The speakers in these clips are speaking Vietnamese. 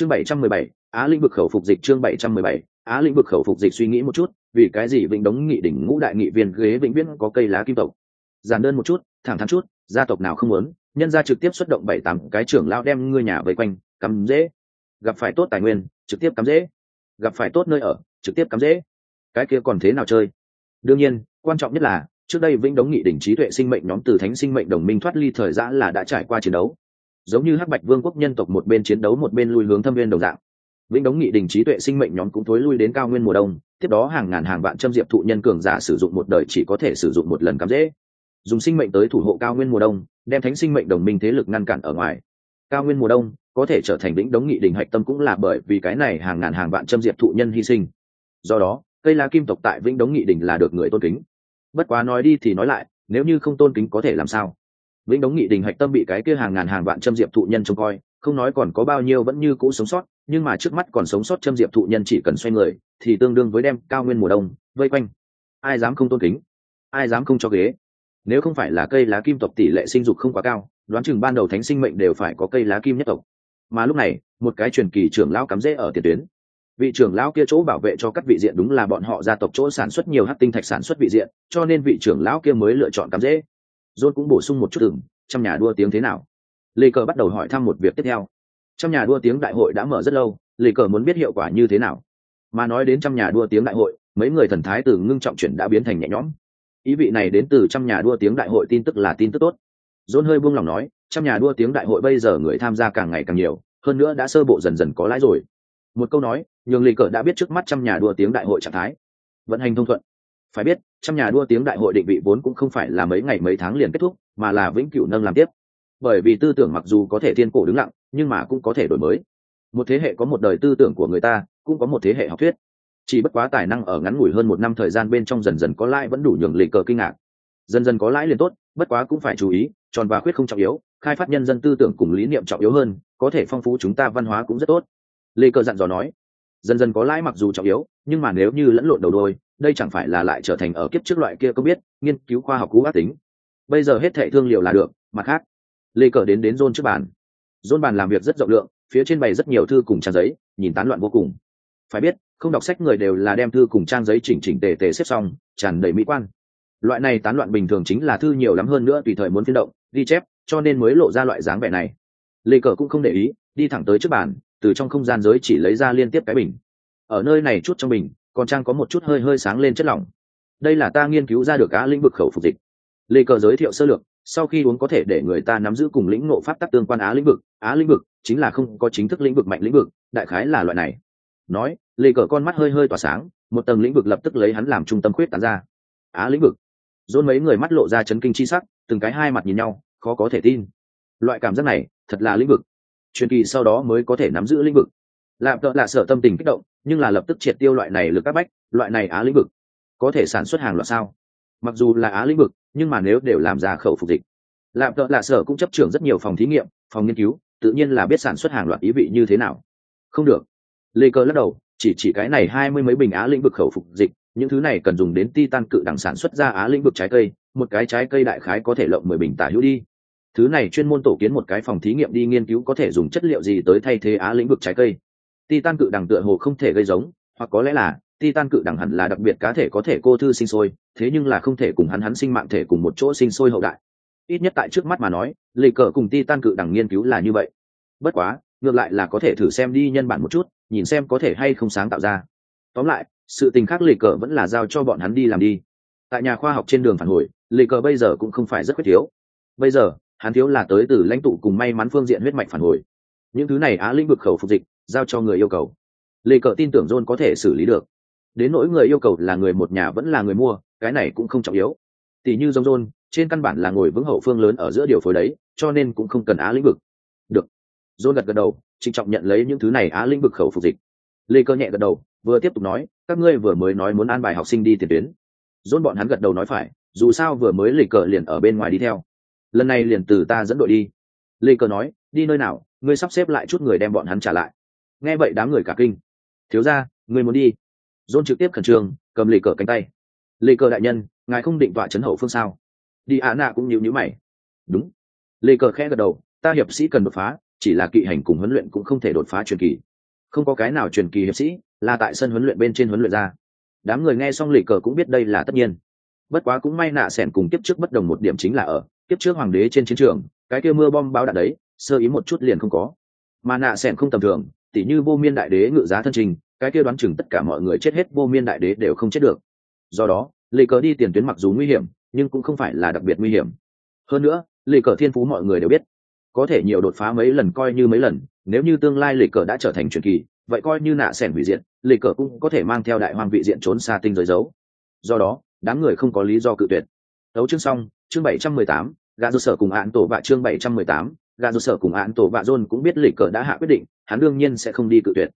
chương bảy trăm mười bảy, á lĩnh vực khẩu phục dịch chương bảy trăm mười bảy, á lĩnh vực khẩu phục dịch suy nghĩ một chút, vì cái gì vĩnh đống nghị đỉnh ngũ đại nghị viên ghế vĩnh viễn có cây lá kim tộc? Giản đơn một chút, thẳng thắn chút, gia tộc nào không muốn, nhân gia trực tiếp xuất động bảy tám cái trưởng lao đem ngươi nhà vây quanh, cắm dễ. Gặp phải tốt tài nguyên, trực tiếp cắm dễ. Gặp phải tốt nơi ở, trực tiếp cắm dễ. Cái kia còn thế nào chơi? Đương nhiên, quan trọng nhất là, trước đây vĩnh đống nghị đỉnh trí tuệ sinh mệnh nhóm từ thánh sinh mệnh đồng minh thoát ly thời gian là đã trải qua chiến đấu giống như hắc bạch vương quốc nhân tộc một bên chiến đấu một bên lui hướng thâm viên đồng dạng. Vĩnh đống nghị đình trí tuệ sinh mệnh nhóm cũng thối lui đến cao nguyên mùa đông, tiếp đó hàng ngàn hàng vạn châm diệp thụ nhân cường giả sử dụng một đời chỉ có thể sử dụng một lần cắm dễ. Dùng sinh mệnh tới thủ hộ cao nguyên mùa đông, đem thánh sinh mệnh đồng minh thế lực ngăn cản ở ngoài. Cao nguyên mùa đông có thể trở thành vĩnh đống nghị đình hạch tâm cũng là bởi vì cái này hàng ngàn hàng vạn châm diệp thụ nhân hy sinh. Do đó, cây lá kim tộc tại vĩnh đống nghị đình là được người tôn kính. Bất quá nói đi thì nói lại, nếu như không tôn kính có thể làm sao? Vĩnh đống nghị đình hạch tâm bị cái kia hàng ngàn hàng vạn châm diệp thụ nhân trông coi, không nói còn có bao nhiêu vẫn như cũ sống sót, nhưng mà trước mắt còn sống sót châm diệp thụ nhân chỉ cần xoay người, thì tương đương với đem cao nguyên mùa đông vây quanh. Ai dám không tôn kính? Ai dám không cho ghế? Nếu không phải là cây lá kim tộc tỷ lệ sinh dục không quá cao, đoán chừng ban đầu thánh sinh mệnh đều phải có cây lá kim nhất tộc. Mà lúc này, một cái truyền kỳ trưởng lão cắm rễ ở tiền tuyến. Vị trưởng lão kia chỗ bảo vệ cho các vị diện đúng là bọn họ gia tộc chỗ sản xuất nhiều hát tinh thạch sản xuất vị diện, cho nên vị trưởng lão kia mới lựa chọn cắm rễ john cũng bổ sung một chút từng trong nhà đua tiếng thế nào? Lê cờ bắt đầu hỏi thăm một việc tiếp theo. Trong nhà đua tiếng đại hội đã mở rất lâu, lê cờ muốn biết hiệu quả như thế nào. Mà nói đến trong nhà đua tiếng đại hội, mấy người thần thái từ ngưng trọng chuyển đã biến thành nhẹ nhõm. Ý vị này đến từ trong nhà đua tiếng đại hội tin tức là tin tức tốt. John hơi buông lòng nói, trong nhà đua tiếng đại hội bây giờ người tham gia càng ngày càng nhiều, hơn nữa đã sơ bộ dần dần có lãi rồi. Một câu nói, nhường lì cờ đã biết trước mắt trăm nhà đua tiếng đại hội trạng thái. Vận hành thông thuận. Phải biết trăm nhà đua tiếng đại hội định vị vốn cũng không phải là mấy ngày mấy tháng liền kết thúc, mà là vĩnh cửu nâng làm tiếp. Bởi vì tư tưởng mặc dù có thể thiên cổ đứng lặng, nhưng mà cũng có thể đổi mới. Một thế hệ có một đời tư tưởng của người ta, cũng có một thế hệ học thuyết. Chỉ bất quá tài năng ở ngắn ngủi hơn một năm thời gian bên trong dần dần có lãi vẫn đủ nhường lì cờ kinh ngạc. Dần dần có lãi liền tốt, bất quá cũng phải chú ý, tròn và khuyết không trọng yếu, khai phát nhân dân tư tưởng cùng lý niệm trọng yếu hơn, có thể phong phú chúng ta văn hóa cũng rất tốt. Lê cờ dặn dò nói, dần dần có lãi mặc dù trọng yếu, nhưng mà nếu như lẫn lộn đầu đôi đây chẳng phải là lại trở thành ở kiếp trước loại kia có biết, nghiên cứu khoa học cũ ác tính. Bây giờ hết thệ thương liệu là được, mặt khác, lê cờ đến đến rôn trước bàn. Rôn bàn làm việc rất rộng lượng, phía trên bày rất nhiều thư cùng trang giấy, nhìn tán loạn vô cùng. Phải biết, không đọc sách người đều là đem thư cùng trang giấy chỉnh chỉnh tề tề xếp xong, tràn đầy mỹ quan. Loại này tán loạn bình thường chính là thư nhiều lắm hơn nữa tùy thời muốn phiên động, ghi chép, cho nên mới lộ ra loại dáng vẻ này. Lê cờ cũng không để ý, đi thẳng tới trước bàn, từ trong không gian giới chỉ lấy ra liên tiếp cái bình. Ở nơi này chút trong bình còn trang có một chút hơi hơi sáng lên chất lỏng. Đây là ta nghiên cứu ra được á lĩnh vực khẩu phục dịch. Lê cờ giới thiệu sơ lược, sau khi uống có thể để người ta nắm giữ cùng lĩnh ngộ pháp tắc tương quan á lĩnh vực. Á lĩnh vực chính là không có chính thức lĩnh vực mạnh lĩnh vực, đại khái là loại này. Nói, lê cờ con mắt hơi hơi tỏa sáng, một tầng lĩnh vực lập tức lấy hắn làm trung tâm khuyết tán ra. Á lĩnh vực. Dôn mấy người mắt lộ ra chấn kinh chi sắc, từng cái hai mặt nhìn nhau, khó có thể tin. Loại cảm giác này, thật là lĩnh vực. Truyền kỳ sau đó mới có thể nắm giữ lĩnh vực. Lạp tợ là sợ tâm tình kích động nhưng là lập tức triệt tiêu loại này lực các bách, loại này á lĩnh vực. Có thể sản xuất hàng loạt sao? Mặc dù là á lĩnh vực, nhưng mà nếu đều làm ra khẩu phục dịch. Lạm tợ là sở cũng chấp trưởng rất nhiều phòng thí nghiệm, phòng nghiên cứu, tự nhiên là biết sản xuất hàng loạt ý vị như thế nào. Không được. Lê cơ lắc đầu, chỉ chỉ cái này hai mươi mấy bình á lĩnh vực khẩu phục dịch, những thứ này cần dùng đến titan cự đẳng sản xuất ra á lĩnh vực trái cây, một cái trái cây đại khái có thể lộng mười bình tả hữu đi. Thứ này chuyên môn tổ kiến một cái phòng thí nghiệm đi nghiên cứu có thể dùng chất liệu gì tới thay thế á lĩnh vực trái cây titan cự đẳng tựa hồ không thể gây giống, hoặc có lẽ là, titan cự đẳng hẳn là đặc biệt cá thể có thể cô thư sinh sôi, thế nhưng là không thể cùng hắn hắn sinh mạng thể cùng một chỗ sinh sôi hậu đại. Ít nhất tại trước mắt mà nói lì cờ cùng titan cự đẳng nghiên cứu là như vậy. Bất quá, ngược lại là có thể thử xem đi nhân bản một chút, nhìn xem có thể hay không sáng tạo ra. Tóm lại, sự tình khác lì cờ vẫn là giao cho bọn hắn đi làm đi. Tại nhà khoa học trên đường phản hồi lì cờ bây giờ cũng không phải rất quyết thiếu. Bây giờ, hắn thiếu là tới từ lãnh tụ cùng may mắn phương diện huyết mạch phản hồi. Những thứ này á lĩnh vực khẩu phục dịch giao cho người yêu cầu. Lê cờ tin tưởng john có thể xử lý được. Đến nỗi người yêu cầu là người một nhà vẫn là người mua, cái này cũng không trọng yếu. Tỷ như giống john, trên căn bản là ngồi vững hậu phương lớn ở giữa điều phối đấy, cho nên cũng không cần á lĩnh vực. Được. John gật gật đầu, trịnh trọng nhận lấy những thứ này á lĩnh vực khẩu phục dịch. Lê cơ nhẹ gật đầu, vừa tiếp tục nói, các ngươi vừa mới nói muốn an bài học sinh đi tiền tuyến. John bọn hắn gật đầu nói phải, dù sao vừa mới lê cờ liền ở bên ngoài đi theo. Lần này liền từ ta dẫn đội đi. Lê cờ nói, đi nơi nào, ngươi sắp xếp lại chút người đem bọn hắn trả lại nghe vậy đám người cả kinh. Thiếu ra ngươi muốn đi? Dôn trực tiếp khẩn trương, cầm lì cờ cánh tay. Lê cờ đại nhân, ngài không định tọa chấn hậu phương sao? Đi ạ nạ cũng nhíu nhíu mày. Đúng. Lê cờ khẽ gật đầu, ta hiệp sĩ cần đột phá, chỉ là kỵ hành cùng huấn luyện cũng không thể đột phá truyền kỳ. Không có cái nào truyền kỳ hiệp sĩ là tại sân huấn luyện bên trên huấn luyện ra. Đám người nghe xong lì cờ cũng biết đây là tất nhiên. Bất quá cũng may nạ sẻn cùng tiếp trước bất đồng một điểm chính là ở tiếp trước hoàng đế trên chiến trường, cái kia mưa bom báo đạn đấy, sơ ý một chút liền không có. Mà nạ sẻn không tầm thường tỉ như vô miên đại đế ngự giá thân trình, cái kia đoán chừng tất cả mọi người chết hết, vô miên đại đế đều không chết được. Do đó lì cờ đi tiền tuyến mặc dù nguy hiểm, nhưng cũng không phải là đặc biệt nguy hiểm. Hơn nữa lì cờ thiên phú mọi người đều biết, có thể nhiều đột phá mấy lần coi như mấy lần, nếu như tương lai lì cờ đã trở thành truyền kỳ, vậy coi như nạ sẻn hủy diện lì cờ cũng có thể mang theo đại hoàng vị diện trốn xa tinh giới giấu. do đó, đám người không có lý do cự tuyệt. Đấu chương xong, chương bảy trăm mười tám, gã do sở cùng án tổ vạ chương bảy trăm mười tám gà do sở cùng án tổ vạ john cũng biết lì cờ đã hạ quyết định, hắn đương nhiên sẽ không đi cự tuyệt.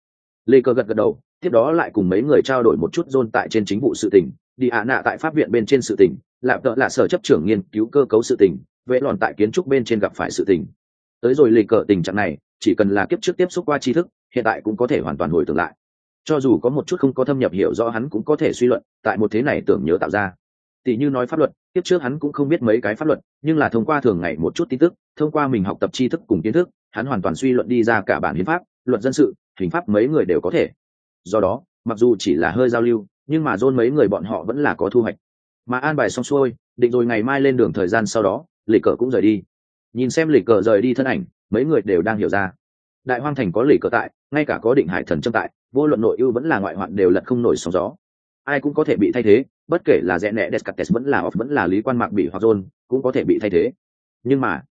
Lì cờ gật gật đầu, tiếp đó lại cùng mấy người trao đổi một chút john tại trên chính vụ sự tình, đi hạ nạ tại pháp viện bên trên sự tình, lạp tợ là sở chấp trưởng nghiên cứu cơ cấu sự tình, vệ lòn tại kiến trúc bên trên gặp phải sự tình. Tới rồi lì cờ tình trạng này, chỉ cần là kiếp trước tiếp xúc qua tri thức, hiện tại cũng có thể hoàn toàn hồi tưởng lại. Cho dù có một chút không có thâm nhập hiểu rõ hắn cũng có thể suy luận, tại một thế này tưởng nhớ tạo ra tỷ như nói pháp luật tiếp trước hắn cũng không biết mấy cái pháp luật, nhưng là thông qua thường ngày một chút tin tức, thông qua mình học tập tri thức cùng kiến thức, hắn hoàn toàn suy luận đi ra cả bản hiến pháp, luật dân sự, hình pháp mấy người đều có thể. Do đó, mặc dù chỉ là hơi giao lưu, nhưng mà dôn mấy người bọn họ vẫn là có thu hoạch. Mà an bài xong xuôi, định rồi ngày mai lên đường thời gian sau đó lịch cờ cũng rời đi. Nhìn xem lịch cờ rời đi thân ảnh, mấy người đều đang hiểu ra. Đại hoang thành có lịch cờ tại, ngay cả có định hải thần trâm tại, vô luận nội ưu vẫn là ngoại hoạn đều lật không nổi sóng gió. Ai cũng có thể bị thay thế bất kể là rẽ nẹ descartes vẫn là off vẫn là lý quan mạc bị hoặc john, cũng có thể bị thay thế. Nhưng mà,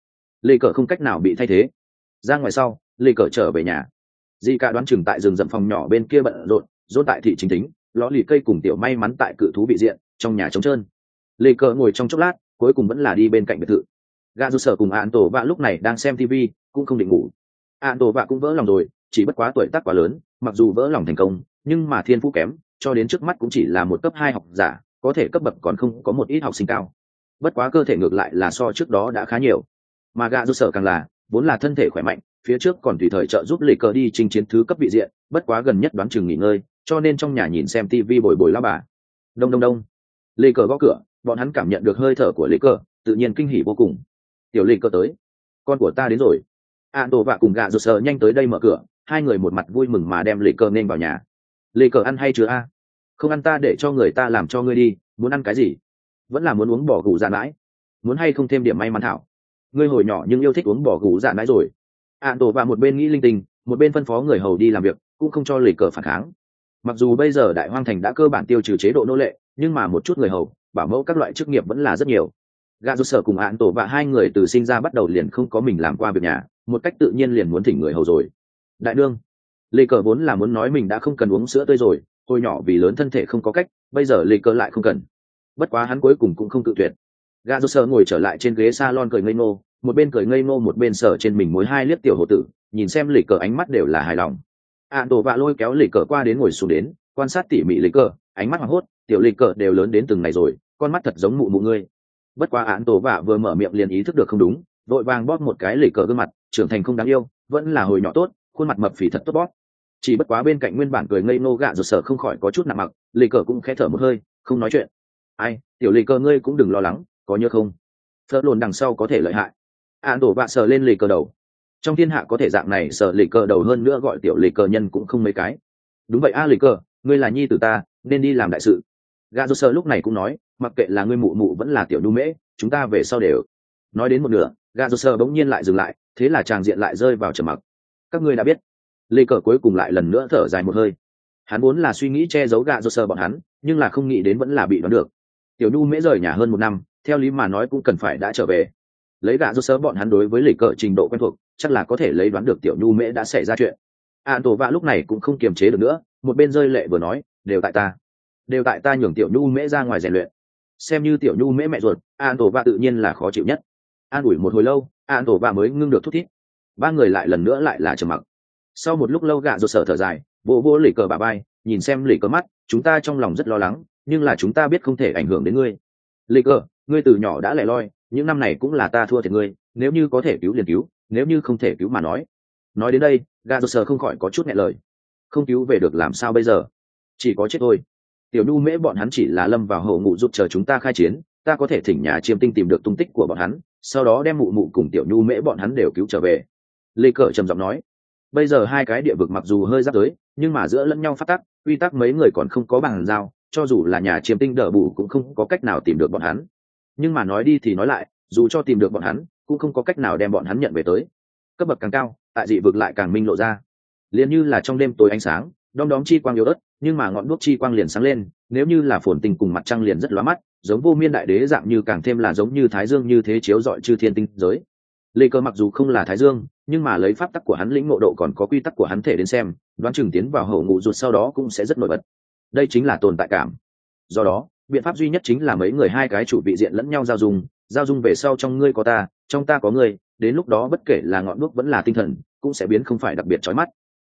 lê cờ không cách nào bị thay thế. Ra ngoài sau, lê cờ trở về nhà. Di cả đoán chừng tại rừng rậm phòng nhỏ bên kia bận rộn rốt tại thị chính tính ló lì cây cùng tiểu may mắn tại cự thú bị diện, trong nhà trống trơn. Lê cờ ngồi trong chốc lát, cuối cùng vẫn là đi bên cạnh biệt thự. Gà dù sở cùng an tổ vạ lúc này đang xem tv cũng không định ngủ. An tổ vạ cũng vỡ lòng rồi, chỉ bất quá tuổi tác quá lớn, mặc dù vỡ lòng thành công, nhưng mà thiên phú kém, cho đến trước mắt cũng chỉ là một cấp hai học giả có thể cấp bậc còn không có một ít học sinh cao. Bất quá cơ thể ngược lại là so trước đó đã khá nhiều. Mà gạ dù sở càng là, vốn là thân thể khỏe mạnh, phía trước còn tùy thời trợ giúp lì cờ đi chinh chiến thứ cấp vị diện, bất quá gần nhất đoán chừng nghỉ ngơi, cho nên trong nhà nhìn xem tv bồi bồi lao bà. Đông đông đông. Lì cờ gõ cửa, bọn hắn cảm nhận được hơi thở của lì cờ, tự nhiên kinh hỉ vô cùng. Tiểu lì cờ tới. Con của ta đến rồi. A tổ vạ cùng gạ rụt sờ nhanh tới đây mở cửa, hai người một mặt vui mừng mà đem lì cờ nên vào nhà. Lì cờ ăn hay chưa a? Không ăn ta để cho người ta làm cho ngươi đi, muốn ăn cái gì? Vẫn là muốn uống bỏ gù dạ mãi. Muốn hay không thêm điểm may mắn thảo? Ngươi hồi nhỏ nhưng yêu thích uống bỏ gù dạ mãi rồi. A tổ và một bên nghĩ linh tinh, một bên phân phó người hầu đi làm việc, cũng không cho lì cờ phản kháng. Mặc dù bây giờ đại hoang thành đã cơ bản tiêu trừ chế độ nô lệ, nhưng mà một chút người hầu, bảo mẫu các loại chức nghiệp vẫn là rất nhiều. Gà rụt sở cùng ạn tổ và hai người từ sinh ra bắt đầu liền không có mình làm qua việc nhà, một cách tự nhiên liền muốn thỉnh người hầu rồi. Đại đương lê cờ vốn là muốn nói mình đã không cần uống sữa tươi rồi hồi nhỏ vì lớn thân thể không có cách, bây giờ lì cờ lại không cần. Bất quá hắn cuối cùng cũng không tự tuyệt. Gà rô sơ ngồi trở lại trên ghế s a lon cười ngây ngô, một bên cười ngây ngô một bên sở trên mình mối hai liếc tiểu hộ tử, nhìn xem lì cờ ánh mắt đều là hài lòng. Ạn tổ vạ lôi kéo lì cờ qua đến ngồi xuống đến, quan sát tỉ mỉ lì cờ, ánh mắt hoảng hốt, tiểu lì cờ, đều lớn đến từng ngày rồi, con mắt thật giống mụ mụ ngươi. Bất quá án tổ vạ vừa mở miệng liền ý thức được không đúng, vội vàng bóp một cái lì cờ gương mặt, trưởng thành không đáng yêu, vẫn là hồi nhỏ tốt, khuôn mặt mập phì thật tốt bóp chỉ bất quá bên cạnh nguyên bản cười ngây ngô gạ rụt sở không khỏi có chút nặng mặc, lì cờ cũng khẽ thở một hơi, không nói chuyện. Ai, tiểu lì cờ ngươi cũng đừng lo lắng, có nhớ không? Thợ lồn đằng sau có thể lợi hại. An đổ vạ sờ lên lì cờ đầu. Trong thiên hạ có thể dạng này, sợ lì cờ đầu hơn nữa gọi tiểu lì cờ nhân cũng không mấy cái. Đúng vậy a, lì cờ, ngươi là nhi tử ta, nên đi làm đại sự. Gà rô sơ lúc này cũng nói, mặc kệ là ngươi mụ mụ vẫn là tiểu nhu mễ, chúng ta về sau đều. Nói đến một nửa gà rô sơ bỗng nhiên lại dừng lại, thế là tràng diện lại rơi vào trầm mặc. Các ngươi đã biết lê cờ cuối cùng lại lần nữa thở dài một hơi. Hắn vốn là suy nghĩ che giấu gạ do sơ bọn hắn, nhưng là không nghĩ đến vẫn là bị đoán được. Tiểu nhu mễ rời nhà hơn một năm, theo lý mà nói cũng cần phải đã trở về. Lấy gạ do sơ bọn hắn đối với lê cờ trình độ quen thuộc, chắc là có thể lấy đoán được tiểu nhu mễ đã xảy ra chuyện. An tổ vạ lúc này cũng không kiềm chế được nữa, một bên rơi lệ vừa nói, đều tại ta, đều tại ta nhường tiểu nhu mễ ra ngoài rèn luyện. Xem như tiểu nhu mễ mẹ ruột, an tổ vạ tự nhiên là khó chịu nhất. An ủi một hồi lâu, an tổ vạ mới ngưng được thút thít. Ba người lại lần nữa lại là trầm mặc sau một lúc lâu gạ rột sở thở dài, vô vô lì cờ bà bay, nhìn xem lì cờ mắt, chúng ta trong lòng rất lo lắng, nhưng là chúng ta biết không thể ảnh hưởng đến ngươi. Lì cờ, ngươi từ nhỏ đã lẻ loi, những năm này cũng là ta thua thiệt ngươi, nếu như có thể cứu liền cứu, nếu như không thể cứu mà nói. Nói đến đây gà rột sờ không khỏi có chút nhẹ lời. Không cứu về được làm sao bây giờ? Chỉ có chết thôi. Tiểu nhu mễ bọn hắn chỉ là lâm vào hậu ngụ giúp chờ chúng ta khai chiến, ta có thể thỉnh nhà chiêm tinh tìm được tung tích của bọn hắn, sau đó đem mụ mụ cùng tiểu nhu mễ bọn hắn đều cứu trở về. Lê cờ trầm giọng nói bây giờ hai cái địa vực mặc dù hơi giáp giới, nhưng mà giữa lẫn nhau phát tắc quy tắc mấy người còn không có bằng giao cho dù là nhà chiêm tinh đỡ bù cũng không có cách nào tìm được bọn hắn. Nhưng mà nói đi thì nói lại dù cho tìm được bọn hắn cũng không có cách nào đem bọn hắn nhận về tới. Cấp bậc càng cao tại dị vực lại càng minh lộ ra. Liền như là trong đêm tối ánh sáng đom đóm chi quang yếu ớt nhưng mà ngọn đuốc chi quang liền sáng lên nếu như là phồn tình cùng mặt trăng liền rất lóa mắt giống vô miên đại đế dạng như càng thêm là giống như thái dương như thế chiếu dọi chư thiên tinh giới. Lê cơ mặc dù không là thái dương nhưng mà lấy pháp tắc của hắn lĩnh ngộ độ còn có quy tắc của hắn thể đến xem, đoán chừng tiến vào hậu ngụ ruột sau đó cũng sẽ rất nổi bật. Đây chính là tồn tại cảm. Do đó, biện pháp duy nhất chính là mấy người hai cái chủ vị diện lẫn nhau giao dung giao dung về sau trong ngươi có ta, trong ta có ngươi, đến lúc đó bất kể là ngọn đuốc vẫn là tinh thần, cũng sẽ biến không phải đặc biệt trói mắt.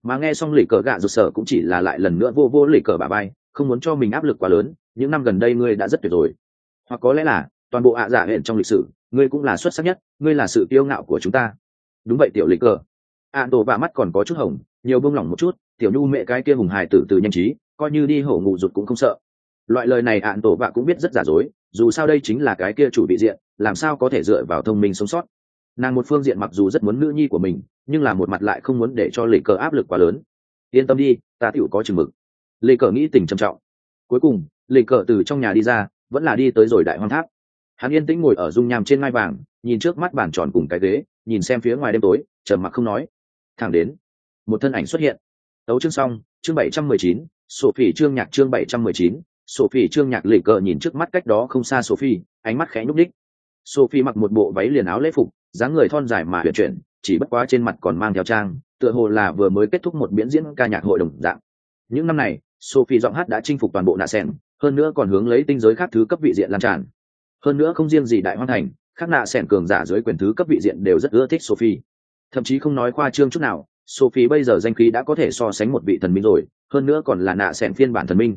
Mà nghe xong lỉ cờ gạ rụt sở cũng chỉ là lại lần nữa vô vô lỉ cờ bà bay không muốn cho mình áp lực quá lớn, những năm gần đây ngươi đã rất tuyệt rồi. Hoặc có lẽ là, toàn bộ ạ giả dạ trong lịch sử, ngươi cũng là xuất sắc nhất, ngươi là sự kiêu ngạo của chúng ta đúng vậy, tiểu lịch cờ. Ạ tổ và mắt còn có chút hồng, nhiều bông lỏng một chút, tiểu nhu mẹ cái kia hùng hài tử từ nhanh trí, coi như đi hổ ngủ rụt cũng không sợ. Loại lời này ạn tổ vạ cũng biết rất giả dối, dù sao đây chính là cái kia chủ bị diện, làm sao có thể dựa vào thông minh sống sót. Nàng một phương diện mặc dù rất muốn nữ nhi của mình, nhưng là một mặt lại không muốn để cho lịch cờ áp lực quá lớn. Yên tâm đi, ta tựu có chừng mực. Lịch cờ nghĩ tình trầm trọng. Cuối cùng, lịch cờ từ trong nhà đi ra, vẫn là đi tới rồi đại hoang tháp. Hắn yên tĩnh ngồi ở dung nham trên ngai vàng nhìn trước mắt bàn tròn cùng cái ghế, nhìn xem phía ngoài đêm tối, trầm mặc không nói. Thẳng đến, một thân ảnh xuất hiện. Tấu chương xong, chương bảy trăm mười chín sổ phỉ chương nhạc chương bảy trăm mười chín sổ phỉ chương nhạc lì cờ nhìn trước mắt cách đó không xa sophie, ánh mắt khẽ nhúc đích sophie mặc một bộ váy liền áo lễ phục, dáng người thon dài mà huyền chuyển, chỉ bất quá trên mặt còn mang theo trang, tựa hồ là vừa mới kết thúc một biến diễn ca nhạc hội đồng dạng. Những năm này, sophie giọng hát đã chinh phục toàn bộ nạ sen, hơn nữa còn hướng lấy tinh giới khác thứ cấp vị diện lan tràn. Hơn nữa không riêng gì đại hoan thành khác nạ sẻn cường giả dưới quyền thứ cấp vị diện đều rất ưa thích sophie. Thậm chí không nói khoa trương chút nào, sophie bây giờ danh khí đã có thể so sánh một vị thần minh rồi, hơn nữa còn là nạ sẻn phiên bản thần minh.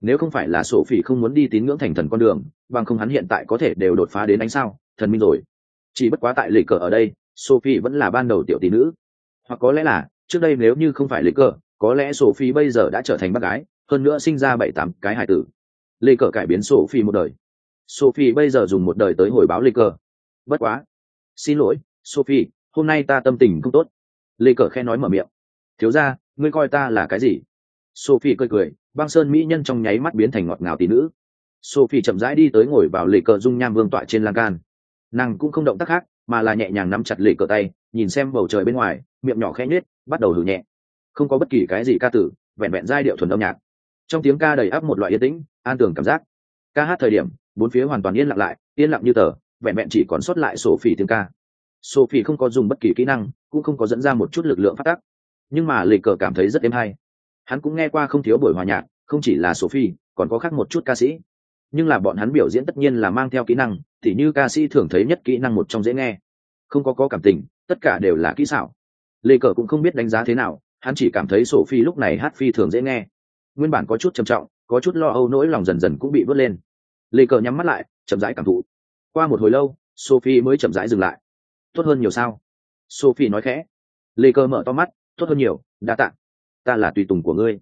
Nếu không phải là sophie không muốn đi tín ngưỡng thành thần con đường, bằng không hắn hiện tại có thể đều đột phá đến ánh sao, thần minh rồi. Chỉ bất quá tại lịch cờ ở đây, sophie vẫn là ban đầu tiểu tỷ nữ. Hoặc có lẽ là, trước đây nếu như không phải lịch cờ, có lẽ sophie bây giờ đã trở thành bác gái, hơn nữa sinh ra bảy tám cái hải tử. Lê cờ cải biến sophie một đời sophie bây giờ dùng một đời tới hồi báo lê cờ. Bất quá. Xin lỗi, sophie, hôm nay ta tâm tình không tốt. Lê cờ khe nói mở miệng. Thiếu ra ngươi coi ta là cái gì? Sophie cười cười, băng sơn mỹ nhân trong nháy mắt biến thành ngọt ngào tỷ nữ. Sophie chậm rãi đi tới ngồi vào lê cờ dung nham vương tọa trên lan can. Nàng cũng không động tác khác, mà là nhẹ nhàng nắm chặt lệ cờ tay, nhìn xem bầu trời bên ngoài, miệng nhỏ khẽ nhếch, bắt đầu hử nhẹ. Không có bất kỳ cái gì ca tử, vẹn vẹn giai điệu thuần âm nhạc. Trong tiếng ca đầy áp một loại yên tĩnh, an tường cảm giác. Ca hát thời điểm bốn phía hoàn toàn yên lặng lại, yên lặng như tờ, vẹn vẹn chỉ còn sót lại sổ phỉ tiếng ca. Sổ phỉ không có dùng bất kỳ kỹ năng, cũng không có dẫn ra một chút lực lượng phát tác. Nhưng mà lệ cờ cảm thấy rất êm hay. Hắn cũng nghe qua không thiếu buổi hòa nhạc, không chỉ là sophie, còn có khác một chút ca sĩ. Nhưng là bọn hắn biểu diễn tất nhiên là mang theo kỹ năng thì như ca sĩ thường thấy nhất kỹ năng một trong dễ nghe. Không có có cảm tình, tất cả đều là kỹ xảo. Lê cờ cũng không biết đánh giá thế nào, hắn chỉ cảm thấy sổ phi lúc này hát phi thường dễ nghe. Nguyên bản có chút trầm trọng, có chút lo âu nỗi lòng dần dần cũng bị vớt lên lê cờ nhắm mắt lại, chậm rãi cảm thụ. Qua một hồi lâu, sophie mới chậm rãi dừng lại. Tốt hơn nhiều sao? Sophie nói khẽ. Lê cờ mở to mắt, tốt hơn nhiều, đa t ạ ta là tùy tùng của ngươi.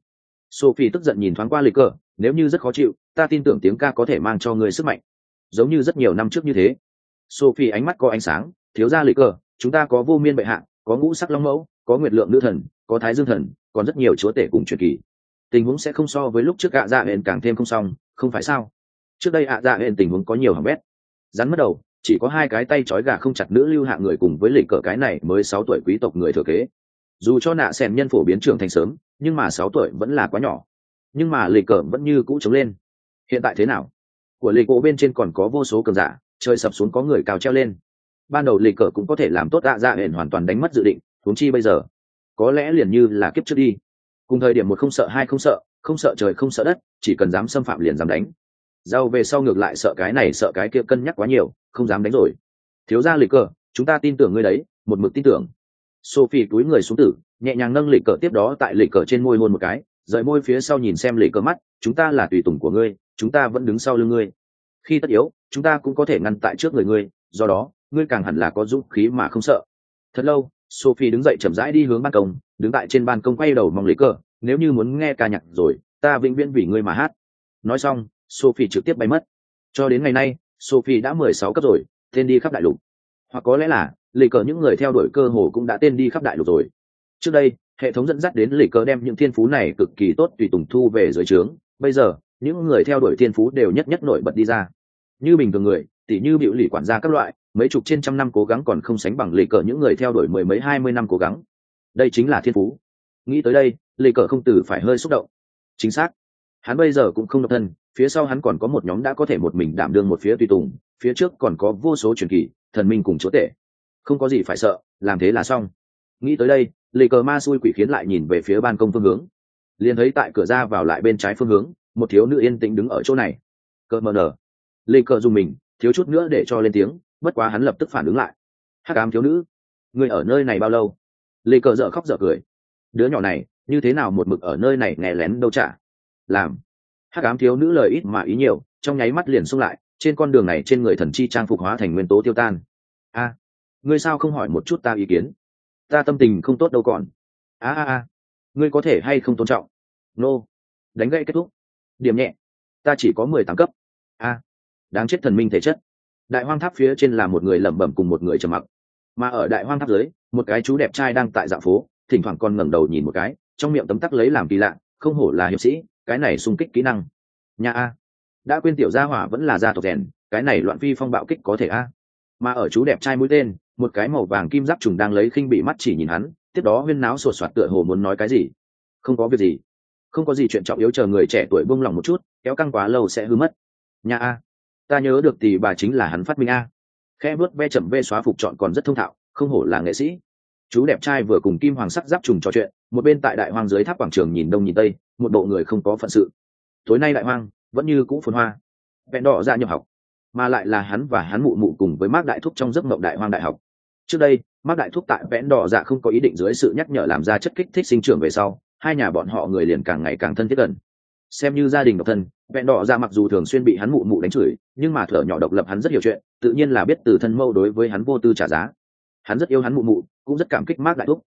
Sophie tức giận nhìn thoáng qua lê cờ, nếu như rất khó chịu, ta tin tưởng tiếng ca có thể mang cho ngươi sức mạnh. Giống như rất nhiều năm trước như thế. Sophie ánh mắt có ánh sáng, thiếu gia Lê cờ, chúng ta có vô miên bệ hạ, có ngũ sắc long mẫu, có nguyệt lượng nữ thần, có thái dương thần, còn rất nhiều chúa tể cùng truyền kỳ. Tình huống sẽ không so với lúc trước gạ dạ hẹn càng thêm không xong, không phải sao? Trước đây ạ dạ hẹn tình huống có nhiều hỏng bét. Rắn mất đầu, chỉ có hai cái tay trói gà không chặt nữ lưu hạ người cùng với lịch cờ cái này mới sáu tuổi quý tộc người thừa kế. Dù cho nạ xèn nhân phổ biến trưởng thành sớm, nhưng mà sáu tuổi vẫn là quá nhỏ. Nhưng mà lịch cờ vẫn như cũ chống lên. Hiện tại thế nào? Của lịch cổ bên trên còn có vô số cường giả chơi sập xuống có người cao treo lên. Ban đầu lịch cờ cũng có thể làm tốt ạ dạ hển hoàn toàn đánh mất dự định, huống chi bây giờ, có lẽ liền như là kiếp trước đi. Cùng thời điểm một không sợ, hai không sợ không sợ trời không sợ đất, chỉ cần dám xâm phạm liền dám đánh giàu về sau ngược lại sợ cái này sợ cái kia cân nhắc quá nhiều, không dám đánh rồi. Thiếu ra lịch cờ, chúng ta tin tưởng ngươi đấy, một mực tin tưởng. Sophie túi người xuống tử, nhẹ nhàng nâng lịch cờ tiếp đó tại lịch cờ trên môi hôn một cái, rời môi phía sau nhìn xem lịch cờ mắt, chúng ta là tùy tùng của ngươi, chúng ta vẫn đứng sau lưng ngươi. Khi tất yếu, chúng ta cũng có thể ngăn tại trước người ngươi, do đó, ngươi càng hẳn là có dũng khí mà không sợ. Thật lâu, sophie đứng dậy chậm rãi đi hướng ban công, đứng tại trên ban công quay đầu mong lấy cờ, nếu như muốn nghe ca nhạc rồi, ta vĩnh viễn vì ngươi mà hát. Nói xong sophie trực tiếp bay mất. Cho đến ngày nay, sophie đã mười sáu cấp rồi, tên đi khắp đại lục. Hoặc có lẽ là, lì cờ những người theo đuổi cơ hồ cũng đã tên đi khắp đại lục rồi. Trước đây, hệ thống dẫn dắt đến lì cờ đem những thiên phú này cực kỳ tốt tùy tùng thu về dưới trướng. Bây giờ, những người theo đuổi thiên phú đều nhất nhất nổi bật đi ra. Như bình thường người, tỉ như biểu lì quản gia các loại, mấy chục trên trăm năm cố gắng còn không sánh bằng lì cờ những người theo đuổi mười mấy, hai mươi năm cố gắng. Đây chính là thiên phú. Nghĩ tới đây, lì cờ không từ phải hơi xúc động. Chính xác hắn bây giờ cũng không độc thân, phía sau hắn còn có một nhóm đã có thể một mình đảm đương một phía tùy tùng, phía trước còn có vô số truyền kỳ, thần minh cùng chúa tể. Không có gì phải sợ, làm thế là xong. Nghĩ tới đây lì cờ ma xui quỷ khiến lại nhìn về phía ban công phương hướng. Liền thấy tại cửa ra vào lại bên trái phương hướng, một thiếu nữ yên tĩnh đứng ở chỗ này. Cờ mờ nở. Lì cờ dùng mình, thiếu chút nữa để cho lên tiếng, bất quá hắn lập tức phản ứng lại. Hắc ám thiếu nữ, người ở nơi này bao lâu? Lì cờ dợ khóc dợ cười. Đứa nhỏ này, như thế nào một mực ở nơi này nghe lén đâu chả? Làm. Hắc ám thiếu nữ lời ít mà ý nhiều, trong nháy mắt liền xung lại, trên con đường này trên người thần chi trang phục hóa thành nguyên tố tiêu tan. A, ngươi sao không hỏi một chút ta ý kiến? Ta tâm tình không tốt đâu còn. A a a, ngươi có thể hay không tôn trọng? Nô、no. đánh gãy kết thúc. Điểm nhẹ, ta chỉ có mười tám cấp. A, đáng chết thần minh thể chất. Đại hoang tháp phía trên là một người lẩm bẩm cùng một người trầm mặc. Mà ở đại hoang tháp dưới, một cái chú đẹp trai đang tại dạng phố, thỉnh thoảng còn ngẩng đầu nhìn một cái, trong miệng tấm tắc lấy làm kỳ lạ, không hổ là hiệp sĩ cái này sung kích kỹ năng. Nhà a. Đã quên tiểu gia hỏa vẫn là gia tộc rèn, cái này loạn phi phong bạo kích có thể a. Mà ở chú đẹp trai mũi tên, một cái màu vàng kim giáp trùng đang lấy khinh bị mắt chỉ nhìn hắn, tiếp đó huyên náo sột soạt tựa hồ muốn nói cái gì. Không có việc gì. Không có gì chuyện trọng yếu chờ người trẻ tuổi buông lòng một chút, kéo căng quá lâu sẽ hư mất. Nhà a. Ta nhớ được thì bà chính là hắn phát minh a. Khe vớt ve chậm ve xóa phục chọn còn rất thông thạo, không hổ là nghệ sĩ chú đẹp trai vừa cùng kim hoàng sắc giáp trùng trò chuyện, một bên tại đại hoang dưới tháp quảng trường nhìn đông nhìn tây, một bộ người không có phận sự. Tối nay đại hoang, vẫn như cũ phồn hoa. Vẹn đỏ ra nhập học, mà lại là hắn và hắn mụ mụ cùng với mác đại thúc trong giấc mộng đại hoang đại học. Trước đây mác đại thúc tại vẽn đỏ dạ không có ý định dưới sự nhắc nhở làm ra chất kích thích sinh trưởng về sau, hai nhà bọn họ người liền càng ngày càng thân thiết gần. Xem như gia đình độc thân, vẹn đỏ dạ mặc dù thường xuyên bị hắn mụ mụ đánh chửi, nhưng mà thở nhỏ độc lập hắn rất hiểu chuyện, tự nhiên là biết từ thân mâu đối với hắn vô tư trả giá. Hắn rất yêu hắn mụ mụ cũng rất cảm kích mác đại thúc.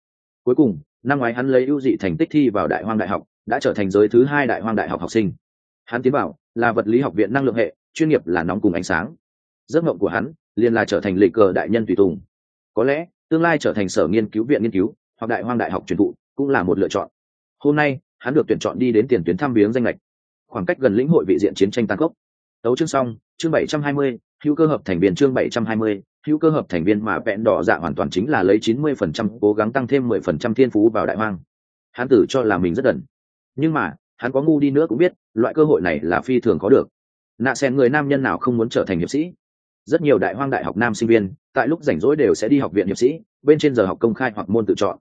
Cuối cùng, năm ngoái hắn lấy ưu dị thành tích thi vào đại hoang đại học, đã trở thành giới thứ hai đại hoang đại học học sinh. Hắn tiến bảo là vật lý học viện năng lượng hệ, chuyên nghiệp là nóng cùng ánh sáng. Giấc mộng của hắn, liền là trở thành lịch cờ đại nhân tùy tùng. Có lẽ, tương lai trở thành sở nghiên cứu viện nghiên cứu, hoặc đại hoang đại học truyền thụ, cũng là một lựa chọn. Hôm nay, hắn được tuyển chọn đi đến tiền tuyến thăm viếng danh lệch khoảng cách gần lĩnh hội vị diện chiến tranh tăng cốc đấu chương xong, chương bảy trăm hai mươi, hữu cơ hợp thành viên chương bảy trăm hai mươi hữu cơ hợp thành viên mà vẹn đỏ dạ hoàn toàn chính là lấy chín mươi phần trăm, cố gắng tăng thêm mười phần trăm thiên phú vào đại hoang. Hắn tử cho là mình rất đần. Nhưng mà, hắn có ngu đi nữa cũng biết, loại cơ hội này là phi thường có được. Nạ xen người nam nhân nào không muốn trở thành hiệp sĩ? Rất nhiều đại hoang đại học nam sinh viên, tại lúc rảnh rỗi đều sẽ đi học viện hiệp sĩ, bên trên giờ học công khai hoặc môn tự chọn.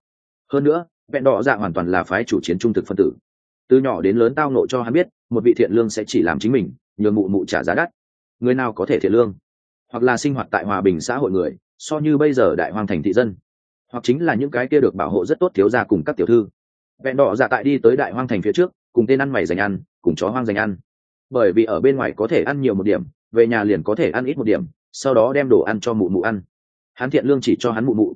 Hơn nữa, vẹn đỏ dạ hoàn toàn là phái chủ chiến trung thực phân tử. Từ nhỏ đến lớn tao nộ cho hắn biết, một vị thiện lương sẽ chỉ làm chính mình nhường mụ mụ trả giá đắt. Người nào có thể thiện lương? Hoặc là sinh hoạt tại hòa bình xã hội người, so như bây giờ đại hoang thành thị dân. Hoặc chính là những cái kia được bảo hộ rất tốt thiếu gia cùng các tiểu thư. Vẹn đỏ dạ tại đi tới đại hoang thành phía trước, cùng tên ăn mày dành ăn, cùng chó hoang dành ăn. Bởi vì ở bên ngoài có thể ăn nhiều một điểm, về nhà liền có thể ăn ít một điểm, sau đó đem đồ ăn cho mụ mụ ăn. Hắn thiện lương chỉ cho hắn mụ mụ.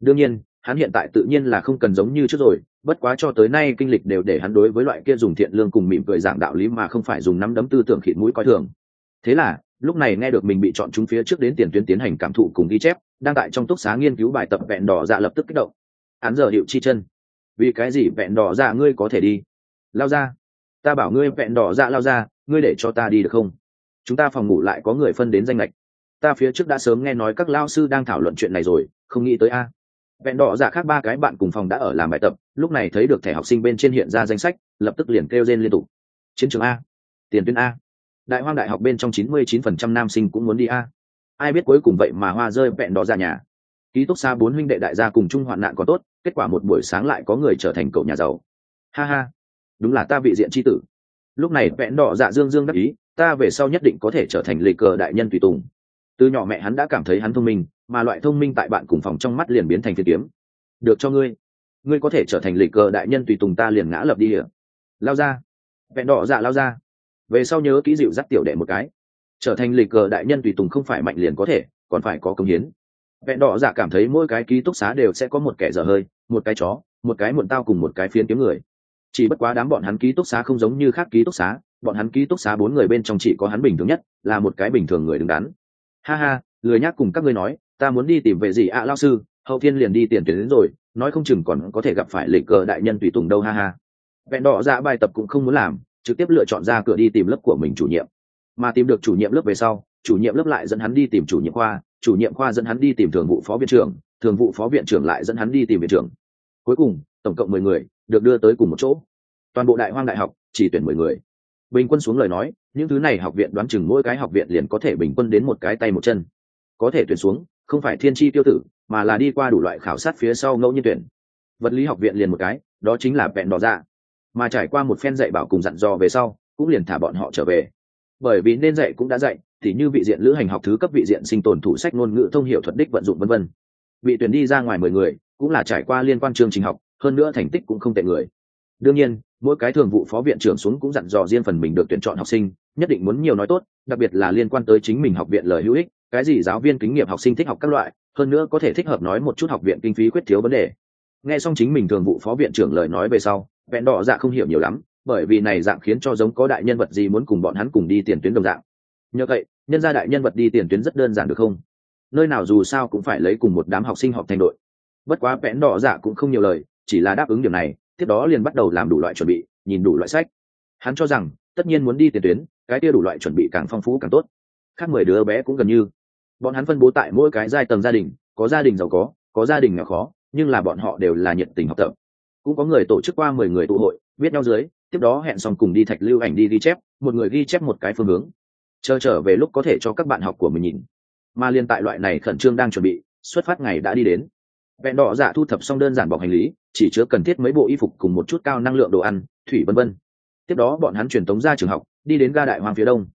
Đương nhiên, hắn hiện tại tự nhiên là không cần giống như trước rồi, bất quá cho tới nay kinh lịch đều để hắn đối với loại kia dùng thiện lương cùng mỉm cười giảng đạo lý mà không phải dùng nắm đấm tư tưởng khịt mũi coi thường. Thế là lúc này nghe được mình bị chọn chúng phía trước đến tiền tuyến tiến hành cảm thụ cùng ghi chép, đang tại trong túc xá nghiên cứu bài tập vẹn đỏ dạ lập tức kích động. Hắn giờ hiệu chi chân. Vì cái gì vẹn đỏ dạ ngươi có thể đi? Lao ra. Ta bảo ngươi vẹn đỏ dạ lao ra, ngươi để cho ta đi được không? Chúng ta phòng ngủ lại có người phân đến danh lệch ta phía trước đã sớm nghe nói các lao sư đang thảo luận chuyện này rồi, không nghĩ tới a. Vẹn đỏ dạ khác ba cái bạn cùng phòng đã ở làm bài tập, lúc này thấy được thẻ học sinh bên trên hiện ra danh sách, lập tức liền kêu trên liên tục. Chiến trường a. Tiền tuyến a đại hoang đại học bên trong chín mươi chín phần trăm nam sinh cũng muốn đi a. Ai biết cuối cùng vậy mà hoa rơi vẹn đỏ ra nhà. Ký túc xa bốn huynh đệ đại gia cùng chung hoạn nạn có tốt, kết quả một buổi sáng lại có người trở thành cậu nhà giàu. Ha ha. Đúng là ta vị diện tri tử. Lúc này vẹn đỏ dạ dương dương đắc ý, ta về sau nhất định có thể trở thành lì cờ đại nhân tùy tùng. Từ nhỏ mẹ hắn đã cảm thấy hắn thông minh, mà loại thông minh tại bạn cùng phòng trong mắt liền biến thành thiên kiếm. Được cho ngươi. Ngươi có thể trở thành lì cờ đại nhân tùy tùng ta liền ngã lập đi ỉa lao ra. Vẹn đỏ dạ lao ra về sau nhớ kỹ dịu dắt tiểu đệ một cái. Trở thành lịch cờ đại nhân tùy tùng không phải mạnh liền có thể, còn phải có công hiến. Vẹn đỏ dạ cảm thấy mỗi cái ký túc xá đều sẽ có một kẻ dở hơi, một cái chó, một cái muộn tao cùng một cái phiến kiếm người. Chỉ bất quá đám bọn hắn ký túc xá không giống như khác ký túc xá, bọn hắn ký túc xá bốn người bên trong chỉ có hắn bình thường nhất, là một cái bình thường người đứng đắn. Ha ha, lười nhác cùng các ngươi nói, ta muốn đi tìm về gì ạ lao sư, hậu thiên liền đi tiền tuyến đến rồi, nói không chừng còn có thể gặp phải lịch cờ đại nhân tùy tùng đâu ha ha. Vẹn đỏ dạ bài tập cũng không muốn làm trực tiếp lựa chọn ra cửa đi tìm lớp của mình chủ nhiệm. Mà tìm được chủ nhiệm lớp về sau, chủ nhiệm lớp lại dẫn hắn đi tìm chủ nhiệm khoa, chủ nhiệm khoa dẫn hắn đi tìm thường vụ phó viện trưởng, thường vụ phó viện trưởng lại dẫn hắn đi tìm viện trưởng. Cuối cùng, tổng cộng mười người được đưa tới cùng một chỗ. Toàn bộ đại hoang đại học chỉ tuyển mười người. Bình quân xuống lời nói, những thứ này học viện đoán chừng mỗi cái học viện liền có thể bình quân đến một cái tay một chân. Có thể tuyển xuống, không phải thiên tri tiêu tử, mà là đi qua đủ loại khảo sát phía sau ngẫu nhiên tuyển. Vật lý học viện liền một cái, đó chính là vẹn đỏ ra mà trải qua một phen dạy bảo cùng dặn dò về sau, cũng liền thả bọn họ trở về. Bởi vì nên dạy cũng đã dạy, thì như vị diện lữ hành học thứ cấp vị diện sinh tồn thủ sách ngôn ngữ thông hiệu thuật đích vận dụng vân vân. Bị tuyển đi ra ngoài mười người, cũng là trải qua liên quan chương trình học, hơn nữa thành tích cũng không tệ người. Đương nhiên, mỗi cái thường vụ phó viện trưởng xuống cũng dặn dò riêng phần mình được tuyển chọn học sinh, nhất định muốn nhiều nói tốt, đặc biệt là liên quan tới chính mình học viện lời hữu ích, cái gì giáo viên kinh nghiệm học sinh thích học các loại, hơn nữa có thể thích hợp nói một chút học viện kinh phí quyết thiếu vấn đề. Nghe xong chính mình thường vụ phó viện trưởng lời nói về sau vẹn đỏ dạ không hiểu nhiều lắm, bởi vì này dạng khiến cho giống có đại nhân vật gì muốn cùng bọn hắn cùng đi tiền tuyến đồng dạng. Nhờ vậy, nhân gia đại nhân vật đi tiền tuyến rất đơn giản được không? Nơi nào dù sao cũng phải lấy cùng một đám học sinh họp thành đội. Bất quá vẽn đỏ dạ cũng không nhiều lời, chỉ là đáp ứng điều này, tiếp đó liền bắt đầu làm đủ loại chuẩn bị, nhìn đủ loại sách. Hắn cho rằng, tất nhiên muốn đi tiền tuyến, cái kia đủ loại chuẩn bị càng phong phú càng tốt. Khác mười đứa bé cũng gần như. Bọn hắn phân bố tại mỗi cái giai tầng gia đình, có gia đình giàu có có gia đình nghèo khó, nhưng là bọn họ đều là nhiệt tình học tập cũng có người tổ chức qua mười người tụ hội, biết nhau dưới, tiếp đó hẹn xong cùng đi thạch lưu ảnh đi ghi chép, một người ghi chép một cái phương hướng. Chờ trở về lúc có thể cho các bạn học của mình nhìn. Mà liên tại loại này khẩn trương đang chuẩn bị, xuất phát ngày đã đi đến. Vẹn đỏ dạ thu thập xong đơn giản bọc hành lý, chỉ chứa cần thiết mấy bộ y phục cùng một chút cao năng lượng đồ ăn, thủy vân vân. Tiếp đó bọn hắn truyền tống ra trường học, đi đến ga đại hoàng phía đông.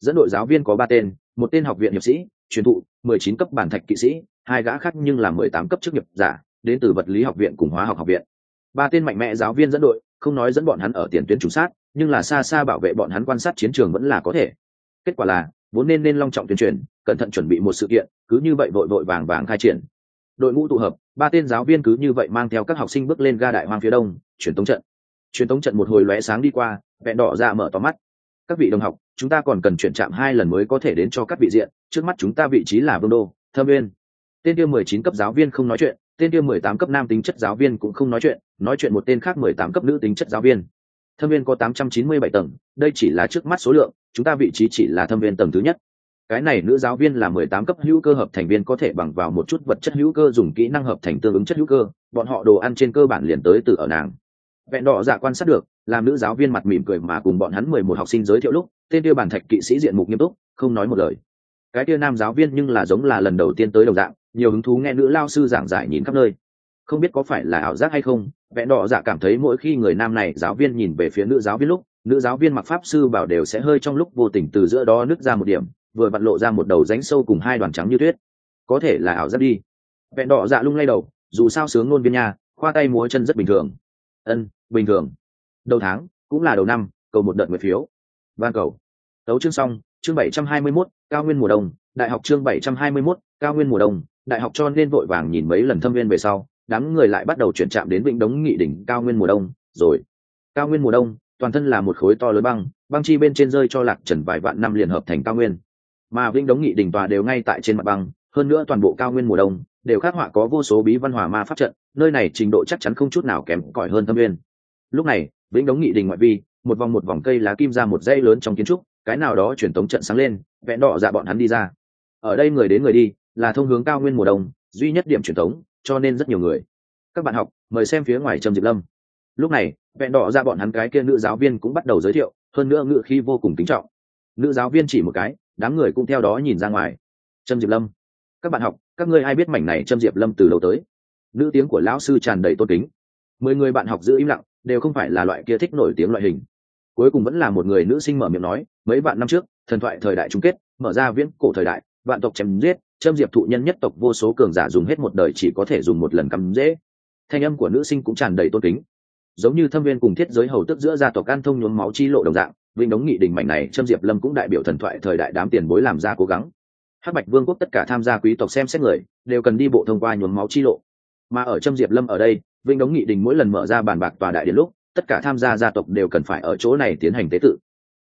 Dẫn đội giáo viên có ba tên, một tên học viện hiệp sĩ, truyền thụ mười chín cấp bản thạch kỵ sĩ, hai gã khác nhưng là mười tám cấp chức nghiệp giả, đến từ vật lý học viện cùng hóa học học viện ba tên mạnh mẽ giáo viên dẫn đội, không nói dẫn bọn hắn ở tiền tuyến trùng sát, nhưng là xa xa bảo vệ bọn hắn quan sát chiến trường vẫn là có thể. Kết quả là, vốn nên nên long trọng tuyên truyền, cẩn thận chuẩn bị một sự kiện, cứ như vậy vội vội vàng vàng khai triển. Đội ngũ tụ hợp, ba tên giáo viên cứ như vậy mang theo các học sinh bước lên ga đại hoang phía đông, truyền tống trận. Truyền tống trận một hồi lóe sáng đi qua, vẹn đỏ ra mở to mắt. Các vị đồng học, chúng ta còn cần chuyển chạm hai lần mới có thể đến cho các vị diện, trước mắt chúng ta vị trí là vương đô, thâm viên tên tiêu mười chín cấp giáo viên không nói chuyện, tên tiêu mười tám cấp nam tính chất giáo viên cũng không nói chuyện nói chuyện một tên khác mười tám cấp nữ tính chất giáo viên. Thâm viên có tám trăm chín mươi bảy tầng, đây chỉ là trước mắt số lượng, chúng ta vị trí chỉ là thâm viên tầng thứ nhất. Cái này nữ giáo viên là mười tám cấp hữu cơ hợp thành viên có thể bằng vào một chút vật chất hữu cơ dùng kỹ năng hợp thành tương ứng chất hữu cơ, bọn họ đồ ăn trên cơ bản liền tới từ ở nàng. Vẹn đỏ dạ quan sát được làm nữ giáo viên mặt mỉm cười mà cùng bọn hắn mười một học sinh giới thiệu lúc, tên tiêu bản thạch kỵ sĩ diện mục nghiêm túc, không nói một lời. Cái tia nam giáo viên nhưng là giống là lần đầu tiên tới đồng dạng, nhiều hứng thú nghe nữ lao sư giảng giải nhìn khắp nơi. Không biết có phải là ảo giác hay không vẹn đỏ dạ cảm thấy mỗi khi người nam này giáo viên nhìn về phía nữ giáo viên lúc nữ giáo viên mặc pháp sư bảo đều sẽ hơi trong lúc vô tình từ giữa đó nứt ra một điểm vừa vặn lộ ra một đầu ránh sâu cùng hai đoàn trắng như tuyết. Có thể là ảo giác đi. Vẹn đỏ dạ lung lay đầu dù sao sướng ngôn viên nhà khoa tay múa chân rất bình thường. Ân bình thường. Đầu tháng cũng là đầu năm cầu một đợt người phiếu. Van cầu. Tấu chương xong chương bảy trăm hai mươi 721, cao nguyên mùa đông đại học chương bảy trăm hai mươi 721, cao nguyên mùa đông đại học cho nên vội vàng nhìn mấy lần thâm viên về sau đám người lại bắt đầu chuyển chạm đến vịnh đống nghị đỉnh cao nguyên mùa đông, rồi. Cao nguyên mùa đông, toàn thân là một khối to lớn băng băng chi bên trên rơi cho lạc trần vài vạn năm liền hợp thành cao nguyên. Mà vĩnh đống nghị đỉnh tòa đều ngay tại trên mặt băng, hơn nữa toàn bộ cao nguyên mùa đông đều khắc họa có vô số bí văn hỏa ma pháp trận, nơi này trình độ chắc chắn không chút nào kém cỏi hơn thâm nguyên. lúc này, vĩnh đống nghị đình ngoại vi, một vòng một vòng cây lá kim ra một dây lớn trong kiến trúc, cái nào đó truyền tống trận sáng lên, vẽ đỏ dạ bọn hắn đi ra. Ở đây người đến người đi, là thông hướng cao nguyên mùa đông, duy nhất điểm truyền tống cho nên rất nhiều người. Các bạn học, mời xem phía ngoài trầm diệp lâm. Lúc này, vẹn đỏ ra bọn hắn cái kia nữ giáo viên cũng bắt đầu giới thiệu, hơn nữa ngự khi vô cùng kính trọng. Nữ giáo viên chỉ một cái, đám người cũng theo đó nhìn ra ngoài. Trâm diệp lâm. Các bạn học, các ngươi ai biết mảnh này trâm diệp lâm từ lâu tới? Nữ tiếng của lão sư tràn đầy tôn kính. Mười người bạn học giữ im lặng, đều không phải là loại kia thích nổi tiếng loại hình. Cuối cùng vẫn là một người nữ sinh mở miệng nói, mấy bạn năm trước, thần thoại thời đại chung kết, mở ra viễn cổ thời đại, vạn tộc chém giết châm diệp thụ nhân nhất tộc vô số cường giả dùng hết một đời chỉ có thể dùng một lần cắm dễ. Thanh âm của nữ sinh cũng tràn đầy tôn kính. Giống như thâm viên cùng thiết giới hầu tức giữa gia tộc an thông nhuốm máu chi lộ đồng dạng, vinh đống nghị đình mảnh này châm diệp lâm cũng đại biểu thần thoại thời đại đám tiền bối làm ra cố gắng. Hắc bạch vương quốc tất cả tham gia quý tộc xem xét người, đều cần đi bộ thông qua nhuốm máu chi lộ. Mà ở châm diệp lâm ở đây, vinh đống nghị đình mỗi lần mở ra bàn bạc tòa đại đến lúc, tất cả tham gia gia tộc đều cần phải ở chỗ này tiến hành tế tự.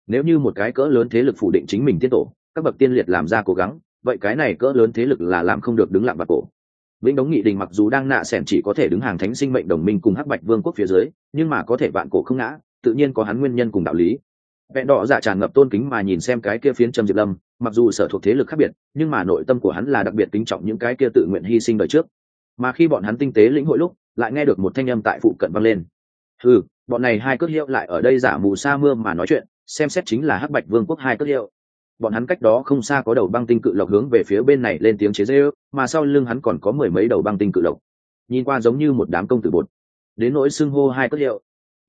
Nếu như một cái cỡ lớn thế lực phủ định chính mình tiết tổ, các bậc tiên liệt làm ra cố gắng vậy cái này cỡ lớn thế lực là làm không được đứng lặng bạc cổ. Vĩnh đống nghị đình mặc dù đang nạ sẻn chỉ có thể đứng hàng thánh sinh mệnh đồng minh cùng hắc bạch vương quốc phía dưới, nhưng mà có thể vạn cổ không ngã, tự nhiên có hắn nguyên nhân cùng đạo lý. Vẹn đỏ dạ tràn ngập tôn kính mà nhìn xem cái kia phiến trầm diệp lâm, mặc dù sở thuộc thế lực khác biệt, nhưng mà nội tâm của hắn là đặc biệt kính trọng những cái kia tự nguyện hy sinh đời trước. Mà khi bọn hắn tinh tế lĩnh hội lúc, lại nghe được một thanh âm tại phụ cận vang lên. Ừ bọn này hai cước hiệu lại ở đây giả mù sa mưa mà nói chuyện, xem xét chính là hắc bạch vương quốc hai cước hiệu bọn hắn cách đó không xa có đầu băng tinh cự lộc hướng về phía bên này lên tiếng chế dễ ước mà sau lưng hắn còn có mười mấy đầu băng tinh cự lộc. Nhìn qua giống như một đám công tử bột. Đến nỗi xưng hô hai cước hiệu,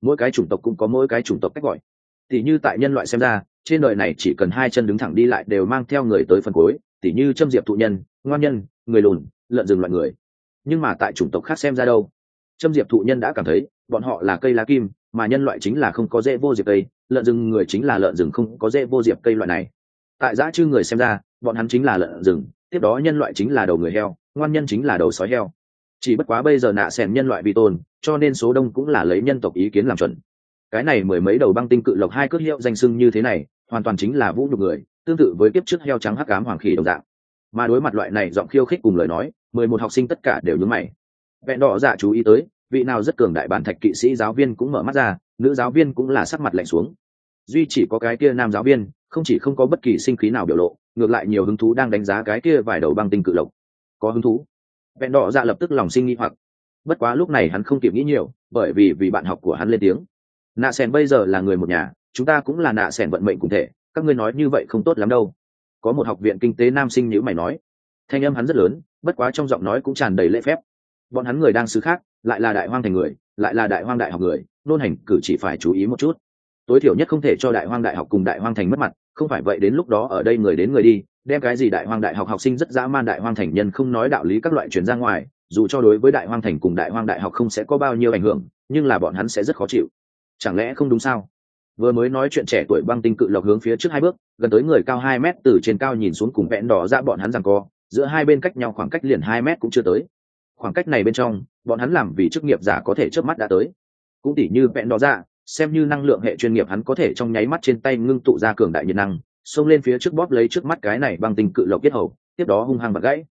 mỗi cái chủng tộc cũng có mỗi cái chủng tộc cách gọi. Tỉ như tại nhân loại xem ra, trên đời này chỉ cần hai chân đứng thẳng đi lại đều mang theo người tới phần cuối tỉ như châm diệp thụ nhân, ngoan nhân, người lùn, lợn rừng loại người. Nhưng mà tại chủng tộc khác xem ra đâu? Châm diệp thụ nhân đã cảm thấy, bọn họ là cây lá kim, mà nhân loại chính là không có dễ vô diệp cây, lợn rừng người chính là lợn rừng không có dễ vô diệp cây loại này tại giã chư người xem ra, bọn hắn chính là lợn rừng, tiếp đó nhân loại chính là đầu người heo, ngoan nhân chính là đầu sói heo. Chỉ bất quá bây giờ nạ xẻn nhân loại vi tôn, cho nên số đông cũng là lấy nhân tộc ý kiến làm chuẩn. Cái này mười mấy đầu băng tinh cự lộc hai cước hiệu danh sưng như thế này, hoàn toàn chính là vũ nhục người, tương tự với kiếp trước heo trắng hắc cám hoàng khỉ đồng dạng. Mà đối mặt loại này giọng khiêu khích cùng lời nói, mười một học sinh tất cả đều nhớ mày. Vẹn đỏ dạ chú ý tới, vị nào rất cường đại bản thạch kỵ sĩ giáo viên cũng mở mắt ra, nữ giáo viên cũng là sắc mặt lạnh xuống. Duy chỉ có cái kia nam giáo viên không chỉ không có bất kỳ sinh khí nào biểu lộ, ngược lại nhiều hứng thú đang đánh giá cái kia vài đầu băng tinh cự lộc. Có hứng thú? Vẹn đỏ dạ lập tức lòng sinh nghi hoặc. Bất quá lúc này hắn không kịp nghĩ nhiều, bởi vì vì bạn học của hắn lên tiếng. Nạ sèn bây giờ là người một nhà, chúng ta cũng là nạ sèn vận mệnh cùng thể, các ngươi nói như vậy không tốt lắm đâu. Có một học viện kinh tế nam sinh nhữ mày nói. Thanh âm hắn rất lớn, bất quá trong giọng nói cũng tràn đầy lễ phép. Bọn hắn người đang xứ khác, lại là đại hoang thành người, lại là đại hoang đại học người, nôn hành cử chỉ phải chú ý một chút. Tối thiểu nhất không thể cho đại hoang đại học cùng đại hoang thành mất mặt không phải vậy đến lúc đó ở đây người đến người đi, đem cái gì đại hoang đại học học sinh rất dã man đại hoang thành nhân không nói đạo lý các loại chuyển ra ngoài, dù cho đối với đại hoang thành cùng đại hoang đại học không sẽ có bao nhiêu ảnh hưởng, nhưng là bọn hắn sẽ rất khó chịu. Chẳng lẽ không đúng sao? Vừa mới nói chuyện trẻ tuổi băng tinh cự lộc hướng phía trước hai bước, gần tới người cao hai mét từ trên cao nhìn xuống cùng vẹn đỏ ra bọn hắn rằng co, giữa hai bên cách nhau khoảng cách liền hai mét cũng chưa tới. Khoảng cách này bên trong, bọn hắn làm vì chức nghiệp giả có thể chớp mắt đã tới. Cũng tỉ như vẹn đỏ ra xem như năng lượng hệ chuyên nghiệp hắn có thể trong nháy mắt trên tay ngưng tụ ra cường đại nhiệt năng, xông lên phía trước bóp lấy trước mắt cái này bằng tình cự lộc kết hầu, tiếp đó hung hăng bật gãy.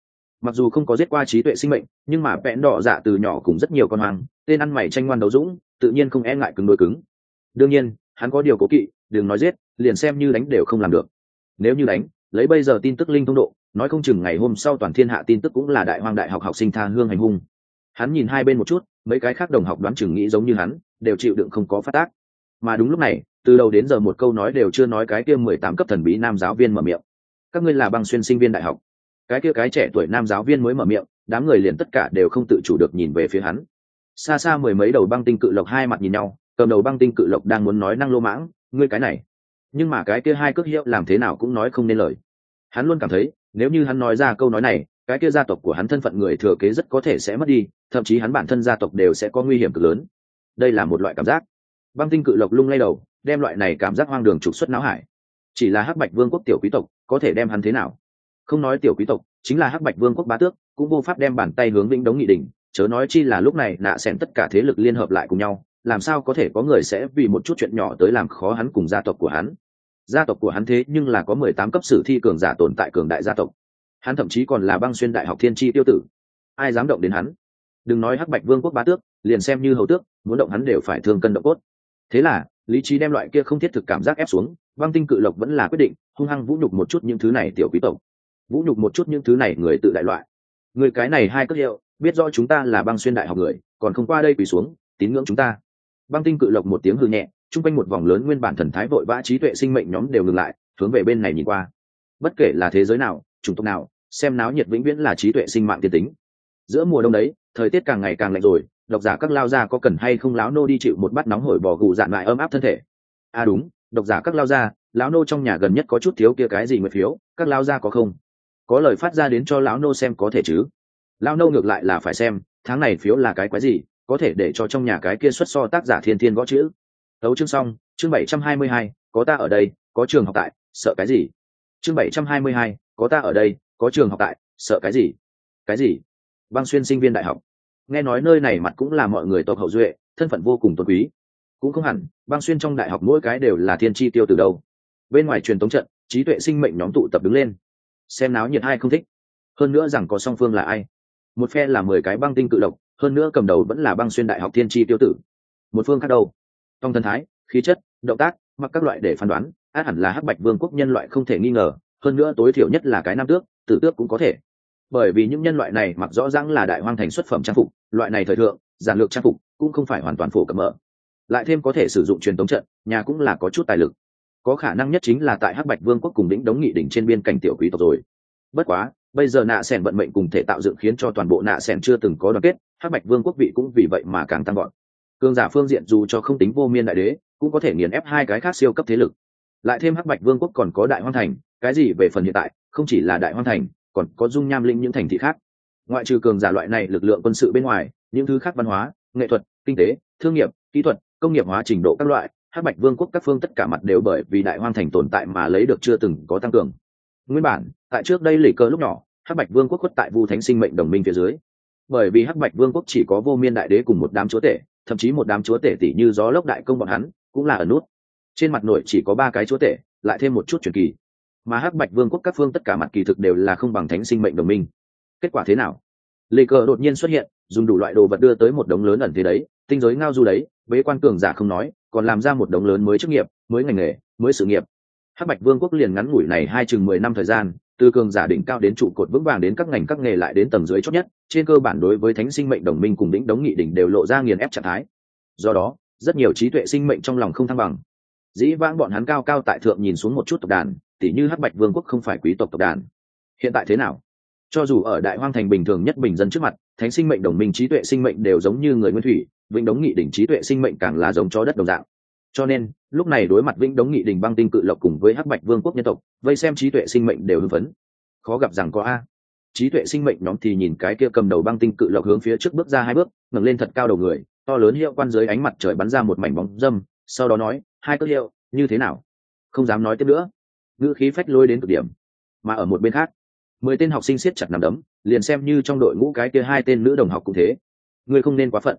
Mặc dù không có giết qua trí tuệ sinh mệnh, nhưng mà vẽn đỏ dạ từ nhỏ cùng rất nhiều con hoang, tên ăn mày tranh ngoan đấu dũng, tự nhiên không e ngại cứng đôi cứng. Đương nhiên, hắn có điều cố kỵ, đừng nói giết, liền xem như đánh đều không làm được. Nếu như đánh, lấy bây giờ tin tức linh thông độ, nói không chừng ngày hôm sau toàn thiên hạ tin tức cũng là đại hoang đại học học sinh tha hương hành hung. Hắn nhìn hai bên một chút, mấy cái khác đồng học đoán chừng nghĩ giống như hắn đều chịu đựng không có phát tác. Mà đúng lúc này, từ đầu đến giờ một câu nói đều chưa nói cái kia mười tám cấp thần bí nam giáo viên mở miệng. Các ngươi là băng xuyên sinh viên đại học. Cái kia cái trẻ tuổi nam giáo viên mới mở miệng, đám người liền tất cả đều không tự chủ được nhìn về phía hắn. Xa xa mười mấy đầu băng tinh cự lộc hai mặt nhìn nhau, cầm đầu băng tinh cự lộc đang muốn nói năng lô mãng, ngươi cái này. Nhưng mà cái kia hai cước hiệu làm thế nào cũng nói không nên lời. Hắn luôn cảm thấy, nếu như hắn nói ra câu nói này, cái kia gia tộc của hắn thân phận người thừa kế rất có thể sẽ mất đi, thậm chí hắn bản thân gia tộc đều sẽ có nguy hiểm cực lớn đây là một loại cảm giác. Băng tinh cự lộc lung lay đầu, đem loại này cảm giác hoang đường trục xuất não hải. Chỉ là hắc bạch vương quốc tiểu quý tộc, có thể đem hắn thế nào? Không nói tiểu quý tộc, chính là hắc bạch vương quốc bá tước, cũng vô pháp đem bàn tay hướng vĩnh đống nghị đình chớ nói chi là lúc này nạ xẻn tất cả thế lực liên hợp lại cùng nhau, làm sao có thể có người sẽ vì một chút chuyện nhỏ tới làm khó hắn cùng gia tộc của hắn? Gia tộc của hắn thế nhưng là có mười tám cấp sử thi cường giả tồn tại cường đại gia tộc. Hắn thậm chí còn là băng xuyên đại học thiên tri tiêu tử. Ai dám động đến hắn? Đừng nói hắc bạch vương quốc bá tước liền xem như hầu tước, muốn động hắn đều phải thương cân động cốt. Thế là, lý trí đem loại kia không thiết thực cảm giác ép xuống băng tinh cự lộc vẫn là quyết định, hung hăng vũ nhục một chút những thứ này tiểu quý tộc. Vũ nhục một chút những thứ này người tự đại loại. Người cái này hai cất hiệu, biết rõ chúng ta là băng xuyên đại học người, còn không qua đây quỳ xuống, tín ngưỡng chúng ta. Băng tinh cự lộc một tiếng hư nhẹ, chung quanh một vòng lớn nguyên bản thần thái vội vã trí tuệ sinh mệnh nhóm đều ngừng lại, hướng về bên này nhìn qua. Bất kể là thế giới nào, chủng tộc nào, xem náo nhiệt vĩnh viễn là trí tuệ sinh mạng tiên tính. Giữa mùa đông đấy, thời tiết càng ngày càng lạnh rồi độc giả các lao gia có cần hay không láo nô đi chịu một bát nóng hổi bò gù dạn lại ấm áp thân thể? À đúng, độc giả các lao gia, lão nô trong nhà gần nhất có chút thiếu kia cái gì nguyệt phiếu, các lao gia có không? Có lời phát ra đến cho lão nô xem có thể chứ? Lao nô ngược lại là phải xem, tháng này phiếu là cái quái gì, có thể để cho trong nhà cái kia xuất so tác giả thiên thiên gõ chữ. Tấu chương xong, chương bảy trăm hai mươi hai, có ta ở đây, có trường học tại, sợ cái gì? Chương bảy trăm hai mươi hai, có ta ở đây, có trường học tại, sợ cái gì? Cái gì? Băng xuyên sinh viên đại học nghe nói nơi này mặt cũng là mọi người tộc hậu duệ, thân phận vô cùng tôn quý. Cũng không hẳn, băng xuyên trong đại học mỗi cái đều là thiên tri tiêu từ đâu. Bên ngoài truyền tống trận, trí tuệ sinh mệnh nhóm tụ tập đứng lên. Xem náo nhiệt ai không thích. Hơn nữa rằng có song phương là ai. Một phe là mười cái băng tinh cự độc hơn nữa cầm đầu vẫn là băng xuyên đại học thiên tri tiêu tử. Một phương khác đâu? Trong thân thái, khí chất, động tác, mặc các loại để phán đoán át hẳn là hắc bạch vương quốc nhân loại không thể nghi ngờ, hơn nữa tối thiểu nhất là cái nam tước, tử tước cũng có thể bởi vì những nhân loại này mặc rõ ràng là đại hoang thành xuất phẩm trang phục, loại này thời thượng, giản lược trang phục cũng không phải hoàn toàn phổ cập mở. Lại thêm có thể sử dụng truyền thống trận, nhà cũng là có chút tài lực. Có khả năng nhất chính là tại hắc bạch vương quốc cùng đỉnh đống nghị đỉnh trên biên cảnh tiểu quý tộc rồi. Bất quá, bây giờ nạ sẻn vận mệnh cùng thể tạo dựng khiến cho toàn bộ nạ sẻn chưa từng có đoàn kết, hắc bạch vương quốc vị cũng vì vậy mà càng tăng gọn cương giả phương diện dù cho không tính vô miên đại đế, cũng có thể nghiền ép hai cái khác siêu cấp thế lực. Lại thêm hắc bạch vương quốc còn có đại hoang thành, cái gì về phần hiện tại, không chỉ là đại hoang thành còn có dung nham linh những thành thị khác. Ngoại trừ cường giả loại này lực lượng quân sự bên ngoài, những thứ khác văn hóa, nghệ thuật, kinh tế, thương nghiệp, kỹ thuật, công nghiệp hóa trình độ các loại, hắc bạch vương quốc các phương tất cả mặt đều bởi vì đại hoang thành tồn tại mà lấy được chưa từng có tăng cường. Nguyên bản, tại trước đây lì cơ lúc nhỏ, hắc bạch vương quốc khuất tại vu thánh sinh mệnh đồng minh phía dưới. Bởi vì hắc bạch vương quốc chỉ có vô miên đại đế cùng một đám chúa tể, thậm chí một đám chúa tể tỷ như gió lốc đại công bọn hắn, cũng là ở nút. Trên mặt nội chỉ có ba cái chúa tể, lại thêm một chút truyền kỳ mà hắc bạch vương quốc các phương tất cả mặt kỳ thực đều là không bằng thánh sinh mệnh đồng minh. Kết quả thế nào? Lê cờ đột nhiên xuất hiện, dùng đủ loại đồ vật đưa tới một đống lớn ẩn thế đấy, tinh giới ngao du đấy, bế quan cường giả không nói, còn làm ra một đống lớn mới chức nghiệp, mới ngành nghề, mới sự nghiệp. Hắc bạch vương quốc liền ngắn ngủi này hai chừng mười năm thời gian, từ cường giả đỉnh cao đến trụ cột vững vàng đến các ngành các nghề lại đến tầng dưới chót nhất, trên cơ bản đối với thánh sinh mệnh đồng minh cùng đỉnh đống nghị đỉnh đều lộ ra nghiền ép trạng thái. Do đó, rất nhiều trí tuệ sinh mệnh trong lòng không thăng bằng. Dĩ vãng bọn hắn cao cao tại thượng nhìn xuống một chút tộc đàn tỉ như hắc bạch vương quốc không phải quý tộc tộc đàn. Hiện tại thế nào? Cho dù ở đại hoang thành bình thường nhất bình dân trước mặt, thánh sinh mệnh, đồng minh, trí tuệ sinh mệnh đều giống như người nguyên thủy, vĩnh đống nghị đỉnh trí tuệ sinh mệnh càng là giống chó đất đồng dạng. Cho nên, lúc này đối mặt vĩnh đống nghị đỉnh băng tinh cự lộc cùng với hắc bạch vương quốc nhân tộc, vây xem trí tuệ sinh mệnh đều hưng phấn. Khó gặp rằng có a. Trí tuệ sinh mệnh nhóm thì nhìn cái kia cầm đầu băng tinh cự lộc hướng phía trước bước ra hai bước, ngẩng lên thật cao đầu người, to lớn hiệu quan dưới ánh mặt trời bắn ra một mảnh bóng dâm, sau đó nói, hai cước hiệu, như thế nào? Không dám nói tiếp nữa ngữ khí phách lôi đến cực điểm. Mà ở một bên khác, mười tên học sinh siết chặt nằm đấm, liền xem như trong đội ngũ cái kia hai tên nữ đồng học cũng thế. Ngươi không nên quá phận.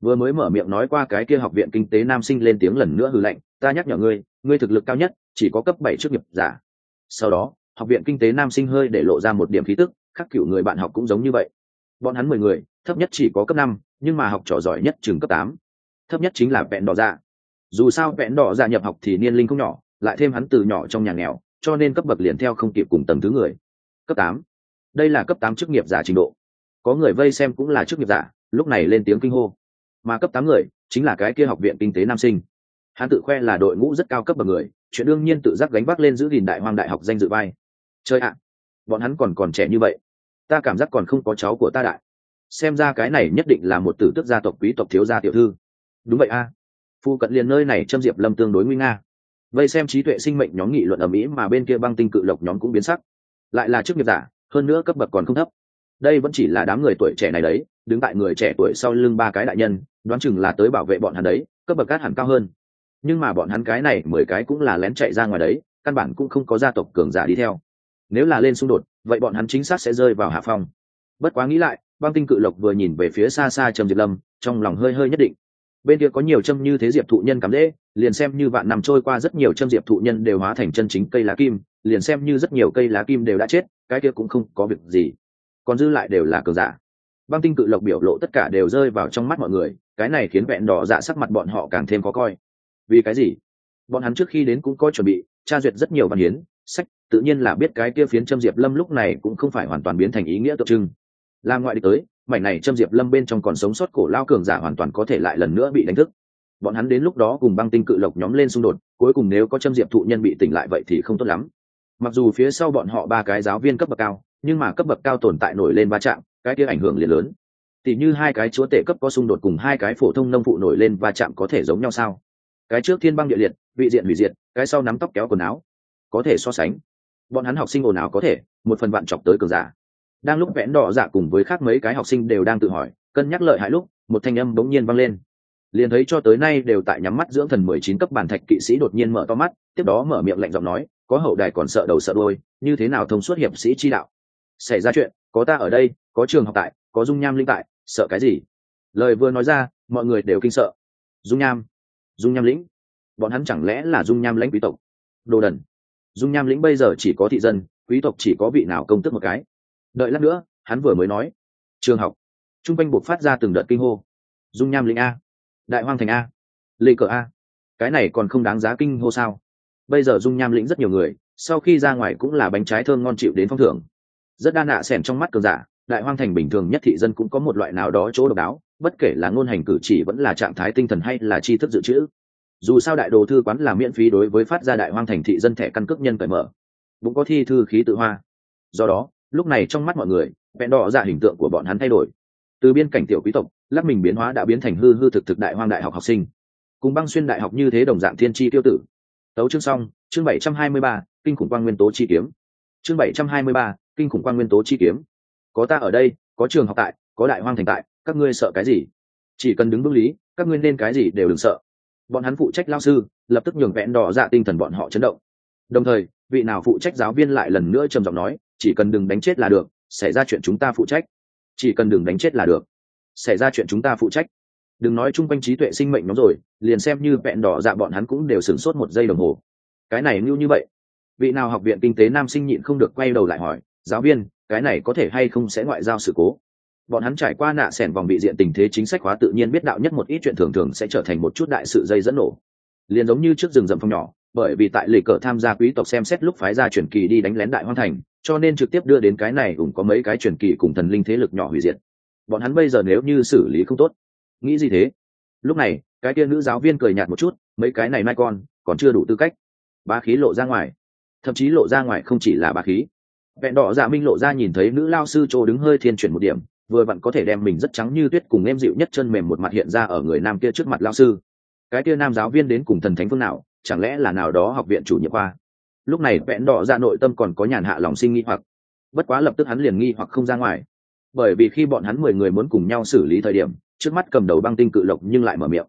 Vừa mới mở miệng nói qua cái kia học viện kinh tế nam sinh lên tiếng lần nữa hư lệnh ta nhắc nhở ngươi ngươi thực lực cao nhất, chỉ có cấp bảy trước nghiệp giả. Sau đó, học viện kinh tế nam sinh hơi để lộ ra một điểm khí tức, khắc cựu người bạn học cũng giống như vậy. Bọn hắn mười người, thấp nhất chỉ có cấp năm, nhưng mà học trò giỏi nhất trường cấp tám. Thấp nhất chính là vẹn đỏ dạ. Dù sao vẹn đỏ dạ nhập học thì niên linh không nhỏ lại thêm hắn từ nhỏ trong nhà nghèo, cho nên cấp bậc liền theo không kịp cùng tầng thứ người. Cấp tám. Đây là cấp tám chức nghiệp giả trình độ. Có người vây xem cũng là chức nghiệp giả, lúc này lên tiếng kinh hô. Mà cấp tám người, chính là cái kia học viện kinh tế nam sinh. Hắn tự khoe là đội ngũ rất cao cấp bậc người, chuyện đương nhiên tự giác gánh vác lên giữ gìn đại hoàng đại học danh dự vai. Chơi ạ, bọn hắn còn còn trẻ như vậy. Ta cảm giác còn không có cháu của ta đại. Xem ra cái này nhất định là một tử tức gia tộc quý tộc thiếu gia tiểu thư. Đúng vậy a. Phu cận liền nơi này châm diệp lâm tương đối nguy nga vậy xem trí tuệ sinh mệnh nhóm nghị luận ở mỹ mà bên kia băng tinh cự lộc nhóm cũng biến sắc. Lại là chức nghiệp giả, hơn nữa cấp bậc còn không thấp. Đây vẫn chỉ là đám người tuổi trẻ này đấy, đứng tại người trẻ tuổi sau lưng ba cái đại nhân, đoán chừng là tới bảo vệ bọn hắn đấy, cấp bậc cát hẳn cao hơn. Nhưng mà bọn hắn cái này mười cái cũng là lén chạy ra ngoài đấy, căn bản cũng không có gia tộc cường giả đi theo. Nếu là lên xung đột, vậy bọn hắn chính xác sẽ rơi vào hạ phong. Bất quá nghĩ lại, băng tinh cự lộc vừa nhìn về phía xa xa trầm diệp lâm, trong lòng hơi hơi nhất định bên kia có nhiều châm như thế diệp thụ nhân cắm dễ liền xem như vạn nằm trôi qua rất nhiều châm diệp thụ nhân đều hóa thành chân chính cây lá kim, liền xem như rất nhiều cây lá kim đều đã chết, cái kia cũng không có việc gì. Còn dư lại đều là cờ giả. Băng tinh cự lộc biểu lộ tất cả đều rơi vào trong mắt mọi người, cái này khiến vẹn đỏ dạ sắc mặt bọn họ càng thêm khó coi. Vì cái gì? Bọn hắn trước khi đến cũng có chuẩn bị, tra duyệt rất nhiều văn hiến, sách, tự nhiên là biết cái kia phiến châm diệp lâm lúc này cũng không phải hoàn toàn biến thành ý nghĩa tượng trưng. Làm ngoại địch tới mảnh này châm diệp lâm bên trong còn sống sót cổ lao cường giả hoàn toàn có thể lại lần nữa bị đánh thức. Bọn hắn đến lúc đó cùng băng tinh cự lộc nhóm lên xung đột, cuối cùng nếu có châm diệp thụ nhân bị tỉnh lại vậy thì không tốt lắm. Mặc dù phía sau bọn họ ba cái giáo viên cấp bậc cao, nhưng mà cấp bậc cao tồn tại nổi lên va chạm, cái kia ảnh hưởng liền lớn. Tỉ như hai cái chúa tể cấp có xung đột cùng hai cái phổ thông nông phụ nổi lên va chạm có thể giống nhau sao? Cái trước thiên băng địa liệt, vị diện hủy diệt, cái sau nắm tóc kéo quần áo, có thể so sánh. Bọn hắn học sinh ồn ào có thể, một phần vạn chọc tới cường giả đang lúc vẽn đỏ dạ cùng với khác mấy cái học sinh đều đang tự hỏi, cân nhắc lợi hại lúc, một thanh âm bỗng nhiên vang lên. Liền thấy cho tới nay đều tại nhắm mắt dưỡng thần mười chín cấp bản thạch kỵ sĩ đột nhiên mở to mắt, tiếp đó mở miệng lạnh giọng nói, có hậu đài còn sợ đầu sợ đôi như thế nào thông suốt hiệp sĩ chi đạo? Xảy ra chuyện, có ta ở đây, có trường học tại, có dung nham linh tại, sợ cái gì? Lời vừa nói ra, mọi người đều kinh sợ. Dung nham dung nham lĩnh, bọn hắn chẳng lẽ là dung nham lãnh quý tộc? Đồ đần, dung nham lĩnh bây giờ chỉ có thị dân, quý tộc chỉ có vị nào công tức một cái? Đợi lát nữa, hắn vừa mới nói. Trường học. T r u n g quanh buộc phát ra từng đợt kinh hô. Dung nham lĩnh a. Đại hoang thành a. Lê cờ a. Cái này còn không đáng giá kinh hô sao? Bây giờ dung nham lĩnh rất nhiều người, sau khi ra ngoài cũng là bánh trái thơm ngon chịu đến phong thưởng. Rất đa nạ s ẻ n trong mắt cường giả, đại hoang thành bình thường nhất thị dân cũng có một loại nào đó chỗ độc đáo, bất kể là ngôn hành cử chỉ vẫn là trạng thái tinh thần hay là tri thức dự trữ. Dù sao đại đồ thư quán là miễn phí đối với phát ra đại hoang thành thị dân thẻ căn cước nhân cởi mở, cũng có thi thư khí tự hoa. Do đó lúc này trong mắt mọi người, vẹn đỏ ra hình tượng của bọn hắn thay đổi. Từ biên cảnh tiểu quý tộc, lắc mình biến hóa đã biến thành hư hư thực thực đại hoang đại học học sinh. Cùng băng xuyên đại học như thế đồng dạng thiên tri tiêu tử. Tấu chương xong, chương bảy trăm hai mươi ba, kinh khủng quan nguyên tố chi kiếm. Chương bảy trăm hai mươi ba, kinh khủng quan nguyên tố chi kiếm. Có ta ở đây, có trường học tại, có đại hoang thành tại, các ngươi sợ cái gì? Chỉ cần đứng bước lý, các ngươi nên cái gì đều đừng sợ. Bọn hắn phụ trách lao sư, lập tức nhường vẹn đỏ dạ tinh thần bọn họ chấn động. Đồng thời, vị nào phụ trách giáo viên lại lần nữa trầm giọng nói chỉ cần đừng đánh chết là được, xảy ra chuyện chúng ta phụ trách. Chỉ cần đừng đánh chết là được. Xảy ra chuyện chúng ta phụ trách. Đừng nói chung quanh trí tuệ sinh mệnh nó rồi, liền xem như vẹn đỏ dạ bọn hắn cũng đều sửng sốt một giây đồng hồ. Cái này như như vậy. Vị nào học viện kinh tế nam sinh nhịn không được quay đầu lại hỏi, giáo viên, cái này có thể hay không sẽ ngoại giao sự cố? Bọn hắn trải qua nạ sẻn vòng bị diện tình thế chính sách hóa tự nhiên biết đạo nhất một ít chuyện thường thường sẽ trở thành một chút đại sự dây dẫn nổ. Liền giống như trước rừng rậm phong nhỏ bởi vì tại lịch cờ tham gia quý tộc xem xét lúc phái ra truyền kỳ đi đánh lén đại hoang thành, cho nên trực tiếp đưa đến cái này cũng có mấy cái truyền kỳ cùng thần linh thế lực nhỏ hủy diệt. Bọn hắn bây giờ nếu như xử lý không tốt, nghĩ gì thế? Lúc này, cái kia nữ giáo viên cười nhạt một chút, mấy cái này mai con, còn chưa đủ tư cách. Ba khí lộ ra ngoài. Thậm chí lộ ra ngoài không chỉ là ba khí. Vẹn đỏ dạ minh lộ ra nhìn thấy nữ lao sư chỗ đứng hơi thiên chuyển một điểm, vừa vặn có thể đem mình rất trắng như tuyết cùng em dịu nhất chân mềm một mặt hiện ra ở người nam kia trước mặt lao sư. Cái kia nam giáo viên đến cùng thần thánh phương nào? Chẳng lẽ là nào đó học viện chủ nhiệm khoa? Lúc này vẽn đỏ ra nội tâm còn có nhàn hạ lòng sinh nghi hoặc. Bất quá lập tức hắn liền nghi hoặc không ra ngoài. Bởi vì khi bọn hắn mười người muốn cùng nhau xử lý thời điểm, trước mắt cầm đầu băng tinh cự lộc nhưng lại mở miệng.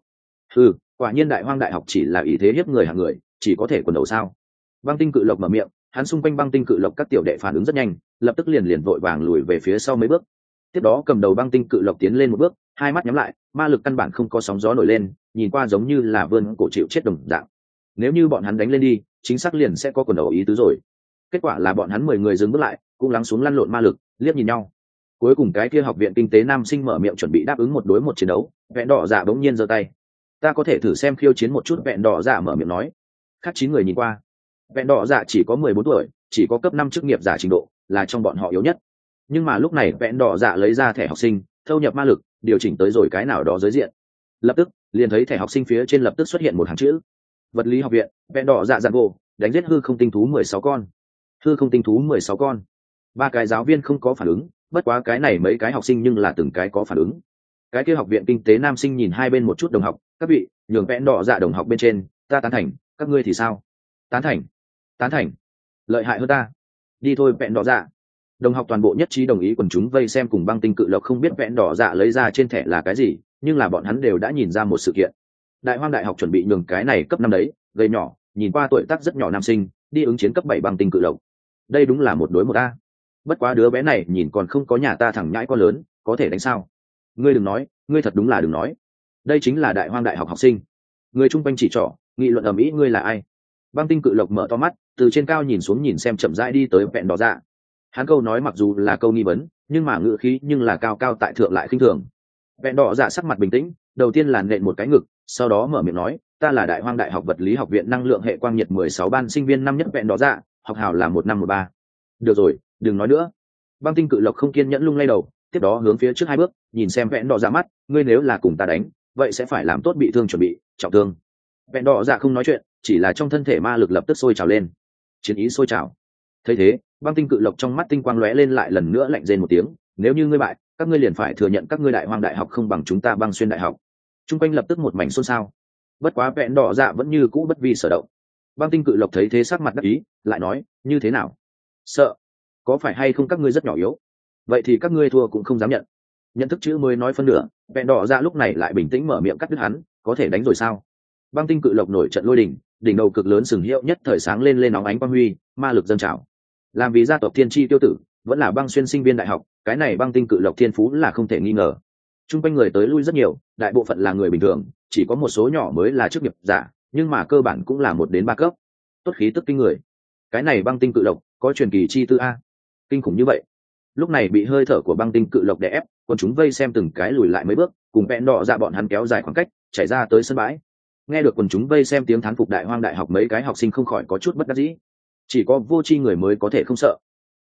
Ừ quả nhiên đại hoang đại học chỉ là ý thế hiếp người hàng người, chỉ có thể quần đầu sao? Băng tinh cự lộc mở miệng, hắn xung quanh băng tinh cự lộc các tiểu đệ phản ứng rất nhanh, lập tức liền liền vội vàng lùi về phía sau mấy bước. Tiếp đó cầm đầu băng tinh cự lộc tiến lên một bước, hai mắt nhắm lại, ma lực căn bản không có sóng gió nổi lên, nhìn qua giống như là vươn cổ chịu chết đồng dạng nếu như bọn hắn đánh lên đi, chính xác liền sẽ có quần đầu ý tứ rồi. Kết quả là bọn hắn mười người dừng bước lại, cũng lắng xuống lăn lộn ma lực, liếc nhìn nhau. Cuối cùng cái kia học viện kinh tế nam sinh mở miệng chuẩn bị đáp ứng một đối một chiến đấu, vẹn đỏ giả bỗng nhiên giơ tay. Ta có thể thử xem khiêu chiến một chút, vẹn đỏ giả mở miệng nói. Khác chín người nhìn qua. Vẹn đỏ giả chỉ có mười bốn tuổi, chỉ có cấp năm chức nghiệp giả trình độ, là trong bọn họ yếu nhất. Nhưng mà lúc này vẹn đỏ dạ lấy ra thẻ học sinh, thâu nhập ma lực, điều chỉnh tới rồi cái nào đó giới diện. Lập tức, liền thấy thẻ học sinh phía trên lập tức xuất hiện một hàng chữ vật lý học viện vẹn đỏ dạ dạng gỗ, đánh giết hư không tinh thú mười sáu con. Hư không tinh thú mười sáu con. Ba cái giáo viên không có phản ứng, bất quá cái này mấy cái học sinh nhưng là từng cái có phản ứng. Cái kia học viện kinh tế nam sinh nhìn hai bên một chút đồng học, các vị, nhường vẽn đỏ dạ đồng học bên trên, ta tán thành, các ngươi thì sao? Tán thành tán thành. Lợi hại hơn ta. Đi thôi vẹn đỏ dạ. Đồng học toàn bộ nhất trí đồng ý quần chúng vây xem cùng băng tinh cự lộc không biết vẽ đỏ dạ lấy ra trên thẻ là cái gì, nhưng là bọn hắn đều đã nhìn ra một sự kiện đại hoang đại học chuẩn bị nhường cái này cấp năm đấy gây nhỏ, nhìn qua tuổi tác rất nhỏ nam sinh, đi ứng chiến cấp bảy bằng tinh cự lộc. Đây đúng là một đối một a. Bất quá đứa bé này nhìn còn không có nhà ta thẳng nhãi con lớn, có thể đánh sao? Ngươi đừng nói, ngươi thật đúng là đừng nói. Đây chính là đại hoang đại học học sinh. Người chung quanh chỉ trỏ, nghị luận ầm ĩ ngươi là ai? Băng tinh cự lộc mở to mắt, từ trên cao nhìn xuống nhìn xem chậm rãi đi tới vẹn đỏ dạ. Hắn câu nói mặc dù là câu nghi vấn, nhưng mà ngự khí nhưng là cao cao tại thượng lại khinh thường. Vẹn đỏ dạ sắc mặt bình tĩnh đầu tiên là nện một cái ngực, sau đó mở miệng nói, ta là đại hoang đại học vật lý học viện năng lượng hệ quang nhiệt mười sáu ban sinh viên năm nhất vẹn đó ra dạ, học hào là một năm một ba. Được rồi, đừng nói nữa. Băng tinh cự lộc không kiên nhẫn lung lay đầu, tiếp đó hướng phía trước hai bước, nhìn xem vẹn đỏ ra mắt, ngươi nếu là cùng ta đánh, vậy sẽ phải làm tốt bị thương chuẩn bị, trọng thương. Vẹn đỏ ra không nói chuyện, chỉ là trong thân thể ma lực lập tức sôi trào lên. Chiến ý sôi trào. Thấy thế, băng tinh cự lộc trong mắt tinh quang lóe lên lại lần nữa lạnh rên một tiếng, nếu như ngươi bại các ngươi liền phải thừa nhận các ngươi đại hoang đại học không bằng chúng ta băng xuyên đại học. T r u n g quanh lập tức một mảnh xôn xao. Bất quá vẹn đỏ dạ vẫn như cũ bất vi sở động. Băng tinh cự lộc thấy thế sắc mặt đắc ý lại nói như thế nào? Sợ? Có phải hay không các ngươi rất nhỏ yếu? Vậy thì các ngươi thua cũng không dám nhận. Nhận thức chữ mới nói phân nửa vẹn đỏ dạ lúc này lại bình tĩnh mở miệng cắt đứt hắn có thể đánh rồi sao? Băng tinh cự lộc nổi trận lôi đỉnh, đỉnh đầu cực lớn sừng hiệu nhất thời sáng lên lên nóng ánh quang huy ma lực dân trào. Làm vì gia tộc thiên tri tiêu tử vẫn là băng xuyên sinh viên đại học cái này băng tinh cự lộc thiên phú là không thể nghi ngờ. T r u n g quanh người tới lui rất nhiều, đại bộ phận là người bình thường, chỉ có một số nhỏ mới là chức nghiệp giả, nhưng mà cơ bản cũng là một đến ba cấp. Tốt khí tức kinh người. Cái này băng tinh cự lộc có truyền kỳ chi tư a. Kinh khủng như vậy. Lúc này bị hơi thở của băng tinh cự lộc đè ép còn chúng vây xem từng cái lùi lại mấy bước, cùng vẹn đỏ ra bọn hắn kéo dài khoảng cách, chạy ra tới sân bãi. Nghe được quần chúng vây xem tiếng thán phục đại hoang đại học mấy cái học sinh không khỏi có chút bất đắc dĩ. Chỉ có vô tri người mới có thể không sợ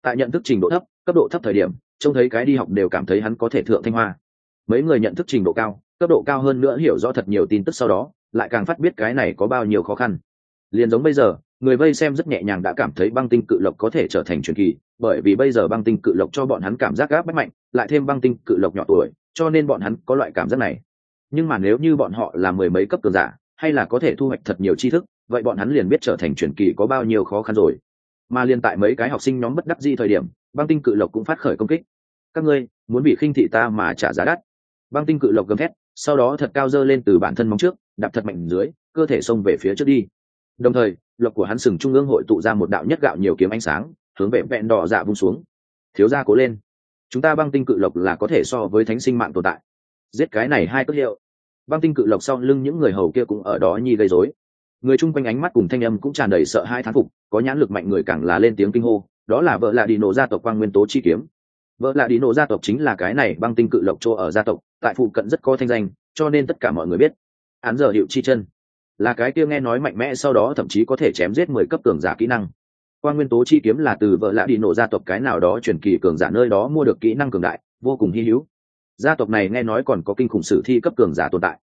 tại nhận thức trình độ thấp, cấp độ thấp thời điểm, trông thấy cái đi học đều cảm thấy hắn có thể thượng thanh hoa. Mấy người nhận thức trình độ cao, cấp độ cao hơn nữa hiểu rõ thật nhiều tin tức sau đó, lại càng phát biết cái này có bao nhiêu khó khăn. Liền giống bây giờ, người vây xem rất nhẹ nhàng đã cảm thấy băng tinh cự lộc có thể trở thành truyền kỳ, bởi vì bây giờ băng tinh cự lộc cho bọn hắn cảm giác gáp bách mạnh, lại thêm băng tinh cự lộc nhỏ tuổi, cho nên bọn hắn có loại cảm giác này. Nhưng mà nếu như bọn họ là mười mấy cấp cường giả, hay là có thể thu hoạch thật nhiều tri thức, vậy bọn hắn liền biết trở thành truyền kỳ có bao nhiêu khó khăn rồi mà liên tại mấy cái học sinh nhóm bất đắc di thời điểm, băng tinh cự lộc cũng phát khởi công kích. Các ngươi, muốn bị khinh thị ta mà trả giá đắt. Băng tinh cự lộc gầm thét, sau đó thật cao dơ lên từ bản thân móng trước, đạp thật mạnh dưới, cơ thể xông về phía trước đi. Đồng thời, lộc của hắn sừng trung ương hội tụ ra một đạo nhất gạo nhiều kiếm ánh sáng, hướng về vẹn đỏ dạ vung xuống. Thiếu gia cố lên. Chúng ta băng tinh cự lộc là có thể so với thánh sinh mạng tồn tại. Giết cái này hai cất hiệu. Băng tinh cự lộc sau lưng những người hầu kia cũng ở đó nhi gây rối người chung quanh ánh mắt cùng thanh âm cũng tràn đầy sợ hai thán phục, có nhãn lực mạnh người càng là lên tiếng kinh hô, đó là vợ lạ đi nổ gia tộc quang nguyên tố chi kiếm. Vợ lạ đi nổ gia tộc chính là cái này băng tinh cự lộc chỗ ở gia tộc, tại phụ cận rất có thanh danh, cho nên tất cả mọi người biết. Án giờ hiệu chi chân, là cái kia nghe nói mạnh mẽ sau đó thậm chí có thể chém giết mười cấp cường giả kỹ năng. Quan nguyên tố chi kiếm là từ vợ lạ đi nổ gia tộc cái nào đó truyền kỳ cường giả nơi đó mua được kỹ năng cường đại, vô cùng hy hữu. Gia tộc này nghe nói còn có kinh khủng sử thi cấp cường giả tồn tại.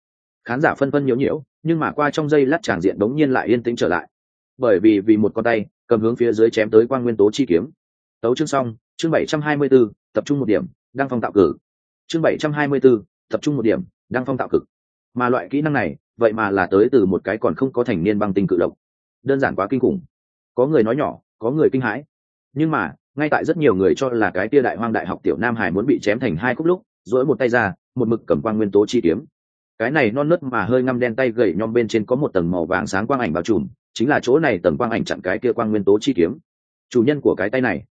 Khán giả phân phân nhiễu nhiễu nhưng mà qua trong giây lát tràng diện đống nhiên lại yên tĩnh trở lại. Bởi vì vì một con tay cầm hướng phía dưới chém tới quan nguyên tố chi kiếm. Tấu chương xong chương bảy trăm hai mươi 724, tập trung một điểm đăng phong tạo cử. Chương bảy trăm hai mươi 724, tập trung một điểm đăng phong tạo cực mà loại kỹ năng này vậy mà là tới từ một cái còn không có thành niên băng tinh cự độc đơn giản quá kinh khủng. Có người nói nhỏ có người kinh hãi. Nhưng mà ngay tại rất nhiều người cho là cái tia đại hoang đại học tiểu nam hải muốn bị chém thành hai khúc lúc dỗi một tay ra một mực cầm quang nguyên tố chi kiếm cái này non nớt mà hơi ngăm đen tay gậy nhom bên trên có một tầng màu vàng sáng quang ảnh bao trùm, chính là chỗ này tầng quang ảnh chặn cái kia quang nguyên tố chi kiếm. Chủ nhân của cái tay này,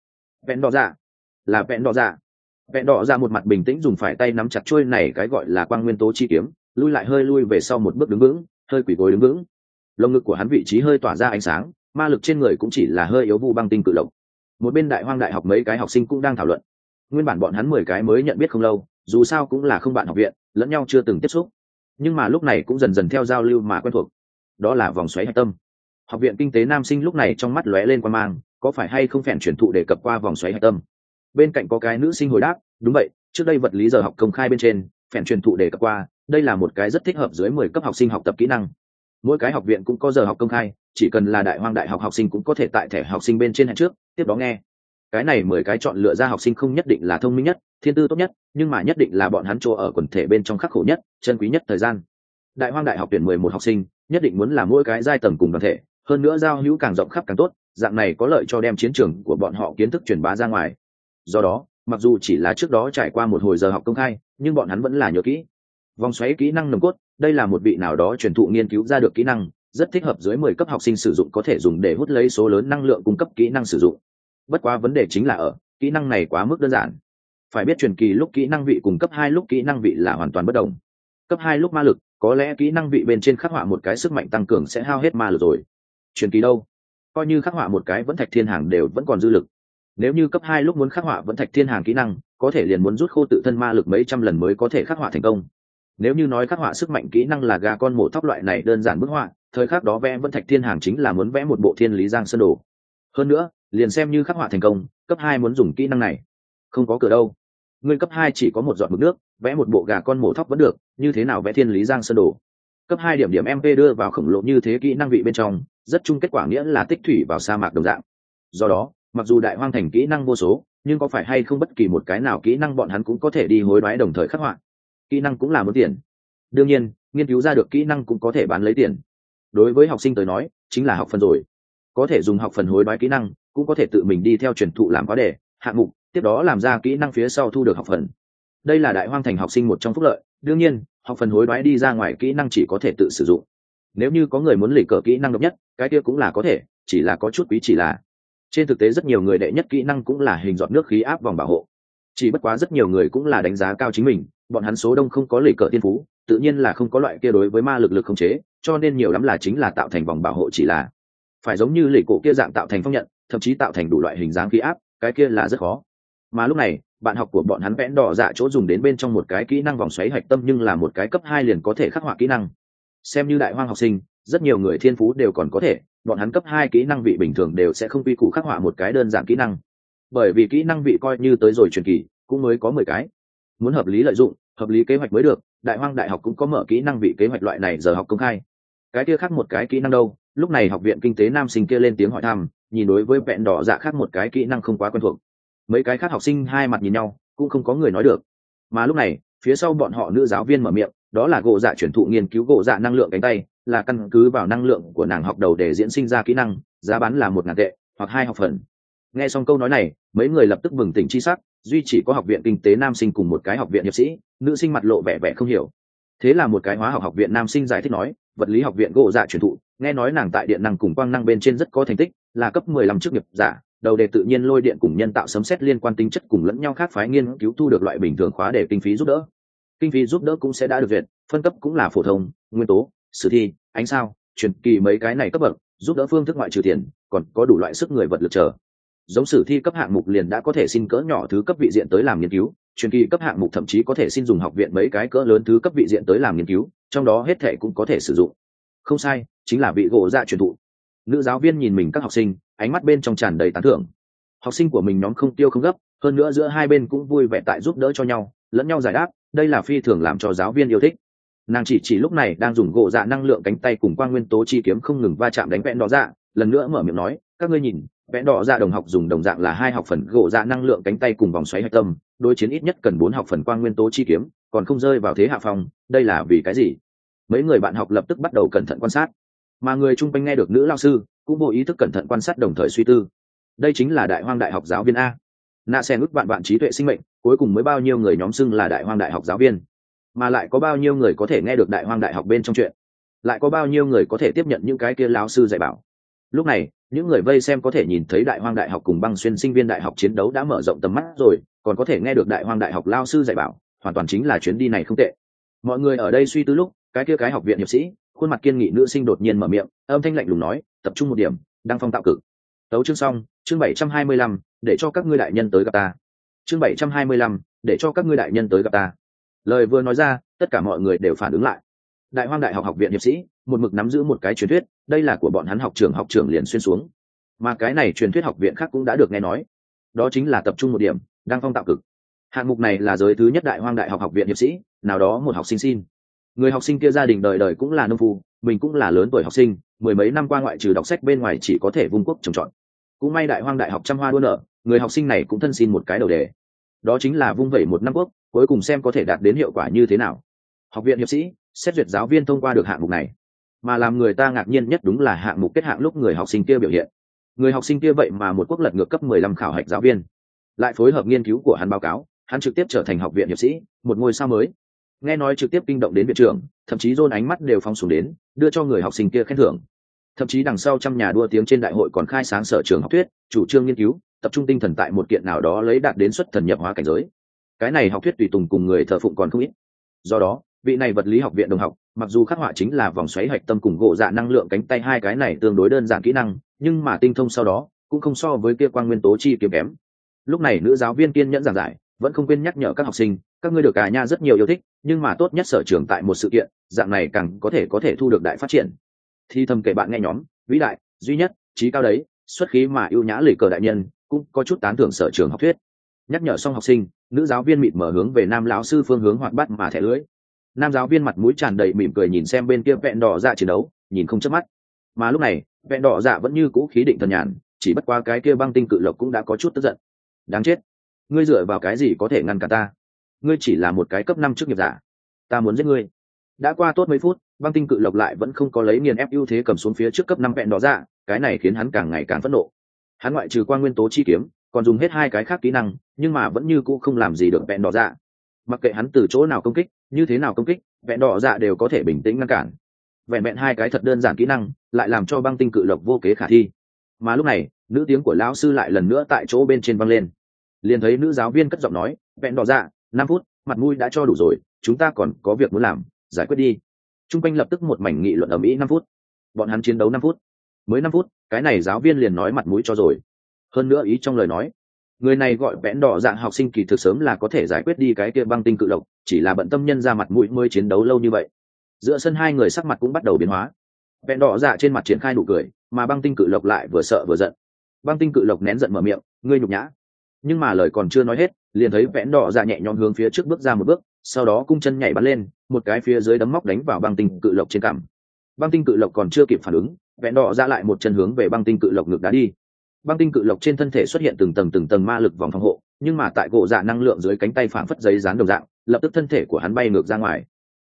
vẹn đỏ dạ. Là vẹn đỏ dạ. Vẹn đỏ ra một mặt bình tĩnh dùng phải tay nắm chặt trôi này cái gọi là quang nguyên tố chi kiếm, lui lại hơi lui về sau một bước đứng vững, hơi quỷ gối đứng vững. Lồng ngực của hắn vị trí hơi tỏa ra ánh sáng, ma lực trên người cũng chỉ là hơi yếu vu băng tinh cự lộc một bên đại hoang đại học mấy cái học sinh cũng đang thảo luận. Nguyên bản bọn hắn mười cái mới nhận biết không lâu, dù sao cũng là không bạn học viện, lẫn nhau chưa từng tiếp xúc nhưng mà lúc này cũng dần dần theo giao lưu mà quen thuộc. Đó là vòng xoáy hạch tâm. Học viện kinh tế nam sinh lúc này trong mắt lóe lên quan mang, có phải hay không phèn chuyển thụ đề cập qua vòng xoáy hạch tâm? Bên cạnh có cái nữ sinh hồi đáp, đúng vậy, trước đây vật lý giờ học công khai bên trên, phèn truyền thụ đề cập qua, đây là một cái rất thích hợp dưới mười cấp học sinh học tập kỹ năng. Mỗi cái học viện cũng có giờ học công khai, chỉ cần là đại hoang đại học học sinh cũng có thể tại thẻ học sinh bên trên hẹn trước, tiếp đó nghe cái này mười cái chọn lựa ra học sinh không nhất định là thông minh nhất, thiên tư tốt nhất, nhưng mà nhất định là bọn hắn chỗ ở quần thể bên trong khắc khổ nhất, chân quý nhất thời gian. Đại hoang đại học tuyển mười một học sinh, nhất định muốn là mỗi cái giai tầng cùng đoàn thể, hơn nữa giao hữu càng rộng khắp càng tốt, dạng này có lợi cho đem chiến trường của bọn họ kiến thức truyền bá ra ngoài. Do đó, mặc dù chỉ là trước đó trải qua một hồi giờ học công khai, nhưng bọn hắn vẫn là nhớ kỹ. Vòng xoáy kỹ năng nồng cốt, đây là một vị nào đó truyền thụ nghiên cứu ra được kỹ năng, rất thích hợp dưới mười cấp học sinh sử dụng có thể dùng để hút lấy số lớn năng lượng cung cấp kỹ năng sử dụng bất quá vấn đề chính là ở, kỹ năng này quá mức đơn giản. Phải biết truyền kỳ lúc kỹ năng vị cùng cấp hai lúc kỹ năng vị là hoàn toàn bất đồng. Cấp hai lúc ma lực, có lẽ kỹ năng vị bên trên khắc họa một cái sức mạnh tăng cường sẽ hao hết ma lực rồi. Truyền kỳ đâu? Coi như khắc họa một cái vẫn thạch thiên hàng đều vẫn còn dư lực. Nếu như cấp hai lúc muốn khắc họa vẫn thạch thiên hàng kỹ năng, có thể liền muốn rút khô tự thân ma lực mấy trăm lần mới có thể khắc họa thành công. Nếu như nói khắc họa sức mạnh kỹ năng là gà con mổ thóc loại này đơn giản bức họa, thời khắc đó vẽ vẫn thạch thiên hàng chính là muốn vẽ một bộ thiên lý giang sơn đồ. Hơn nữa liền xem như khắc họa thành công, cấp hai muốn dùng kỹ năng này. Không có cửa đâu. Người cấp hai chỉ có một giọt mực nước, vẽ một bộ gà con mổ thóc vẫn được, như thế nào vẽ thiên lý giang sơn đồ. Cấp hai điểm điểm mp đưa vào khổng lồ như thế kỹ năng vị bên trong, rất chung kết quả nghĩa là tích thủy vào sa mạc đồng dạng. Do đó, mặc dù đại hoang thành kỹ năng vô số, nhưng có phải hay không bất kỳ một cái nào kỹ năng bọn hắn cũng có thể đi hối đoái đồng thời khắc họa. Kỹ năng cũng là muốn tiền. Đương nhiên, nghiên cứu ra được kỹ năng cũng có thể bán lấy tiền. Đối với học sinh tới nói, chính là học phần rồi có thể dùng học phần hối đoái kỹ năng, cũng có thể tự mình đi theo truyền thụ làm quá đề, hạng mục, tiếp đó làm ra kỹ năng phía sau thu được học phần. Đây là đại hoang thành học sinh một trong phúc lợi, đương nhiên, học phần hối đoái đi ra ngoài kỹ năng chỉ có thể tự sử dụng. Nếu như có người muốn lì cờ kỹ năng độc nhất, cái kia cũng là có thể, chỉ là có chút quý chỉ là. Trên thực tế rất nhiều người đệ nhất kỹ năng cũng là hình dọn nước khí áp vòng bảo hộ. Chỉ bất quá rất nhiều người cũng là đánh giá cao chính mình, bọn hắn số đông không có lì cờ tiên phú, tự nhiên là không có loại kia đối với ma lực lực không chế, cho nên nhiều lắm là chính là tạo thành vòng bảo hộ chỉ là phải giống như lì cổ kia dạng tạo thành phong nhận, thậm chí tạo thành đủ loại hình dáng khí áp, cái kia là rất khó. Mà lúc này, bạn học của bọn hắn vẽn đỏ dạ chỗ dùng đến bên trong một cái kỹ năng vòng xoáy hạch tâm nhưng là một cái cấp hai liền có thể khắc họa kỹ năng. Xem như đại hoang học sinh, rất nhiều người thiên phú đều còn có thể, bọn hắn cấp hai kỹ năng vị bình thường đều sẽ không quy củ khắc họa một cái đơn giản kỹ năng. Bởi vì kỹ năng vị coi như tới rồi truyền kỳ, cũng mới có mười cái. Muốn hợp lý lợi dụng, hợp lý kế hoạch mới được, đại hoang đại học cũng có mở kỹ năng vị kế hoạch loại này giờ học công khai. Cái kia khác một cái kỹ năng đâu? Lúc này học viện kinh tế nam sinh kia lên tiếng hỏi thăm, nhìn đối với vẹn đỏ dạ khác một cái kỹ năng không quá quen thuộc. Mấy cái khác học sinh hai mặt nhìn nhau, cũng không có người nói được. Mà lúc này, phía sau bọn họ nữ giáo viên mở miệng, đó là gỗ dạ chuyển thụ nghiên cứu gỗ dạ năng lượng cánh tay, là căn cứ vào năng lượng của nàng học đầu để diễn sinh ra kỹ năng, giá bán là một ngàn tệ, hoặc hai học phần. Nghe xong câu nói này, mấy người lập tức bừng tỉnh chi sắc, duy chỉ có học viện kinh tế nam sinh cùng một cái học viện hiệp sĩ, nữ sinh mặt lộ vẻ vẻ không hiểu. Thế là một cái hóa học học viện nam sinh giải thích nói vật lý học viện gỗ dạ truyền thụ, nghe nói nàng tại điện năng cùng quang năng bên trên rất có thành tích, là cấp mười lăm chức nghiệp giả, đầu đề tự nhiên lôi điện cùng nhân tạo sấm xét liên quan tính chất cùng lẫn nhau khác phái nghiên cứu thu được loại bình thường khóa để kinh phí giúp đỡ. Kinh phí giúp đỡ cũng sẽ đã được duyệt, phân cấp cũng là phổ thông, nguyên tố, sử thi, ánh sao, truyền kỳ mấy cái này cấp bậc, giúp đỡ phương thức ngoại trừ tiền, còn có đủ loại sức người vật lực chờ. Giống sử thi cấp hạng mục liền đã có thể xin cỡ nhỏ thứ cấp vị diện tới làm nghiên cứu truyền kỳ cấp hạng mục thậm chí có thể xin dùng học viện mấy cái cỡ lớn thứ cấp vị diện tới làm nghiên cứu, trong đó hết thể cũng có thể sử dụng. Không sai, chính là vị gỗ dạ truyền thụ. Nữ giáo viên nhìn mình các học sinh, ánh mắt bên trong tràn đầy tán thưởng. Học sinh của mình nhóm không tiêu không gấp, hơn nữa giữa hai bên cũng vui vẻ tại giúp đỡ cho nhau, lẫn nhau giải đáp, đây là phi thường làm cho giáo viên yêu thích. Nàng chỉ chỉ lúc này đang dùng gỗ dạ năng lượng cánh tay cùng quan nguyên tố chi kiếm không ngừng va chạm đánh vẹn đỏ dạ lần nữa mở miệng nói, các ngươi nhìn vẽ đỏ dạ đồng học dùng đồng dạng là hai học phần, gỗ dạ năng lượng cánh tay cùng vòng xoáy hạch tâm, đối chiến ít nhất cần bốn học phần quan nguyên tố chi kiếm, còn không rơi vào thế hạ phong, đây là vì cái gì? Mấy người bạn học lập tức bắt đầu cẩn thận quan sát. Mà người chung quanh nghe được nữ lao sư, cũng vô ý thức cẩn thận quan sát đồng thời suy tư. Đây chính là đại hoang đại học giáo viên a. Nạ xe ước bạn bạn trí tuệ sinh mệnh, cuối cùng mới bao nhiêu người nhóm xưng là đại hoang đại học giáo viên? Mà lại có bao nhiêu người có thể nghe được đại hoang đại học bên trong chuyện? Lại có bao nhiêu người có thể tiếp nhận những cái kia lao sư dạy bảo? Lúc này, những người vây xem có thể nhìn thấy đại hoang đại học cùng băng xuyên sinh viên đại học chiến đấu đã mở rộng tầm mắt rồi, còn có thể nghe được đại hoang đại học lao sư dạy bảo, hoàn toàn chính là chuyến đi này không tệ. Mọi người ở đây suy tư lúc, cái kia cái học viện hiệp sĩ, khuôn mặt kiên nghị nữ sinh đột nhiên mở miệng, âm thanh lạnh lùng nói, tập trung một điểm, đang phong tạo cực tấu chương xong, chương bảy trăm hai mươi lăm, để cho các ngươi đại nhân tới gặp ta. Chương bảy trăm hai mươi lăm, để cho các ngươi đại nhân tới gặp ta. Lời vừa nói ra, tất cả mọi người đều phản ứng lại đại hoang đại học học viện hiệp sĩ, một mực nắm giữ một cái truyền thuyết, đây là của bọn hắn học trường học trường liền xuyên xuống. Mà cái này truyền thuyết học viện khác cũng đã được nghe nói. Đó chính là tập trung một điểm, đang phong tạo cực. Hạng mục này là giới thứ nhất đại hoang đại học học viện hiệp sĩ, nào đó một học sinh xin. Người học sinh kia gia đình đời đời cũng là nông phu, mình cũng là lớn tuổi học sinh, mười mấy năm qua ngoại trừ đọc sách bên ngoài chỉ có thể vung quốc trồng trọt. Cũng may đại hoang đại học trăm hoa đua nở, người học sinh này cũng thân xin một cái đầu đề. Đó chính là vung vẩy một năm quốc, cuối cùng xem có thể đạt đến hiệu quả như thế nào. Học viện hiệp sĩ xét duyệt giáo viên thông qua được hạng mục này, mà làm người ta ngạc nhiên nhất đúng là hạng mục kết hạng lúc người học sinh kia biểu hiện. Người học sinh kia vậy mà một quốc lật ngược cấp mười lăm khảo hạch giáo viên. Lại phối hợp nghiên cứu của hắn báo cáo, hắn trực tiếp trở thành học viện hiệp sĩ, một ngôi sao mới. Nghe nói trực tiếp kinh động đến viện trưởng, thậm chí dôn ánh mắt đều phong xuống đến, đưa cho người học sinh kia khen thưởng. Thậm chí đằng sau trăm nhà đua tiếng trên đại hội còn khai sáng sở trường học thuyết, chủ trương nghiên cứu, tập trung tinh thần tại một kiện nào đó lấy đạt đến xuất thần nhập hóa cảnh giới. Cái này học thuyết tùy tùng cùng người thờ phụng còn không ít. Do đó vị này vật lý học viện đồng học, mặc dù khắc họa chính là vòng xoáy hạch tâm cùng gỗ dạ năng lượng cánh tay hai cái này tương đối đơn giản kỹ năng, nhưng mà tinh thông sau đó, cũng không so với kia quan nguyên tố chi kiếm kém. Lúc này nữ giáo viên kiên nhẫn giảng giải, vẫn không quên nhắc nhở các học sinh, các ngươi được cả nha rất nhiều yêu thích, nhưng mà tốt nhất sở trường tại một sự kiện, dạng này càng có thể có thể thu được đại phát triển. Thi thầm kể bạn nghe nhóm, vĩ đại, duy nhất, trí cao đấy, xuất khí mà ưu nhã lì cờ đại nhân, cũng có chút tán thưởng sở trường học thuyết. Nhắc nhở xong học sinh, nữ giáo viên mịt mở hướng về nam lão sư phương hướng hoạt bắt mà thẻ lưới nam giáo viên mặt mũi tràn đầy mỉm cười nhìn xem bên kia vẹn đỏ dạ chiến đấu, nhìn không chớp mắt. Mà lúc này, vẹn đỏ dạ vẫn như cũ khí định thần nhàn, chỉ bất qua cái kia băng tinh cự lộc cũng đã có chút tức giận. Đáng chết. Ngươi dựa vào cái gì có thể ngăn cả ta? Ngươi chỉ là một cái cấp năm chức nghiệp giả. Ta muốn giết ngươi. Đã qua tốt mấy phút, băng tinh cự lộc lại vẫn không có lấy nghiền ép ưu thế cầm xuống phía trước cấp năm vẹn đỏ dạ cái này khiến hắn càng ngày càng phẫn nộ. Hắn ngoại trừ quan nguyên tố chi kiếm, còn dùng hết hai cái khác kỹ năng, nhưng mà vẫn như cũ không làm gì được vẹn đỏ dạ mặc kệ hắn từ chỗ nào công kích, như thế nào công kích, vẹn đỏ dạ đều có thể bình tĩnh ngăn cản. Vẹn vẹn hai cái thật đơn giản kỹ năng, lại làm cho băng tinh cự lộc vô kế khả thi. Mà lúc này, nữ tiếng của lão sư lại lần nữa tại chỗ bên trên văng lên. Liền thấy nữ giáo viên cất giọng nói, vẹn đỏ dạ năm phút, mặt mũi đã cho đủ rồi, chúng ta còn có việc muốn làm, giải quyết đi. T r u n g quanh lập tức một mảnh nghị luận ở mỹ năm phút. Bọn hắn chiến đấu năm phút. Mới năm phút, cái này giáo viên liền nói mặt mũi cho rồi. Hơn nữa ý trong lời nói người này gọi vẽn đỏ dạng học sinh kỳ thực sớm là có thể giải quyết đi cái kia băng tinh cự lộc, chỉ là bận tâm nhân ra mặt mũi mới chiến đấu lâu như vậy. Giữa sân hai người sắc mặt cũng bắt đầu biến hóa. Vẹn đỏ dạ trên mặt triển khai nụ cười, mà băng tinh cự lộc lại vừa sợ vừa giận. Băng tinh cự lộc nén giận mở miệng, ngươi nhục nhã. Nhưng mà lời còn chưa nói hết, liền thấy vẽn đỏ dạ nhẹ nhõm hướng phía trước bước ra một bước, sau đó cung chân nhảy bắn lên, một cái phía dưới đấm móc đánh vào băng tinh cự lộc trên cằm. Băng tinh cự lộc còn chưa kịp phản ứng vẽn đỏ dạ lại một chân hướng về băng tinh cự lộc ngực đá đi băng tinh cự lộc trên thân thể xuất hiện từng tầng từng tầng ma lực vòng phòng hộ, nhưng mà tại gỗ dạ năng lượng dưới cánh tay phảng phất giấy dán đồng dạng, lập tức thân thể của hắn bay ngược ra ngoài.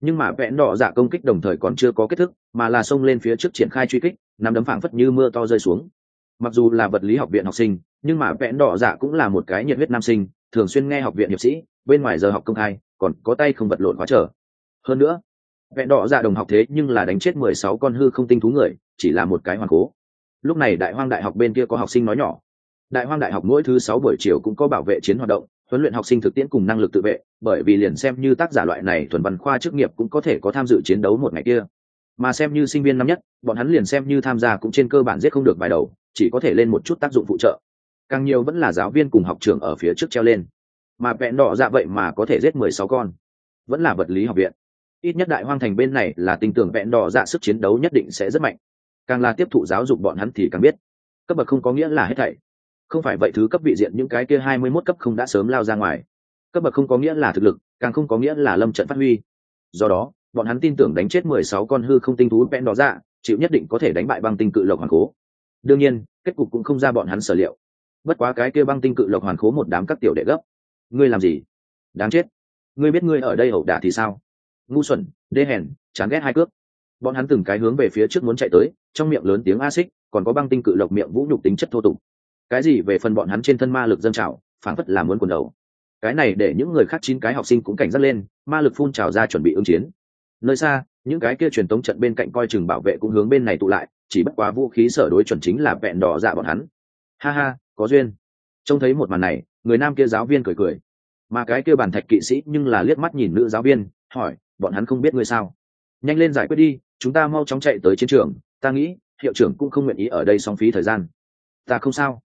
Nhưng mà vẽn đỏ dạ công kích đồng thời còn chưa có kết thúc, mà là xông lên phía trước triển khai truy kích nằm đấm phảng phất như mưa to rơi xuống. Mặc dù là vật lý học viện học sinh, nhưng mà vẽn đỏ dạ cũng là một cái nhiệt huyết nam sinh, thường xuyên nghe học viện hiệp sĩ, bên ngoài giờ học công khai, còn có tay không vật lộn quá trở. Hơn nữa vẹn đỏ dạ đồng học thế nhưng là đánh chết mười sáu con hư không tinh thú người, chỉ là một cái hoàn cố lúc này đại hoang đại học bên kia có học sinh nói nhỏ. Đại hoang đại học mỗi thứ sáu buổi chiều cũng có bảo vệ chiến hoạt động, huấn luyện học sinh thực tiễn cùng năng lực tự vệ, bởi vì liền xem như tác giả loại này thuần văn khoa chức nghiệp cũng có thể có tham dự chiến đấu một ngày kia. Mà xem như sinh viên năm nhất, bọn hắn liền xem như tham gia cũng trên cơ bản giết không được vài đầu, chỉ có thể lên một chút tác dụng phụ trợ. Càng nhiều vẫn là giáo viên cùng học trường ở phía trước treo lên. Mà vẹn đỏ dạ vậy mà có thể giết mười sáu con. Vẫn là vật lý học viện. Ít nhất đại hoang thành bên này là tin tưởng vẹn đỏ dạ sức chiến đấu nhất định sẽ rất mạnh càng là tiếp thụ giáo dục bọn hắn thì càng biết. Cấp bậc không có nghĩa là hết thảy. Không phải vậy thứ cấp vị diện những cái kia hai mươi mốt cấp không đã sớm lao ra ngoài. Cấp bậc không có nghĩa là thực lực, càng không có nghĩa là lâm trận phát huy. Do đó, bọn hắn tin tưởng đánh chết mười sáu con hư không tinh thú vẽn đó ra chịu nhất định có thể đánh bại băng tinh cự lộc hoàn cố. Đương nhiên, kết cục cũng không ra bọn hắn sở liệu. Bất quá cái kia băng tinh cự lộc hoàn cố một đám các tiểu đệ gấp. Ngươi làm gì? Đáng chết. Ngươi biết ngươi ở đây ẩu đả thì sao? Ngu xuẩn, đê hèn, chán ghét hai cước bọn hắn từng cái hướng về phía trước muốn chạy tới, trong miệng lớn tiếng a xích còn có băng tinh cự lộc miệng vũ nhục tính chất thô tục. Cái gì về phần bọn hắn trên thân ma lực dân trào, phản phất làm muốn quần đầu. Cái này để những người khác chín cái học sinh cũng cảnh giác lên, ma lực phun trào ra chuẩn bị ứng chiến. Nơi xa, những cái kia truyền tống trận bên cạnh coi chừng bảo vệ cũng hướng bên này tụ lại, chỉ bất quá vũ khí sở đối chuẩn chính là vẹn đỏ dạ bọn hắn. Ha ha, có duyên. Trông thấy một màn này, người nam kia giáo viên cười cười. Mà cái kia bàn thạch kỵ sĩ nhưng là liếc mắt nhìn nữ giáo viên, hỏi, bọn hắn không biết ngươi sao? Nhanh lên giải quyết đi chúng ta mau chóng chạy tới chiến trường, ta nghĩ, hiệu trưởng cũng không nguyện ý ở đây song phí thời gian. Ta không sao.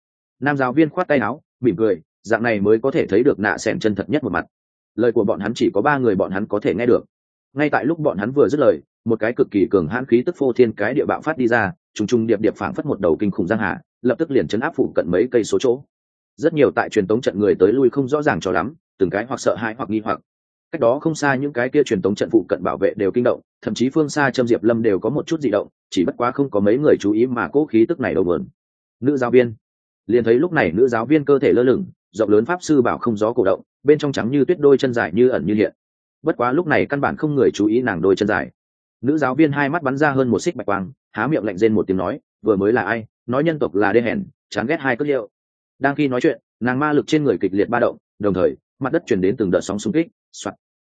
Nam giáo viên khoát tay áo, mỉm cười, dạng này mới có thể thấy được nạ sẻn chân thật nhất một mặt. Lời của bọn hắn chỉ có ba người bọn hắn có thể nghe được. Ngay tại lúc bọn hắn vừa dứt lời, một cái cực kỳ cường hãn khí tức phô thiên cái địa bạo phát đi ra, trùng trùng điệp điệp phảng phất một đầu kinh khủng giang hà, lập tức liền chấn áp phụ cận mấy cây số chỗ. Rất nhiều tại truyền tống trận người tới lui không rõ ràng cho lắm, từng cái hoặc sợ hãi hoặc nghi hoặc cách đó không xa những cái kia truyền tống trận phụ cận bảo vệ đều kinh động, thậm chí phương xa trâm diệp lâm đều có một chút dị động, chỉ bất quá không có mấy người chú ý mà cố khí tức này đâu vườn nữ giáo viên. Liền thấy lúc này nữ giáo viên cơ thể lơ lửng, rộng lớn pháp sư bảo không gió cổ động, bên trong trắng như tuyết đôi chân dài như ẩn như hiện. Bất quá lúc này căn bản không người chú ý nàng đôi chân dài. Nữ giáo viên hai mắt bắn ra hơn một xích bạch quang, há miệng lạnh rên một tiếng nói, vừa mới là ai? Nói nhân tộc là đê hèn, chán ghét hai cất liệu đang khi nói chuyện, nàng ma lực trên người kịch liệt ba động, đồng thời, mặt đất chuyển đến từng đợt sóng xung kích, soạt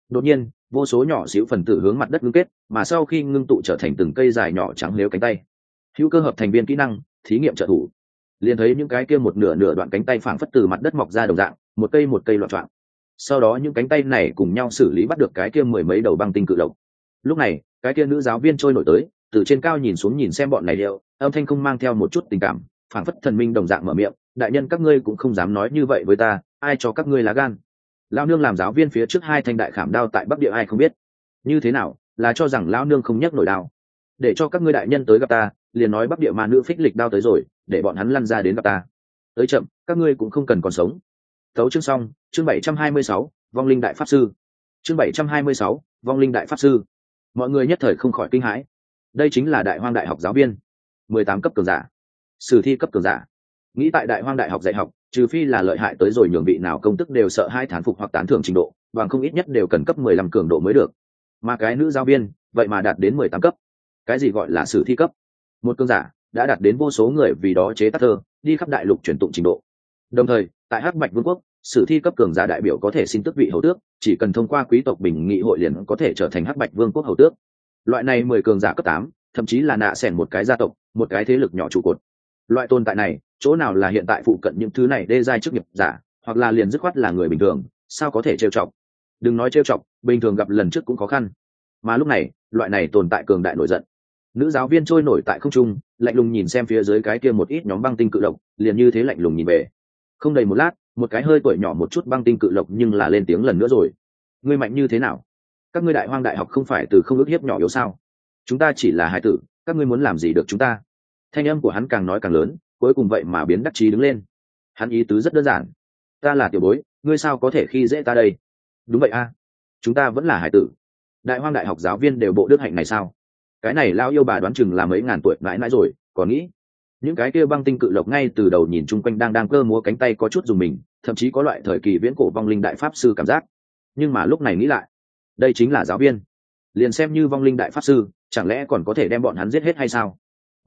đột nhiên, vô số nhỏ xíu phần tử hướng mặt đất ngưng kết, mà sau khi ngưng tụ trở thành từng cây dài nhỏ trắng nếu cánh tay. Hữu cơ hợp thành viên kỹ năng, thí nghiệm trợ thủ. Liền thấy những cái kia một nửa nửa đoạn cánh tay phảng phất từ mặt đất mọc ra đồng dạng, một cây một cây loạn trọn sau đó những cánh tay này cùng nhau xử lý bắt được cái kia mười mấy đầu băng tinh cự độc lúc này, cái kia nữ giáo viên trôi nổi tới, từ trên cao nhìn xuống nhìn xem bọn này liệu âm thanh không mang theo một chút tình cảm, phảng phất thần minh đồng dạng mở miệng, đại nhân các ngươi cũng không dám nói như vậy với ta, ai cho các ngươi lá gan? Lao nương làm giáo viên phía trước hai thanh đại khảm đao tại bắc địa ai không biết. Như thế nào, là cho rằng lao nương không nhắc nổi đao? Để cho các ngươi đại nhân tới gặp ta, liền nói bắc địa ma nữ phích lịch đao tới rồi, để bọn hắn lăn ra đến gặp ta. Tới chậm, các ngươi cũng không cần còn sống. Tấu chương xong, chương bảy trăm hai mươi sáu, vong linh đại pháp sư. Chương bảy trăm hai mươi sáu, vong linh đại pháp sư. Mọi người nhất thời không khỏi kinh hãi. Đây chính là đại hoang đại học giáo viên. Mười tám cấp cường giả. Sử thi cấp cường giả. Nghĩ tại đại hoang đại học dạy học trừ phi là lợi hại tới rồi nhường vị nào công tức đều sợ hai thán phục hoặc tán thưởng trình độ, bằng không ít nhất đều cần cấp mười lăm cường độ mới được. Mà cái nữ giáo viên, vậy mà đạt đến mười tám cấp. Cái gì gọi là sử thi cấp? Một cơn giả đã đạt đến vô số người vì đó chế tác thơ, đi khắp đại lục truyền tụng trình độ. Đồng thời, tại hắc bạch vương quốc, sử thi cấp cường giả đại biểu có thể xin tước vị hầu tước, chỉ cần thông qua quý tộc bình nghị hội liền có thể trở thành hắc bạch vương quốc hầu tước. Loại này mười cường giả cấp tám, thậm chí là nạ sẻn một cái gia tộc, một cái thế lực nhỏ trụ cột. Loại tồn tại này chỗ nào là hiện tại phụ cận những thứ này đê giai chức nghiệp giả, hoặc là liền dứt khoát là người bình thường, sao có thể trêu chọc? Đừng nói trêu chọc, bình thường gặp lần trước cũng khó khăn. Mà lúc này, loại này tồn tại cường đại nổi giận. Nữ giáo viên trôi nổi tại không trung, lạnh lùng nhìn xem phía dưới cái kia một ít nhóm băng tinh cự lộc, liền như thế lạnh lùng nhìn về. Không đầy một lát, một cái hơi tuổi nhỏ một chút băng tinh cự lộc nhưng là lên tiếng lần nữa rồi. Ngươi mạnh như thế nào? Các ngươi đại hoang đại học không phải từ không ước hiếp nhỏ yếu sao? Chúng ta chỉ là hai tử, các ngươi muốn làm gì được chúng ta? Thanh âm của hắn càng nói càng lớn cuối cùng vậy mà biến đắc chí đứng lên. Hắn ý tứ rất đơn giản. Ta là tiểu bối, ngươi sao có thể khi dễ ta đây? Đúng vậy a. Chúng ta vẫn là hải tử. Đại hoang đại học giáo viên đều bộ đức hạnh này sao? Cái này lao yêu bà đoán chừng là mấy ngàn tuổi mãi mãi rồi, còn nghĩ. Những cái kia băng tinh cự lộc ngay từ đầu nhìn chung quanh đang đang cơ múa cánh tay có chút dùng mình, thậm chí có loại thời kỳ viễn cổ vong linh đại pháp sư cảm giác. Nhưng mà lúc này nghĩ lại, đây chính là giáo viên. Liền xem như vong linh đại pháp sư, chẳng lẽ còn có thể đem bọn hắn giết hết hay sao?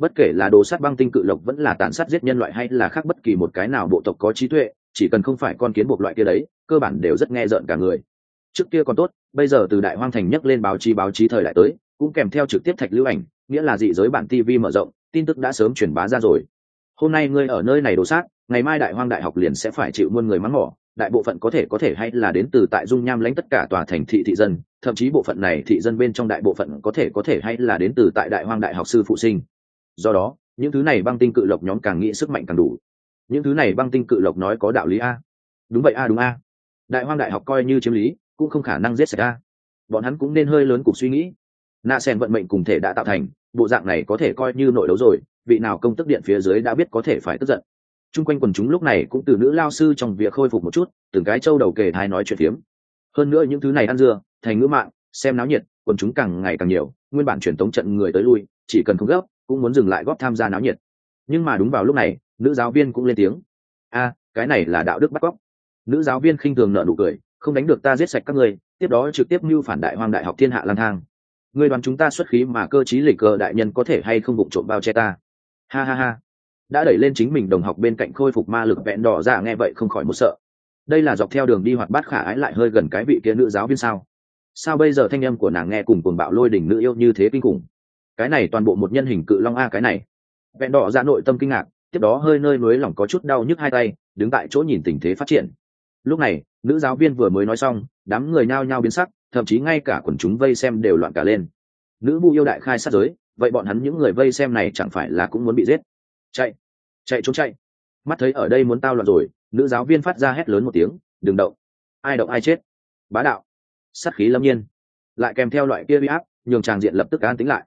Bất kể là đồ sát băng tinh cự lộc vẫn là tàn sát giết nhân loại hay là khác bất kỳ một cái nào bộ tộc có trí tuệ, chỉ cần không phải con kiến buộc loại kia đấy, cơ bản đều rất nghe rợn cả người. Trước kia còn tốt, bây giờ từ đại hoang thành nhắc lên báo chí báo chí thời đại tới, cũng kèm theo trực tiếp thạch lưu ảnh, nghĩa là dị giới bản tv mở rộng, tin tức đã sớm truyền bá ra rồi. Hôm nay ngươi ở nơi này đồ sát, ngày mai đại hoang đại học liền sẽ phải chịu muôn người mắng mỏ, đại bộ phận có thể có thể hay là đến từ tại dung nham lãnh tất cả tòa thành thị thị dân, thậm chí bộ phận này thị dân bên trong đại bộ phận có thể có thể hay là đến từ tại đại hoang đại học sư phụ sinh do đó, những thứ này băng tinh cự lộc nhóm càng nghĩ sức mạnh càng đủ. Những thứ này băng tinh cự lộc nói có đạo lý a. Đúng vậy a, đúng a. Đại hoang đại học coi như chiếm lý, cũng không khả năng giết sạch a. Bọn hắn cũng nên hơi lớn cục suy nghĩ. Nạ sen vận mệnh cùng thể đã tạo thành, bộ dạng này có thể coi như nội đấu rồi, vị nào công tức điện phía dưới đã biết có thể phải tức giận. Chung quanh quần chúng lúc này cũng từ nữ lao sư trong việc khôi phục một chút, từng cái trâu đầu kề thai nói chuyện phiếm. Hơn nữa những thứ này ăn dưa, thành ngữ mạng, xem náo nhiệt, quần chúng càng ngày càng nhiều, nguyên bản truyền tống trận người tới lui, chỉ cần không gấp cũng muốn dừng lại góp tham gia náo nhiệt. Nhưng mà đúng vào lúc này, nữ giáo viên cũng lên tiếng. A, cái này là đạo đức bắt cóc. Nữ giáo viên khinh thường nợ nụ cười, không đánh được ta giết sạch các ngươi, tiếp đó trực tiếp mưu phản đại hoang đại học thiên hạ lang thang. Ngươi đoán chúng ta xuất khí mà cơ chí lịch cờ đại nhân có thể hay không vụng trộm bao che ta? Ha ha ha. Đã đẩy lên chính mình đồng học bên cạnh khôi phục ma lực vẹn đỏ ra nghe vậy không khỏi một sợ. Đây là dọc theo đường đi hoạt bát khả ái lại hơi gần cái vị kia nữ giáo viên sao? Sao bây giờ thanh âm của nàng nghe cùng cuồng bạo lôi đỉnh nữ yêu như thế kinh khủng? Cái này toàn bộ một nhân hình cự long a cái này. Vẹn đỏ ra nội tâm kinh ngạc, tiếp đó hơi nơi núi lỏng có chút đau nhức hai tay, đứng tại chỗ nhìn tình thế phát triển. Lúc này, nữ giáo viên vừa mới nói xong, đám người nhao nhao biến sắc, thậm chí ngay cả quần chúng vây xem đều loạn cả lên. Nữ bu yêu đại khai sát giới, vậy bọn hắn những người vây xem này chẳng phải là cũng muốn bị giết? Chạy chạy trốn chạy. Mắt thấy ở đây muốn tao loạn rồi, nữ giáo viên phát ra hét lớn một tiếng, đừng động. Ai động ai chết. Bá đạo. Sát khí lâm nhiên. Lại kèm theo loại kia bị áp, nhường tràng diện lập tức an tính lại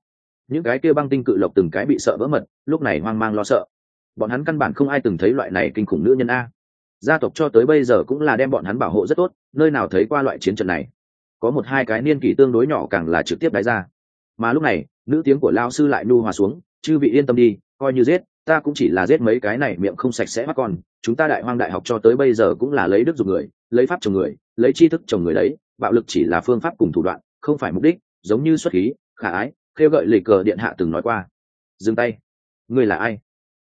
những cái kia băng tinh cự lộc từng cái bị sợ vỡ mật, lúc này hoang mang lo sợ. Bọn hắn căn bản không ai từng thấy loại này kinh khủng nữ nhân a. Gia tộc cho tới bây giờ cũng là đem bọn hắn bảo hộ rất tốt, nơi nào thấy qua loại chiến trận này. Có một hai cái niên kỷ tương đối nhỏ càng là trực tiếp đáy ra. Mà lúc này, nữ tiếng của lao sư lại nu hòa xuống, chư vị yên tâm đi, coi như giết, ta cũng chỉ là giết mấy cái này miệng không sạch sẽ mắc còn chúng ta đại hoang đại học cho tới bây giờ cũng là lấy đức dùng người, lấy pháp chồng người, lấy tri thức chồng người đấy, bạo lực chỉ là phương pháp cùng thủ đoạn, không phải mục đích, giống như xuất khí, khả ái khêu gợi lịch cờ điện hạ từng nói qua. Dừng tay. Ngươi là ai?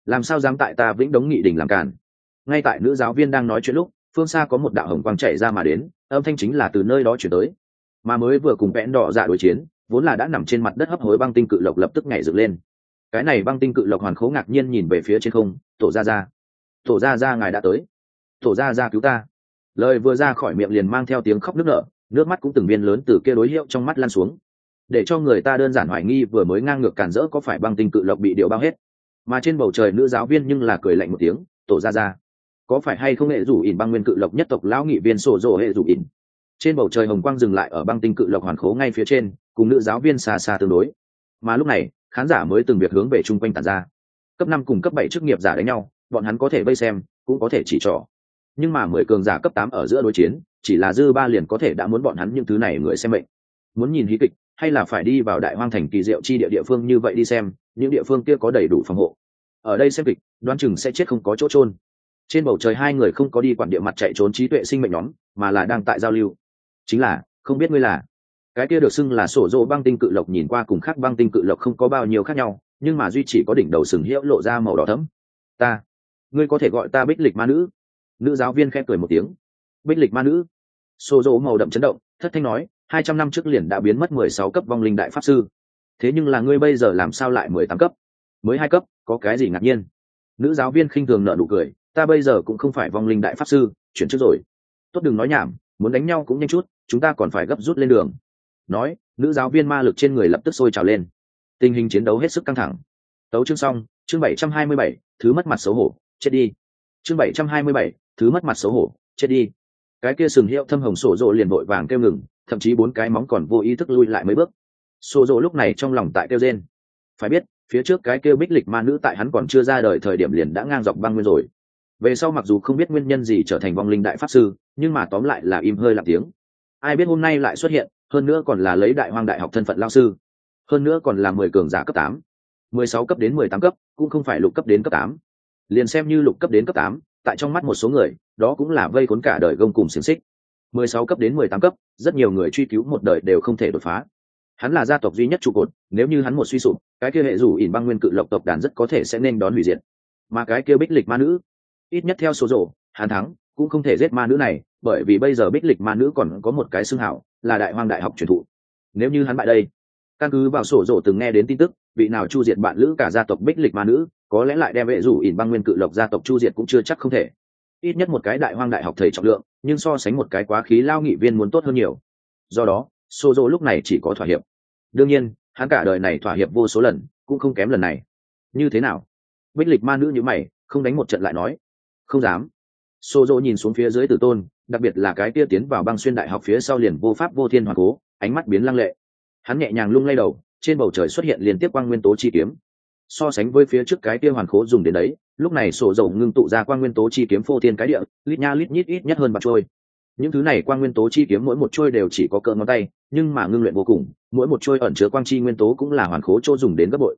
Làm sao dám tại ta vĩnh đống nghị đình làm càn? Ngay tại nữ giáo viên đang nói chuyện lúc, phương xa có một đạo hồng quang chạy ra mà đến, âm thanh chính là từ nơi đó chuyển tới. Mà mới vừa cùng vẽn đỏ dạ đối chiến, vốn là đã nằm trên mặt đất hấp hối băng tinh cự lộc lập tức nhảy dựng lên. Cái này băng tinh cự lộc hoàn khố ngạc nhiên nhìn về phía trên không, tổ ra ra tổ ra ra ngài đã tới. Tổ ra ra cứu ta. Lời vừa ra khỏi miệng liền mang theo tiếng khóc nức nở, nước mắt cũng từng viên lớn từ kia đối hiệu trong mắt lan xuống để cho người ta đơn giản hoài nghi vừa mới ngang ngược cản rỡ có phải băng tinh cự lộc bị điệu bao hết. Mà trên bầu trời nữ giáo viên nhưng là cười lạnh một tiếng, tổ ra ra có phải hay không hệ rủ ỉn băng nguyên cự lộc nhất tộc lão nghị viên sổ rộ hệ rủ ỉn? Trên bầu trời hồng quang dừng lại ở băng tinh cự lộc hoàn khố ngay phía trên, cùng nữ giáo viên xa xa tương đối. Mà lúc này, khán giả mới từng việc hướng về chung quanh tàn ra. Cấp năm cùng cấp bảy chức nghiệp giả đánh nhau, bọn hắn có thể vây xem, cũng có thể chỉ trỏ. Nhưng mà mười cường giả cấp tám ở giữa đối chiến, chỉ là dư ba liền có thể đã muốn bọn hắn những thứ này người xem mệnh. Muốn nhìn hí kịch hay là phải đi vào đại hoang thành kỳ diệu chi địa địa phương như vậy đi xem, những địa phương kia có đầy đủ phòng hộ. Ở đây xem kịch, đoán chừng sẽ chết không có chỗ trôn trên bầu trời hai người không có đi quản địa mặt chạy trốn trí tuệ sinh mệnh nhóm, mà là đang tại giao lưu. Chính là, không biết ngươi là. Cái kia được xưng là sổ dỗ băng tinh cự lộc nhìn qua cùng khác băng tinh cự lộc không có bao nhiêu khác nhau, nhưng mà duy chỉ có đỉnh đầu sừng hiệu lộ ra màu đỏ thấm ta, ngươi có thể gọi ta bích lịch ma nữ. Nữ giáo viên khẽ cười một tiếng. Bích lịch ma nữ. Sổ dỗ màu đậm chấn động, thất thanh nói hai trăm năm trước liền đã biến mất mười sáu cấp vong linh đại pháp sư. Thế nhưng là ngươi bây giờ làm sao lại mười tám cấp? Mới hai cấp, có cái gì ngạc nhiên? Nữ giáo viên khinh thường nợ nụ cười, ta bây giờ cũng không phải vong linh đại pháp sư, chuyển trước rồi. Tốt đừng nói nhảm, muốn đánh nhau cũng nhanh chút, chúng ta còn phải gấp rút lên đường. Nói, nữ giáo viên ma lực trên người lập tức sôi trào lên. Tình hình chiến đấu hết sức căng thẳng. Tấu chương xong, chương bảy trăm hai mươi bảy, thứ mất mặt xấu hổ, chết đi. Chương bảy trăm hai mươi bảy, thứ mất mặt xấu hổ, chết đi. Cái kia sừng hiệu thâm hồng sổ rộ liền vội vàng kêu ngừng thậm chí bốn cái móng còn vô ý thức lui lại mấy bước. Xô rộ lúc này trong lòng tại kêu rên. Phải biết, phía trước cái kêu bích lịch ma nữ tại hắn còn chưa ra đời thời điểm liền đã ngang dọc băng nguyên rồi. Về sau mặc dù không biết nguyên nhân gì trở thành vong linh đại pháp sư, nhưng mà tóm lại là im hơi lặng tiếng. Ai biết hôm nay lại xuất hiện, hơn nữa còn là lấy đại hoang đại học thân phận lao sư. Hơn nữa còn là mười cường giả cấp tám. mười sáu cấp đến mười tám cấp, cũng không phải lục cấp đến cấp tám. Liền xem như lục cấp đến cấp tám, tại trong mắt một số người, đó cũng là vây cuốn cả đời gông cùng xiềng xích mười sáu cấp đến mười tám cấp, rất nhiều người truy cứu một đời đều không thể đột phá. Hắn là gia tộc duy nhất trụ cột, nếu như hắn một suy sụp, cái kia hệ rủ ỉn băng nguyên cự lộc tộc đàn rất có thể sẽ nên đón hủy diệt. Mà cái kia bích lịch ma nữ, ít nhất theo số rổ hắn thắng, cũng không thể giết ma nữ này, bởi vì bây giờ bích lịch ma nữ còn có một cái xương hảo, là đại hoang đại học truyền thụ. Nếu như hắn bại đây, căn cứ vào sổ rổ từng nghe đến tin tức, vị nào chu diệt bạn lữ cả gia tộc bích lịch ma nữ, có lẽ lại đem hệ rủ ỉn băng nguyên cự lộc gia tộc chu diệt cũng chưa chắc không thể ít nhất một cái đại hoang đại học thầy trọng lượng, nhưng so sánh một cái quá khí lao nghị viên muốn tốt hơn nhiều. Do đó sô dô lúc này chỉ có thỏa hiệp. Đương nhiên, hắn cả đời này thỏa hiệp vô số lần, cũng không kém lần này. Như thế nào? Bích lịch ma nữ như mày, không đánh một trận lại nói. Không dám. Sô dô nhìn xuống phía dưới tử tôn, đặc biệt là cái kia tiến vào băng xuyên đại học phía sau liền vô pháp vô thiên hoàng cố, ánh mắt biến lăng lệ. Hắn nhẹ nhàng lung lay đầu, trên bầu trời xuất hiện liên tiếp quang nguyên tố chi kiếm so sánh với phía trước cái kia hoàn khố dùng đến đấy, lúc này sổ dầu ngưng tụ ra quang nguyên tố chi kiếm phô thiên cái địa, lít nha lít nhít ít nhất hơn bạc trôi. Những thứ này quang nguyên tố chi kiếm mỗi một trôi đều chỉ có cỡ ngón tay, nhưng mà ngưng luyện vô cùng, mỗi một trôi ẩn chứa quang chi nguyên tố cũng là hoàn khố chỗ dùng đến gấp bội.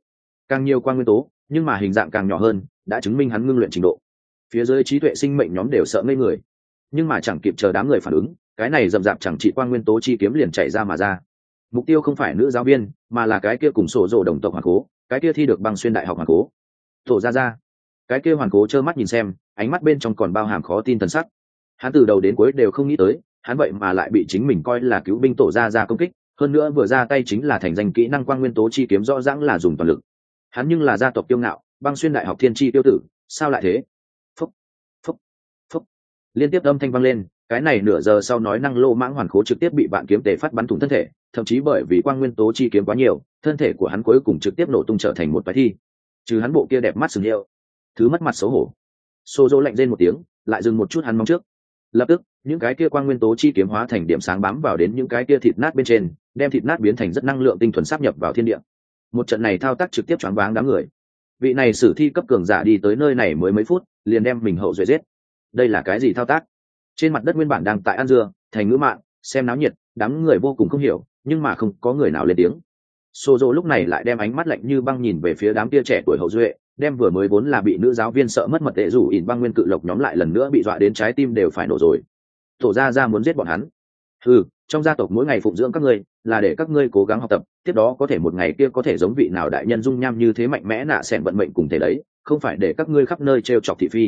Càng nhiều quang nguyên tố, nhưng mà hình dạng càng nhỏ hơn, đã chứng minh hắn ngưng luyện trình độ. Phía dưới trí tuệ sinh mệnh nhóm đều sợ ngây người. Nhưng mà chẳng kịp chờ đám người phản ứng, cái này rậm rạp chẳng chỉ quang nguyên tố chi kiếm liền chạy ra mà ra. Mục tiêu không phải nữ giáo viên, mà là cái kia cùng sổ dầu đồng tộc hoàng cố cái kia thi được băng xuyên đại học hoàn cố. Tổ ra ra cái kia hoàn cố trơ mắt nhìn xem, ánh mắt bên trong còn bao hàm khó tin thần sắc. Hắn từ đầu đến cuối đều không nghĩ tới, hắn vậy mà lại bị chính mình coi là cứu binh tổ ra ra công kích, hơn nữa vừa ra tay chính là thành danh kỹ năng quang nguyên tố chi kiếm rõ ràng là dùng toàn lực. Hắn nhưng là gia tộc tiêu ngạo, băng xuyên đại học thiên tri tiêu tử, sao lại thế? Phúc phúc phúc. Liên tiếp âm thanh vang lên cái này nửa giờ sau nói năng lô mãng hoàn khố trực tiếp bị bạn kiếm tề phát bắn thủng thân thể, thậm chí bởi vì quang nguyên tố chi kiếm quá nhiều, thân thể của hắn cuối cùng trực tiếp nổ tung trở thành một bài thi. Trừ hắn bộ kia đẹp mắt sừng hiệu, thứ mất mặt xấu hổ. Xô dỗ lạnh lên một tiếng, lại dừng một chút hắn mong trước. Lập tức, những cái kia quang nguyên tố chi kiếm hóa thành điểm sáng bám vào đến những cái kia thịt nát bên trên, đem thịt nát biến thành rất năng lượng tinh thuần sáp nhập vào thiên địa. Một trận này thao tác trực tiếp choáng váng đám người. Vị này sử thi cấp cường giả đi tới nơi này mới mấy phút, liền đem mình hậu duệ giết. Đây là cái gì thao tác? Trên mặt đất nguyên bản đang tại ăn dưa, thành ngữ mạng, xem náo nhiệt, đám người vô cùng không hiểu, nhưng mà không có người nào lên tiếng. Xô dô lúc này lại đem ánh mắt lạnh như băng nhìn về phía đám tia trẻ tuổi hậu duệ, đem vừa mới vốn là bị nữ giáo viên sợ mất mật tệ rủ ỉn băng nguyên cự lộc nhóm lại lần nữa bị dọa đến trái tim đều phải nổ rồi. Tổ ra ra muốn giết bọn hắn. Ừ trong gia tộc mỗi ngày phụng dưỡng các ngươi, là để các ngươi cố gắng học tập, tiếp đó có thể một ngày kia có thể giống vị nào đại nhân dung nham như thế mạnh mẽ nạ xẻn vận mệnh cùng thể đấy, không phải để các ngươi khắp nơi t r e o chọc thị phi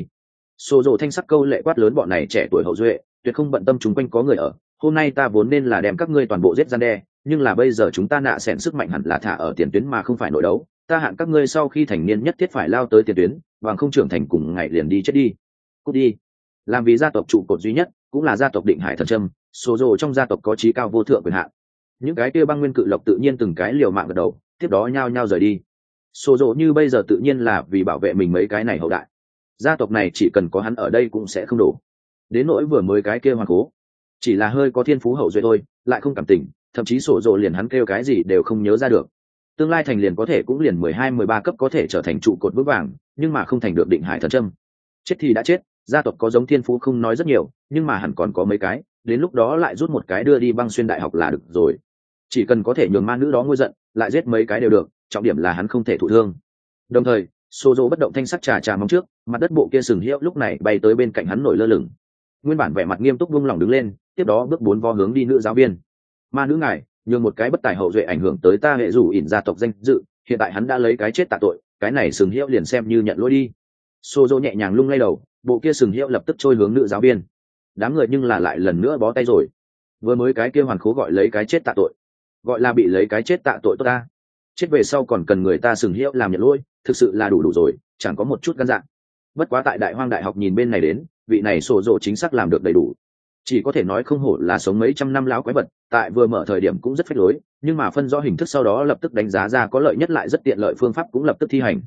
xô rộ thanh sắc câu lệ quát lớn bọn này trẻ tuổi hậu duệ, tuyệt không bận tâm chúng quanh có người ở, hôm nay ta vốn nên là đem các ngươi toàn bộ giết gian đe, nhưng là bây giờ chúng ta nạ xẻn sức mạnh hẳn là thả ở tiền tuyến mà không phải nội đấu, ta hạn các ngươi sau khi thành niên nhất thiết phải lao tới tiền tuyến và không trưởng thành cùng ngày liền đi chết đi. Cút đi. Làm vì gia tộc trụ cột duy nhất, cũng là gia tộc định hải thần trâm số rồ trong gia tộc có trí cao vô thượng quyền hạn. Những cái kia băng nguyên cự lộc tự nhiên từng cái liều mạng gật đầu, tiếp đó nhao nhao rời đi. Số rồ như bây giờ tự nhiên là vì bảo vệ mình mấy cái này hậu đại gia tộc này chỉ cần có hắn ở đây cũng sẽ không đủ đến nỗi vừa mới cái kia hoàng cố, chỉ là hơi có thiên phú hậu duệ thôi, lại không cảm tình, thậm chí sổ rộ liền hắn kêu cái gì đều không nhớ ra được. Tương lai thành liền có thể cũng liền mười hai, mười ba cấp có thể trở thành trụ cột vững vàng, nhưng mà không thành được định hải thần trâm chết thì đã chết, gia tộc có giống thiên phú không nói rất nhiều, nhưng mà hẳn còn có mấy cái, đến lúc đó lại rút một cái đưa đi băng xuyên đại học là được rồi. Chỉ cần có thể nhường ma nữ đó ngôi giận, lại giết mấy cái đều được, trọng điểm là hắn không thể thụ thương. Đồng thời xô dỗ bất động thanh sắc trà trà mong trước, mặt đất bộ kia sừng hiệu lúc này bay tới bên cạnh hắn nổi lơ lửng. Nguyên bản vẻ mặt nghiêm túc buông lỏng đứng lên, tiếp đó bước bốn vo hướng đi nữ giáo viên. Ma nữ ngài, nhường một cái bất tài hậu duệ ảnh hưởng tới ta hệ rủ ỉn gia tộc danh dự, hiện tại hắn đã lấy cái chết tạ tội, cái này sừng hiệu liền xem như nhận lỗi đi. Xô dỗ nhẹ nhàng lung lay đầu, bộ kia sừng hiệu lập tức trôi hướng nữ giáo viên. Đám người nhưng là lại lần nữa bó tay rồi. Vừa mới cái kia hoàn khố gọi lấy cái chết tạ tội. Gọi là bị lấy cái chết tạ tội tốt ta. Chết về sau còn cần người ta sừng hiệu làm nhận lỗi thực sự là đủ đủ rồi chẳng có một chút gan dạng. Bất quá tại đại hoang đại học nhìn bên này đến vị này sổ rộ chính xác làm được đầy đủ. Chỉ có thể nói không hổ là sống mấy trăm năm lão quái vật tại vừa mở thời điểm cũng rất phách lối nhưng mà phân rõ hình thức sau đó lập tức đánh giá ra có lợi nhất lại rất tiện lợi phương pháp cũng lập tức thi hành.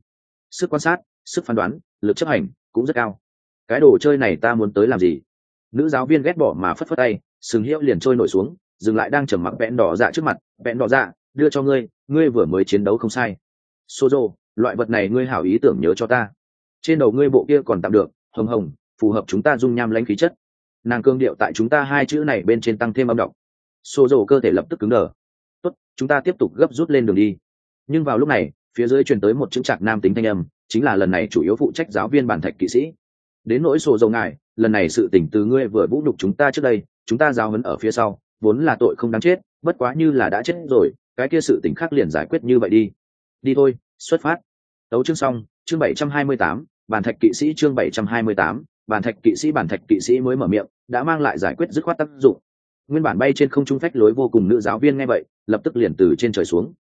Sức quan sát sức phán đoán lực chấp hành cũng rất cao. Cái đồ chơi này ta muốn tới làm gì? Nữ giáo viên ghét bỏ mà phất phất tay sừng hiệu liền trôi nổi xuống dừng lại đang trầm mặc vẹn đỏ dạ trước mặt vẹn đỏ dạ đưa cho ngươi ngươi vừa mới chiến đấu không sai. Sozo, loại vật này ngươi hảo ý tưởng nhớ cho ta. Trên đầu ngươi bộ kia còn tạm được, hồng hồng, phù hợp chúng ta dung nham lãnh khí chất. Nàng cương điệu tại chúng ta hai chữ này bên trên tăng thêm âm đọc rổ cơ thể lập tức cứng đờ. Tốt, chúng ta tiếp tục gấp rút lên đường đi. Nhưng vào lúc này, phía dưới truyền tới một chữ trạc nam tính thanh âm, chính là lần này chủ yếu phụ trách giáo viên bản thạch kỵ sĩ. Đến nỗi sổ dầu ngài, lần này sự tỉnh từ ngươi vừa vũ đục chúng ta trước đây, chúng ta giao hấn ở phía sau, vốn là tội không đáng chết, bất quá như là đã chết rồi, cái kia sự tỉnh khác liền giải quyết như vậy đi. Đi thôi, xuất phát tấu chương xong, chương bảy trăm hai mươi tám, bản thạch kỵ sĩ chương bảy trăm hai mươi tám, bản thạch kỵ sĩ, bản thạch kỵ sĩ mới mở miệng, đã mang lại giải quyết dứt khoát tác dụng. Nguyên bản bay trên không trung phách lối vô cùng nữ giáo viên nghe vậy, lập tức liền từ trên trời xuống.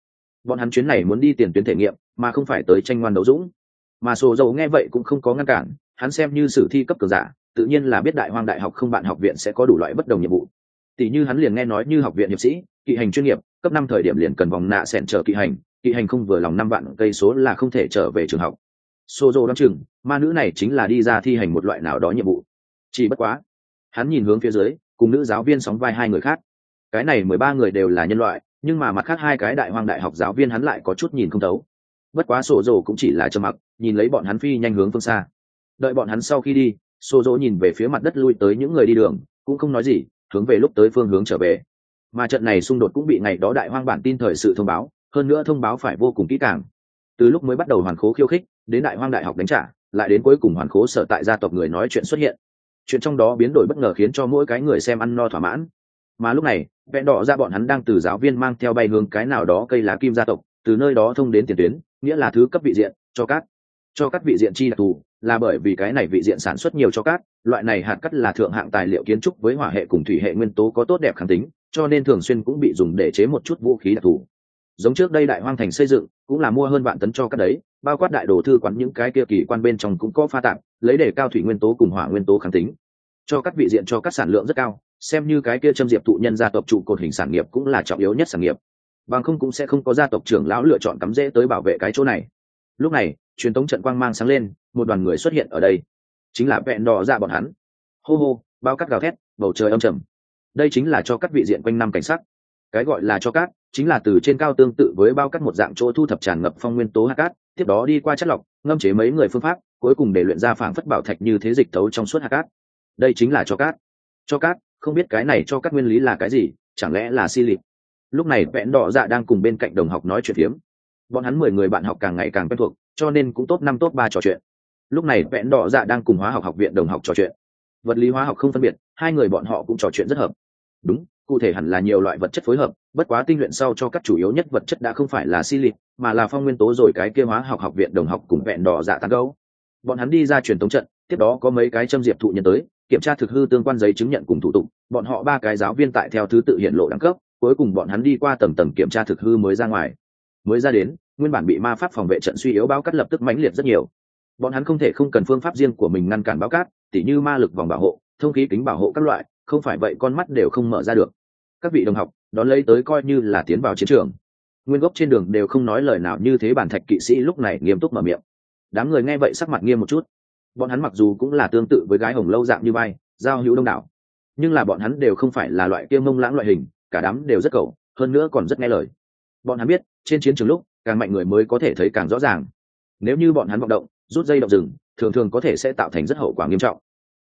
Bọn hắn chuyến này muốn đi tiền tuyến thể nghiệm, mà không phải tới tranh ngoan đấu dũng. Mà sổ dầu nghe vậy cũng không có ngăn cản, hắn xem như sử thi cấp cường giả, tự nhiên là biết đại hoang đại học không bạn học viện sẽ có đủ loại bất đồng nhiệm vụ. Tỷ như hắn liền nghe nói như học viện hiệp sĩ, kỵ hành chuyên nghiệp, cấp năm thời điểm liền cần vòng nạ sẹn chờ kỵ hành kỵ hành không vừa lòng năm vạn cây số là không thể trở về trường học. Xô dô đ chừng, ma nữ này chính là đi ra thi hành một loại nào đó nhiệm vụ. Chỉ bất quá, hắn nhìn hướng phía dưới, cùng nữ giáo viên sóng vai hai người khác. Cái này mười ba người đều là nhân loại, nhưng mà mặt khác hai cái đại hoang đại học giáo viên hắn lại có chút nhìn không thấu. Bất quá sổ dồ cũng chỉ là trầm mặc, nhìn lấy bọn hắn phi nhanh hướng phương xa. Đợi bọn hắn sau khi đi sổ dồ nhìn về phía mặt đất lui tới những người đi đường, cũng không nói gì, hướng về lúc tới phương hướng trở về. Mà trận này xung đột cũng bị ngày đó đại hoang bản tin thời sự thông báo hơn nữa thông báo phải vô cùng kỹ càng. Từ lúc mới bắt đầu hoàn khố khiêu khích đến đại hoang đại học đánh trả lại đến cuối cùng hoàn khố sở tại gia tộc người nói chuyện xuất hiện. Chuyện trong đó biến đổi bất ngờ khiến cho mỗi cái người xem ăn no thỏa mãn. Mà lúc này vẹn đỏ ra bọn hắn đang từ giáo viên mang theo bay hướng cái nào đó cây lá kim gia tộc từ nơi đó thông đến tiền tuyến nghĩa là thứ cấp vị diện cho cát, cho các vị diện chi đặc thù là bởi vì cái này vị diện sản xuất nhiều cho cát, loại này hạt cắt là thượng hạng tài liệu kiến trúc với hỏa hệ cùng thủy hệ nguyên tố có tốt đẹp kháng tính cho nên thường xuyên cũng bị dùng để chế một chút vũ khí đặc thù giống trước đây đại hoang thành xây dựng, cũng là mua hơn vạn tấn cho các đấy, bao quát đại đồ thư quán những cái kia kỳ quan bên trong cũng có pha tạm lấy để cao thủy nguyên tố cùng hỏa nguyên tố kháng tính. Cho các vị diện cho các sản lượng rất cao, xem như cái kia châm diệp thụ nhân gia tộc trụ cột hình sản nghiệp cũng là trọng yếu nhất sản nghiệp. Bằng không cũng sẽ không có gia tộc trưởng lão lựa chọn cắm rễ tới bảo vệ cái chỗ này. Lúc này, truyền thống trận quang mang sáng lên, một đoàn người xuất hiện ở đây. Chính là vẹn đỏ ra bọn hắn. Hô hô, bao cắt gào thét, bầu trời âm trầm. Đây chính là cho các vị diện quanh năm cảnh sắc. Cái gọi là cho cát chính là từ trên cao tương tự với bao cắt một dạng chỗ thu thập tràn ngập phong nguyên tố hạt cát, tiếp đó đi qua chất lọc, ngâm chế mấy người phương pháp, cuối cùng để luyện ra phảng phất bảo thạch như thế dịch tấu trong suốt hạt cát. Đây chính là cho cát. Cho cát? Không biết cái này cho các nguyên lý là cái gì, chẳng lẽ là si lịp? Lúc này vẽn đỏ dạ đang cùng bên cạnh đồng học nói chuyện phiếm. Bọn hắn mười người bạn học càng ngày càng quen thuộc, cho nên cũng tốt năm tốt ba trò chuyện. Lúc này vẽn đỏ dạ đang cùng hóa học học viện đồng học trò chuyện. Vật lý hóa học không phân biệt, hai người bọn họ cũng trò chuyện rất hợp. Đúng cụ thể hẳn là nhiều loại vật chất phối hợp, bất quá tinh luyện sau cho các chủ yếu nhất vật chất đã không phải là si lịt, mà là phong nguyên tố rồi cái kia hóa học học viện đồng học cùng vẹn đỏ dạ tán gấu. Bọn hắn đi ra truyền thống trận, tiếp đó có mấy cái châm diệp thụ nhân tới, kiểm tra thực hư tương quan giấy chứng nhận cùng thủ tục, bọn họ ba cái giáo viên tại theo thứ tự hiện lộ đẳng cấp, cuối cùng bọn hắn đi qua tầm tầm kiểm tra thực hư mới ra ngoài. Mới ra đến, nguyên bản bị ma pháp phòng vệ trận suy yếu bao cắt lập tức mãnh liệt rất nhiều. Bọn hắn không thể không cần phương pháp riêng của mình ngăn cản bao cát, tỉ như ma lực vòng bảo hộ, thông khí kính bảo hộ các loại, không phải vậy con mắt đều không mở ra được các vị đồng học đón lấy tới coi như là tiến vào chiến trường. Nguyên gốc trên đường đều không nói lời nào như thế bản thạch kỵ sĩ lúc này nghiêm túc mở miệng. Đám người nghe vậy sắc mặt nghiêm một chút. Bọn hắn mặc dù cũng là tương tự với gái hồng lâu dạng như vai, giao hữu đông đảo. Nhưng là bọn hắn đều không phải là loại kiêm mông lãng loại hình, cả đám đều rất cầu hơn nữa còn rất nghe lời. Bọn hắn biết, trên chiến trường lúc, càng mạnh người mới có thể thấy càng rõ ràng. Nếu như bọn hắn vọng động, rút dây động rừng, thường thường có thể sẽ tạo thành rất hậu quả nghiêm trọng.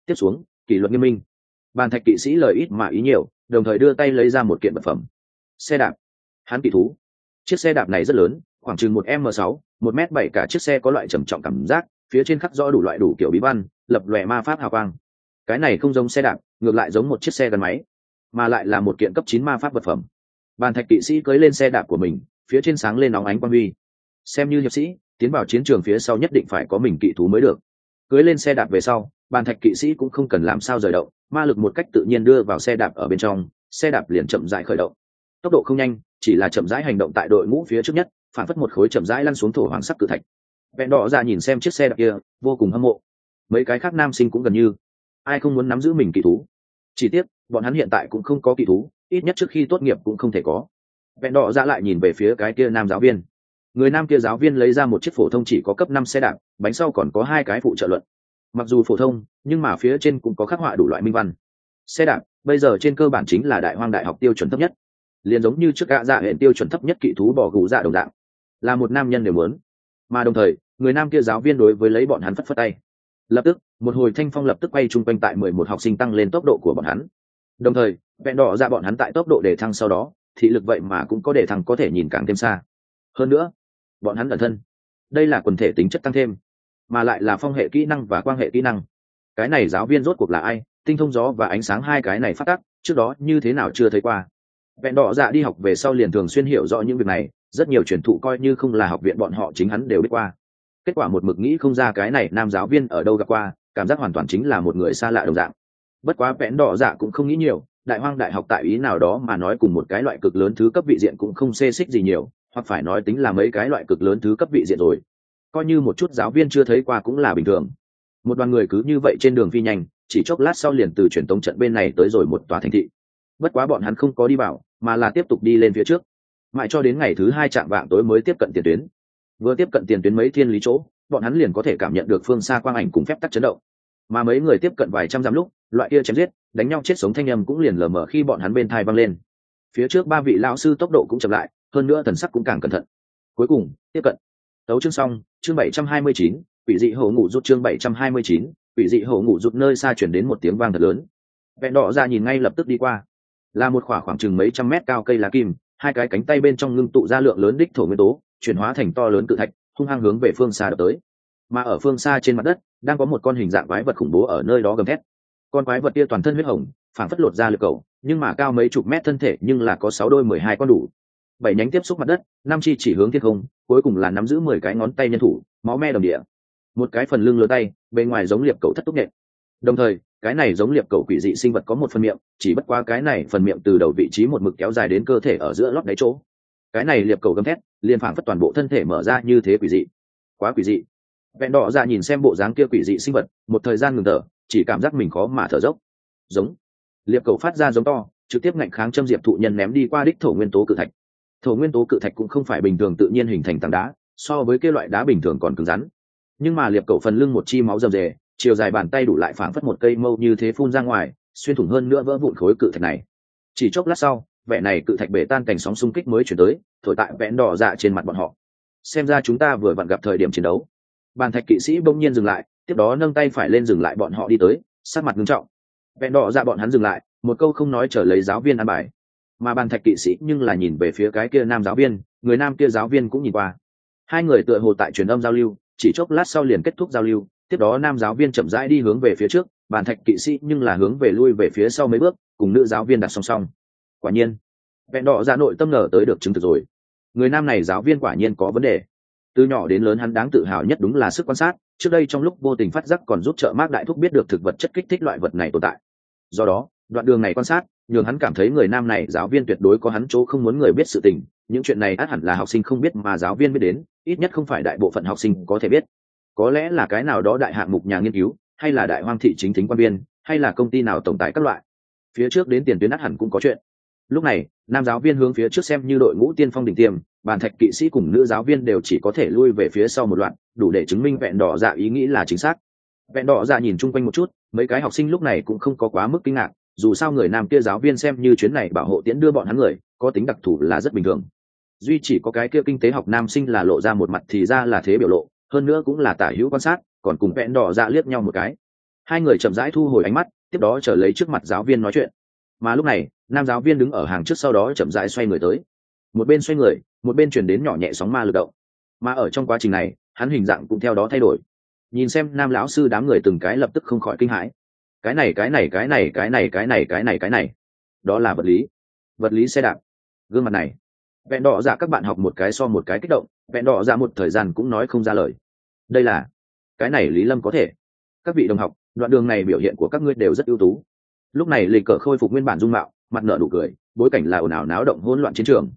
Tiếp xuống, kỷ luật nghiêm minh bàn thạch kỵ sĩ lời ít mà ý nhiều, đồng thời đưa tay lấy ra một kiện vật phẩm. Xe đạp. Hắn kỵ thú. Chiếc xe đạp này rất lớn, khoảng chừng một m sáu, một m bảy cả chiếc xe có loại trầm trọng cảm giác, phía trên khắc rõ đủ loại đủ kiểu bí văn, lập lòe ma pháp hào quang. Cái này không giống xe đạp, ngược lại giống một chiếc xe gắn máy, mà lại là một kiện cấp chín ma pháp vật phẩm. Bàn thạch kỵ sĩ cưới lên xe đạp của mình, phía trên sáng lên óng ánh quang huy. Xem như hiệp sĩ, tiến vào chiến trường phía sau nhất định phải có mình kỵ thú mới được. Cưới lên xe đạp về sau bàn thạch kỵ sĩ cũng không cần làm sao rời động, ma lực một cách tự nhiên đưa vào xe đạp ở bên trong, xe đạp liền chậm rãi khởi động. Tốc độ không nhanh, chỉ là chậm rãi hành động tại đội ngũ phía trước nhất, phản phất một khối chậm rãi lăn xuống thổ hoàng sắc cự thạch. Vẹn đỏ ra nhìn xem chiếc xe đạp kia, vô cùng hâm mộ. Mấy cái khác nam sinh cũng gần như, ai không muốn nắm giữ mình kỳ thú? Chỉ tiếc, bọn hắn hiện tại cũng không có kỳ thú, ít nhất trước khi tốt nghiệp cũng không thể có. Vẹn đỏ ra lại nhìn về phía cái kia nam giáo viên. Người nam kia giáo viên lấy ra một chiếc phổ thông chỉ có cấp năm xe đạp, bánh sau còn có hai cái phụ trợ luận mặc dù phổ thông, nhưng mà phía trên cũng có khắc họa đủ loại minh văn. Xe đạp, bây giờ trên cơ bản chính là đại hoang đại học tiêu chuẩn thấp nhất. Liền giống như trước gã dạ hệ tiêu chuẩn thấp nhất kỵ thú bỏ gù dạ đồng dạng. Là một nam nhân đều muốn. Mà đồng thời, người nam kia giáo viên đối với lấy bọn hắn phất phất tay. Lập tức, một hồi thanh phong lập tức quay chung quanh tại mười một học sinh tăng lên tốc độ của bọn hắn. Đồng thời, vẹn đỏ ra bọn hắn tại tốc độ để thăng sau đó, thị lực vậy mà cũng có để thăng có thể nhìn càng thêm xa. Hơn nữa, bọn hắn ẩn thân. Đây là quần thể tính chất tăng thêm mà lại là phong hệ kỹ năng và quan hệ kỹ năng. Cái này giáo viên rốt cuộc là ai? Tinh thông gió và ánh sáng hai cái này phát tắc, trước đó như thế nào chưa thấy qua. Vẹn đỏ dạ đi học về sau liền thường xuyên hiểu rõ những việc này, rất nhiều truyền thụ coi như không là học viện bọn họ chính hắn đều biết qua. Kết quả một mực nghĩ không ra cái này nam giáo viên ở đâu gặp qua, cảm giác hoàn toàn chính là một người xa lạ đồng dạng. Bất quá vẽn đỏ dạ cũng không nghĩ nhiều, đại hoang đại học tại ý nào đó mà nói cùng một cái loại cực lớn thứ cấp vị diện cũng không xê xích gì nhiều, hoặc phải nói tính là mấy cái loại cực lớn thứ cấp vị diện rồi coi như một chút giáo viên chưa thấy qua cũng là bình thường. Một đoàn người cứ như vậy trên đường phi nhanh, chỉ chốc lát sau liền từ truyền tống trận bên này tới rồi một tòa thành thị. Bất quá bọn hắn không có đi vào, mà là tiếp tục đi lên phía trước. Mãi cho đến ngày thứ hai chạm vạng tối mới tiếp cận tiền tuyến. Vừa tiếp cận tiền tuyến mấy thiên lý chỗ, bọn hắn liền có thể cảm nhận được phương xa quang ảnh cùng phép tắc chấn động. Mà mấy người tiếp cận vài trăm dặm lúc, loại kia chém giết, đánh nhau chết sống thanh âm cũng liền lờ mờ khi bọn hắn bên thai văng lên. Phía trước ba vị lão sư tốc độ cũng chậm lại, hơn nữa thần sắc cũng càng cẩn thận. Cuối cùng, tiếp cận. Tấu chương xong chương bảy trăm hai mươi chín, quỷ dị hổ ngủ rút chương bảy trăm hai mươi chín, quỷ dị hổ ngủ rút nơi xa chuyển đến một tiếng vang thật lớn. Vẹn đỏ ra nhìn ngay lập tức đi qua. Là một khoảng khoảng chừng mấy trăm mét cao cây lá kim, hai cái cánh tay bên trong ngưng tụ ra lượng lớn đích thổ nguyên tố, chuyển hóa thành to lớn cự thạch, hung hăng hướng về phương xa đập tới. Mà ở phương xa trên mặt đất, đang có một con hình dạng quái vật khủng bố ở nơi đó gầm thét. Con quái vật kia toàn thân huyết hồng phản phất lột ra lực cầu, nhưng mà cao mấy chục mét thân thể nhưng là có sáu đôi mười hai con đủ. Bảy nhánh tiếp xúc mặt đất, năm chi chỉ hướng thiên không cuối cùng là nắm giữ mười cái ngón tay nhân thủ, máu me đồng địa. Một cái phần lưng lừa tay, bên ngoài giống liệp cầu thất túc nhện. Đồng thời, cái này giống liệp cầu quỷ dị sinh vật có một phần miệng, chỉ bất qua cái này phần miệng từ đầu vị trí một mực kéo dài đến cơ thể ở giữa lót đáy chỗ. Cái này liệp cầu gầm thét, liền phảng phất toàn bộ thân thể mở ra như thế quỷ dị. Quá quỷ dị. Vẹn đỏ ra nhìn xem bộ dáng kia quỷ dị sinh vật, một thời gian ngừng thở, chỉ cảm giác mình khó mà thở dốc. Giống. Liệp cầu phát ra giống to, trực tiếp ngạnh kháng châm diệp thụ nhân ném đi qua đích thổ nguyên tố cự thạch thổ nguyên tố cự thạch cũng không phải bình thường tự nhiên hình thành tảng đá, so với cái loại đá bình thường còn cứng rắn. Nhưng mà liệp cầu phần lưng một chi máu rầm rề, chiều dài bàn tay đủ lại phảng phất một cây mâu như thế phun ra ngoài, xuyên thủng hơn nữa vỡ vụn khối cự thạch này. Chỉ chốc lát sau, vẻ này cự thạch bể tan cành sóng xung kích mới chuyển tới, thổi tại vẽn đỏ dạ trên mặt bọn họ. Xem ra chúng ta vừa vặn gặp thời điểm chiến đấu. Bàn thạch kỵ sĩ bỗng nhiên dừng lại, tiếp đó nâng tay phải lên dừng lại bọn họ đi tới sát mặt ngưng trọng. Vẹn đỏ dạ bọn hắn dừng lại, một câu không nói trở lấy giáo viên ăn bài mà bàn thạch kỵ sĩ nhưng là nhìn về phía cái kia nam giáo viên, người nam kia giáo viên cũng nhìn qua. Hai người tựa hồ tại truyền âm giao lưu, chỉ chốc lát sau liền kết thúc giao lưu, tiếp đó nam giáo viên chậm rãi đi hướng về phía trước, bàn thạch kỵ sĩ nhưng là hướng về lui về phía sau mấy bước, cùng nữ giáo viên đặt song song. Quả nhiên vẹn đỏ ra nội tâm nở tới được chứng thực rồi. Người nam này giáo viên quả nhiên có vấn đề. Từ nhỏ đến lớn hắn đáng tự hào nhất đúng là sức quan sát, trước đây trong lúc vô tình phát giác còn giúp trợ mác đại thúc biết được thực vật chất kích thích loại vật này tồn tại. Do đó, đoạn đường này quan sát nhường hắn cảm thấy người nam này giáo viên tuyệt đối có hắn chỗ không muốn người biết sự tình, những chuyện này át hẳn là học sinh không biết mà giáo viên biết đến, ít nhất không phải đại bộ phận học sinh có thể biết. Có lẽ là cái nào đó đại hạng mục nhà nghiên cứu, hay là đại hoang thị chính thính quan viên, hay là công ty nào tổng tài các loại. Phía trước đến tiền tuyến át hẳn cũng có chuyện. Lúc này, nam giáo viên hướng phía trước xem như đội ngũ tiên phong đỉnh tiêm, bàn thạch kỵ sĩ cùng nữ giáo viên đều chỉ có thể lui về phía sau một đoạn đủ để chứng minh vẹn đỏ dạ ý nghĩ là chính xác. Vẹn đỏ dạ nhìn chung quanh một chút, mấy cái học sinh lúc này cũng không có quá mức kinh ngạc dù sao người nam kia giáo viên xem như chuyến này bảo hộ tiễn đưa bọn hắn người, có tính đặc thù là rất bình thường. Duy chỉ có cái kia kinh tế học nam sinh là lộ ra một mặt thì ra là thế biểu lộ, hơn nữa cũng là tả hữu quan sát, còn cùng vẹn đỏ ra liếc nhau một cái. Hai người chậm rãi thu hồi ánh mắt, tiếp đó trở lấy trước mặt giáo viên nói chuyện. Mà lúc này, nam giáo viên đứng ở hàng trước sau đó chậm rãi xoay người tới. Một bên xoay người, một bên chuyển đến nhỏ nhẹ sóng ma lực động. Mà ở trong quá trình này, hắn hình dạng cũng theo đó thay đổi. Nhìn xem nam lão sư đám người từng cái lập tức không khỏi kinh hãi cái này cái này cái này cái này cái này cái này cái này. Đó là vật lý. Vật lý xe đạp. Gương mặt này. Vẹn đỏ dạ các bạn học một cái so một cái kích động, vẹn đỏ dạ một thời gian cũng nói không ra lời. Đây là cái này lý lâm có thể. Các vị đồng học, đoạn đường này biểu hiện của các ngươi đều rất ưu tú. Lúc này lịch cờ khôi phục nguyên bản dung mạo, mặt nở đủ cười, bối cảnh là ồn ào náo động hỗn loạn chiến trường.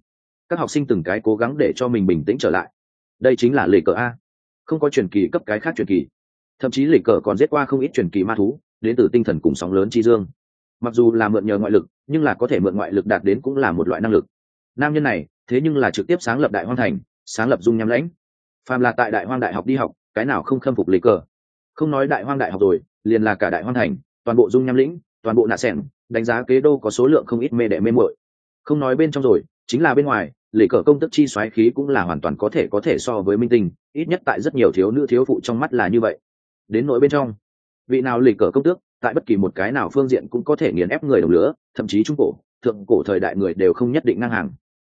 Các học sinh từng cái cố gắng để cho mình bình tĩnh trở lại. Đây chính là lịch cờ a. Không có truyền kỳ cấp cái khác truyền kỳ. Thậm chí lịch cờ còn giết qua không ít truyền kỳ ma thú đến từ tinh thần cùng sóng lớn chi dương. Mặc dù là mượn nhờ ngoại lực, nhưng là có thể mượn ngoại lực đạt đến cũng là một loại năng lực. Nam nhân này, thế nhưng là trực tiếp sáng lập đại hoang thành, sáng lập dung nham lãnh. Phàm là tại đại hoang đại học đi học, cái nào không khâm phục lý cờ? Không nói đại hoang đại học rồi, liền là cả đại hoang thành, toàn bộ dung nham lĩnh toàn bộ nạ sẻng đánh giá kế đô có số lượng không ít mê đệ mê muội. Không nói bên trong rồi, chính là bên ngoài lễ cờ công tức chi xoáy khí cũng là hoàn toàn có thể có thể so với minh tinh, ít nhất tại rất nhiều thiếu nữ thiếu phụ trong mắt là như vậy. Đến nỗi bên trong vị nào lịch cờ công tước, tại bất kỳ một cái nào phương diện cũng có thể nghiền ép người đồng lửa thậm chí trung cổ, thượng cổ thời đại người đều không nhất định ngang hàng.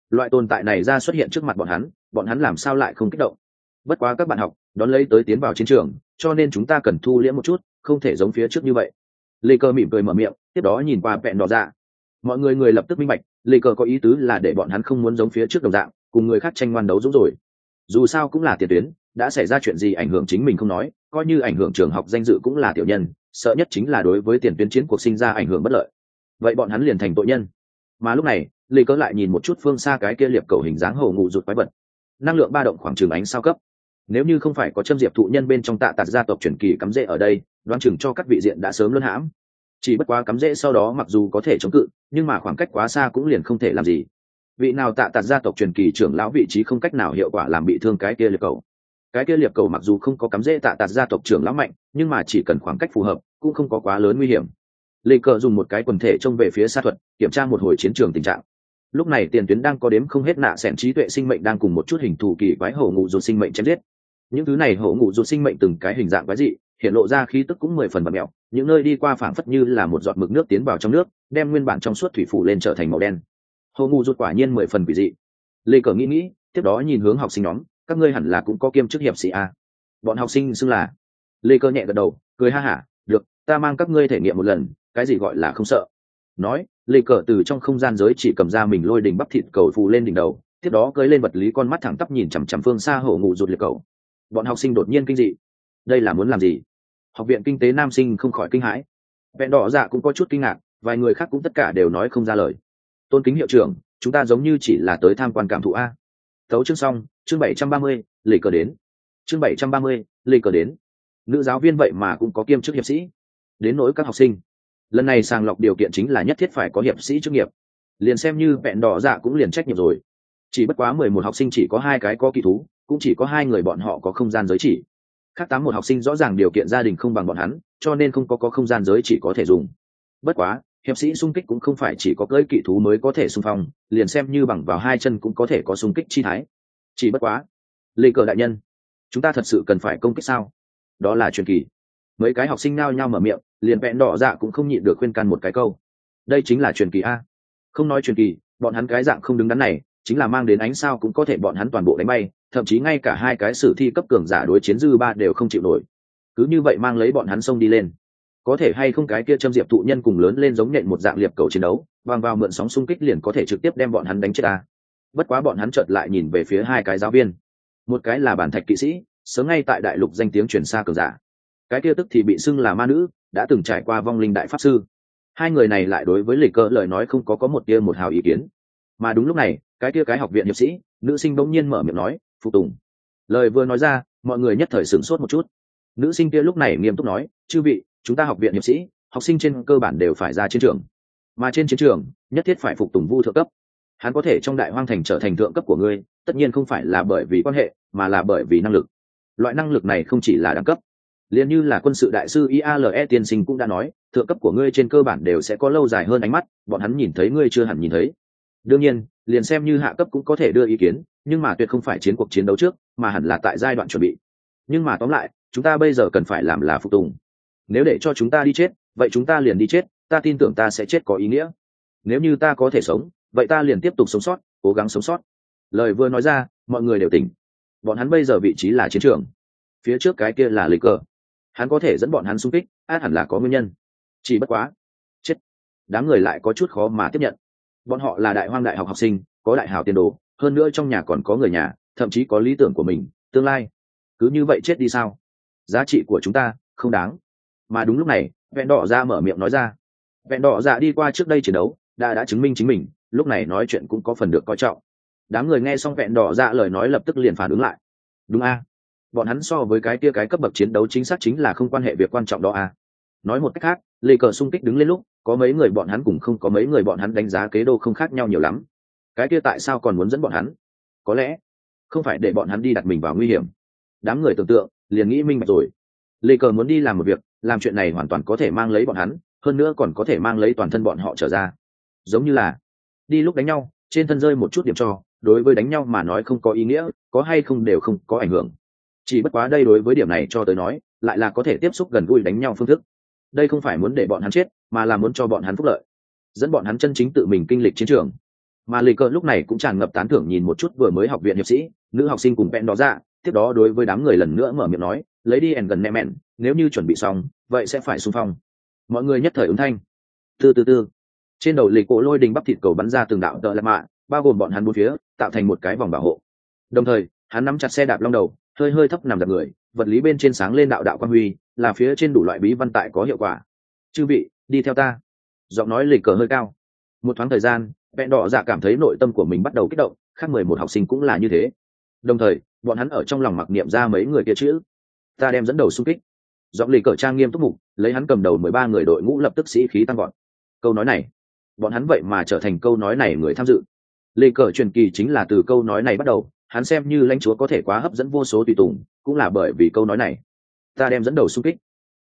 Loại tồn tại này ra xuất hiện trước mặt bọn hắn bọn hắn làm sao lại không kích động? Bất quá các bạn học, đón lấy tới tiến vào chiến trường, cho nên chúng ta cần thu liễm một chút, không thể giống phía trước như vậy. Lê cơ mỉm cười mở miệng, tiếp đó nhìn qua vẹn đỏ dạ. Mọi người người lập tức minh bạch lê cơ có ý tứ là để bọn hắn không muốn giống phía trước đồng dạng, cùng người khác tranh ngoan đấu dũng rồi. Dù sao cũng là tiền tuyến, đã xảy ra chuyện gì ảnh hưởng chính mình không nói coi như ảnh hưởng trường học danh dự cũng là tiểu nhân, sợ nhất chính là đối với tiền tuyến chiến cuộc sinh ra ảnh hưởng bất lợi. Vậy bọn hắn liền thành tội nhân. Mà lúc này, lê cơ lại nhìn một chút phương xa cái kia liệp cầu hình dáng hồ ngụ rụt quái vật. Năng lượng ba động khoảng trường ánh sao cấp. Nếu như không phải có châm diệp thụ nhân bên trong tạ tạt gia tộc truyền kỳ cắm rễ ở đây, đoán chừng cho các vị diện đã sớm luân hãm. Chỉ bất quá cắm rễ sau đó mặc dù có thể chống cự, nhưng mà khoảng cách quá xa cũng liền không thể làm gì. Vị nào tạ tạt gia tộc truyền kỳ trưởng lão vị trí không cách nào hiệu quả làm bị thương cái kia liệp cầu cái kia liệp cầu mặc dù không có cắm rễ tạ tạt gia tộc trưởng lão mạnh, nhưng mà chỉ cần khoảng cách phù hợp, cũng không có quá lớn nguy hiểm. Lê cờ dùng một cái quần thể trông về phía xa thuật, kiểm tra một hồi chiến trường tình trạng. Lúc này tiền tuyến đang có đếm không hết nạ xẻn trí tuệ sinh mệnh đang cùng một chút hình thù kỳ quái hổ ngụ ruột sinh mệnh chém giết. Những thứ này hổ ngụ ruột sinh mệnh từng cái hình dạng quái dị, hiện lộ ra khí tức cũng mười phần bật mẹo, những nơi đi qua phảng phất như là một giọt mực nước tiến vào trong nước, đem nguyên bản trong suốt thủy phủ lên trở thành màu đen. Hổ ngụ ruột quả nhiên mười phần quỷ dị. Lê cờ nghĩ nghĩ, tiếp đó nhìn hướng học sinh nhóm các ngươi hẳn là cũng có kiêm chức hiệp sĩ a. Bọn học sinh xưng là. Lê cơ nhẹ gật đầu, cười ha hả, được, ta mang các ngươi thể nghiệm một lần, cái gì gọi là không sợ. Nói, lê cờ từ trong không gian giới chỉ cầm ra mình lôi đỉnh bắp thịt cầu phù lên đỉnh đầu, tiếp đó cưới lên vật lý con mắt thẳng tắp nhìn chằm chằm phương xa hổ ngụ rụt liệt cầu. Bọn học sinh đột nhiên kinh dị. Đây là muốn làm gì? Học viện kinh tế nam sinh không khỏi kinh hãi. Vẹn đỏ dạ cũng có chút kinh ngạc, vài người khác cũng tất cả đều nói không ra lời. Tôn kính hiệu trưởng, chúng ta giống như chỉ là tới tham quan cảm thụ a. Thấu chương xong chương bảy trăm ba mươi lì cờ đến. Chương bảy trăm ba mươi lì cờ đến. Nữ giáo viên vậy mà cũng có kiêm chức hiệp sĩ. Đến nỗi các học sinh. Lần này sàng lọc điều kiện chính là nhất thiết phải có hiệp sĩ chức nghiệp. Liền xem như vẹn đỏ dạ cũng liền trách nhiệm rồi. Chỉ bất quá mười một học sinh chỉ có hai cái có kỳ thú, cũng chỉ có hai người bọn họ có không gian giới chỉ. Khác tám một học sinh rõ ràng điều kiện gia đình không bằng bọn hắn, cho nên không có có không gian giới chỉ có thể dùng. Bất quá, hiệp sĩ xung kích cũng không phải chỉ có cưỡi kỵ thú mới có thể xung phong, liền xem như bằng vào hai chân cũng có thể có xung kích chi thái chỉ bất quá lê cờ đại nhân, chúng ta thật sự cần phải công kích sao? Đó là truyền kỳ. Mấy cái học sinh nao nhao mở miệng, liền vẹn đỏ dạ cũng không nhịn được khuyên can một cái câu. Đây chính là truyền kỳ a. Không nói truyền kỳ, bọn hắn cái dạng không đứng đắn này, chính là mang đến ánh sao cũng có thể bọn hắn toàn bộ đánh bay, thậm chí ngay cả hai cái sử thi cấp cường giả đối chiến dư ba đều không chịu nổi. Cứ như vậy mang lấy bọn hắn xông đi lên. Có thể hay không cái kia châm diệp thụ nhân cùng lớn lên giống nện một dạng liệp cầu chiến đấu, vang vào mượn sóng xung kích liền có thể trực tiếp đem bọn hắn đánh chết ta bất quá bọn hắn chợt lại nhìn về phía hai cái giáo viên. Một cái là bản thạch kỵ sĩ, sớm ngay tại đại lục danh tiếng truyền xa cường giả. Cái kia tức thì bị xưng là ma nữ, đã từng trải qua vong linh đại pháp sư. Hai người này lại đối với lịch cơ lời nói không có có một tia một hào ý kiến. Mà đúng lúc này, cái kia cái học viện hiệp sĩ, nữ sinh bỗng nhiên mở miệng nói phụ tùng. Lời vừa nói ra, mọi người nhất thời sửng sốt một chút. Nữ sinh kia lúc này nghiêm túc nói, chư vị, chúng ta học viện hiệp sĩ, học sinh trên cơ bản đều phải ra chiến trường. Mà trên chiến trường, nhất thiết phải phục tùng vu thượng cấp hắn có thể trong đại hoang thành trở thành thượng cấp của ngươi, tất nhiên không phải là bởi vì quan hệ, mà là bởi vì năng lực. Loại năng lực này không chỉ là đẳng cấp. Liền như là quân sự đại sư iale tiên sinh cũng đã nói, thượng cấp của ngươi trên cơ bản đều sẽ có lâu dài hơn ánh mắt, bọn hắn nhìn thấy ngươi chưa hẳn nhìn thấy. Đương nhiên, liền xem như hạ cấp cũng có thể đưa ý kiến, nhưng mà tuyệt không phải chiến cuộc chiến đấu trước, mà hẳn là tại giai đoạn chuẩn bị. Nhưng mà tóm lại, chúng ta bây giờ cần phải làm là phục tùng. Nếu để cho chúng ta đi chết, vậy chúng ta liền đi chết, ta tin tưởng ta sẽ chết có ý nghĩa. Nếu như ta có thể sống vậy ta liền tiếp tục sống sót, cố gắng sống sót. Lời vừa nói ra, mọi người đều tỉnh. Bọn hắn bây giờ vị trí là chiến trường. Phía trước cái kia là lịch cờ. Hắn có thể dẫn bọn hắn xung kích át hẳn là có nguyên nhân. Chỉ bất quá, chết. Đám người lại có chút khó mà tiếp nhận. Bọn họ là đại hoang đại học học sinh, có đại hào tiền đồ, hơn nữa trong nhà còn có người nhà, thậm chí có lý tưởng của mình, tương lai. Cứ như vậy chết đi sao? Giá trị của chúng ta không đáng. Mà đúng lúc này, vẹn đỏ ra mở miệng nói ra. Vẹn đỏ dạ đi qua trước đây chiến đấu, đã đã chứng minh chính mình lúc này nói chuyện cũng có phần được coi trọng. Đám người nghe xong vẹn đỏ dạ lời nói lập tức liền phản ứng lại. Đúng a. Bọn hắn so với cái kia cái cấp bậc chiến đấu chính xác chính là không quan hệ việc quan trọng đó a. Nói một cách khác lê cờ xung kích đứng lên lúc, có mấy người bọn hắn cùng không có mấy người bọn hắn đánh giá kế đô không khác nhau nhiều lắm. Cái kia tại sao còn muốn dẫn bọn hắn? Có lẽ không phải để bọn hắn đi đặt mình vào nguy hiểm. Đám người tưởng tượng, liền nghĩ minh bạch rồi. Lê cờ muốn đi làm một việc, làm chuyện này hoàn toàn có thể mang lấy bọn hắn, hơn nữa còn có thể mang lấy toàn thân bọn họ trở ra. Giống như là đi lúc đánh nhau, trên thân rơi một chút điểm cho, đối với đánh nhau mà nói không có ý nghĩa, có hay không đều không có ảnh hưởng. Chỉ bất quá đây đối với điểm này cho tới nói, lại là có thể tiếp xúc gần gũi đánh nhau phương thức. Đây không phải muốn để bọn hắn chết, mà là muốn cho bọn hắn phúc lợi, dẫn bọn hắn chân chính tự mình kinh lịch chiến trường. Mà lì cờ lúc này cũng tràn ngập tán thưởng nhìn một chút vừa mới học viện hiệp sĩ, nữ học sinh cùng vẹn đó ra dạ, tiếp đó đối với đám người lần nữa mở miệng nói, lấy đi ẻn gần nẹ mẹn, nếu như chuẩn bị xong, vậy sẽ phải xung phong. Mọi người nhất thời ứng thanh. Tư tư tư trên đầu lịch cổ lôi đình bắp thịt cầu bắn ra từng đạo tợ lạc mạ, bao gồm bọn hắn bốn phía, tạo thành một cái vòng bảo hộ. Đồng thời, hắn nắm chặt xe đạp long đầu, hơi hơi thấp nằm đặt người, vật lý bên trên sáng lên đạo đạo quan huy, là phía trên đủ loại bí văn tại có hiệu quả. Chư vị, đi theo ta. Giọng nói lịch cờ hơi cao. Một thoáng thời gian, vẹn đỏ dạ cảm thấy nội tâm của mình bắt đầu kích động, khác mười một học sinh cũng là như thế. Đồng thời, bọn hắn ở trong lòng mặc niệm ra mấy người kia chữ. Ta đem dẫn đầu xung kích. Giọng lì cờ trang nghiêm túc mục, lấy hắn cầm đầu mười ba người đội ngũ lập tức sĩ khí tăng gọn câu nói này bọn hắn vậy mà trở thành câu nói này người tham dự. Lê cờ truyền kỳ chính là từ câu nói này bắt đầu, hắn xem như lãnh chúa có thể quá hấp dẫn vô số tùy tùng, cũng là bởi vì câu nói này. Ta đem dẫn đầu xung kích.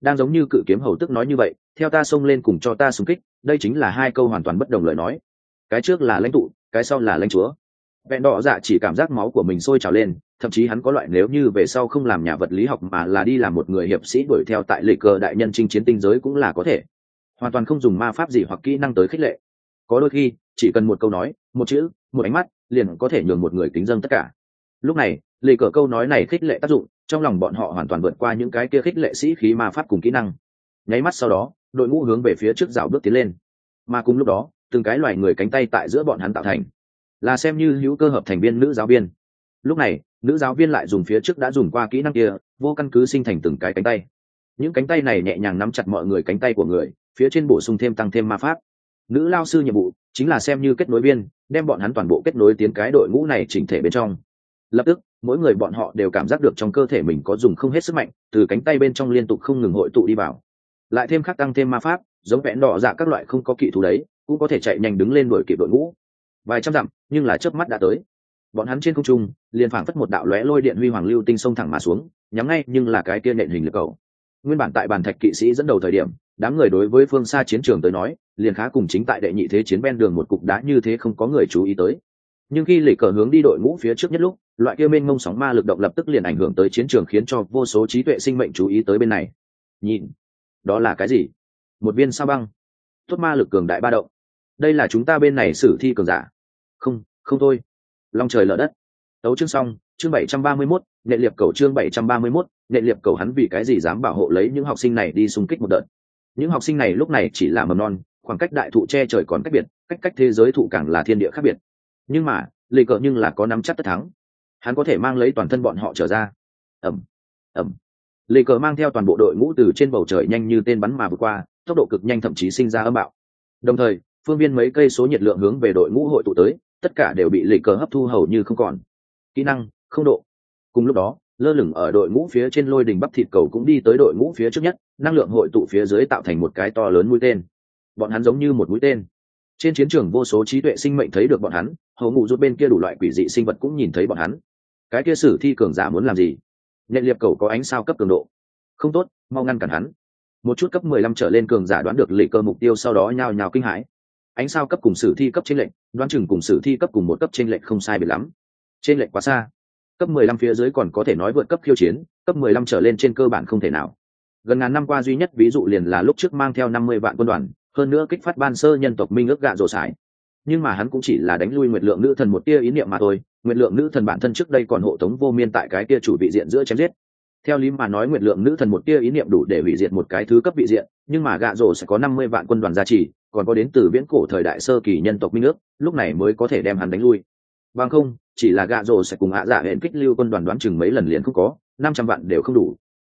Đang giống như cự kiếm hầu tức nói như vậy, theo ta xông lên cùng cho ta xung kích, đây chính là hai câu hoàn toàn bất đồng lời nói. Cái trước là lãnh tụ, cái sau là lãnh chúa. Vẹn đỏ dạ chỉ cảm giác máu của mình sôi trào lên, thậm chí hắn có loại nếu như về sau không làm nhà vật lý học mà là đi làm một người hiệp sĩ đuổi theo tại lịch cờ đại nhân chinh chiến tinh giới cũng là có thể hoàn toàn không dùng ma pháp gì hoặc kỹ năng tới khích lệ. Có đôi khi, chỉ cần một câu nói, một chữ, một ánh mắt, liền có thể nhường một người kính dân tất cả. Lúc này lì cờ câu nói này khích lệ tác dụng, trong lòng bọn họ hoàn toàn vượt qua những cái kia khích lệ sĩ khí ma pháp cùng kỹ năng. Nháy mắt sau đó, đội ngũ hướng về phía trước rào bước tiến lên. Mà cùng lúc đó, từng cái loài người cánh tay tại giữa bọn hắn tạo thành. Là xem như hữu cơ hợp thành viên nữ giáo viên. Lúc này, nữ giáo viên lại dùng phía trước đã dùng qua kỹ năng kia, vô căn cứ sinh thành từng cái cánh tay. Những cánh tay này nhẹ nhàng nắm chặt mọi người cánh tay của người phía trên bổ sung thêm tăng thêm ma pháp. Nữ lao sư nhiệm vụ chính là xem như kết nối viên, đem bọn hắn toàn bộ kết nối tiến cái đội ngũ này chỉnh thể bên trong. Lập tức, mỗi người bọn họ đều cảm giác được trong cơ thể mình có dùng không hết sức mạnh, từ cánh tay bên trong liên tục không ngừng hội tụ đi vào. Lại thêm khắc tăng thêm ma pháp, giống vẽn đỏ dạ các loại không có kỹ thú đấy, cũng có thể chạy nhanh đứng lên đuổi kịp đội ngũ. Vài trăm dặm, nhưng là chớp mắt đã tới. Bọn hắn trên không trung, liền phảng phất một đạo lóe lôi điện huy hoàng lưu tinh sông thẳng mà xuống, nhắm ngay nhưng là cái kia nện hình lực cầu. Nguyên bản tại bàn thạch kỵ sĩ dẫn đầu thời điểm đám người đối với phương xa chiến trường tới nói liền khá cùng chính tại đệ nhị thế chiến ven đường một cục đá như thế không có người chú ý tới. Nhưng khi lì cờ hướng đi đội ngũ phía trước nhất lúc loại kia mênh mông sóng ma lực động lập tức liền ảnh hưởng tới chiến trường khiến cho vô số trí tuệ sinh mệnh chú ý tới bên này. Nhìn đó là cái gì? Một viên sao băng. Tốt ma lực cường đại ba động. Đây là chúng ta bên này xử thi cường giả. Không không thôi. Long trời lở đất. Tấu chương xong chương bảy trăm ba mươi 731, nệ liệp cầu chương bảy trăm ba mươi 731, nệ liệp cầu hắn vì cái gì dám bảo hộ lấy những học sinh này đi xung kích một đợt? Những học sinh này lúc này chỉ là mầm non, khoảng cách đại thụ che trời còn cách biệt, cách cách thế giới thụ càng là thiên địa khác biệt. Nhưng mà lì cờ nhưng là có nắm chắc tất thắng. Hắn có thể mang lấy toàn thân bọn họ trở ra. Ẩm ẩm. Lì cờ mang theo toàn bộ đội ngũ từ trên bầu trời nhanh như tên bắn mà vượt qua, tốc độ cực nhanh thậm chí sinh ra âm bạo. Đồng thời, phương viên mấy cây số nhiệt lượng hướng về đội ngũ hội tụ tới, tất cả đều bị lì cờ hấp thu hầu như không còn. Kỹ năng, không độ. Cùng lúc đó, lơ lửng ở đội ngũ phía trên lôi đình bắp thịt cầu cũng đi tới đội ngũ phía trước nhất năng lượng hội tụ phía dưới tạo thành một cái to lớn mũi tên. Bọn hắn giống như một mũi tên. Trên chiến trường vô số trí tuệ sinh mệnh thấy được bọn hắn, hầu ngụ rút bên kia đủ loại quỷ dị sinh vật cũng nhìn thấy bọn hắn. Cái kia sử thi cường giả muốn làm gì? Nhận liệp cầu có ánh sao cấp cường độ. Không tốt, mau ngăn cản hắn. Một chút cấp mười lăm trở lên cường giả đoán được lệ cơ mục tiêu sau đó nhào nhào kinh hãi. Ánh sao cấp cùng sử thi cấp trên lệnh đoán chừng cùng sử thi cấp cùng một cấp trên lệnh không sai biệt lắm. Trên lệnh quá xa. Cấp mười lăm phía dưới còn có thể nói vượt cấp khiêu chiến, cấp mười lăm trở lên trên cơ bản không thể nào gần ngàn năm qua duy nhất ví dụ liền là lúc trước mang theo năm mươi vạn quân đoàn, hơn nữa kích phát ban sơ nhân tộc minh ước gạ rổ sải. Nhưng mà hắn cũng chỉ là đánh lui nguyệt lượng nữ thần một tia ý niệm mà thôi, nguyệt lượng nữ thần bản thân trước đây còn hộ tống vô miên tại cái tia chủ vị diện giữa chém giết. Theo lý mà nói nguyệt lượng nữ thần một tia ý niệm đủ để hủy diệt một cái thứ cấp vị diện, nhưng mà gạ rổ sẽ có năm mươi vạn quân đoàn gia trì, còn có đến từ viễn cổ thời đại sơ kỳ nhân tộc minh ước, lúc này mới có thể đem hắn đánh lui. Bằng không, chỉ là gạ rổ sẽ cùng hạ dạ hẹn kích lưu quân đoàn đoán chừng mấy lần liền không có, năm trăm vạn đều không đủ.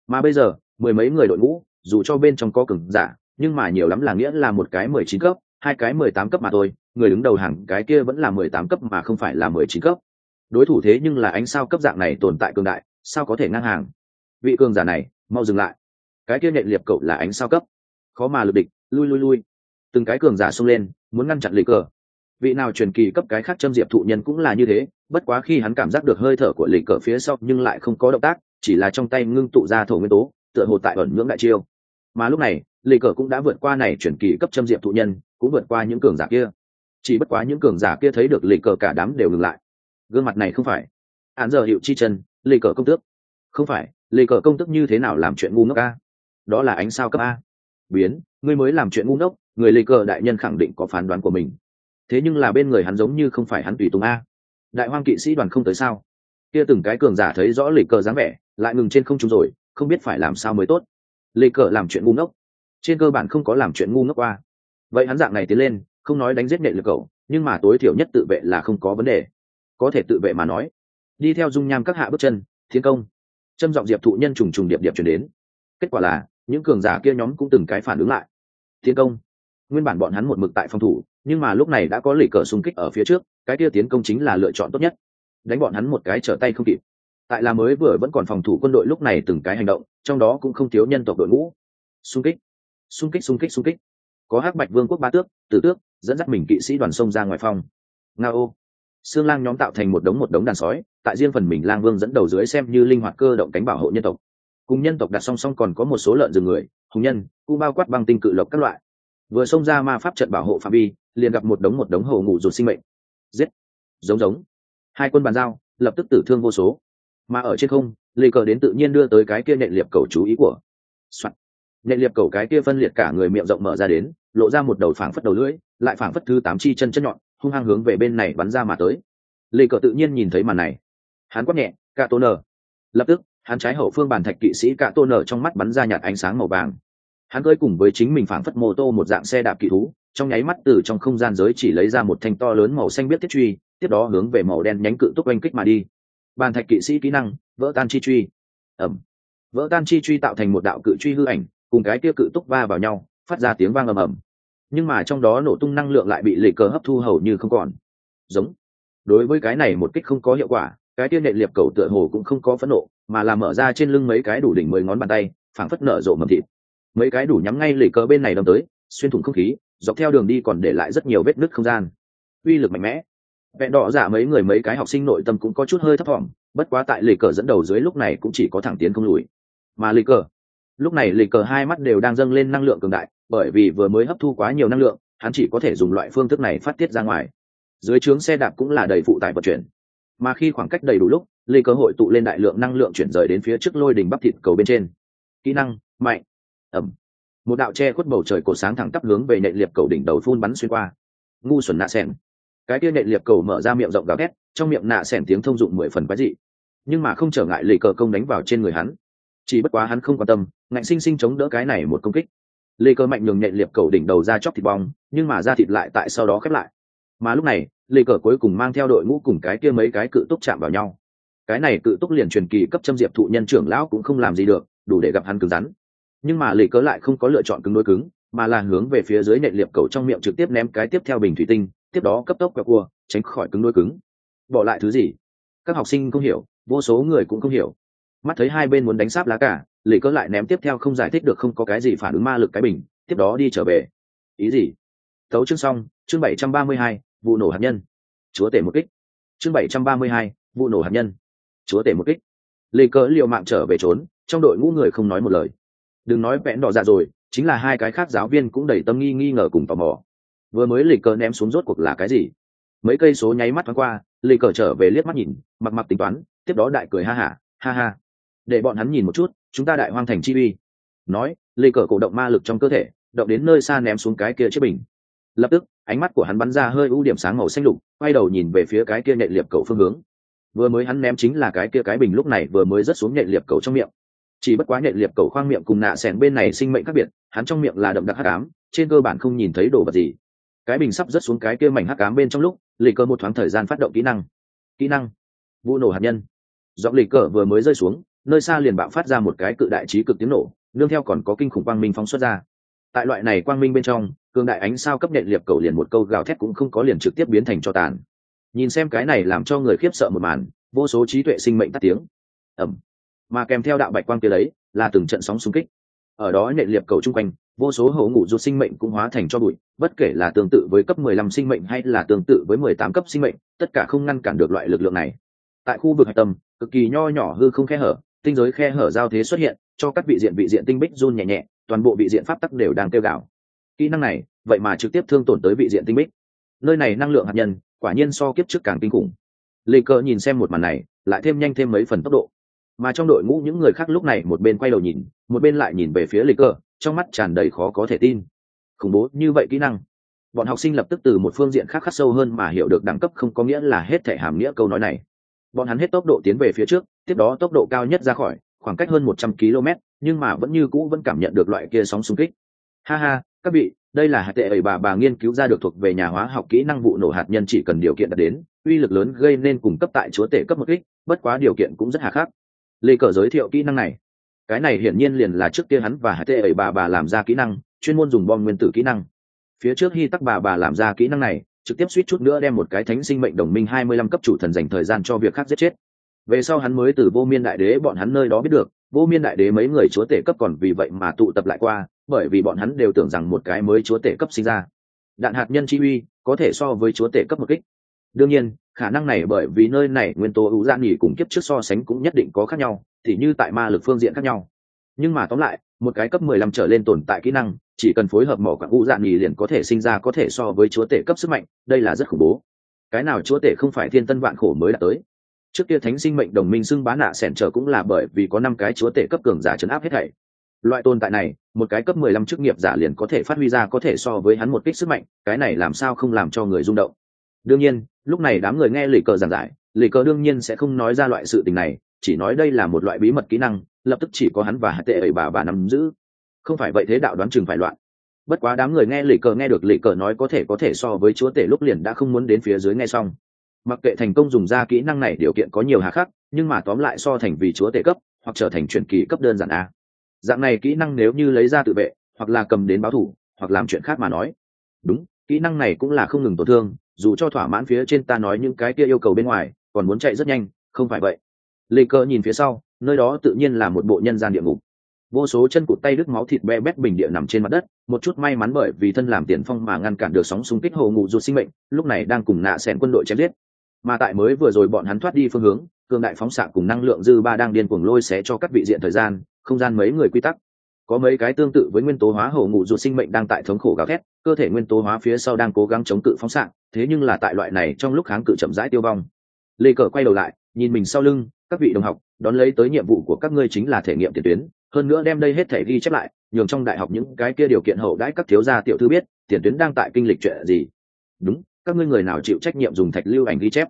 Mà bây giờ mười mấy người đội ngũ, dù cho bên trong có cường giả, nhưng mà nhiều lắm là nghĩa là một cái mười chín cấp, hai cái mười tám cấp mà thôi, người đứng đầu hàng cái kia vẫn là mười tám cấp mà không phải là mười chín cấp. Đối thủ thế nhưng là ánh sao cấp dạng này tồn tại cường đại, sao có thể ngang hàng? Vị cường giả này, mau dừng lại. Cái kia nhện liệp cậu là ánh sao cấp. Khó mà lực địch, lui lui lui. Từng cái cường giả xông lên, muốn ngăn chặn lì cờ. Vị nào truyền kỳ cấp cái khác châm diệp thụ nhân cũng là như thế, bất quá khi hắn cảm giác được hơi thở của lì cờ phía sau nhưng lại không có động tác, chỉ là trong tay ngưng tụ ra thổ nguyên tố tựa hồ tại ẩn ngưỡng đại chiêu. Mà lúc này lì cờ cũng đã vượt qua này truyền kỳ cấp châm diệp thụ nhân, cũng vượt qua những cường giả kia. Chỉ bất quá những cường giả kia thấy được lì cờ cả đám đều ngừng lại. Gương mặt này không phải. Án giờ hiệu chi chân lì cờ công tước. Không phải lì cờ công tước như thế nào làm chuyện ngu ngốc a? Đó là ánh sao cấp a. Biến, ngươi mới làm chuyện ngu ngốc, người lì cờ đại nhân khẳng định có phán đoán của mình. Thế nhưng là bên người hắn giống như không phải hắn tùy tùng a. Đại hoang kỵ sĩ đoàn không tới sao? Kia từng cái cường giả thấy rõ lì cờ dáng vẻ, lại ngừng trên không trung rồi không biết phải làm sao mới tốt. Lì cờ làm chuyện ngu ngốc. Trên cơ bản không có làm chuyện ngu ngốc qua. Vậy hắn dạng này tiến lên, không nói đánh giết nghệ lực cậu, nhưng mà tối thiểu nhất tự vệ là không có vấn đề. Có thể tự vệ mà nói. Đi theo dung nham các hạ bước chân thiên công. Châm giọng diệp thụ nhân trùng trùng điệp điệp chuyển đến. Kết quả là, những cường giả kia nhóm cũng từng cái phản ứng lại. Thiên công. Nguyên bản bọn hắn một mực tại phòng thủ, nhưng mà lúc này đã có lì cờ xung kích ở phía trước, cái kia tiến công chính là lựa chọn tốt nhất. Đánh bọn hắn một cái trở tay không kịp tại là mới vừa vẫn còn phòng thủ quân đội lúc này từng cái hành động, trong đó cũng không thiếu nhân tộc đội ngũ. Xung kích xung kích xung kích xung kích. Có hắc bạch vương quốc ba tước, tử tước, dẫn dắt mình kỵ sĩ đoàn sông ra ngoài phòng. Nga ô. Xương lang nhóm tạo thành một đống một đống đàn sói, tại riêng phần mình lang vương dẫn đầu dưới xem như linh hoạt cơ động cánh bảo hộ nhân tộc. Cùng nhân tộc đặt song song còn có một số lợn rừng người, hùng nhân cu bao quát băng tinh cự lộc các loại. Vừa xông ra ma pháp trận bảo hộ phạm vi, liền gặp một đống một đống hầu ngủ rụt sinh mệnh. Giết. Giống giống. Hai quân bàn giao, lập tức tử thương vô số mà ở trên không, lê cờ đến tự nhiên đưa tới cái kia nệ liệp cầu chú ý của. Soạn. nệ liệp cầu cái kia phân liệt cả người miệng rộng mở ra đến, lộ ra một đầu phảng phất đầu lưỡi, lại phảng phất thứ tám chi chân chân nhọn, hung hăng hướng về bên này bắn ra mà tới. Lê cờ tự nhiên nhìn thấy màn này. Hắn quát nhẹ cạ tô nở lập tức, hắn trái hậu phương bàn thạch kỵ sĩ cạ tô nở trong mắt bắn ra nhạt ánh sáng màu vàng. Hắn cưỡi cùng với chính mình phảng phất mô tô một dạng xe đạp kỵ thú, trong nháy mắt từ trong không gian giới chỉ lấy ra một thanh to lớn màu xanh biết thiết truy, tiếp đó hướng về màu đen nhánh cự túc oanh kích mà đi bàn thạch kỵ sĩ kỹ năng, vỡ tan chi truy. Ẩm. Vỡ tan chi truy tạo thành một đạo cự truy hư ảnh, cùng cái kia cự túc va vào nhau, phát ra tiếng vang ầm ầm. Nhưng mà trong đó nổ tung năng lượng lại bị lệ cờ hấp thu hầu như không còn. Giống. Đối với cái này một kích không có hiệu quả, cái tiên nệ liệp cầu tựa hồ cũng không có phẫn nộ, mà là mở ra trên lưng mấy cái đủ đỉnh mười ngón bàn tay, phảng phất nở rộ mầm thịt. Mấy cái đủ nhắm ngay lệ cờ bên này đâm tới, xuyên thủng không khí, dọc theo đường đi còn để lại rất nhiều vết nứt không gian. Uy lực mạnh mẽ vẹn đỏ giả mấy người mấy cái học sinh nội tâm cũng có chút hơi thấp thỏm, bất quá tại lì cờ dẫn đầu dưới lúc này cũng chỉ có thẳng tiến không lùi. Mà lì cờ, lúc này lì cờ hai mắt đều đang dâng lên năng lượng cường đại, bởi vì vừa mới hấp thu quá nhiều năng lượng, hắn chỉ có thể dùng loại phương thức này phát tiết ra ngoài. Dưới trướng xe đạp cũng là đầy phụ tải vận chuyển. Mà khi khoảng cách đầy đủ lúc, lì cờ hội tụ lên đại lượng năng lượng chuyển rời đến phía trước lôi đỉnh bắp thịt cầu bên trên. Kỹ năng, mạnh, ẩm. Một đạo che khuất bầu trời cổ sáng thẳng tắp hướng về nệ liệp cầu đỉnh đầu phun bắn xuyên qua. Ngu xuẩn nạ xẻng cái kia nện liệp cầu mở ra miệng rộng gào thét, trong miệng nạ xẻn tiếng thông dụng mười phần quái dị. Nhưng mà không trở ngại lì cờ công đánh vào trên người hắn. Chỉ bất quá hắn không quan tâm, ngạnh sinh sinh chống đỡ cái này một công kích. Lì cờ mạnh nhường nện liệp cầu đỉnh đầu ra chóc thịt bong, nhưng mà ra thịt lại tại sau đó khép lại. Mà lúc này, lì cờ cuối cùng mang theo đội ngũ cùng cái kia mấy cái cự túc chạm vào nhau. Cái này cự túc liền truyền kỳ cấp châm diệp thụ nhân trưởng lão cũng không làm gì được, đủ để gặp hắn cứng rắn. Nhưng mà lì cờ lại không có lựa chọn cứng đối cứng, mà là hướng về phía dưới nện liệp cầu trong miệng trực tiếp ném cái tiếp theo bình thủy tinh tiếp đó cấp tốc quẹo cua, tránh khỏi cứng đôi cứng. Bỏ lại thứ gì? Các học sinh không hiểu, vô số người cũng không hiểu. Mắt thấy hai bên muốn đánh sáp lá cả lì cớ lại ném tiếp theo không giải thích được không có cái gì phản ứng ma lực cái bình, tiếp đó đi trở về. Ý gì? Tấu chương xong, chương bảy trăm ba mươi hai, vụ nổ hạt nhân. Chúa tể một kích. Chương bảy trăm ba mươi hai, vụ nổ hạt nhân. Chúa tể một kích. Lì cớ liều mạng trở về trốn, trong đội ngũ người không nói một lời. Đừng nói vẽn đỏ dạ rồi, chính là hai cái khác giáo viên cũng đầy tâm nghi nghi ngờ cùng tò mò vừa mới lịch cờ ném xuống rốt cuộc là cái gì? Mấy cây số nháy mắt thoáng qua lịch cờ trở về liếc mắt nhìn, mặc mặc tính toán, tiếp đó đại cười ha hả ha ha. Để bọn hắn nhìn một chút, chúng ta đại hoang thành chi uy. Nói lịch cờ cổ động ma lực trong cơ thể, động đến nơi xa ném xuống cái kia chiếc bình. Lập tức, ánh mắt của hắn bắn ra hơi ưu điểm sáng màu xanh lục, quay đầu nhìn về phía cái kia nhạy liệp cầu phương hướng. Vừa mới hắn ném chính là cái kia cái bình lúc này vừa mới rớt xuống nhạy liệp cầu trong miệng. Chỉ bất quá nhạy liệp cầu khoang miệng cùng nạ sẻn bên này sinh mệnh khác biệt, hắn trong miệng là đậm đặc hắc ám, trên cơ bản không nhìn thấy đồ vật gì cái bình sắp rớt xuống cái kia mảnh hắc ám bên trong lúc, lì cơ một thoáng thời gian phát động kỹ năng. Kỹ năng? Vụ nổ hạt nhân. Giọng lì cờ vừa mới rơi xuống, nơi xa liền bạo phát ra một cái cự đại trí cực tiếng nổ, nương theo còn có kinh khủng quang minh phóng xuất ra. Tại loại này quang minh bên trong cương đại ánh sao cấp nhện liệp cầu liền một câu gào thét cũng không có liền trực tiếp biến thành cho tàn. Nhìn xem cái này làm cho người khiếp sợ một màn, vô số trí tuệ sinh mệnh tắt tiếng. Ẩm mà kèm theo đạo bạch quang kia đấy là từng trận sóng xung kích ở đó nệ liệp cầu chung quanh, vô số hổ ngủ ruột sinh mệnh cũng hóa thành cho bụi, bất kể là tương tự với cấp 15 sinh mệnh hay là tương tự với 18 cấp sinh mệnh, tất cả không ngăn cản được loại lực lượng này. Tại khu vực hạch tâm, cực kỳ nho nhỏ hư không khe hở, tinh giới khe hở giao thế xuất hiện, cho các vị diện vị diện tinh bích run nhẹ nhẹ, toàn bộ vị diện pháp tắc đều đang kêu gào. Kỹ năng này, vậy mà trực tiếp thương tổn tới vị diện tinh bích. Nơi này năng lượng hạt nhân, quả nhiên so kiếp trước càng kinh khủng. Lê cờ nhìn xem một màn này, lại thêm nhanh thêm mấy phần tốc độ. Mà trong đội ngũ những người khác lúc này một bên quay đầu nhìn một bên lại nhìn về phía lịch cờ trong mắt tràn đầy khó có thể tin. Khủng bố như vậy kỹ năng. Bọn học sinh lập tức từ một phương diện khác khắc sâu hơn mà hiểu được đẳng cấp không có nghĩa là hết thể hàm nghĩa câu nói này. Bọn hắn hết tốc độ tiến về phía trước, tiếp đó tốc độ cao nhất ra khỏi, khoảng cách hơn một trăm km, nhưng mà vẫn như cũ vẫn cảm nhận được loại kia sóng xung kích. Ha ha, các vị, đây là hạt tệ ẩy bà bà nghiên cứu ra được thuộc về nhà hóa học kỹ năng vụ nổ hạt nhân chỉ cần điều kiện đạt đến, uy lực lớn gây nên cung cấp tại chúa tể cấp một kích, bất quá điều kiện cũng rất hà khắc. Lê cờ giới thiệu kỹ năng này cái này hiển nhiên liền là trước kia hắn và hải tệ ẩy bà bà làm ra kỹ năng, chuyên môn dùng bom nguyên tử kỹ năng. Phía trước hy tắc bà bà làm ra kỹ năng này, trực tiếp suýt chút nữa đem một cái thánh sinh mệnh đồng minh hai mươi lăm cấp chủ thần dành thời gian cho việc khác giết chết. Về sau hắn mới từ vô miên đại đế bọn hắn nơi đó biết được, vô miên đại đế mấy người chúa tể cấp còn vì vậy mà tụ tập lại qua, bởi vì bọn hắn đều tưởng rằng một cái mới chúa tể cấp sinh ra. Đạn hạt nhân chi uy có thể so với chúa tể cấp một kích đương nhiên, khả năng này bởi vì nơi này nguyên tố ưu gian nghỉ cùng kiếp trước so sánh cũng nhất định có khác nhau thì như tại ma lực phương diện khác nhau. Nhưng mà tóm lại, một cái cấp mười lăm trở lên tồn tại kỹ năng, chỉ cần phối hợp mỏ quặng ưu dạn nghỉ liền có thể sinh ra có thể so với chúa tể cấp sức mạnh, đây là rất khủng bố. Cái nào chúa tể không phải thiên tân vạn khổ mới đã tới. Trước kia thánh sinh mệnh đồng minh xưng bá nạ sẻn trở cũng là bởi vì có năm cái chúa tể cấp cường giả chấn áp hết thảy. Loại tồn tại này, một cái cấp mười lăm chức nghiệp giả liền có thể phát huy ra có thể so với hắn một kích sức mạnh, cái này làm sao không làm cho người rung động? Đương nhiên, lúc này đám người nghe lì cờ giảng giải lì cờ đương nhiên sẽ không nói ra loại sự tình này, chỉ nói đây là một loại bí mật kỹ năng, lập tức chỉ có hắn và hạt tệ ấy bà bà nắm giữ. Không phải vậy thế đạo đoán chừng phải loạn. Bất quá đám người nghe lì cờ nghe được lì cờ nói có thể có thể so với chúa tể lúc liền đã không muốn đến phía dưới nghe xong. Mặc kệ thành công dùng ra kỹ năng này điều kiện có nhiều hà khắc, nhưng mà tóm lại so thành vì chúa tể cấp, hoặc trở thành truyền kỳ cấp đơn giản a. Dạng này kỹ năng nếu như lấy ra tự vệ, hoặc là cầm đến báo thủ, hoặc làm chuyện khác mà nói. Đúng, kỹ năng này cũng là không ngừng tổn thương dù cho thỏa mãn phía trên ta nói những cái kia yêu cầu bên ngoài, còn muốn chạy rất nhanh, không phải vậy. Lê cơ nhìn phía sau, nơi đó tự nhiên là một bộ nhân gian địa ngục. Vô số chân cụt tay đứt máu thịt be bét bình địa nằm trên mặt đất, một chút may mắn bởi vì thân làm tiền phong mà ngăn cản được sóng xung kích hồ ngụ ruột sinh mệnh, lúc này đang cùng nạ xẻn quân đội chém giết. Mà tại mới vừa rồi bọn hắn thoát đi phương hướng, cường đại phóng xạ cùng năng lượng dư ba đang điên cuồng lôi xé cho các vị diện thời gian, không gian mấy người quy tắc. Có mấy cái tương tự với nguyên tố hóa hồ ngụ ruột sinh mệnh đang tại thống khổ gào thét, cơ thể nguyên tố hóa phía sau đang cố gắng chống cự phóng xạ thế nhưng là tại loại này trong lúc kháng cự chậm rãi tiêu vong. Lê cờ quay đầu lại, nhìn mình sau lưng, các vị đồng học, đón lấy tới nhiệm vụ của các ngươi chính là thể nghiệm tiền tuyến, hơn nữa đem đây hết thể ghi chép lại, nhường trong đại học những cái kia điều kiện hậu đãi các thiếu gia tiểu thư biết, tiền tuyến đang tại kinh lịch chuyện gì. Đúng, các ngươi người nào chịu trách nhiệm dùng thạch lưu ảnh ghi chép?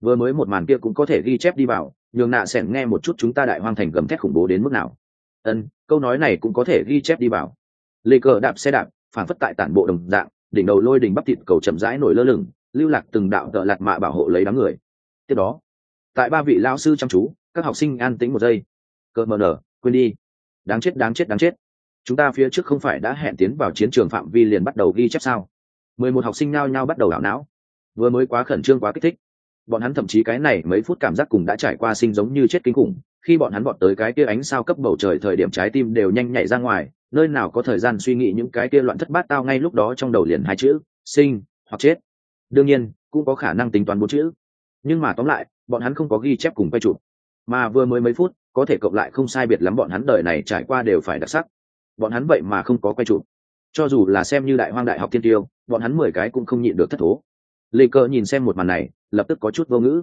Vừa mới một màn kia cũng có thể ghi chép đi vào, nhường nạ sẻn nghe một chút chúng ta đại hoang thành gầm thét khủng bố đến mức nào. Ân, câu nói này cũng có thể ghi chép đi vào. Lê cờ đạp xe đạp, phản phất tại tản bộ đồng dạng đỉnh đầu lôi đỉnh bắp thịt cầu chậm rãi nổi lơ lửng, lưu lạc từng đạo tợ lạt mạ bảo hộ lấy đám người. Tiếp đó, tại ba vị lao sư chăm chú, các học sinh an tĩnh một giây. Cờ mờ nở, quên đi. Đáng chết đáng chết đáng chết. Chúng ta phía trước không phải đã hẹn tiến vào chiến trường phạm vi liền bắt đầu ghi chép sao? Mười một học sinh nao nhao bắt đầu đảo não. Vừa mới quá khẩn trương, quá kích thích. Bọn hắn thậm chí cái này mấy phút cảm giác cùng đã trải qua sinh giống như chết kinh khủng. Khi bọn hắn bọn tới cái kia ánh sao cấp bầu trời thời điểm trái tim đều nhanh nhảy ra ngoài nơi nào có thời gian suy nghĩ những cái kia loạn thất bát tao ngay lúc đó trong đầu liền hai chữ, sinh hoặc chết. Đương nhiên, cũng có khả năng tính toán bốn chữ. Nhưng mà tóm lại, bọn hắn không có ghi chép cùng quay chụp. Mà vừa mới mấy phút, có thể cộng lại không sai biệt lắm bọn hắn đời này trải qua đều phải đặc sắc. Bọn hắn vậy mà không có quay chụp. Cho dù là xem như đại hoang đại học thiên tiêu, bọn hắn mười cái cũng không nhịn được thất thố. Lê cơ nhìn xem một màn này, lập tức có chút vô ngữ.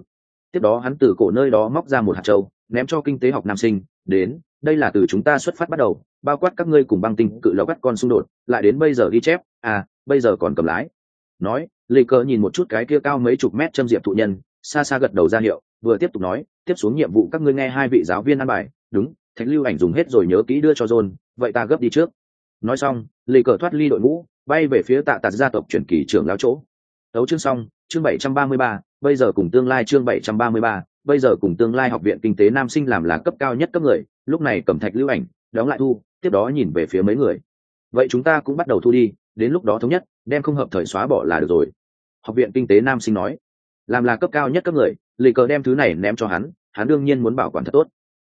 Tiếp đó hắn từ cổ nơi đó móc ra một hạt trâu ném cho kinh tế học nam sinh, đến, đây là từ chúng ta xuất phát bắt đầu bao quát các ngươi cùng băng tinh cự lọc bắt con xung đột, lại đến bây giờ ghi chép à bây giờ còn cầm lái. Nói, lê cơ nhìn một chút cái kia cao mấy chục mét châm diệp thụ nhân, xa xa gật đầu ra hiệu, vừa tiếp tục nói, tiếp xuống nhiệm vụ các ngươi nghe hai vị giáo viên ăn bài, đúng, thạch lưu ảnh dùng hết rồi nhớ kỹ đưa cho john, vậy ta gấp đi trước. Nói xong, lê cờ thoát ly đội ngũ, bay về phía tạ tạt gia tộc truyền kỳ trưởng lao chỗ. Đấu chương xong, chương bảy trăm ba mươi ba, bây giờ cùng tương lai chương bảy trăm ba mươi ba, bây giờ cùng tương lai học viện kinh tế nam sinh làm là cấp cao nhất cấp người, lúc này cầm thạch lưu ảnh, đóng lại thu tiếp đó nhìn về phía mấy người. Vậy chúng ta cũng bắt đầu thu đi, đến lúc đó thống nhất, đem không hợp thời xóa bỏ là được rồi. Học viện kinh tế nam sinh nói. Làm là cấp cao nhất cấp người lì cờ đem thứ này ném cho hắn hắn đương nhiên muốn bảo quản thật tốt.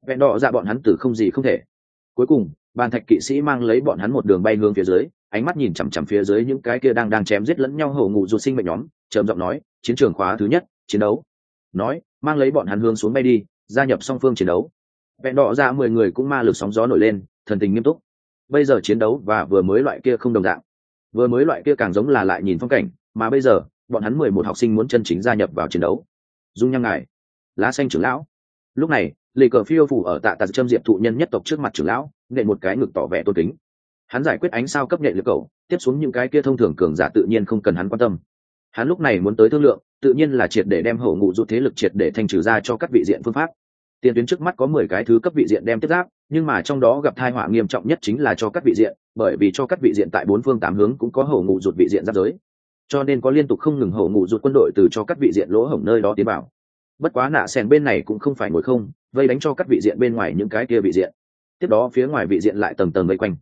Vẹn đỏ dạ bọn hắn từ không gì không thể. Cuối cùng, bàn thạch kỵ sĩ mang lấy bọn hắn một đường bay hướng phía dưới, ánh mắt nhìn chằm chằm phía dưới những cái kia đang đang chém giết lẫn nhau hầu ngụ ruột sinh mệnh nhóm, trầm giọng nói, chiến trường khóa thứ nhất, chiến đấu. Nói, mang lấy bọn hắn hướng xuống bay đi, gia nhập song phương chiến đấu. Vẹn đỏ ra mười người cũng ma lực sóng gió nổi lên thần tình nghiêm túc. Bây giờ chiến đấu và vừa mới loại kia không đồng dạng. Vừa mới loại kia càng giống là lại nhìn phong cảnh, mà bây giờ, bọn hắn mười một học sinh muốn chân chính gia nhập vào chiến đấu. Dung nhăng ngài, lá xanh trưởng lão. Lúc này lì cờ phiêu phủ ở tạ tạt châm diệp thụ nhân nhất tộc trước mặt trưởng lão nghệ một cái ngực tỏ vẻ tôn kính. Hắn giải quyết ánh sao cấp nhạy lực cầu, tiếp xuống những cái kia thông thường cường giả tự nhiên không cần hắn quan tâm. Hắn lúc này muốn tới thương lượng, tự nhiên là triệt để đem hậu ngụ rút thế lực triệt để thanh trừ ra cho các vị diện phương pháp tiền tuyến trước mắt có mười cái thứ cấp vị diện đem tiếp giáp, nhưng mà trong đó gặp thai họa nghiêm trọng nhất chính là cho các vị diện, bởi vì cho các vị diện tại bốn phương tám hướng cũng có hậu ngụ rụt vị diện giáp giới. Cho nên có liên tục không ngừng hậu ngụ rụt quân đội từ cho các vị diện lỗ hổng nơi đó tiến vào. Bất quá nạ sèn bên này cũng không phải ngồi không, vây đánh cho các vị diện bên ngoài những cái kia vị diện. Tiếp đó phía ngoài vị diện lại tầng tầng vây quanh.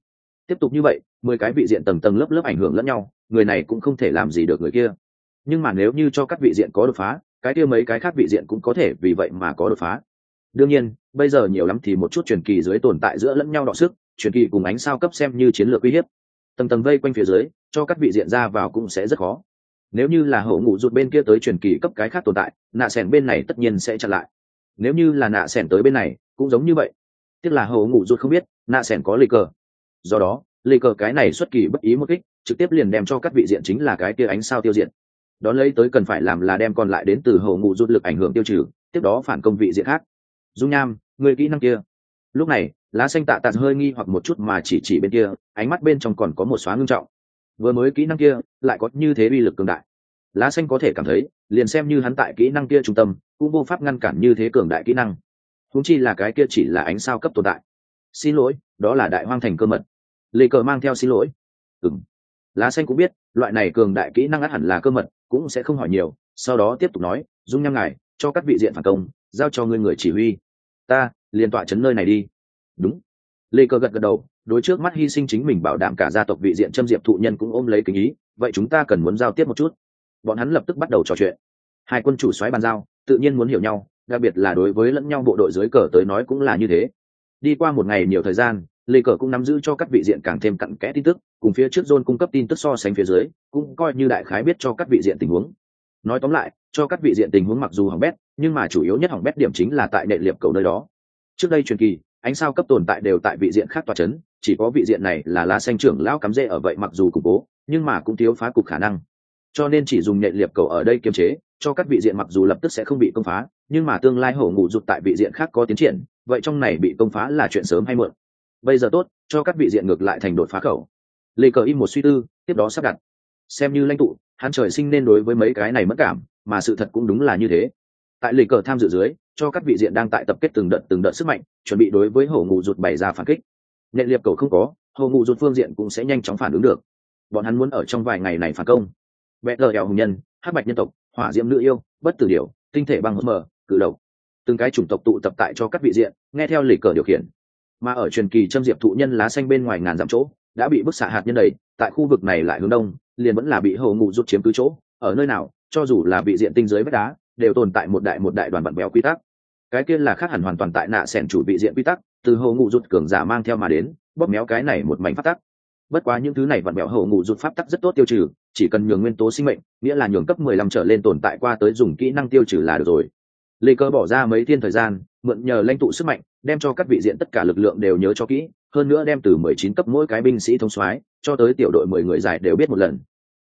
Tiếp tục như vậy, mười cái vị diện tầng tầng lớp lớp ảnh hưởng lẫn nhau, người này cũng không thể làm gì được người kia. Nhưng mà nếu như cho các vị diện có đột phá, cái kia mấy cái khác vị diện cũng có thể vì vậy mà có đột phá đương nhiên, bây giờ nhiều lắm thì một chút truyền kỳ dưới tồn tại giữa lẫn nhau đọ sức, truyền kỳ cùng ánh sao cấp xem như chiến lược uy hiếp. Tầng tầng vây quanh phía dưới, cho các vị diện ra vào cũng sẽ rất khó. Nếu như là hậu ngụ rụt bên kia tới truyền kỳ cấp cái khác tồn tại, nạ sẻn bên này tất nhiên sẽ chặn lại. Nếu như là nạ sẻn tới bên này, cũng giống như vậy. Tức là hậu ngụ rụt không biết, nạ sẻn có lì cờ. Do đó, lì cờ cái này xuất kỳ bất ý một kích, trực tiếp liền đem cho các vị diện chính là cái kia ánh sao tiêu diện đón lấy tới cần phải làm là đem còn lại đến từ hậu ngụ rụt lực ảnh hưởng tiêu trừ, tiếp đó phản công vị diện khác dung nham, người kỹ năng kia. Lúc này, lá xanh tạ tạt hơi nghi hoặc một chút mà chỉ chỉ bên kia, ánh mắt bên trong còn có một xóa ngưng trọng. Vừa mới kỹ năng kia, lại có như thế uy lực cường đại. Lá xanh có thể cảm thấy, liền xem như hắn tại kỹ năng kia trung tâm, cũng vô pháp ngăn cản như thế cường đại kỹ năng. Húng chi là cái kia chỉ là ánh sao cấp tồn tại. Xin lỗi, đó là đại hoang thành cơ mật. Lê cờ mang theo xin lỗi. Ừng lá xanh cũng biết, loại này cường đại kỹ năng ắt hẳn là cơ mật, cũng sẽ không hỏi nhiều, sau đó tiếp tục nói, dung nhăm ngài, cho các vị diện phản công giao cho ngươi người chỉ huy. Ta, liền tọa chấn nơi này đi. Đúng. Lê cơ gật gật đầu, đối trước mắt hy sinh chính mình bảo đảm cả gia tộc vị diện châm diệp thụ nhân cũng ôm lấy kính ý, vậy chúng ta cần muốn giao tiếp một chút. Bọn hắn lập tức bắt đầu trò chuyện. Hai quân chủ xoáy bàn giao, tự nhiên muốn hiểu nhau, đặc biệt là đối với lẫn nhau bộ đội dưới cờ tới nói cũng là như thế. Đi qua một ngày nhiều thời gian, lê cờ cũng nắm giữ cho các vị diện càng thêm cặn kẽ tin tức, cùng phía trước zone cung cấp tin tức so sánh phía dưới, cũng coi như đại khái biết cho các vị diện tình huống. Nói tóm lại, cho các vị diện tình huống mặc dù hỏng bét nhưng mà chủ yếu nhất hỏng bét điểm chính là tại nệ liệp cầu nơi đó. Trước đây truyền kỳ, ánh sao cấp tồn tại đều tại vị diện khác tòa c h ấ n chỉ có vị diện này là lá xanh trưởng lão cắm rễ ở vậy mặc dù củng cố, nhưng mà cũng thiếu phá cục khả năng. Cho nên chỉ dùng nhện liệp cầu ở đây kiềm chế, cho các vị diện mặc dù lập tức sẽ không bị công phá, nhưng mà tương lai hổ ngủ rụt tại vị diện khác có tiến triển, vậy trong này bị công phá là chuyện sớm hay muộn. Bây giờ tốt, cho các vị diện ngược lại thành đột phá khẩu. Lê cờ im một suy tư, tiếp đó sắp đặt. Xem như lãnh tụ, hắn trời sinh nên đối với mấy cái này mất cảm, mà sự thật cũng đúng là như thế tại lịch cờ tham dự dưới, cho các vị diện đang tại tập kết từng đợt từng đợt sức mạnh, chuẩn bị đối với hổ ngụ rụt bày ra phản kích. Nhện liệp cầu không có hổ ngụ rụt phương diện cũng sẽ nhanh chóng phản ứng được. Bọn hắn muốn ở trong vài ngày này phản công. Vẽ lờ hùng nhân hát bạch nhân tộc, hỏa diễm nữ yêu, bất tử điều tinh thể băng mờ, cự đầu từng cái chủng tộc tụ tập tại cho các vị diện, nghe theo lịch cờ điều khiển. Mà ở truyền kỳ châm diệp thụ nhân lá xanh bên ngoài ngàn dặm chỗ, đã bị bức xạ hạt nhân đầy, tại khu vực này lại hướng đông, liền vẫn là bị hầu ngụ rút chiếm cứ chỗ. Ở nơi nào, cho dù là bị diện tinh giới vách đá đều tồn tại một đại một đại đoàn bản béo quy tắc. Cái kia là khác hẳn hoàn toàn tại nạ sẻn chủ vị diện quy tắc, từ hồ ngụ rụt cường giả mang theo mà đến, bóp méo cái này một mảnh pháp tắc. Bất quá những thứ này vặn béo hậu ngụ rụt pháp tắc rất tốt tiêu trừ, chỉ cần nhường nguyên tố sinh mệnh, nghĩa là nhường cấp mười lăm trở lên tồn tại qua tới dùng kỹ năng tiêu trừ là được rồi. Lê cơ bỏ ra mấy thiên thời gian, mượn nhờ lãnh tụ sức mạnh, đem cho các vị diện tất cả lực lượng đều nhớ cho kỹ, hơn nữa đem từ mười chín cấp mỗi cái binh sĩ thông soái cho tới tiểu đội mười người dài đều biết một lần.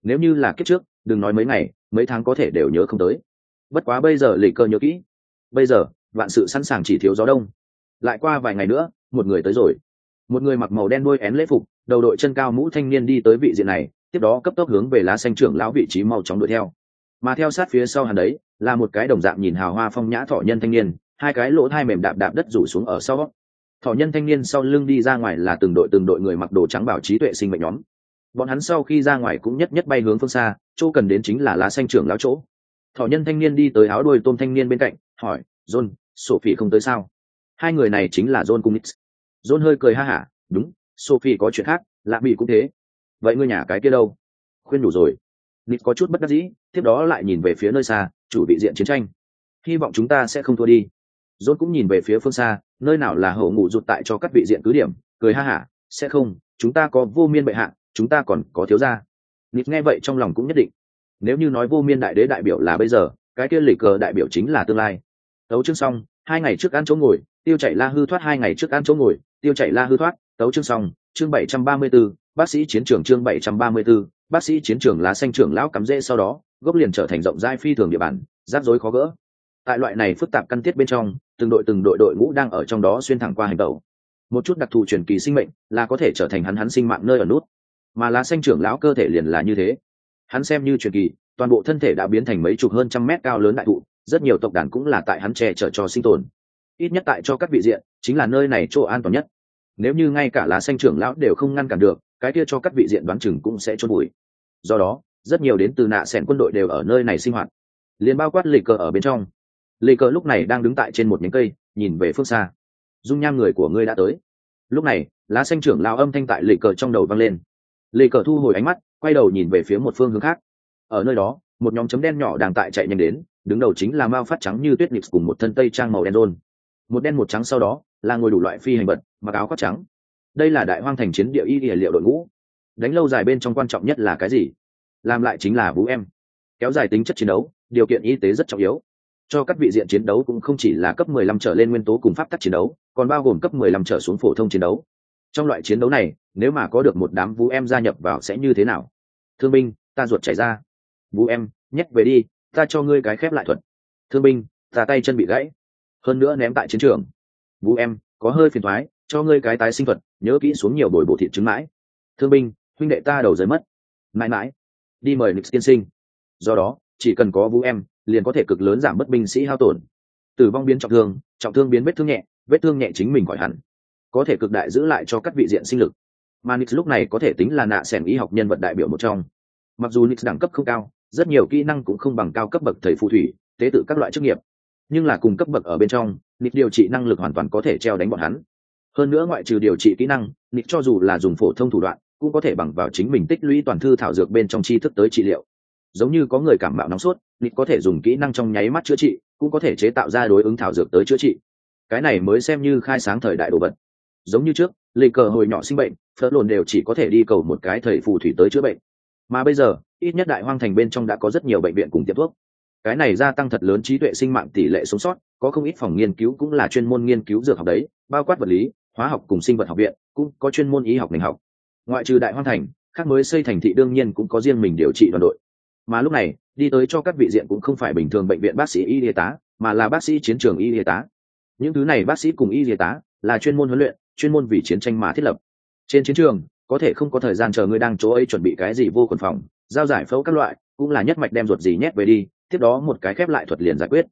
Nếu như là kiếp trước, đừng nói mấy ngày, mấy tháng có thể đều nhớ không tới bất quá bây giờ lì cơ nhớ kỹ. Bây giờ, vạn sự sẵn sàng chỉ thiếu gió đông. Lại qua vài ngày nữa, một người tới rồi. Một người mặc màu đen đôi én lễ phục, đầu đội chân cao mũ thanh niên đi tới vị diện này, tiếp đó cấp tốc hướng về lá xanh trưởng lão vị trí mau chóng đuổi theo. Mà theo sát phía sau hắn đấy, là một cái đồng dạng nhìn hào hoa phong nhã thọ nhân thanh niên, hai cái lỗ thai mềm đạp đạp đất rủ xuống ở sau. Thọ nhân thanh niên sau lưng đi ra ngoài là từng đội từng đội người mặc đồ trắng bảo trí tuệ sinh mệnh nhóm. Bọn hắn sau khi ra ngoài cũng nhất nhất bay hướng phương xa, chỗ cần đến chính là lá xanh trưởng lão chỗ. Thỏ nhân thanh niên đi tới áo đuôi tôm thanh niên bên cạnh, hỏi, john, sophie không tới sao? Hai người này chính là john cùng nix john hơi cười ha hả, đúng, sophie có chuyện khác, lạ bị cũng thế. Vậy ngươi nhà cái kia đâu? Khuyên đủ rồi. Nix có chút bất đắc dĩ, tiếp đó lại nhìn về phía nơi xa, chủ bị diện chiến tranh. Hy vọng chúng ta sẽ không thua đi. John cũng nhìn về phía phương xa, nơi nào là hậu ngủ rụt tại cho các vị diện cứ điểm, cười ha hả, sẽ không, chúng ta có vô miên bệ hạ, chúng ta còn có thiếu gia. Nix nghe vậy trong lòng cũng nhất định nếu như nói vô miên đại đế đại biểu là bây giờ cái kia lì cờ đại biểu chính là tương lai. Tấu chương xong hai ngày trước ăn chỗ ngồi tiêu chạy la hư thoát hai ngày trước ăn chỗ ngồi tiêu chạy la hư thoát tấu chương xong chương bảy trăm ba mươi 734, bác sĩ chiến trường chương bảy trăm ba mươi 734, bác sĩ chiến trường lá xanh trưởng lão cắm rễ sau đó gốc liền trở thành rộng rãi phi thường địa bàn rắc rối khó gỡ. Tại loại này phức tạp căn tiết bên trong từng đội từng đội đội ngũ đang ở trong đó xuyên thẳng qua hành tẩu. Một chút đặc thù truyền kỳ sinh mệnh là có thể trở thành hắn hắn sinh mạng nơi ở nút. Mà lá xanh trưởng lão cơ thể liền là như thế hắn xem như truyền kỳ, toàn bộ thân thể đã biến thành mấy chục hơn trăm mét cao lớn đại thụ, rất nhiều tộc đàn cũng là tại hắn che chở cho sinh tồn. Ít nhất tại cho các vị diện, chính là nơi này chỗ an toàn nhất. Nếu như ngay cả lá xanh trưởng lão đều không ngăn cản được, cái kia cho các vị diện đoán chừng cũng sẽ trôn bụi do đó, rất nhiều đến từ nạ sẻn quân đội đều ở nơi này sinh hoạt. Liền bao quát lì cờ ở bên trong. Lì cờ lúc này đang đứng tại trên một nhánh cây, nhìn về phương xa. Dung nham người của ngươi đã tới. Lúc này, lá xanh trưởng lao âm thanh tại lì cờ trong đầu vang lên. Lì cờ thu hồi ánh mắt quay đầu nhìn về phía một phương hướng khác. Ở nơi đó, một nhóm chấm đen nhỏ đang tại chạy nhanh đến, đứng đầu chính là mao phát trắng như tuyết nịp cùng một thân tây trang màu đen rôn. Một đen một trắng sau đó, là ngồi đủ loại phi hành vật, mặc áo khoác trắng. Đây là đại hoang thành chiến địa y địa liệu đội ngũ. Đánh lâu dài bên trong quan trọng nhất là cái gì? Làm lại chính là vũ em. Kéo dài tính chất chiến đấu, điều kiện y tế rất trọng yếu. Cho các vị diện chiến đấu cũng không chỉ là cấp 15 trở lên nguyên tố cùng pháp tắc chiến đấu, còn bao gồm cấp 15 trở xuống phổ thông chiến đấu. Trong loại chiến đấu này, nếu mà có được một đám vũ em gia nhập vào sẽ như thế nào? Thương binh, ta ruột chảy ra. Vũ em, nhét về đi, ta cho ngươi cái khép lại thuật. Thương binh, ta tay chân bị gãy. Hơn nữa ném tại chiến trường. Vũ em, có hơi phiền thoái, cho ngươi cái tái sinh thuật, nhớ kỹ xuống nhiều bồi bổ thịt trứng mãi. Thương binh, huynh đệ ta đầu rơi mất. Mãi mãi, đi mời nix tiên sinh. Do đó, chỉ cần có vũ em, liền có thể cực lớn giảm bất binh sĩ hao tổn. Tử vong biến trọng thương trọng thương biến vết thương nhẹ, vết thương nhẹ chính mình khỏi hẳn. Có thể cực đại giữ lại cho các vị diện sinh lực mà nix lúc này có thể tính là nạ sẻn y học nhân vật đại biểu một trong. Mặc dù nix đẳng cấp không cao, rất nhiều kỹ năng cũng không bằng cao cấp bậc thầy phù thủy, tế tự các loại chức nghiệp. Nhưng là cùng cấp bậc ở bên trong, nix điều trị năng lực hoàn toàn có thể treo đánh bọn hắn. Hơn nữa ngoại trừ điều trị kỹ năng, nix cho dù là dùng phổ thông thủ đoạn, cũng có thể bằng vào chính mình tích lũy toàn thư thảo dược bên trong tri thức tới trị liệu. Giống như có người cảm mạo nóng sốt, Nix có thể dùng kỹ năng trong nháy mắt chữa trị, cũng có thể chế tạo ra đối ứng thảo dược tới chữa trị. Cái này mới xem như khai sáng thời đại đồ vật. Giống như trước lì cờ hồi nhỏ sinh bệnh phớt lồn đều chỉ có thể đi cầu một cái thầy phù thủy tới chữa bệnh. Mà bây giờ, ít nhất đại hoang thành bên trong đã có rất nhiều bệnh viện cùng tiếp thuốc. Cái này gia tăng thật lớn trí tuệ sinh mạng tỷ lệ sống sót, có không ít phòng nghiên cứu cũng là chuyên môn nghiên cứu dược học đấy, bao quát vật lý, hóa học cùng sinh vật học viện, cũng có chuyên môn y học ngành học. Ngoại trừ đại hoang thành, khác mới xây thành thị đương nhiên cũng có riêng mình điều trị đoàn đội. Mà lúc này, đi tới cho các vị diện cũng không phải bình thường bệnh viện bác sĩ y y tá, mà là bác sĩ chiến trường y y tá. Những thứ này bác sĩ cùng y y tá là chuyên môn huấn luyện, chuyên môn vì chiến tranh mà thiết lập trên chiến trường, có thể không có thời gian chờ người đang chỗ ấy chuẩn bị cái gì vô quần phòng, giao giải phẫu các loại, cũng là nhất mạch đem ruột gì nhét về đi, tiếp đó một cái khép lại thuật liền giải quyết.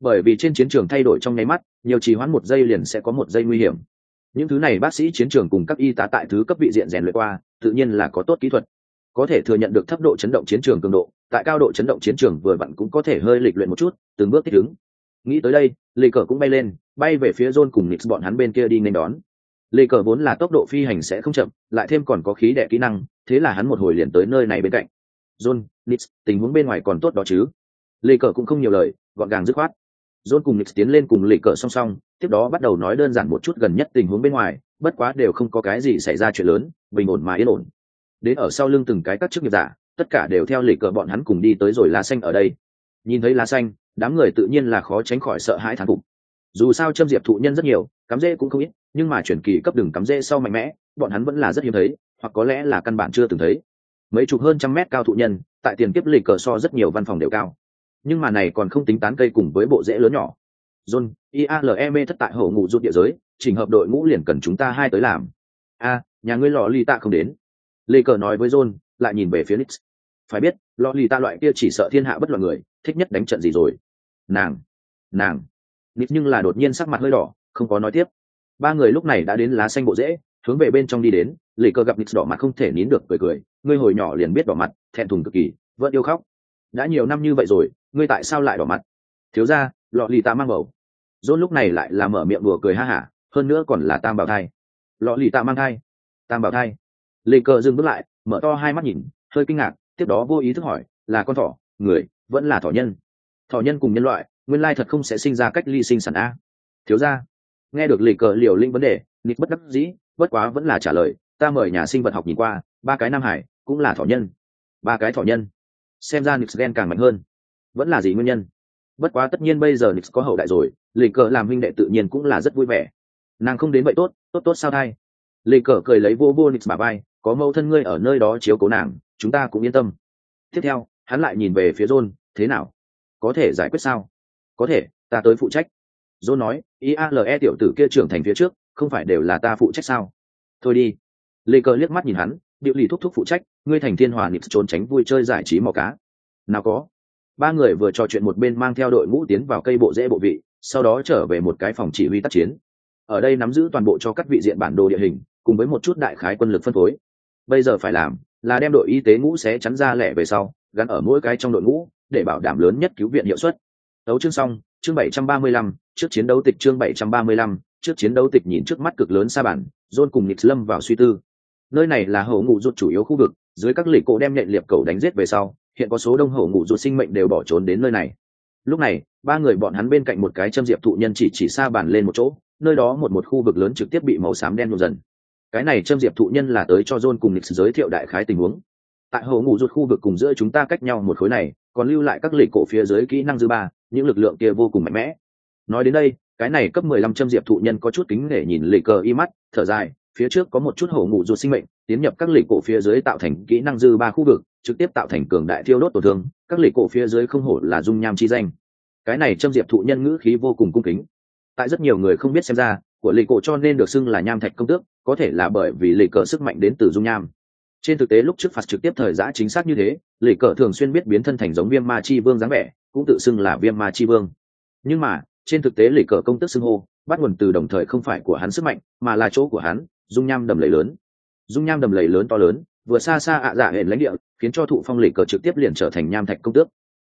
Bởi vì trên chiến trường thay đổi trong nháy mắt, nhiều trì hoãn một giây liền sẽ có một giây nguy hiểm. Những thứ này bác sĩ chiến trường cùng các y tá tại thứ cấp vị diện rèn luyện qua, tự nhiên là có tốt kỹ thuật. Có thể thừa nhận được thấp độ chấn động chiến trường cường độ, tại cao độ chấn động chiến trường vừa vặn cũng có thể hơi lịch luyện một chút, từng bước thích ứng. Nghĩ tới đây, lê cờ cũng bay lên, bay về phía john cùng nix bọn hắn bên kia đi nên đón lê cờ vốn là tốc độ phi hành sẽ không chậm, lại thêm còn có khí đẻ kỹ năng, thế là hắn một hồi liền tới nơi này bên cạnh. John, nix, tình huống bên ngoài còn tốt đó chứ? Lê cờ cũng không nhiều lời, gọn gàng dứt khoát. John cùng nix tiến lên cùng lê cờ song song, tiếp đó bắt đầu nói đơn giản một chút gần nhất tình huống bên ngoài, bất quá đều không có cái gì xảy ra chuyện lớn, bình ổn mà yên ổn. Đến ở sau lưng từng cái các chức nghiệp giả, tất cả đều theo Lê cờ bọn hắn cùng đi tới rồi lá xanh ở đây. Nhìn thấy lá xanh, đám người tự nhiên là khó tránh khỏi sợ hãi thán phục. Dù sao châm diệp thụ nhân rất nhiều cắm rễ cũng không ít, nhưng mà chuyển kỳ cấp đường cắm rễ sau mạnh mẽ, bọn hắn vẫn là rất hiếm thấy, hoặc có lẽ là căn bản chưa từng thấy. Mấy chục hơn trăm mét cao thụ nhân, tại tiền kiếp lịch cờ so rất nhiều văn phòng đều cao. Nhưng mà này còn không tính tán cây cùng với bộ rễ lớn nhỏ. John ialem thất tại hậu ngụ rút địa giới trình hợp đội ngũ liền cần chúng ta hai tới làm. A, nhà ngươi lò ly tạ không đến. Lê cờ nói với john, lại nhìn về phía nix. Phải biết, lò ly tạ loại kia chỉ sợ thiên hạ bất loạn người, thích nhất đánh trận gì rồi. Nàng nàng. Nix nhưng là đột nhiên sắc mặt hơi đỏ không có nói tiếp. Ba người lúc này đã đến lá xanh bộ rễ, hướng về bên trong đi đến lê cờ gặp nix đỏ mặt không thể nín được cười cười, ngươi hồi nhỏ liền biết đỏ mặt, thẹn thùng cực kỳ, vẫn yêu khóc. Đã nhiều năm như vậy rồi, ngươi tại sao lại đỏ mặt? Thiếu ra lọ lì tạ mang bầu. John lúc này lại là mở miệng đùa cười ha hả, hơn nữa còn là tam bảo thai. Lọ lì tạ mang thai. Tam bảo thai. Lê cờ dừng bước lại, mở to hai mắt nhìn, hơi kinh ngạc, tiếp đó vô ý thức hỏi, là con thỏ, người, vẫn là thỏ nhân. Thỏ nhân cùng nhân loại, nguyên lai thật không sẽ sinh ra cách ly sinh sản a. Thiếu ra nghe được lì cờ liều linh vấn đề nịt bất đắc dĩ, bất quá vẫn là trả lời, ta mời nhà sinh vật học nhìn qua, ba cái nam hải, cũng là thỏ nhân. Ba cái thỏ nhân? Xem ra nix ghen càng mạnh hơn. Vẫn là gì nguyên nhân? Bất quá tất nhiên bây giờ nix có hậu đại rồi lì cờ làm huynh đệ tự nhiên cũng là rất vui vẻ. Nàng không đến vậy tốt tốt tốt sao thai? Lì cờ cười lấy vô vô nix bà vai, có mâu thân ngươi ở nơi đó chiếu cố nàng, chúng ta cũng yên tâm. Tiếp theo, hắn lại nhìn về phía john, thế nào? Có thể giải quyết sao? Có thể, ta tới phụ trách. Dỗ nói iale tiểu tử kia trưởng thành phía trước, không phải đều là ta phụ trách sao? Thôi đi. Lê cờ liếc mắt nhìn hắn, điệu lì thúc thúc phụ trách, ngươi thành thiên hòa nịp trốn tránh vui chơi giải trí mò cá. Nào có. Ba người vừa trò chuyện một bên mang theo đội ngũ tiến vào cây bộ rễ bộ vị, sau đó trở về một cái phòng chỉ huy tác chiến. Ở đây nắm giữ toàn bộ cho các vị diện bản đồ địa hình, cùng với một chút đại khái quân lực phân phối. Bây giờ phải làm là đem đội y tế ngũ xé chắn ra lẻ về sau, gắn ở mỗi cái trong đội ngũ, để bảo đảm lớn nhất cứu viện hiệu suất. Đấu chương xong chương 735, trước chiến đấu tịch chương 735, trước chiến đấu tịch nhìn trước mắt cực lớn xa bản john cùng nix lâm vào suy tư. Nơi này là hậu ngụ rút chủ yếu khu vực dưới các lỷ cổ đem nhện liệp cầu đánh giết về sau hiện có số đông hậu ngụ rút sinh mệnh đều bỏ trốn đến nơi này. Lúc này ba người bọn hắn bên cạnh một cái châm diệp thụ nhân chỉ chỉ xa bản lên một chỗ nơi đó một một khu vực lớn trực tiếp bị màu xám đen nhuộm dần. Cái này châm diệp thụ nhân là tới cho john cùng nix giới thiệu đại khái tình huống. Tại hậu ngụ rút khu vực cùng giữa chúng ta cách nhau một khối này còn lưu lại các lỷ cổ phía dưới kỹ năng dư ba những lực lượng kia vô cùng mạnh mẽ. Nói đến đây, cái này cấp mười lăm châm diệp thụ nhân có chút kính để nhìn lì cờ y mắt, thở dài, phía trước có một chút hổ ngụ ruột sinh mệnh, tiến nhập các lì cổ phía dưới tạo thành kỹ năng dư ba khu vực, trực tiếp tạo thành cường đại thiêu đốt tổn thương, các lì cổ phía dưới không hổ là dung nham chi danh. Cái này châm diệp thụ nhân ngữ khí vô cùng cung kính. Tại rất nhiều người không biết xem ra, của lì cổ cho nên được xưng là nham thạch công tước, có thể là bởi vì lì cờ sức mạnh đến từ dung nham. Trên thực tế lúc trước phạt trực tiếp thời giã chính xác như thế, lì cờ thường xuyên biết biến thân thành giống viêm ma chi vương dáng vẻ cũng tự xưng là viêm ma chi vương. Nhưng mà, trên thực tế lì cờ công tức xưng hô, bắt nguồn từ đồng thời không phải của hắn sức mạnh, mà là chỗ của hắn, dung nham đầm lầy lớn. Dung nham đầm lầy lớn to lớn, vừa xa xa ạ dạ hệ lãnh địa, khiến cho thụ phong lì cờ trực tiếp liền trở thành nham thạch công tước.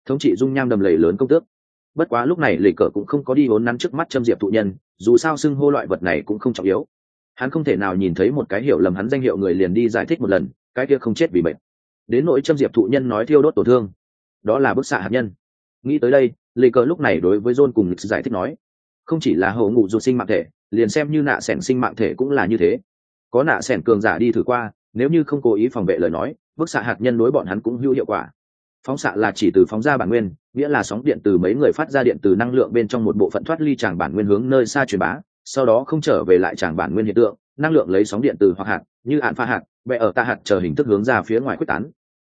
Thống trị dung nham đầm lầy lớn công tước. Bất quá lúc này lì cờ cũng không có đi vốn nắn trước mắt châm diệp thụ nhân, dù sao xưng hô loại vật này cũng không trọng yếu. Hắn không thể nào nhìn thấy một cái hiểu lầm hắn danh hiệu người liền đi giải thích một lần, cái kia không chết vì bệnh. Đến nỗi châm diệp thụ nhân nói thiêu đốt tổn thương. Đó là bức xạ hạt nhân nghĩ tới đây lì cờ lúc này đối với john cùng lịch giải thích nói, không chỉ là hậu ngụ ruột sinh mạng thể, liền xem như nạ sẻn sinh mạng thể cũng là như thế. Có nạ sẻn cường giả đi thử qua, nếu như không cố ý phòng vệ lời nói, bức xạ hạt nhân đối bọn hắn cũng hữu hiệu quả. Phóng xạ là chỉ từ phóng ra bản nguyên, nghĩa là sóng điện từ mấy người phát ra điện từ năng lượng bên trong một bộ phận thoát ly tràng bản nguyên hướng nơi xa truyền bá, sau đó không trở về lại tràng bản nguyên hiện tượng, năng lượng lấy sóng điện từ hoặc hạt, như hạn pha hạt vẽ ở ta hạt chờ hình thức hướng ra phía ngoài quyết tán.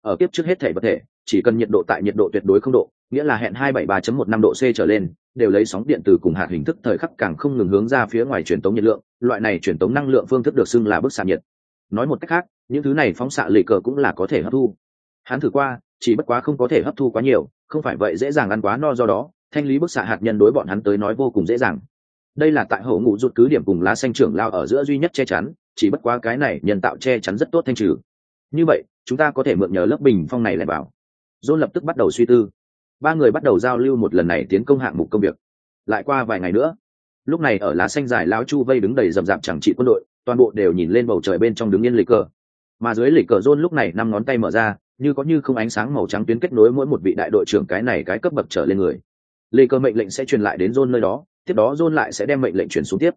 Ở kiếp trước hết thể vật thể chỉ cần nhiệt độ tại nhiệt độ tuyệt đối không độ nghĩa là hẹn 273.15 độ C trở lên, đều lấy sóng điện từ cùng hạt hình thức thời khắc càng không ngừng hướng ra phía ngoài truyền tống nhiệt lượng, loại này truyền tống năng lượng phương thức được xưng là bức xạ nhiệt. Nói một cách khác, những thứ này phóng xạ lì cờ cũng là có thể hấp thu. Hắn thử qua, chỉ bất quá không có thể hấp thu quá nhiều, không phải vậy dễ dàng ăn quá no do đó, thanh lý bức xạ hạt nhân đối bọn hắn tới nói vô cùng dễ dàng. Đây là tại hậu ngụ rụt cứ điểm cùng lá xanh trưởng lao ở giữa duy nhất che chắn, chỉ bất quá cái này nhân tạo che chắn rất tốt thanh trừ. Như vậy, chúng ta có thể mượn nhờ lớp bình phong này lại bảo. John lập tức bắt đầu suy tư. Ba người bắt đầu giao lưu một lần này tiến công hạng mục công việc. Lại qua vài ngày nữa, lúc này ở lá xanh dài lão chu vây đứng đầy rậm rạp chẳng trị quân đội, toàn bộ đều nhìn lên bầu trời bên trong đứng yên lịch cờ. Mà dưới lịch cờ rôn lúc này năm ngón tay mở ra, như có như không ánh sáng màu trắng tuyến kết nối mỗi một vị đại đội trưởng cái này cái cấp bậc trở lên người. Lịch cờ mệnh lệnh sẽ truyền lại đến rôn nơi đó, tiếp đó rôn lại sẽ đem mệnh lệnh truyền xuống tiếp.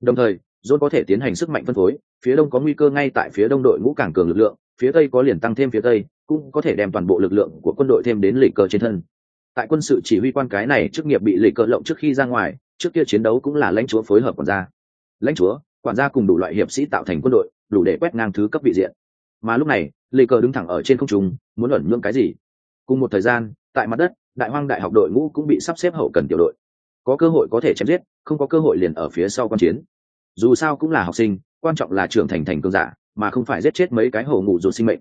Đồng thời rôn có thể tiến hành sức mạnh phân phối, phía đông có nguy cơ ngay tại phía đông đội ngũ càng cường lực lượng phía tây có liền tăng thêm phía tây, cũng có thể đem toàn bộ lực lượng của quân đội thêm đến lịch cờ trên thân. Tại quân sự chỉ huy quan cái này chức nghiệp bị lịch cờ lộng trước khi ra ngoài, trước kia chiến đấu cũng là lãnh chúa phối hợp quản gia. Lãnh chúa, quản gia cùng đủ loại hiệp sĩ tạo thành quân đội, đủ để quét ngang thứ cấp vị diện. Mà lúc này lịch cờ đứng thẳng ở trên không trung, muốn ẩn ngưỡng cái gì? Cùng một thời gian, tại mặt đất, đại hoang đại học đội ngũ cũng bị sắp xếp hậu cần tiểu đội. Có cơ hội có thể chém giết, không có cơ hội liền ở phía sau quan chiến. Dù sao cũng là học sinh, quan trọng là trưởng thành thành cường giả mà không phải giết chết mấy cái hổ ngủ rồi sinh mệnh.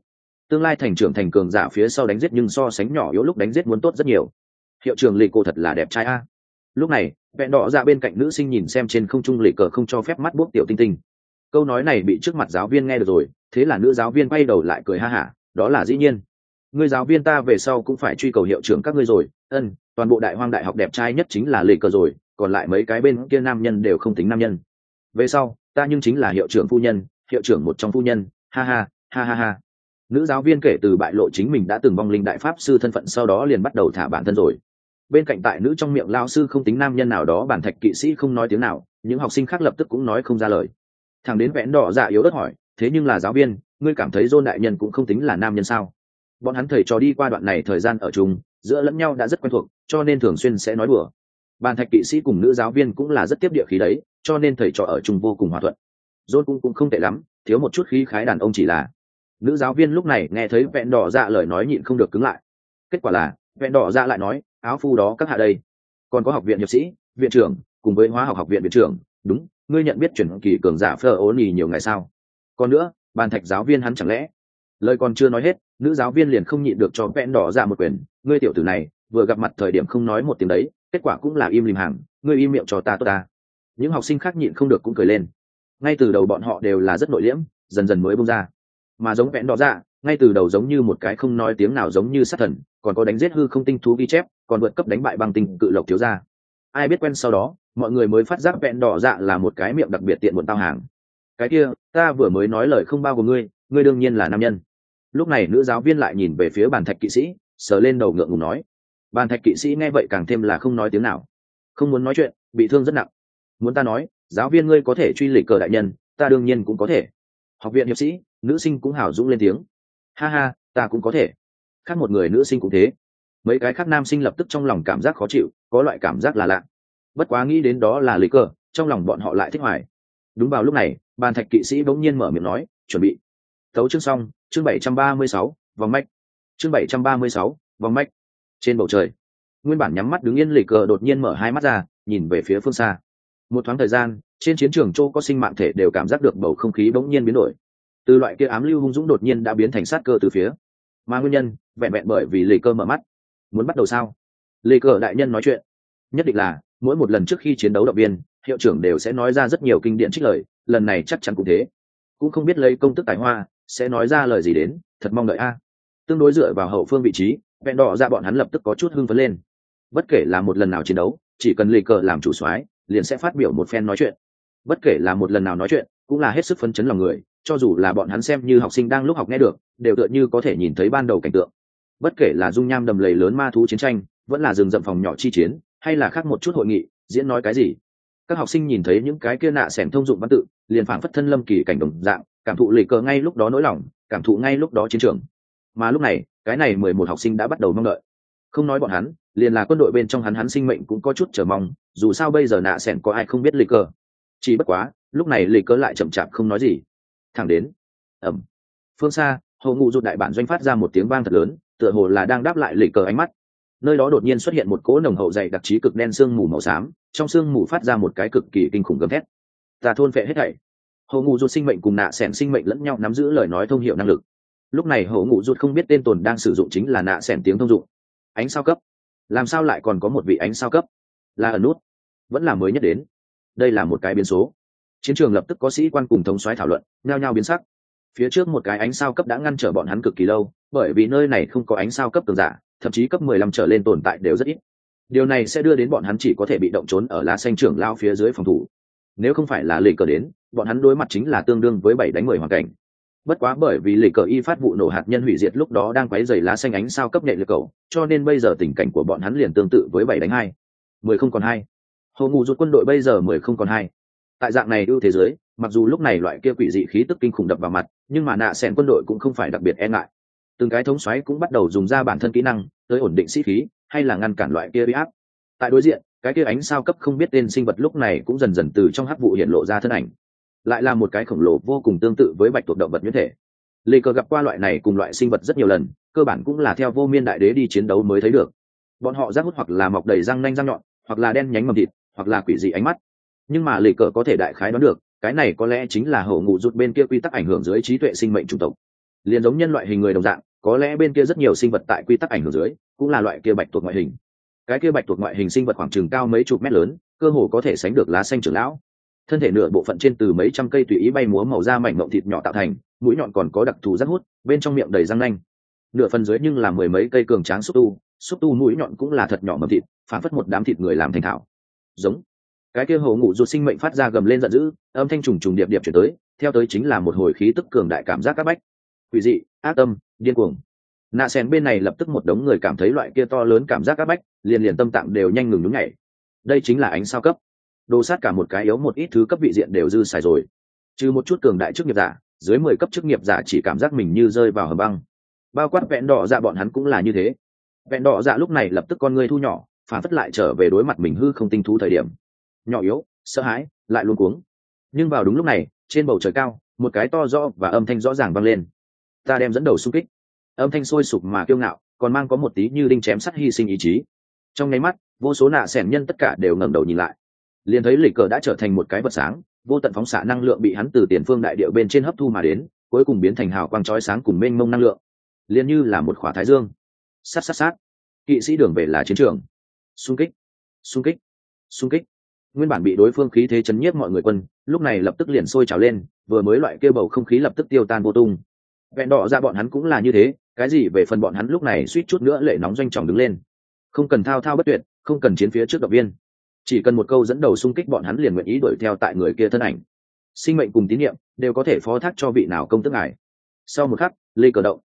Tương lai thành trưởng thành cường giả phía sau đánh giết nhưng so sánh nhỏ yếu lúc đánh giết muốn tốt rất nhiều. Hiệu trưởng lì cô thật là đẹp trai a. Lúc này, vẹn đỏ ra bên cạnh nữ sinh nhìn xem trên không trung lì cờ không cho phép mắt buốt tiểu tinh tinh. Câu nói này bị trước mặt giáo viên nghe được rồi, thế là nữ giáo viên quay đầu lại cười ha hả, đó là dĩ nhiên. Người giáo viên ta về sau cũng phải truy cầu hiệu trưởng các ngươi rồi. Ân, toàn bộ đại hoang đại học đẹp trai nhất chính là lì cờ rồi, còn lại mấy cái bên kia nam nhân đều không tính nam nhân. Về sau, ta nhưng chính là hiệu trưởng phu nhân hiệu trưởng một trong phu nhân, ha ha ha ha ha. Nữ giáo viên kể từ bại lộ chính mình đã từng vong linh đại pháp sư thân phận sau đó liền bắt đầu thả bản thân rồi. Bên cạnh tại nữ trong miệng lao sư không tính nam nhân nào đó, bản thạch kỵ sĩ không nói tiếng nào, những học sinh khác lập tức cũng nói không ra lời. Thằng đến vẽn đỏ dạ yếu đất hỏi, thế nhưng là giáo viên, ngươi cảm thấy dôn đại nhân cũng không tính là nam nhân sao? Bọn hắn thầy trò đi qua đoạn này thời gian ở chung, giữa lẫn nhau đã rất quen thuộc, cho nên thường xuyên sẽ nói đùa. Bàn thạch kỵ sĩ cùng nữ giáo viên cũng là rất tiếp địa khí đấy, cho nên thầy trò ở chung vô cùng hòa thuận dôn cũng cũng không tệ lắm, thiếu một chút khí khái đàn ông chỉ là. Nữ giáo viên lúc này nghe thấy vẹn đỏ dạ lời nói nhịn không được cứng lại. Kết quả là, vẹn đỏ dạ lại nói, áo phu đó các hạ đây. Còn có học viện hiệp sĩ, viện trưởng, cùng với hóa học học viện viện trưởng. Đúng, ngươi nhận biết chuyển kỳ cường giả phơ ố nì nhiều ngày sao? Còn nữa, bàn thạch giáo viên hắn chẳng lẽ? Lời còn chưa nói hết, nữ giáo viên liền không nhịn được cho vẹn đỏ dạ một quyền. Ngươi tiểu tử này, vừa gặp mặt thời điểm không nói một tiếng đấy, kết quả cũng là im lìm hàng. Ngươi im miệng cho ta tốt ta. Những học sinh khác nhịn không được cũng cười lên ngay từ đầu bọn họ đều là rất nội liễm, dần dần mới bung ra. Mà giống vẹn đỏ ra ngay từ đầu giống như một cái không nói tiếng nào giống như sát thần, còn có đánh giết hư không tinh thú ghi chép, còn vượt cấp đánh bại bằng tinh cự lộc thiếu ra ai biết quen sau đó, mọi người mới phát giác vẹn đỏ dạ là một cái miệng đặc biệt tiện buồn tao hàng. Cái kia, ta vừa mới nói lời không bao của ngươi ngươi đương nhiên là nam nhân. Lúc này nữ giáo viên lại nhìn về phía bàn thạch kỵ sĩ, sờ lên đầu ngượng ngùng nói. Bàn thạch kỵ sĩ nghe vậy càng thêm là không nói tiếng nào. Không muốn nói chuyện, bị thương rất nặng. Muốn ta nói giáo viên ngươi có thể truy lịch cờ đại nhân, ta đương nhiên cũng có thể. Học viện hiệp sĩ, nữ sinh cũng hào dũng lên tiếng. Ha ha, ta cũng có thể. Khác một người nữ sinh cũng thế. Mấy cái khác nam sinh lập tức trong lòng cảm giác khó chịu, có loại cảm giác là lạ. Bất quá nghĩ đến đó là lý cờ, trong lòng bọn họ lại thích hoài. Đúng vào lúc này, bàn thạch kỵ sĩ bỗng nhiên mở miệng nói, chuẩn bị. Thấu chương xong, chương bảy trăm ba mươi sáu, vòng mách chương bảy trăm ba mươi sáu, vòng mách trên bầu trời, nguyên bản nhắm mắt đứng yên lì cờ đột nhiên mở hai mắt ra, nhìn về phía phương xa một thoáng thời gian, trên chiến trường châu có sinh mạng thể đều cảm giác được bầu không khí bỗng nhiên biến đổi. Từ loại kia ám lưu hung dũng đột nhiên đã biến thành sát cơ từ phía. Mà nguyên nhân, vẹn vẹn bởi vì lê cơ mở mắt. Muốn bắt đầu sao? Lê cờ đại nhân nói chuyện. Nhất định là, mỗi một lần trước khi chiến đấu động viên, hiệu trưởng đều sẽ nói ra rất nhiều kinh điển trích lời, lần này chắc chắn cũng thế. Cũng không biết lấy công tức tài hoa, sẽ nói ra lời gì đến, thật mong đợi a. Tương đối dựa vào hậu phương vị trí, vẹn đỏ ra bọn hắn lập tức có chút hưng phấn lên. Bất kể là một lần nào chiến đấu, chỉ cần lì cờ làm chủ soái liền sẽ phát biểu một phen nói chuyện. Bất kể là một lần nào nói chuyện, cũng là hết sức phấn chấn lòng người, cho dù là bọn hắn xem như học sinh đang lúc học nghe được, đều tựa như có thể nhìn thấy ban đầu cảnh tượng. Bất kể là dung nham đầm lầy lớn ma thú chiến tranh, vẫn là rừng rậm phòng nhỏ chi chiến, hay là khác một chút hội nghị, diễn nói cái gì, các học sinh nhìn thấy những cái kia nạ sẻn thông dụng văn tự, liền phản phất thân lâm kỳ cảnh đồng dạng, cảm thụ lì cờ ngay lúc đó nỗi lòng, cảm thụ ngay lúc đó chiến trường. Mà lúc này, cái này mười một học sinh đã bắt đầu mong đợi. Không nói bọn hắn liền là quân đội bên trong hắn hắn sinh mệnh cũng có chút chờ mong, dù sao bây giờ nạ sẻn có ai không biết lịch cơ chỉ bất quá, lúc này lịch cơ lại chậm chạp không nói gì. Thẳng đến ẩm phương xa hậu ngụ rụt đại bản doanh phát ra một tiếng vang thật lớn, tựa hồ là đang đáp lại lịch cờ ánh mắt. Nơi đó đột nhiên xuất hiện một cỗ nồng hậu dày đặc trí cực đen sương mù màu xám, trong sương mù phát ra một cái cực kỳ kinh khủng gầm thét. Ta thôn phệ hết thảy. Hậu ngụ rụt sinh mệnh cùng nạ sẻn sinh mệnh lẫn nhau nắm giữ lời nói thông hiệu năng lực. Lúc này hậu ngụ rụt không biết tên tồn đang sử dụng chính là nạ sẻn tiếng thông dụng. Ánh sao cấp làm sao lại còn có một vị ánh sao cấp? Là ẩn nút. Vẫn là mới nhất đến. Đây là một cái biến số. Chiến trường lập tức có sĩ quan cùng thống soái thảo luận, nhao nhao biến sắc. Phía trước một cái ánh sao cấp đã ngăn trở bọn hắn cực kỳ lâu, bởi vì nơi này không có ánh sao cấp tường giả, thậm chí cấp mười lăm trở lên tồn tại đều rất ít. Điều này sẽ đưa đến bọn hắn chỉ có thể bị động trốn ở lá xanh trưởng lao phía dưới phòng thủ. Nếu không phải là lì cờ đến, bọn hắn đối mặt chính là tương đương với bảy đánh mười hoàn cảnh bất quá bởi vì lịch cờ y phát vụ nổ hạt nhân hủy diệt lúc đó đang quấy dày lá xanh ánh sao cấp nhẹ lực cầu, cho nên bây giờ tình cảnh của bọn hắn liền tương tự với bảy đánh hai. Mười không còn hai. Hồ ngụ rút quân đội bây giờ mười không còn hai. Tại dạng này ưu thế giới mặc dù lúc này loại kia quỷ dị khí tức kinh khủng đập vào mặt, nhưng mà nạ xẻn quân đội cũng không phải đặc biệt e ngại. Từng cái thống xoáy cũng bắt đầu dùng ra bản thân kỹ năng, tới ổn định sĩ khí, hay là ngăn cản loại kia bị áp. Tại đối diện, cái kia ánh sao cấp không biết tên sinh vật lúc này cũng dần dần từ trong hắc vụ hiện lộ ra thân ảnh lại là một cái khổng lồ vô cùng tương tự với bạch tuộc động vật nhuyễn thể. Lê cờ gặp qua loại này cùng loại sinh vật rất nhiều lần, cơ bản cũng là theo vô miên đại đế đi chiến đấu mới thấy được. Bọn họ rác hút hoặc là mọc đầy răng nanh răng nhọn, hoặc là đen nhánh mầm thịt, hoặc là quỷ dị ánh mắt. Nhưng mà lê cờ có thể đại khái đoán được, cái này có lẽ chính là hậu ngụ rụt bên kia quy tắc ảnh hưởng dưới trí tuệ sinh mệnh chủng tộc. Liền giống nhân loại hình người đồng dạng, có lẽ bên kia rất nhiều sinh vật tại quy tắc ảnh hưởng dưới, cũng là loại kia bạch tuộc ngoại hình. Cái kia bạch tuộc ngoại hình sinh vật khoảng chừng cao mấy chục mét lớn, cơ hồ có thể sánh được lá xanh trưởng lão thân thể nửa bộ phận trên từ mấy trăm cây tùy ý bay múa màu da mảnh mộng thịt nhỏ tạo thành, mũi nhọn còn có đặc thù rác hút, bên trong miệng đầy răng nanh. Nửa phần dưới nhưng là mười mấy cây cường tráng xúc tu xúc tu mũi nhọn cũng là thật nhỏ mầm thịt, phản phất một đám thịt người làm thành thảo. Giống. Cái kia hồ ngủ ruột sinh mệnh phát ra gầm lên giận dữ, âm thanh trùng trùng điệp điệp chuyển tới, theo tới chính là một hồi khí tức cường đại cảm giác các bách. Quỷ dị, ác tâm, điên cuồng. Nạ sen bên này lập tức một đống người cảm thấy loại kia to lớn cảm giác các bách, liền liền tâm tạng đều nhanh ngừng nhúng nhảy. Đây chính là ánh sao cấp đồ sát cả một cái yếu một ít thứ cấp vị diện đều dư xài rồi. Trừ một chút cường đại trước nghiệp giả, dưới mười cấp chức nghiệp giả chỉ cảm giác mình như rơi vào hầm băng. Bao quát vẹn đỏ dạ bọn hắn cũng là như thế. Vẹn đỏ dạ lúc này lập tức con ngươi thu nhỏ, phản phất lại trở về đối mặt mình hư không tinh thú thời điểm. Nhỏ yếu, sợ hãi, lại luôn cuống. Nhưng vào đúng lúc này, trên bầu trời cao, một cái to rõ và âm thanh rõ ràng vang lên. Ta đem dẫn đầu xung kích. Âm thanh sôi sục mà kiêu ngạo, còn mang có một tí như đinh chém sắt hy sinh ý chí. Trong nháy mắt, vô số nạ xẻn nhân tất cả đều ngẩng đầu nhìn lại liền thấy lịch cờ đã trở thành một cái vật sáng, vô tận phóng xạ năng lượng bị hắn từ tiền phương đại điệu bên trên hấp thu mà đến, cuối cùng biến thành hào quang chói sáng cùng mênh mông năng lượng. Liền như là một khỏa thái dương. Sát sát sát. Kỵ sĩ đường về là chiến trường. Xung kích. Xung kích. Xung kích. Nguyên bản bị đối phương khí thế chấn nhiếp mọi người quân, lúc này lập tức liền sôi trào lên, vừa mới loại kêu bầu không khí lập tức tiêu tan vô tung. Vẹn đỏ ra bọn hắn cũng là như thế, cái gì về phần bọn hắn lúc này suýt chút nữa lệ nóng doanh tròng đứng lên. Không cần thao thao bất tuyệt, không cần chiến phía trước động viên chỉ cần một câu dẫn đầu xung kích bọn hắn liền nguyện ý đuổi theo tại người kia thân ảnh. Sinh mệnh cùng tín nhiệm đều có thể phó thác cho vị nào công tức ngài. Sau một khắc, lê cờ động,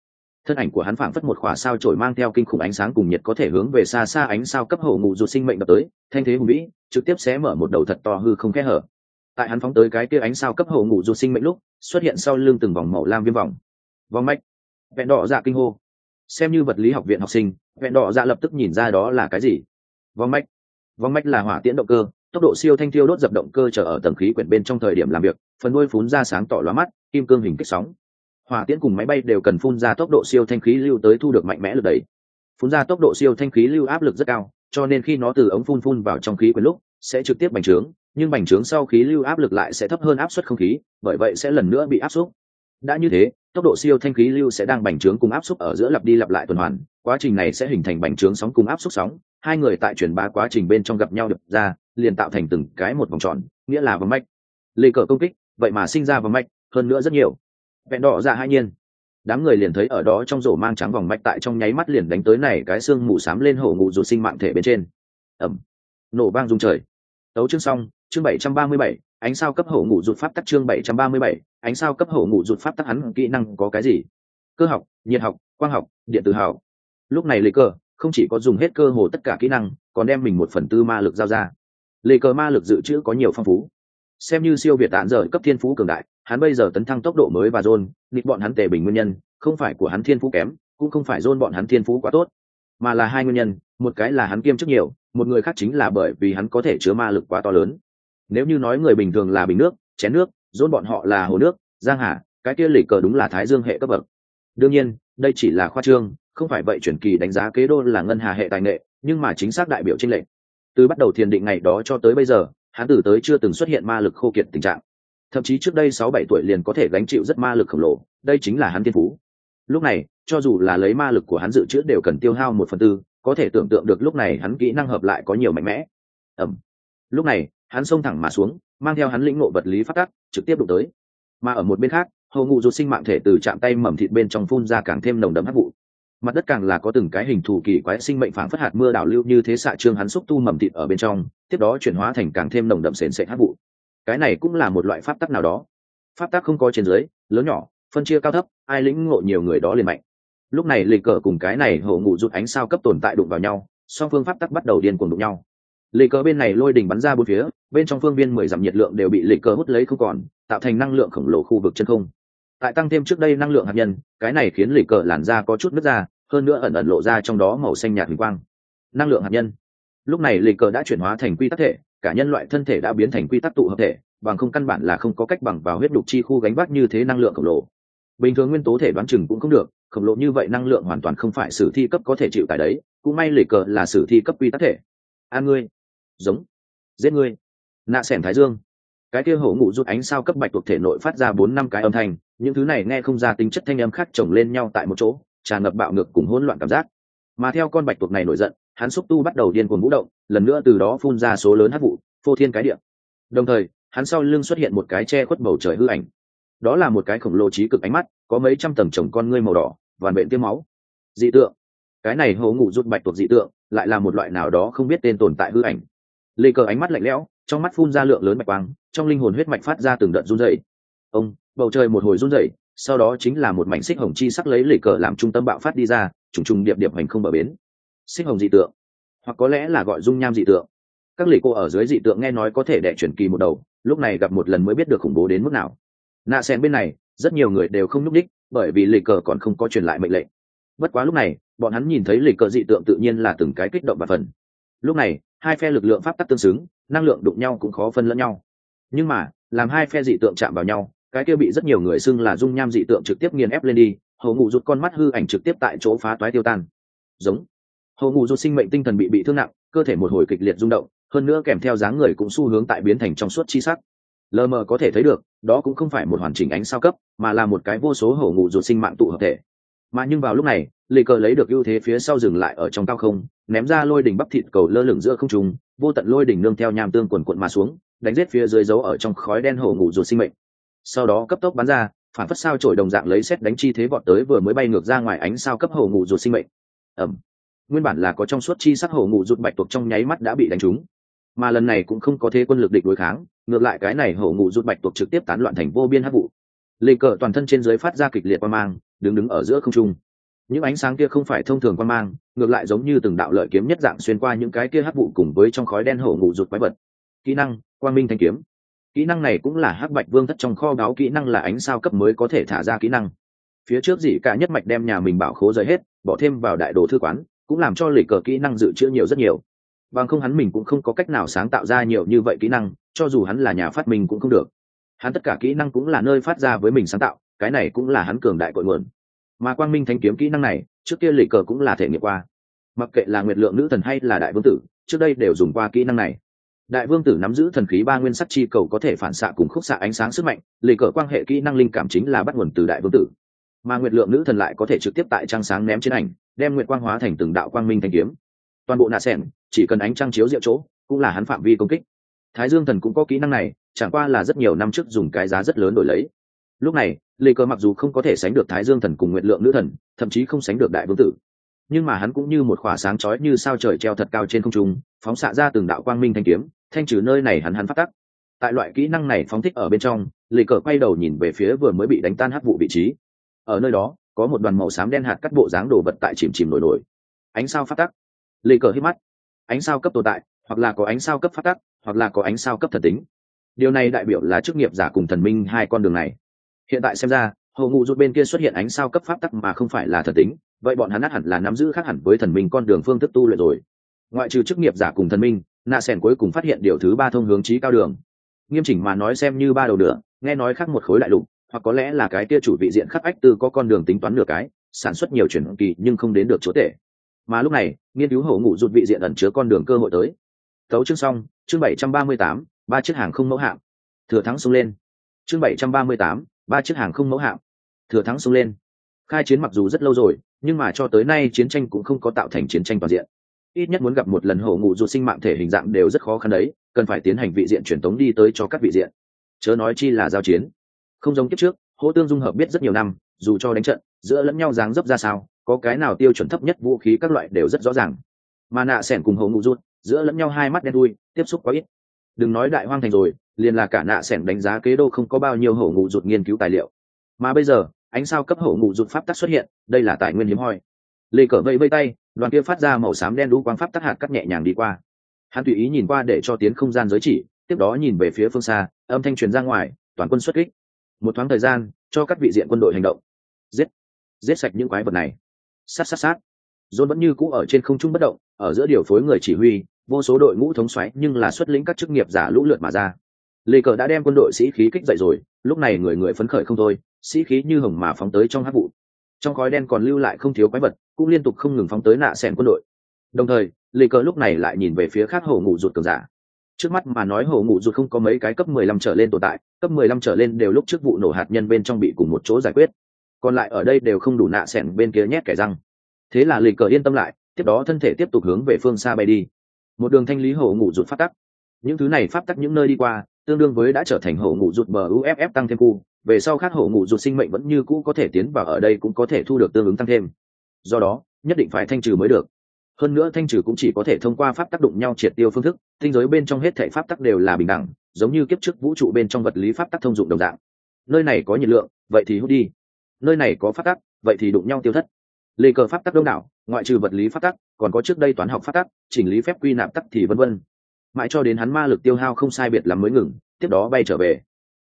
thân ảnh của hắn phảng phất một khỏa sao trổi mang theo kinh khủng ánh sáng cùng nhiệt có thể hướng về xa xa ánh sao cấp hậu ngụ rụt sinh mệnh đập tới, thanh thế hùng vĩ, trực tiếp sẽ mở một đầu thật to hư không kẽ hở. Tại hắn phóng tới cái kia ánh sao cấp hậu ngụ rụt sinh mệnh lúc, xuất hiện sau lưng từng vòng màu lam viêm vòng. Vòng mạch, vẹn đỏ dạ kinh hô. Xem như vật lý học viện học sinh, vẹn đỏ dạ lập tức nhìn ra đó là cái gì. Vòng mạch vòng mạch là hỏa tiễn động cơ, tốc độ siêu thanh thiêu đốt dập động cơ trở ở tầng khí quyển bên trong thời điểm làm việc, phần đuôi phún ra sáng tỏ lóa mắt, kim cương hình kích sóng. Hỏa tiễn cùng máy bay đều cần phun ra tốc độ siêu thanh khí lưu tới thu được mạnh mẽ lực đẩy. Phun ra tốc độ siêu thanh khí lưu áp lực rất cao, cho nên khi nó từ ống phun phun vào trong khí quyển lúc, sẽ trực tiếp bành trướng, nhưng bành trướng sau khí lưu áp lực lại sẽ thấp hơn áp suất không khí, bởi vậy sẽ lần nữa bị áp suất đã như thế, tốc độ siêu thanh khí lưu sẽ đang bành trướng cùng áp suất ở giữa lặp đi lặp lại tuần hoàn quá trình này sẽ hình thành bành trướng sóng cùng áp suất sóng, hai người tại truyền bá quá trình bên trong gặp nhau đập ra, liền tạo thành từng cái một vòng tròn, nghĩa là vòng mạch. Lê cờ công kích, vậy mà sinh ra vòng mạch, hơn nữa rất nhiều. Vẹn đỏ ra hai nhiên. Đám người liền thấy ở đó trong rổ mang trắng vòng mạch tại trong nháy mắt liền đánh tới này cái xương mù xám lên hổ ngụ ruột sinh mạng thể bên trên. Ẩm. Nổ vang rung trời. Tấu chương xong, chương bảy trăm ba mươi bảy, ánh sao cấp hổ ngụ ruột pháp tắc chương bảy trăm ba mươi bảy, ánh sao cấp hổ ngụ ruột pháp tắc hắn kỹ năng có cái gì? Cơ học, nhiệt học, quang học, điện tử học lúc này lê cơ không chỉ có dùng hết cơ hồ tất cả kỹ năng, còn đem mình một phần tư ma lực giao ra. Lê cơ ma lực dự trữ có nhiều phong phú. Xem như siêu việt tạn rời cấp thiên phú cường đại, hắn bây giờ tấn thăng tốc độ mới và dôn nịt bọn hắn tề bình nguyên nhân, không phải của hắn thiên phú kém, cũng không phải dôn bọn hắn thiên phú quá tốt, mà là hai nguyên nhân, một cái là hắn kiêm chức nhiều, một người khác chính là bởi vì hắn có thể chứa ma lực quá to lớn. Nếu như nói người bình thường là bình nước, chén nước dôn bọn họ là hồ nước, giang hà, cái kia lì cờ đúng là thái dương hệ cấp bậc đương nhiên, đây chỉ là khoa trương, không phải vậy chuyển kỳ đánh giá kế đô là ngân hà hệ tài nghệ, nhưng mà chính xác đại biểu tranh lệch. Từ bắt đầu thiền định ngày đó cho tới bây giờ, hắn từ tới chưa từng xuất hiện ma lực khô kiệt tình trạng. Thậm chí trước đây sáu bảy tuổi liền có thể gánh chịu rất ma lực khổng lồ, đây chính là hắn thiên phú. Lúc này, cho dù là lấy ma lực của hắn dự trữ đều cần tiêu hao một phần tư, có thể tưởng tượng được lúc này hắn kỹ năng hợp lại có nhiều mạnh mẽ. Ẩm. Lúc này, hắn xông thẳng mà xuống, mang theo hắn lĩnh ngộ vật lý phát tắc, trực tiếp đụng tới. Mà ở một bên khác hầu ngụ rụt sinh mạng thể từ chạm tay mầm thịt bên trong phun ra càng thêm nồng đậm hắc vụ. Mặt đất càng là có từng cái hình thù kỳ quái sinh mệnh phản phất hạt mưa đảo lưu như thế xạ trương hắn xúc tu mầm thịt ở bên trong, tiếp đó chuyển hóa thành càng thêm nồng đậm sền sệt hắc vụ. Cái này cũng là một loại pháp tắc nào đó. Pháp tắc không có trên dưới, lớn nhỏ, phân chia cao thấp, ai lĩnh ngộ nhiều người đó liền mạnh. Lúc này lịch cờ cùng cái này hổ ngụ Rụt ánh sao cấp tồn tại đụng vào nhau, song phương pháp tắc bắt đầu điên cuồng đụng nhau. Lịch cờ bên này lôi đình bắn ra bốn phía, bên trong phương viên mười dặm nhiệt lượng đều bị lịch cờ hút lấy không còn, tạo thành năng lượng khổng lồ khu vực chân không tại tăng thêm trước đây năng lượng hạt nhân, cái này khiến lì cờ làn da có chút nứt ra, hơn nữa ẩn ẩn lộ ra trong đó màu xanh nhạt hình quang. Năng lượng hạt nhân. Lúc này lì cờ đã chuyển hóa thành quy tắc thể, cả nhân loại thân thể đã biến thành quy tắc tụ hợp thể, bằng không căn bản là không có cách bằng vào huyết đục chi khu gánh vác như thế năng lượng khổng lồ. Bình thường nguyên tố thể đoán chừng cũng không được, khổng lồ như vậy năng lượng hoàn toàn không phải sử thi cấp có thể chịu tại đấy, cũng may lì cờ là sử thi cấp quy tắc thể. A ngươi. Giống. Giết ngươi. Nạ s thái dương. Cái kia hổ ngụ rút ánh sao cấp bạch thuộc thể nội phát ra bốn năm cái âm thanh những thứ này nghe không ra tính chất thanh âm khác chồng lên nhau tại một chỗ, tràn ngập bạo ngược cùng hỗn loạn cảm giác. Mà theo con bạch tuộc này nổi giận, hắn xúc tu bắt đầu điên cuồng vũ động, lần nữa từ đó phun ra số lớn hát vụ, phô thiên cái điệm đồng thời, hắn sau lưng xuất hiện một cái che khuất bầu trời hư ảnh. Đó là một cái khổng lồ trí cực ánh mắt, có mấy trăm tầng trồng con ngươi màu đỏ, vằn bệnh tiêm máu. Dị tượng. Cái này hố ngủ rút bạch tuộc dị tượng, lại là một loại nào đó không biết tên tồn tại hư ảnh. Lê cờ ánh mắt lạnh lẽo, trong mắt phun ra lượng lớn bạch quang, trong linh hồn huyết mạch phát ra từng đợt run dày ông, bầu trời một hồi run dậy sau đó chính là một mảnh xích hồng chi sắc lấy lệ cờ làm trung tâm bạo phát đi ra, trùng trùng điệp điệp hành không bờ bến. Xích hồng dị tượng, hoặc có lẽ là gọi dung nham dị tượng. Các lệ cô ở dưới dị tượng nghe nói có thể đẻ chuyển kỳ một đầu, lúc này gặp một lần mới biết được khủng bố đến mức nào. Nạ sen bên này, rất nhiều người đều không nhúc đích bởi vì lì cờ còn không có truyền lại mệnh lệnh. Bất quá lúc này, bọn hắn nhìn thấy lì cờ dị tượng tự nhiên là từng cái kích động và phần. Lúc này, hai phe lực lượng pháp tắc tương xứng, năng lượng đụng nhau cũng khó phân lẫn nhau. Nhưng mà, làm hai phe dị tượng chạm vào nhau cái kia bị rất nhiều người xưng là dung nham dị tượng trực tiếp nghiền ép lên đi hầu ngụ rụt con mắt hư ảnh trực tiếp tại chỗ phá toái tiêu tan. Giống. Hầu ngụ rụt sinh mệnh tinh thần bị bị thương nặng, cơ thể một hồi kịch liệt rung động, hơn nữa kèm theo dáng người cũng xu hướng tại biến thành trong suốt chi sắc. Lờ mờ có thể thấy được, đó cũng không phải một hoàn chỉnh ánh sao cấp, mà là một cái vô số hổ ngụ ruột sinh mạng tụ hợp thể. Mà nhưng vào lúc này lì cờ lấy được ưu thế phía sau dừng lại ở trong cao không, ném ra lôi đỉnh bắp thịt cầu lơ lửng giữa không trung, vô tận lôi đỉnh nương theo nham tương quần quận mà xuống, đánh giết phía dưới dấu ở trong khói đen hổ ngủ ruột sinh mệnh sau đó cấp tốc bắn ra, phản phất sao trổi đồng dạng lấy xét đánh chi thế vọt tới vừa mới bay ngược ra ngoài ánh sao cấp hổ ngụ ruột sinh mệnh. Ẩm. Nguyên bản là có trong suốt chi sắc hổ ngụ ruột bạch tuộc trong nháy mắt đã bị đánh trúng. Mà lần này cũng không có thế quân lực địch đối kháng, ngược lại cái này hổ ngụ ruột bạch tuộc trực tiếp tán loạn thành vô biên hắc vụ. Lê cờ toàn thân trên dưới phát ra kịch liệt qua mang, đứng đứng ở giữa không trung. Những ánh sáng kia không phải thông thường qua mang, ngược lại giống như từng đạo lợi kiếm nhất dạng xuyên qua những cái kia hắc vụ cùng với trong khói đen hổ ngụ ruột quái vật. Kỹ năng, quang minh thanh kiếm kỹ năng này cũng là hắc bạch vương thất trong kho báu kỹ năng là ánh sao cấp mới có thể thả ra kỹ năng. Phía trước dị cả nhất mạch đem nhà mình bảo khố rời hết, bỏ thêm vào đại đồ thư quán, cũng làm cho lì cờ kỹ năng dự trữ nhiều rất nhiều. Bằng không hắn mình cũng không có cách nào sáng tạo ra nhiều như vậy kỹ năng, cho dù hắn là nhà phát minh cũng không được. Hắn tất cả kỹ năng cũng là nơi phát ra với mình sáng tạo, cái này cũng là hắn cường đại cội nguồn. Mà quang minh thanh kiếm kỹ năng này, trước kia lì cờ cũng là thể nghiệm qua. Mặc kệ là nguyệt lượng nữ thần hay là đại vương tử, trước đây đều dùng qua kỹ năng này đại vương tử nắm giữ thần khí ba nguyên sắc chi cầu có thể phản xạ cùng khúc xạ ánh sáng sức mạnh, lì cờ quan hệ kỹ năng linh cảm chính là bắt nguồn từ đại vương tử. Mà nguyệt lượng nữ thần lại có thể trực tiếp tại trang sáng ném trên ảnh, đem nguyệt quang hóa thành từng đạo quang minh thanh kiếm. Toàn bộ nạ sẻn, chỉ cần ánh trăng chiếu diệu chỗ, cũng là hắn phạm vi công kích. Thái dương thần cũng có kỹ năng này, chẳng qua là rất nhiều năm trước dùng cái giá rất lớn đổi lấy. Lúc này lê cơ mặc dù không có thể sánh được thái dương thần cùng nguyện lượng nữ thần, thậm chí không sánh được đại vương tử nhưng mà hắn cũng như một khỏa sáng chói như sao trời treo thật cao trên không trung, phóng xạ ra từng đạo quang minh thanh kiếm, thanh trừ nơi này hắn hắn phát tắc. Tại loại kỹ năng này phóng thích ở bên trong lì cờ quay đầu nhìn về phía vừa mới bị đánh tan hắc vụ vị trí. Ở nơi đó, có một đoàn màu xám đen hạt cắt bộ dáng đồ vật tại chìm chìm nổi nổi. Ánh sao phát tắc. Lì cờ hít mắt. Ánh sao cấp tồn tại, hoặc là có ánh sao cấp phát tắc, hoặc là có ánh sao cấp thần tính. Điều này đại biểu là chức nghiệp giả cùng thần minh hai con đường này. Hiện tại xem ra hồ ngụ rút bên kia xuất hiện ánh sao cấp pháp tắc mà không phải là thần tính, vậy bọn hắn át hẳn là nắm giữ khác hẳn với thần minh con đường phương thức tu luyện rồi. Ngoại trừ chức nghiệp giả cùng thần minh nạ sẻn cuối cùng phát hiện điều thứ ba thông hướng trí cao đường. Nghiêm chỉnh mà nói xem như ba đầu nữa nghe nói khác một khối đại lục, hoặc có lẽ là cái kia chủ vị diện khắc ách từ có con đường tính toán nửa cái, sản xuất nhiều chuyển kỳ nhưng không đến được chỗ tệ mà lúc này, nghiên cứu hổ ngụ rụt vị diện ẩn chứa con đường cơ hội tới. Tấu chương xong, chương bảy trăm ba mươi tám, ba chiếc hàng không mẫu hạm. Thừa thắng xông lên. Chương bảy trăm ba mươi tám ba chiếc hàng không mẫu hạm. Thừa thắng xông lên. Khai chiến mặc dù rất lâu rồi, nhưng mà cho tới nay chiến tranh cũng không có tạo thành chiến tranh toàn diện. Ít nhất muốn gặp một lần hổ ngụ dù sinh mạng thể hình dạng đều rất khó khăn đấy, cần phải tiến hành vị diện truyền tống đi tới cho các vị diện. Chớ nói chi là giao chiến. Không giống kiếp trước, hỗ tương dung hợp biết rất nhiều năm, dù cho đánh trận, giữa lẫn nhau dáng dấp ra sao, có cái nào tiêu chuẩn thấp nhất vũ khí các loại đều rất rõ ràng. Mà nạ sẻn cùng hổ ngụ rút giữa lẫn nhau hai mắt đen đuôi tiếp xúc quá ít. Đừng nói đại hoang thành rồi liền là cả nạ sẻn đánh giá kế đô không có bao nhiêu hổ ngụ rụt nghiên cứu tài liệu. Mà bây giờ, ánh sao cấp hổ ngụ rụt pháp tắc xuất hiện, đây là tài nguyên hiếm hoi. Lê cờ vây vây tay, đoàn kia phát ra màu xám đen đũ quang pháp tắc hạt cắt nhẹ nhàng đi qua. Hắn tùy ý nhìn qua để cho tiến không gian giới chỉ, tiếp đó nhìn về phía phương xa, âm thanh truyền ra ngoài, toàn quân xuất kích. Một thoáng thời gian, cho các vị diện quân đội hành động. Giết! Giết sạch những quái vật này. Sát sát sát. Dôn vẫn như cũ ở trên không trung bất động, ở giữa điều phối người chỉ huy, vô số đội ngũ thống xoáy nhưng là xuất lĩnh các chức nghiệp giả lũ lượt mà ra lê cờ đã đem quân đội sĩ khí kích dậy rồi, lúc này người người phấn khởi không thôi, sĩ khí như hồng mà phóng tới trong hát vụ. Trong khói đen còn lưu lại không thiếu quái vật, cũng liên tục không ngừng phóng tới nạ xẻn quân đội. Đồng thời, lê cờ lúc này lại nhìn về phía khác hổ ngụ ruột cường giả. Trước mắt mà nói hổ ngụ ruột không có mấy cái cấp mười lăm trở lên tồn tại, cấp mười lăm trở lên đều lúc trước vụ nổ hạt nhân bên trong bị cùng một chỗ giải quyết. Còn lại ở đây đều không đủ nạ xẻn bên kia nhét kẻ răng. Thế là lê cờ yên tâm lại, tiếp đó thân thể tiếp tục hướng về phương xa bay đi. Một đường thanh lý hổ ngủ ruột phát tắc. Những thứ này phát tắc những nơi đi qua tương đương với đã trở thành hậu ngủ rụt bờ uff tăng thêm khu. Về sau khác hậu ngủ rụt sinh mệnh vẫn như cũ có thể tiến vào ở đây cũng có thể thu được tương ứng tăng thêm. Do đó, nhất định phải thanh trừ mới được. Hơn nữa thanh trừ cũng chỉ có thể thông qua pháp tác động nhau triệt tiêu phương thức, tinh giới bên trong hết thể pháp tắc đều là bình đẳng, giống như kiếp trước vũ trụ bên trong vật lý pháp tắc thông dụng đồng dạng. Nơi này có nhiệt lượng, vậy thì hút đi. Nơi này có pháp tắc, vậy thì đụng nhau tiêu thất. Lê cờ pháp tắc đông đảo, ngoại trừ vật lý pháp tắc, còn có trước đây toán học pháp tắc, chỉnh lý phép quy nạp tắc thì vân vân mãi cho đến hắn ma lực tiêu hao không sai biệt lắm mới ngừng, tiếp đó bay trở về.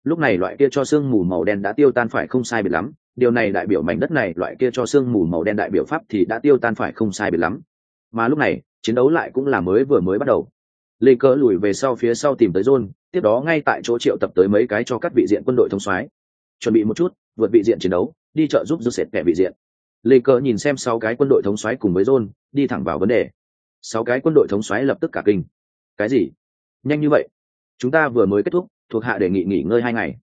Lúc này loại kia cho sương mù màu đen đã tiêu tan phải không sai biệt lắm, điều này đại biểu mảnh đất này loại kia cho sương mù màu đen đại biểu pháp thì đã tiêu tan phải không sai biệt lắm. Mà lúc này, chiến đấu lại cũng là mới vừa mới bắt đầu. Lê cỡ lùi về sau phía sau tìm tới john tiếp đó ngay tại chỗ triệu tập tới mấy cái cho các vị diện quân đội thông soái. Chuẩn bị một chút, vượt vị diện chiến đấu, đi chợ giúp sệt kẻ vị diện. Lê cỡ nhìn xem sáu cái quân đội thống soái cùng với john đi thẳng vào vấn đề. Sáu cái quân đội thống soái lập tức cả kinh cái gì? Nhanh như vậy? Chúng ta vừa mới kết thúc, thuộc hạ đề nghị nghỉ ngơi hai ngày.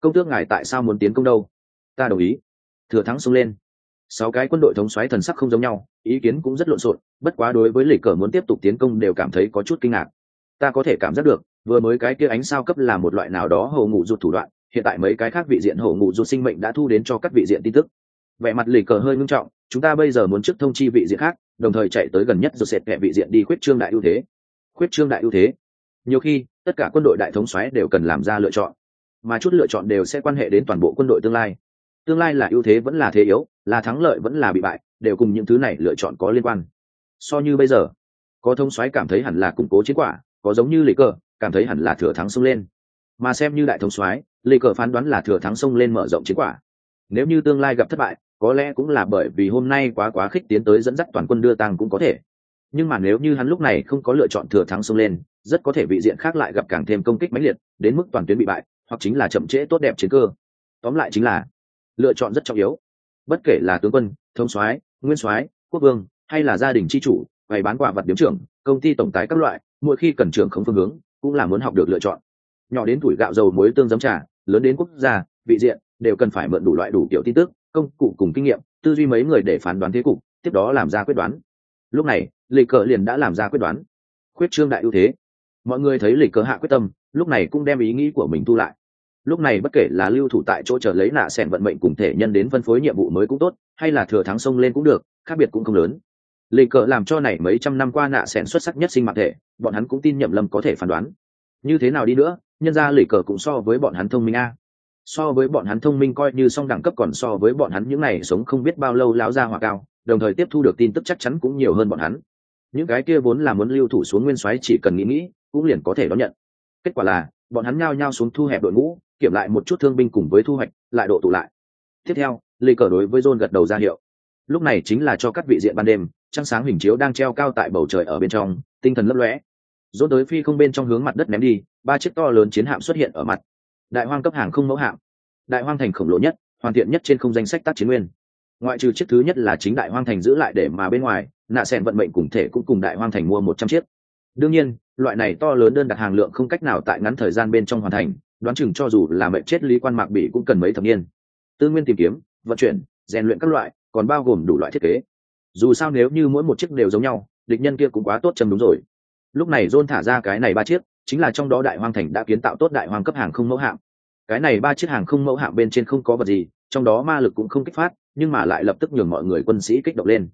Công tước ngài tại sao muốn tiến công đâu? Ta đồng ý. Thừa thắng xông lên. Sáu cái quân đội thống xoáy thần sắc không giống nhau, ý kiến cũng rất lộn xộn, bất quá đối với lịch cờ muốn tiếp tục tiến công đều cảm thấy có chút kinh ngạc. Ta có thể cảm giác được, vừa mới cái kia ánh sao cấp là một loại nào đó hầu ngụ rụt thủ đoạn, hiện tại mấy cái khác vị diện hầu ngụ rụt sinh mệnh đã thu đến cho các vị diện tin tức. Vẻ mặt lịch cờ hơi ngưng trọng, chúng ta bây giờ muốn trước thông chi vị diện khác, đồng thời chạy tới gần nhất rồi sệt kẹ vị diện đi khuyết trương đại ưu thế khuyết trương đại ưu thế. Nhiều khi, tất cả quân đội đại thống xoáy đều cần làm ra lựa chọn, mà chút lựa chọn đều sẽ quan hệ đến toàn bộ quân đội tương lai. Tương lai là ưu thế vẫn là thế yếu, là thắng lợi vẫn là bị bại, đều cùng những thứ này lựa chọn có liên quan. So như bây giờ, có thông soái cảm thấy hẳn là củng cố chiến quả, có giống như lì cờ, cảm thấy hẳn là thừa thắng xông lên. Mà xem như đại thống soái lì cờ phán đoán là thừa thắng xông lên mở rộng chiến quả. Nếu như tương lai gặp thất bại, có lẽ cũng là bởi vì hôm nay quá quá khích tiến tới dẫn dắt toàn quân đưa tăng cũng có thể nhưng mà nếu như hắn lúc này không có lựa chọn thừa thắng xông lên, rất có thể vị diện khác lại gặp càng thêm công kích mãnh liệt, đến mức toàn tuyến bị bại, hoặc chính là chậm trễ tốt đẹp chiến cơ. Tóm lại chính là, lựa chọn rất trọng yếu. Bất kể là tướng quân, thống soái, nguyên soái, quốc vương, hay là gia đình tri chủ, bày bán quả vật điếm trưởng, công ty tổng tài các loại, mỗi khi cần trưởng không phương hướng, cũng là muốn học được lựa chọn. Nhỏ đến tuổi gạo dầu muối tương giấm trà, lớn đến quốc gia, vị diện, đều cần phải mượn đủ loại đủ kiểu tin tức, công cụ cùng kinh nghiệm, tư duy mấy người để phán đoán thế cục, tiếp đó làm ra quyết đoán lúc này lịch cờ liền đã làm ra quyết đoán. Quyết trương đại ưu thế. Mọi người thấy lịch cờ hạ quyết tâm, lúc này cũng đem ý nghĩ của mình thu lại. Lúc này bất kể là lưu thủ tại chỗ chờ lấy nạ sẻn vận mệnh cùng thể nhân đến phân phối nhiệm vụ mới cũng tốt, hay là thừa thắng sông lên cũng được, khác biệt cũng không lớn. Lịch cờ làm cho này mấy trăm năm qua nạ sẻn xuất sắc nhất sinh mạng thể, bọn hắn cũng tin nhậm lâm có thể phán đoán. Như thế nào đi nữa, nhân ra lịch cờ cũng so với bọn hắn thông minh a. So với bọn hắn thông minh coi như song đẳng cấp còn so với bọn hắn những n à y sống không biết bao lâu láo ra hòa cao đồng thời tiếp thu được tin tức chắc chắn cũng nhiều hơn bọn hắn. Những cái kia vốn là muốn lưu thủ xuống nguyên soái chỉ cần nghĩ nghĩ, cũng liền có thể đón nhận. Kết quả là, bọn hắn nhao nhao xuống thu hẹp đội ngũ, kiểm lại một chút thương binh cùng với thu hoạch, lại độ tụ lại. Tiếp theo, lê cờ đối với john gật đầu ra hiệu. Lúc này chính là cho các vị diện ban đêm, trăng sáng hình chiếu đang treo cao tại bầu trời ở bên trong, tinh thần lấp lóe. John tới phi không bên trong hướng mặt đất ném đi, ba chiếc to lớn chiến hạm xuất hiện ở mặt. Đại hoang cấp hàng không mẫu hạm. Đại hoang thành khổng lồ nhất, hoàn thiện nhất trên không danh sách tác chiến nguyên ngoại trừ chiếc thứ nhất là chính đại hoang thành giữ lại để mà bên ngoài, nạ sẻn vận mệnh cùng thể cũng cùng đại hoang thành mua một trăm chiếc. Đương nhiên, loại này to lớn đơn đặt hàng lượng không cách nào tại ngắn thời gian bên trong hoàn thành, đoán chừng cho dù là mệnh chết lý quan mạc bị cũng cần mấy thập niên. Tư nguyên tìm kiếm, vận chuyển, rèn luyện các loại, còn bao gồm đủ loại thiết kế. Dù sao nếu như mỗi một chiếc đều giống nhau, địch nhân kia cũng quá tốt châm đúng rồi. Lúc này john thả ra cái này ba chiếc, chính là trong đó đại hoang thành đã kiến tạo tốt đại hoang cấp hàng không mẫu hạm. Cái này ba chiếc hàng không mẫu hạm bên trên không có vật gì, trong đó ma lực cũng không kích phát nhưng mà lại lập tức nhường mọi người quân sĩ kích động lên.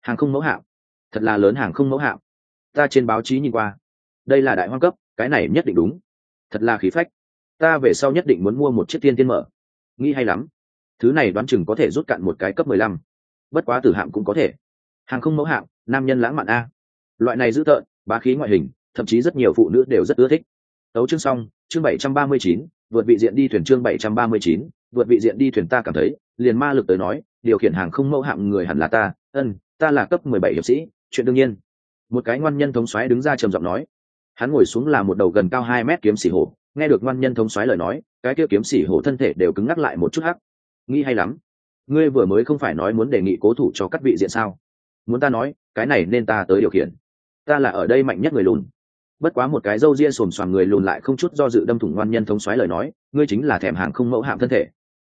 Hàng không mẫu hạm. Thật là lớn hàng không mẫu hạm. Ta trên báo chí nhìn qua. Đây là đại hoang cấp, cái này nhất định đúng. Thật là khí phách. Ta về sau nhất định muốn mua một chiếc tiên tiên mở. Nghĩ hay lắm. Thứ này đoán chừng có thể rút cạn một cái cấp mười lăm. Bất quá tử hạm cũng có thể. Hàng không mẫu hạm, nam nhân lãng mạn a. Loại này dữ tợn, bá khí ngoại hình, thậm chí rất nhiều phụ nữ đều rất ưa thích. Tấu chương xong, chương bảy trăm ba mươi chín, vượt vị diện đi thuyền chương bảy trăm ba mươi chín, vượt vị diện đi thuyền ta cảm thấy liền ma lực tới nói, điều khiển hàng không mẫu hạm người hẳn là ta, ân, ta là cấp mười bảy hiệp sĩ, chuyện đương nhiên. Một cái ngoan nhân thống xoáy đứng ra trầm giọng nói. Hắn ngồi xuống là một đầu gần cao hai mét kiếm xỉ hổ, nghe được ngoan nhân thống xoáy lời nói, cái kia kiếm xỉ hổ thân thể đều cứng ngắc lại một chút hắc. Nghĩ hay lắm. Ngươi vừa mới không phải nói muốn đề nghị cố thủ cho các vị diện sao? Muốn ta nói, cái này nên ta tới điều khiển. Ta là ở đây mạnh nhất người lùn. Bất quá một cái râu ria xồm xoàm người lùn lại không chút do dự đâm thủng ngoan nhân thống xoáy lời nói, ngươi chính là thèm hàng không mẫu hạm thân thể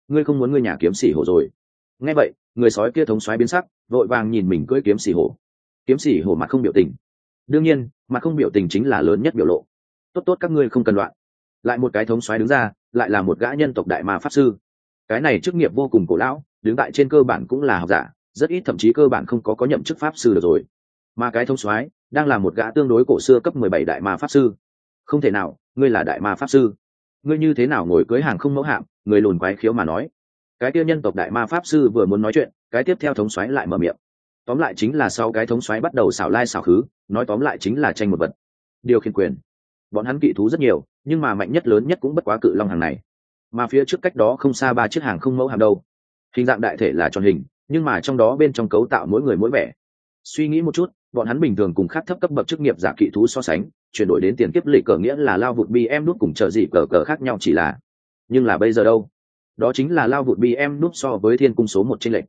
ngươi không muốn ngươi nhà kiếm xỉ hổ rồi. Nghe vậy, người sói kia thống xoáy biến sắc, vội vàng nhìn mình cưỡi kiếm xỉ hổ. Kiếm xỉ hổ mặt không biểu tình. Đương nhiên, mặt không biểu tình chính là lớn nhất biểu lộ. Tốt tốt các ngươi không cần loạn. Lại một cái thống xoáy đứng ra, lại là một gã nhân tộc đại ma pháp sư. Cái này chức nghiệp vô cùng cổ lão, đứng tại trên cơ bản cũng là học giả, rất ít thậm chí cơ bản không có có nhậm chức pháp sư được rồi. Mà cái thống soái đang là một gã tương đối cổ xưa cấp mười bảy đại ma pháp sư. Không thể nào, ngươi là đại ma pháp sư. Ngươi như thế nào ngồi cưới hàng không mẫu hạm người lùn quái khiếu mà nói. Cái kia nhân tộc đại ma pháp sư vừa muốn nói chuyện, cái tiếp theo thống soái lại mở miệng. Tóm lại chính là sau cái thống soái bắt đầu xảo lai xảo khứ, nói tóm lại chính là tranh một vật. Điều khiển quyền. Bọn hắn kỵ thú rất nhiều, nhưng mà mạnh nhất lớn nhất cũng bất quá cự long hàng này. Mà phía trước cách đó không xa ba chiếc hàng không mẫu hàng đâu. Hình dạng đại thể là tròn hình, nhưng mà trong đó bên trong cấu tạo mỗi người mỗi vẻ. Suy nghĩ một chút, bọn hắn bình thường cùng khác thấp cấp bậc chức nghiệp giả kỵ thú so sánh, chuyển đổi đến tiền kiếp lệ cờ nghĩa là lao vụt bi em nút cùng chờ gì cờ cờ khác nhau chỉ là nhưng là bây giờ đâu? Đó chính là lao vụt bi em đúc so với thiên cung số một tranh lệch.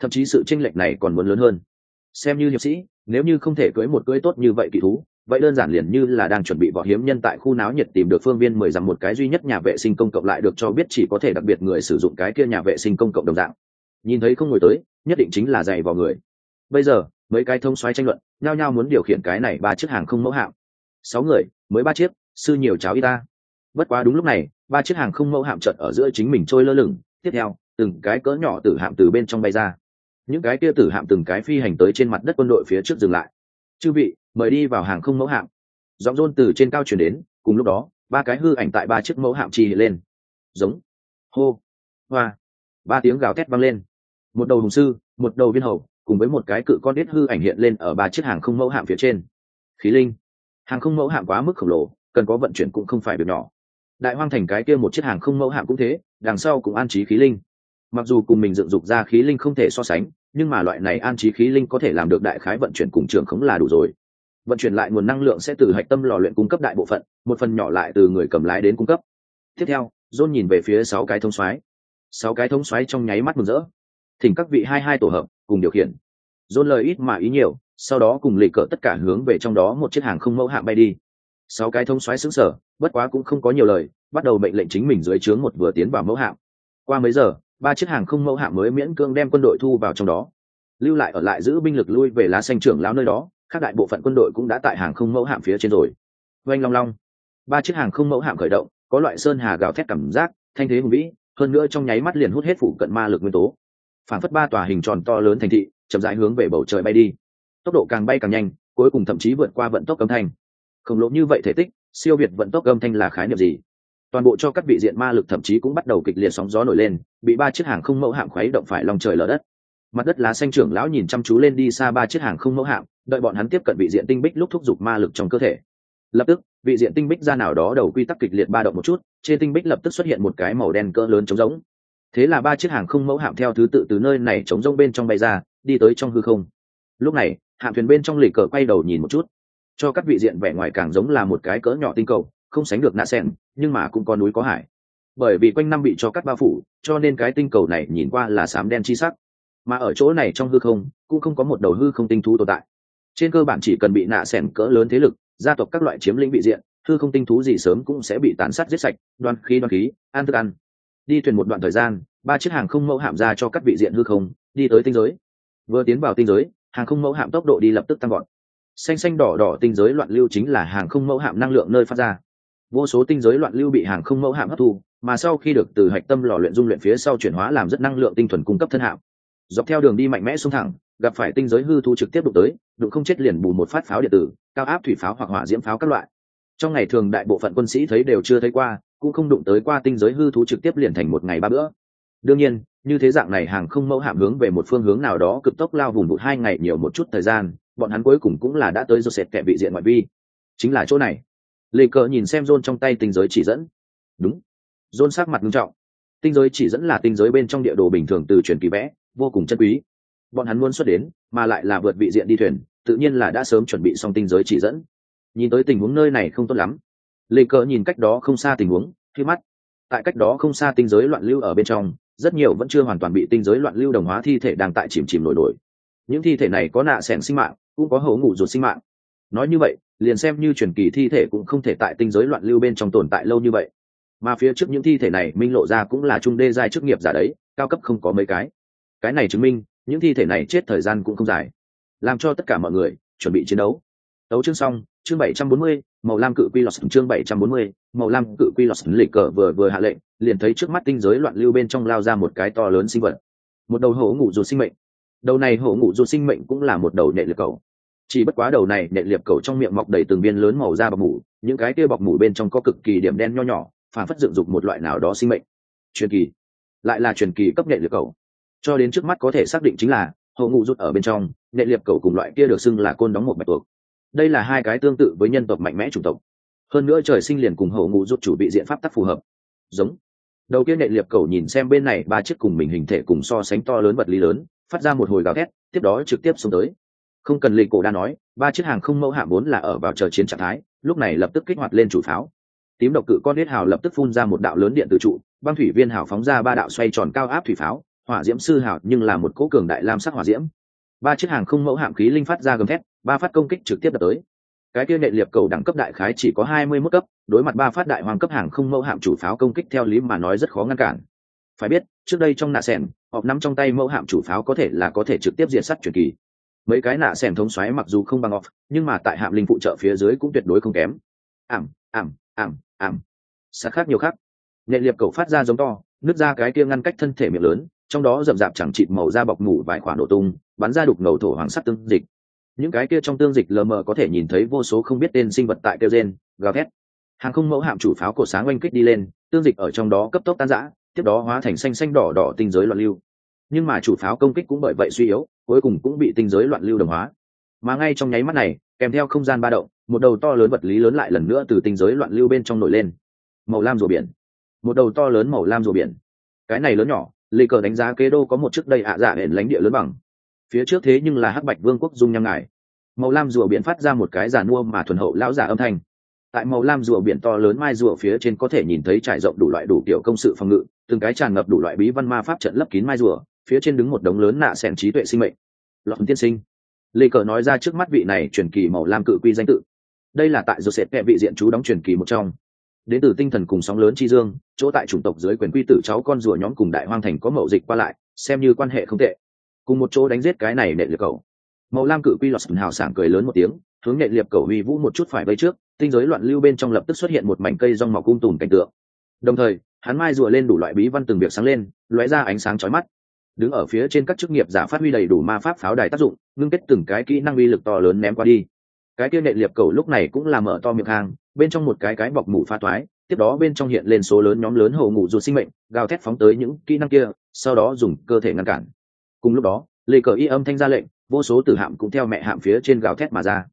Thậm chí sự tranh lệch này còn muốn lớn hơn. Xem như hiệp sĩ, nếu như không thể cưới một cưới tốt như vậy kỳ thú, vậy đơn giản liền như là đang chuẩn bị võ hiếm nhân tại khu náo nhiệt tìm được phương viên mười dặm một cái duy nhất nhà vệ sinh công cộng lại được cho biết chỉ có thể đặc biệt người sử dụng cái kia nhà vệ sinh công cộng đồng dạng. Nhìn thấy không ngồi tới, nhất định chính là dày vào người. Bây giờ, mấy cái thông xoáy tranh luận, nhao nhao muốn điều khiển cái này ba chiếc hàng không mẫu hạm sáu người, mới ba chiếc, sư nhiều cháo y ta. Bất quá đúng lúc này ba chiếc hàng không mẫu hạm trận ở giữa chính mình trôi lơ lửng. Tiếp theo, từng cái cỡ nhỏ tử hạm từ bên trong bay ra. Những cái kia tử hạm từng cái phi hành tới trên mặt đất quân đội phía trước dừng lại. Chư vị, mời đi vào hàng không mẫu hạm. Giọng rôn từ trên cao chuyển đến, cùng lúc đó, ba cái hư ảnh tại ba chiếc mẫu hạm chi hiện lên. Giống, hô, hoa, ba tiếng gào thét vang lên. Một đầu hùng sư, một đầu viên hầu, cùng với một cái cự con đít hư ảnh hiện lên ở ba chiếc hàng không mẫu hạm phía trên. Khí linh, hàng không mẫu hạm quá mức khổng lồ, cần có vận chuyển cũng không phải việc nhỏ đại hoang thành cái kia một chiếc hàng không mẫu hạm cũng thế, đằng sau cũng an trí khí linh. Mặc dù cùng mình dựng dục ra khí linh không thể so sánh, nhưng mà loại này an trí khí linh có thể làm được đại khái vận chuyển cùng trường khống là đủ rồi. Vận chuyển lại nguồn năng lượng sẽ từ hạch tâm lò luyện cung cấp đại bộ phận, một phần nhỏ lại từ người cầm lái đến cung cấp. Tiếp theo, john nhìn về phía sáu cái thông xoáy sáu cái thông xoáy trong nháy mắt mừng rỡ. Thỉnh các vị hai hai tổ hợp, cùng điều khiển. John lời ít mà ý nhiều, sau đó cùng lì cỡ tất cả hướng về trong đó một chiếc hàng không mẫu hạm bay đi sáu cái thông xoáy xứng sở, bất quá cũng không có nhiều lời, bắt đầu mệnh lệnh chính mình dưới trướng một vừa tiến vào mẫu hạm. Qua mấy giờ, ba chiếc hàng không mẫu hạm mới miễn cương đem quân đội thu vào trong đó. Lưu lại ở lại giữ binh lực lui về lá xanh trưởng lão nơi đó các đại bộ phận quân đội cũng đã tại hàng không mẫu hạm phía trên rồi. Oanh long long. Ba chiếc hàng không mẫu hạm khởi động, có loại sơn hà gào thét cảm giác, thanh thế hùng vĩ, hơn nữa trong nháy mắt liền hút hết phủ cận ma lực nguyên tố. Phản phất ba tòa hình tròn to lớn thành thị, chậm rãi hướng về bầu trời bay đi. Tốc độ càng bay càng nhanh, cuối cùng thậm chí vượt qua vận tốc âm thanh khổng lồ như vậy thể tích, siêu việt vận tốc âm thanh là khái niệm gì? Toàn bộ cho các vị diện ma lực thậm chí cũng bắt đầu kịch liệt sóng gió nổi lên, bị ba chiếc hàng không mẫu hạm khuấy động phải lòng trời lở đất. Mặt đất lá xanh trưởng lão nhìn chăm chú lên đi xa ba chiếc hàng không mẫu hạm, đợi bọn hắn tiếp cận vị diện tinh bích lúc thúc giục ma lực trong cơ thể. Lập tức, vị diện tinh bích ra nào đó đầu quy tắc kịch liệt ba động một chút, trên tinh bích lập tức xuất hiện một cái màu đen cỡ lớn trống rỗng. Thế là ba chiếc hàng không mẫu hạm theo thứ tự từ nơi này trống rỗng bên trong bay ra, đi tới trong hư không. Lúc này, hạm thuyền bên trong lì cờ quay đầu nhìn một chút cho các vị diện vẻ ngoài càng giống là một cái cỡ nhỏ tinh cầu, không sánh được nạ sen nhưng mà cũng có núi có hải. Bởi vì quanh năm bị cho cắt bao phủ, cho nên cái tinh cầu này nhìn qua là xám đen chi sắc. Mà ở chỗ này trong hư không, cũng không có một đầu hư không tinh thú tồn tại. Trên cơ bản chỉ cần bị nạ sẻn cỡ lớn thế lực, gia tộc các loại chiếm lĩnh vị diện, hư không tinh thú gì sớm cũng sẽ bị tàn sát giết sạch, đoan khí đoan khí, ăn thức ăn. Đi thuyền một đoạn thời gian, ba chiếc hàng không mẫu hạm ra cho các vị diện hư không, đi tới tinh giới. Vừa tiến vào tinh giới, hàng không mẫu hạm tốc độ đi lập tức tăng gọn xanh xanh đỏ đỏ tinh giới loạn lưu chính là hàng không mẫu hạm năng lượng nơi phát ra. Vô số tinh giới loạn lưu bị hàng không mẫu hạm hấp thu, mà sau khi được từ hạch tâm lò luyện dung luyện phía sau chuyển hóa làm rất năng lượng tinh thuần cung cấp thân hạm. Dọc theo đường đi mạnh mẽ xuống thẳng, gặp phải tinh giới hư thu trực tiếp đụng tới, đụng không chết liền bù một phát pháo điện tử, cao áp thủy pháo hoặc hỏa diễm pháo các loại. Trong ngày thường đại bộ phận quân sĩ thấy đều chưa thấy qua, cũng không đụng tới qua tinh giới hư thú trực tiếp liền thành một ngày ba bữa. Đương nhiên, như thế dạng này hàng không mẫu hạm hướng về một phương hướng nào đó cực tốc lao vùng một hai ngày nhiều một chút thời gian bọn hắn cuối cùng cũng là đã tới joseph kẻ vị diện ngoại vi. Chính là chỗ này. Lê cờ nhìn xem john trong tay tinh giới chỉ dẫn. Đúng. John sắc mặt nghiêm trọng. Tinh giới chỉ dẫn là tinh giới bên trong địa đồ bình thường từ truyền kỳ vẽ, vô cùng chân quý. Bọn hắn muốn xuất đến, mà lại là vượt vị diện đi thuyền, tự nhiên là đã sớm chuẩn bị xong tinh giới chỉ dẫn. Nhìn tới tình huống nơi này không tốt lắm. Lê cờ nhìn cách đó không xa tình huống, khi mắt. Tại cách đó không xa tinh giới loạn lưu ở bên trong, rất nhiều vẫn chưa hoàn toàn bị tinh giới loạn lưu đồng hóa thi thể đang tại chìm chìm nổi nổi. Những thi thể này có nạ sẻn sinh mạng cũng có hậu ngủ ruột sinh mạng. Nói như vậy, liền xem như truyền kỳ thi thể cũng không thể tại tinh giới loạn lưu bên trong tồn tại lâu như vậy. Mà phía trước những thi thể này, minh lộ ra cũng là trung đê giai chức nghiệp giả đấy, cao cấp không có mấy cái. Cái này chứng minh, những thi thể này chết thời gian cũng không dài. Làm cho tất cả mọi người chuẩn bị chiến đấu. Đấu chương xong, chương bảy trăm bốn mươi, màu lam cự quy lọt chương bảy trăm bốn mươi, màu lam cự quy lọt lịch cờ vừa vừa hạ lệnh, liền thấy trước mắt tinh giới loạn lưu bên trong lao ra một cái to lớn sinh vật. Một đầu hổ ngủ ruột sinh mệnh đầu này hổ ngụ ruột sinh mệnh cũng là một đầu nệ liệp cầu. Chỉ bất quá đầu này nệ liệp cầu trong miệng mọc đầy từng viên lớn màu da bọc mủ, những cái kia bọc mủ bên trong có cực kỳ điểm đen nho nhỏ, phản phất dựng dục một loại nào đó sinh mệnh. Truyền kỳ. Lại là truyền kỳ cấp nệ liệp cầu. Cho đến trước mắt có thể xác định chính là, hổ ngụ rút ở bên trong nệ liệp cầu cùng loại kia được xưng là côn đóng một bạch tuộc. Đây là hai cái tương tự với nhân tộc mạnh mẽ chủng tộc. Hơn nữa trời sinh liền cùng hổ ngụ rút chủ bị diện pháp tắc phù hợp. Giống. Đầu kia nệ liệp cầu nhìn xem bên này ba chiếc cùng mình hình thể cùng so sánh to lớn vật lý lớn phát ra một hồi gào thét, tiếp đó trực tiếp xuống tới. Không cần lì cổ đa nói, ba chiếc hàng không mẫu hạm vốn là ở vào chờ chiến trạng thái, lúc này lập tức kích hoạt lên chủ pháo. Tím độc cự con nết hào lập tức phun ra một đạo lớn điện từ trụ, băng thủy viên hào phóng ra ba đạo xoay tròn cao áp thủy pháo, hỏa diễm sư hào nhưng là một cỗ cường đại lam sắc hỏa diễm. Ba chiếc hàng không mẫu hạm khí linh phát ra gầm thét, ba phát công kích trực tiếp đập tới. Cái kia nệ liệp cầu đẳng cấp đại khái chỉ có hai mươi 21 cấp, đối mặt ba phát đại hoàng cấp hàng không mẫu hạm chủ pháo công kích theo lý mà nói rất khó ngăn cản. Phải biết, trước đây trong nạ sẻn họp nắm trong tay mẫu hạm chủ pháo có thể là có thể trực tiếp diện sắt truyền kỳ. Mấy cái nạ xẻm thống xoáy mặc dù không bằng off, nhưng mà tại hạm linh phụ trợ phía dưới cũng tuyệt đối không kém. Ảm ảm ảm ảm. Sát khác nhiều khác. Nhện liệp cầu phát ra giống to, nứt ra cái kia ngăn cách thân thể miệng lớn, trong đó rậm rạp chẳng chịt màu da bọc mủ vài khoản nổ tung, bắn ra đục ngầu thổ hoàng sắc tương dịch. Những cái kia trong tương dịch lờ mờ có thể nhìn thấy vô số không biết tên sinh vật tại kêu gen gào thét. Hàng không mẫu hạm chủ pháo cổ sáng oanh kích đi lên, tương dịch ở trong đó cấp tốc tan rã tiếp đó hóa thành xanh xanh đỏ đỏ tinh giới loạn lưu. Nhưng mà chủ pháo công kích cũng bởi vậy suy yếu cuối cùng cũng bị tinh giới loạn lưu đồng hóa. Mà ngay trong nháy mắt này kèm theo không gian ba động một đầu to lớn vật lý lớn lại lần nữa từ tinh giới loạn lưu bên trong nổi lên. Màu lam rùa biển. Một đầu to lớn màu lam rùa biển. Cái này lớn nhỏ lê cờ đánh giá kế đô có một chiếc đầy ạ dạ hển lãnh địa lớn bằng. Phía trước thế nhưng là hắc bạch vương quốc dung nham ngải, màu lam rùa biển phát ra một cái giàn mua mà thuần hậu lão giả âm thanh. Tại màu lam rùa biển to lớn mai rùa phía trên có thể nhìn thấy trải rộng đủ loại đủ kiểu công sự phòng ngự từng cái tràn ngập đủ loại bí văn ma pháp trận lấp kín mai rùa, phía trên đứng một đống lớn nạ sẻn trí tuệ sinh mệnh. Lọt tiên sinh. Lê cờ nói ra trước mắt vị này truyền kỳ màu lam cự quy danh tự. Đây là tại joseph kẹ vị diện chú đóng truyền kỳ một trong. Đến từ tinh thần cùng sóng lớn chi dương, chỗ tại chủng tộc dưới quyền quy tử cháu con rùa nhóm cùng đại hoang thành có mậu dịch qua lại, xem như quan hệ không tệ. Cùng một chỗ đánh giết cái này nệ liệt cầu. Màu lam cự quy lọt hào sảng cười lớn một tiếng, hướng nệ liệt cầu huy vũ một chút phải vây trước, tinh giới loạn lưu bên trong lập tức xuất hiện một mảnh cây rong mọc um cung tùn cảnh tượng. Đồng thời hắn mai rùa lên đủ loại bí văn từng việc sáng lên, lóe ra ánh sáng chói mắt. Đứng ở phía trên các chức nghiệp giả phát huy đầy đủ ma pháp pháo đài tác dụng, ngưng kết từng cái kỹ năng uy lực to lớn ném qua đi. Cái kia nệ liệp cầu lúc này cũng làm mở to miệng hàng bên trong một cái cái bọc mủ pha toái, tiếp đó bên trong hiện lên số lớn nhóm lớn hầu ngủ ruột sinh mệnh, gào thét phóng tới những kỹ năng kia, sau đó dùng cơ thể ngăn cản. Cùng lúc đó, lê cờ y âm thanh ra lệnh, vô số tử hạm cũng theo mẹ hạm phía trên gào thét mà ra.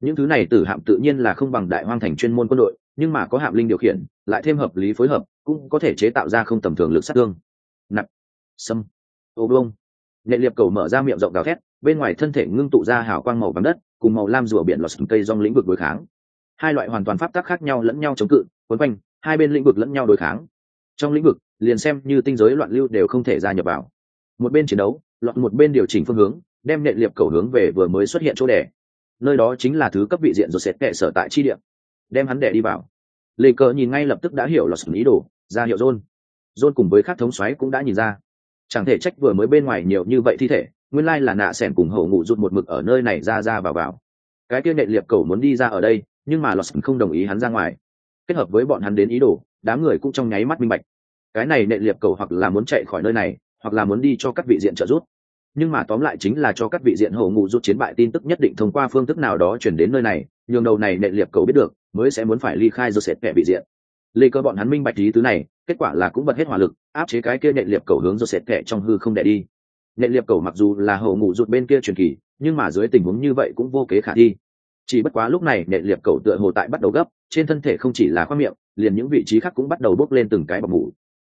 Những thứ này tử hạm tự nhiên là không bằng đại hoang thành chuyên môn quân đội nhưng mà có hạm linh điều khiển, lại thêm hợp lý phối hợp, cũng có thể chế tạo ra không tầm thường lực sát thương. Nặng. Sâm. Ô bông nghệ liệp cầu mở ra miệng rộng gào thét, bên ngoài thân thể ngưng tụ ra hào quang màu vàng đất, cùng màu lam rùa biển lọt cây trong lĩnh vực đối kháng. Hai loại hoàn toàn pháp tắc khác nhau lẫn nhau chống cự, quấn quanh, hai bên lĩnh vực lẫn nhau đối kháng. Trong lĩnh vực, liền xem như tinh giới loạn lưu đều không thể gia nhập vào. Một bên chiến đấu, lọt một bên điều chỉnh phương hướng, đem nệ liệp cầu hướng về vừa mới xuất hiện chỗ đẻ nơi đó chính là thứ cấp vị diện rồi sệt kệ sở tại chi điểm đem hắn đẻ đi vào. Lê cờ nhìn ngay lập tức đã hiểu là xử ý đồ, ra hiệu rôn rôn cùng với các thống xoáy cũng đã nhìn ra. Chẳng thể trách vừa mới bên ngoài nhiều như vậy thi thể, nguyên lai là nạ sẻn cùng hậu ngụ rụt một mực ở nơi này ra ra vào vào. Cái kia nệ liệp cầu muốn đi ra ở đây, nhưng mà lọt không đồng ý hắn ra ngoài. Kết hợp với bọn hắn đến ý đồ, đám người cũng trong nháy mắt minh bạch. Cái này nệ liệp cầu hoặc là muốn chạy khỏi nơi này, hoặc là muốn đi cho các vị diện trợ giúp nhưng mà tóm lại chính là cho các vị diện hầu ngụ rút chiến bại tin tức nhất định thông qua phương thức nào đó chuyển đến nơi này, nhường đầu này nệ liệp cầu biết được, mới sẽ muốn phải ly khai rồi sệt kẻ vị diện. Lê cơ bọn hắn minh bạch lý tứ này, kết quả là cũng bật hết hỏa lực, áp chế cái kia nệ liệp cầu hướng do sệt kẻ trong hư không đẻ đi. Nệ liệp cầu mặc dù là hầu ngụ rút bên kia truyền kỳ, nhưng mà dưới tình huống như vậy cũng vô kế khả thi. Chỉ bất quá lúc này nệ liệp cầu tựa hồ tại bắt đầu gấp, trên thân thể không chỉ là khoác miệng, liền những vị trí khác cũng bắt đầu bốc lên từng cái bọc mủ.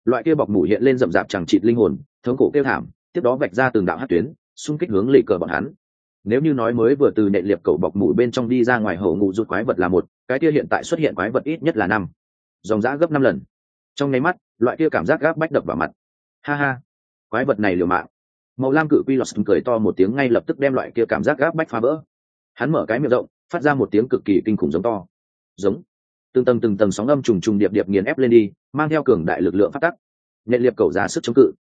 Loại kia bọc mủ hiện lên rậm rạp chẳng chịt linh hồn, thống cổ kêu thảm tiếp đó vạch ra từng đạo hát tuyến, xung kích hướng lì cờ bọn hắn. Nếu như nói mới vừa từ nệ liệp cầu bọc mũi bên trong đi ra ngoài hậu ngụ rụt quái vật là một, cái kia hiện tại xuất hiện quái vật ít nhất là năm. Dòng giã gấp năm lần. Trong nháy mắt, loại kia cảm giác gáp bách đập vào mặt. Ha ha. Quái vật này liều mạng. Màu lam cự quy lọt cười to một tiếng ngay lập tức đem loại kia cảm giác gáp bách phá vỡ. Hắn mở cái miệng rộng, phát ra một tiếng cực kỳ kinh khủng giống to. Giống. Từng tầng từng tầng sóng âm trùng trùng điệp điệp nghiền ép lên đi, mang theo cường đại lực lượng phát tắc. Nhện liệp cầu ra sức chống cự.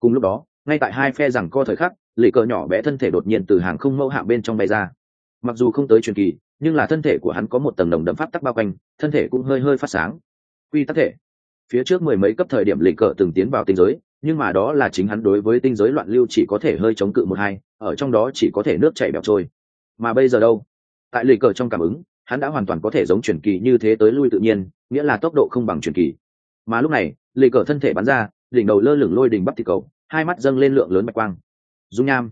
Cùng lúc đó ngay tại hai phe rằng co thời khắc, lì cờ nhỏ bé thân thể đột nhiên từ hàng không mẫu hạng bên trong bay ra. Mặc dù không tới truyền kỳ, nhưng là thân thể của hắn có một tầng đồng đậm pháp tắc bao quanh, thân thể cũng hơi hơi phát sáng. Quy tắc thể. Phía trước mười mấy cấp thời điểm lì cờ từng tiến vào tinh giới, nhưng mà đó là chính hắn đối với tinh giới loạn lưu chỉ có thể hơi chống cự một hai, ở trong đó chỉ có thể nước chảy bẹo trôi. Mà bây giờ đâu? Tại lì cờ trong cảm ứng, hắn đã hoàn toàn có thể giống truyền kỳ như thế tới lui tự nhiên, nghĩa là tốc độ không bằng truyền kỳ. Mà lúc này, lì cờ thân thể bắn ra, đỉnh đầu lơ lửng lôi đỉnh bắp thịt cầu hai mắt dâng lên lượng lớn bạch quang. Dung nham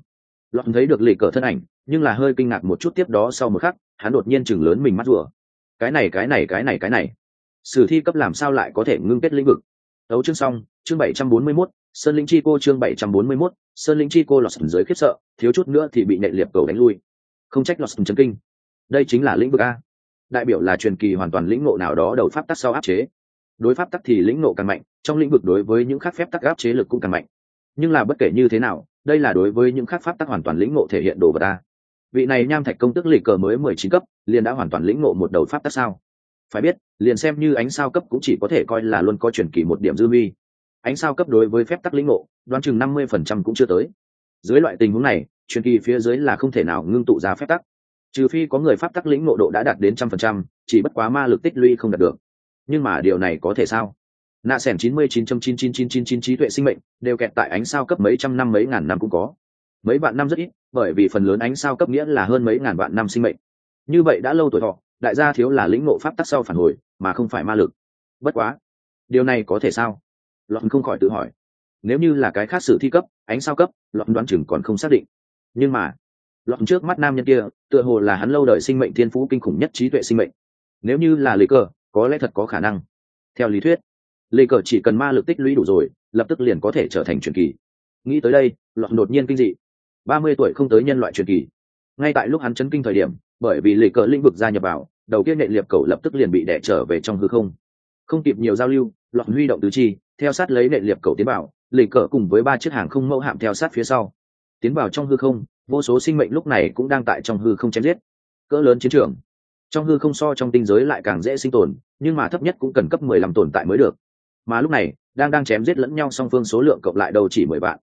lọt thấy được lì cờ thân ảnh nhưng là hơi kinh ngạc một chút tiếp đó sau một khắc hắn đột nhiên chừng lớn mình mắt rùa. Cái này cái này cái này cái này. Sử thi cấp làm sao lại có thể ngưng kết lĩnh vực? Đấu chương xong chương bảy trăm bốn mươi 741, sơn lĩnh chi cô chương bảy trăm bốn mươi 741, sơn lĩnh chi cô lọt dưới khiếp sợ thiếu chút nữa thì bị nệ liệp cầu đánh lui. Không trách lọt chấn kinh. Đây chính là lĩnh vực a. Đại biểu là truyền kỳ hoàn toàn lĩnh ngộ nào đó đầu pháp tắc sau áp chế. Đối pháp tắc thì lĩnh ngộ càng mạnh trong lĩnh vực đối với những khác phép tắc áp chế lực cũng càng mạnh nhưng là bất kể như thế nào, đây là đối với những khác pháp tắc hoàn toàn lĩnh ngộ thể hiện đồ vật ta. Vị này nham thạch công tức lịch cờ mới mười chín cấp, liền đã hoàn toàn lĩnh ngộ một đầu pháp tắc sao? Phải biết, liền xem như ánh sao cấp cũng chỉ có thể coi là luôn có truyền kỳ một điểm dư vi. Ánh sao cấp đối với phép tắc lĩnh ngộ, đoán chừng năm mươi phần trăm cũng chưa tới. Dưới loại tình huống này, truyền kỳ phía dưới là không thể nào ngưng tụ ra phép tắc. Trừ phi có người pháp tắc lĩnh ngộ độ đã đạt đến trăm phần trăm, chỉ bất quá ma lực tích lũy không đạt được. Nhưng mà điều này có thể sao? Nạ sẻn chín mươi chín trăm chín chín chín chín chín trí tuệ sinh mệnh, đều kẹt tại ánh sao cấp mấy trăm năm mấy ngàn năm cũng có. Mấy vạn năm rất ít, bởi vì phần lớn ánh sao cấp nghĩa là hơn mấy ngàn vạn năm sinh mệnh. Như vậy đã lâu tuổi thọ, đại gia thiếu là lĩnh ngộ pháp tắc sau phản hồi, mà không phải ma lực. Bất quá, điều này có thể sao? Lọt không khỏi tự hỏi. Nếu như là cái khác sự thi cấp, ánh sao cấp, lọt đoán chừng còn không xác định. Nhưng mà, lọt trước mắt nam nhân kia, tựa hồ là hắn lâu đời sinh mệnh thiên phú kinh khủng nhất trí tuệ sinh mệnh. Nếu như là lý cờ có lẽ thật có khả năng. Theo lý thuyết lê cờ chỉ cần ma lực tích lũy đủ rồi, lập tức liền có thể trở thành truyền kỳ. Nghĩ tới đây lọt đột nhiên kinh dị. Ba mươi tuổi không tới nhân loại truyền kỳ. Ngay tại lúc hắn chấn kinh thời điểm, bởi vì lê cờ lĩnh vực gia nhập vào, đầu kia nệ liệp cầu lập tức liền bị đẻ trở về trong hư không. Không kịp nhiều giao lưu lọt huy động tứ chi, theo sát lấy nệ liệp cầu tiến vào, lê cờ cùng với ba chiếc hàng không mẫu hạm theo sát phía sau. Tiến vào trong hư không, vô số sinh mệnh lúc này cũng đang tại trong hư không chém giết. Cỡ lớn chiến trường. Trong hư không so trong tinh giới lại càng dễ sinh tồn, nhưng mà thấp nhất cũng cần cấp mười lăm tồn tại mới được mà lúc này, đang đang chém giết lẫn nhau song phương số lượng cộng lại đâu chỉ mười vạn.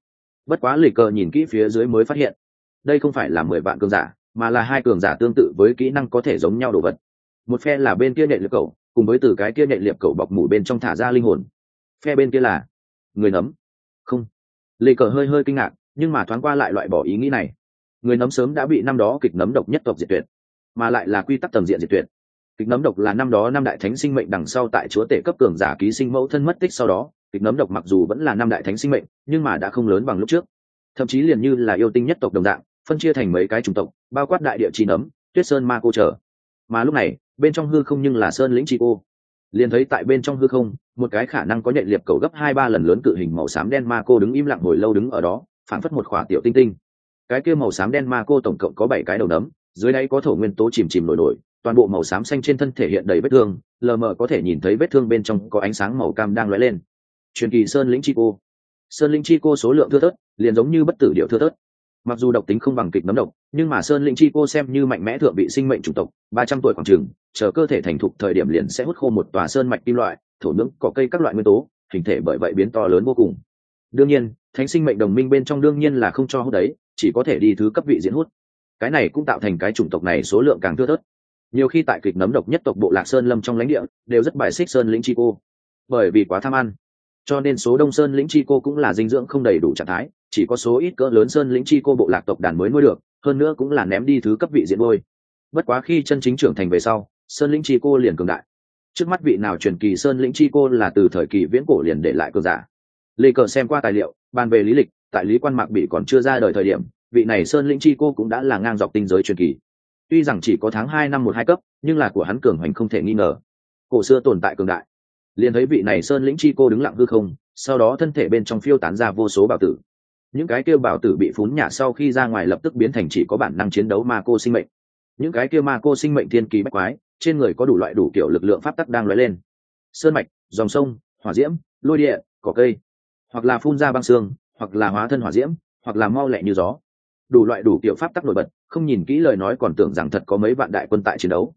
Bất quá lì cờ nhìn kỹ phía dưới mới phát hiện, đây không phải là mười vạn cường giả, mà là hai cường giả tương tự với kỹ năng có thể giống nhau đồ vật. Một phe là bên kia nhện liệp cầu, cùng với từ cái kia nhện liệp cầu bọc mủ bên trong thả ra linh hồn. Phe bên kia là người nấm. Không. Lì cờ hơi hơi kinh ngạc, nhưng mà thoáng qua lại loại bỏ ý nghĩ này. Người nấm sớm đã bị năm đó kịch nấm độc nhất tộc diệt tuyệt, mà lại là quy tắc tầm diện diệt tuyệt kịch nấm độc là năm đó năm đại thánh sinh mệnh đằng sau tại chúa tể cấp cường giả ký sinh mẫu thân mất tích sau đó, kịch nấm độc mặc dù vẫn là năm đại thánh sinh mệnh, nhưng mà đã không lớn bằng lúc trước. Thậm chí liền như là yêu tinh nhất tộc đồng dạng, phân chia thành mấy cái chủng tộc, bao quát đại địa chi nấm, tuyết sơn ma cô trở. Mà lúc này, bên trong hư không nhưng là sơn lĩnh chi cô. Liền thấy tại bên trong hư không, một cái khả năng có nhện liệp cầu gấp hai ba lần lớn cự hình màu xám đen ma cô đứng im lặng hồi lâu đứng ở đó phản phất một khỏa tiểu tinh tinh. Cái kia màu xám đen ma cô tổng cộng có bảy cái đầu nấm, dưới đáy có thổ nguyên tố chìm chìm nổi nổi toàn bộ màu xám xanh trên thân thể hiện đầy vết thương, lờ mờ có thể nhìn thấy vết thương bên trong có ánh sáng màu cam đang lóe lên. Truyền kỳ sơn lĩnh chi cô. Sơn lĩnh chi cô số lượng thưa thớt, liền giống như bất tử điệu thưa thớt. Mặc dù độc tính không bằng kịch nấm độc, nhưng mà sơn lĩnh chi cô xem như mạnh mẽ thượng bị sinh mệnh chủng tộc, ba trăm tuổi khoảng trường chờ cơ thể thành thục thời điểm liền sẽ hút khô một tòa sơn mạch kim loại, thổ nhưỡng, cỏ cây các loại nguyên tố, hình thể bởi vậy biến to lớn vô cùng. Đương nhiên, thánh sinh mệnh đồng minh bên trong đương nhiên là không cho hút đấy, chỉ có thể đi thứ cấp vị diễn hút. Cái này cũng tạo thành cái chủng tộc này số lượng càng thưa thớt nhiều khi tại kịch nấm độc nhất tộc bộ lạc sơn lâm trong lãnh địa, đều rất bài xích sơn lĩnh chi cô. Bởi vì quá tham ăn. Cho nên số đông sơn lĩnh chi cô cũng là dinh dưỡng không đầy đủ trạng thái, chỉ có số ít cỡ lớn sơn lĩnh chi cô bộ lạc tộc đàn mới nuôi được, hơn nữa cũng là ném đi thứ cấp vị diện ngôi bất quá khi chân chính trưởng thành về sau, sơn lĩnh chi cô liền cường đại. Trước mắt vị nào truyền kỳ sơn lĩnh chi cô là từ thời kỳ viễn cổ liền để lại cường giả. Lê cờ xem qua tài liệu, bàn về lý lịch, tại lý quan mạc bị còn chưa ra đời thời điểm, vị này sơn lĩnh chi cô cũng đã là ngang dọc tinh giới truyền kỳ tuy rằng chỉ có tháng hai năm một hai cấp, nhưng là của hắn cường hoành không thể nghi ngờ. Cổ xưa tồn tại cường đại. Liền thấy vị này sơn lĩnh chi cô đứng lặng hư không, sau đó thân thể bên trong phiêu tán ra vô số bảo tử. Những cái kia bảo tử bị phún nhả sau khi ra ngoài lập tức biến thành chỉ có bản năng chiến đấu ma cô sinh mệnh. Những cái kia ma cô sinh mệnh thiên kỳ bách quái, trên người có đủ loại đủ kiểu lực lượng pháp tắc đang lóe lên. Sơn mạch, dòng sông, hỏa diễm, lôi địa, cỏ cây. Hoặc là phun ra băng xương, hoặc là hóa thân hỏa diễm, hoặc là mau lẹ như gió. Đủ loại đủ kiểu pháp tắc nổi bật không nhìn kỹ lời nói còn tưởng rằng thật có mấy vạn đại quân tại chiến đấu.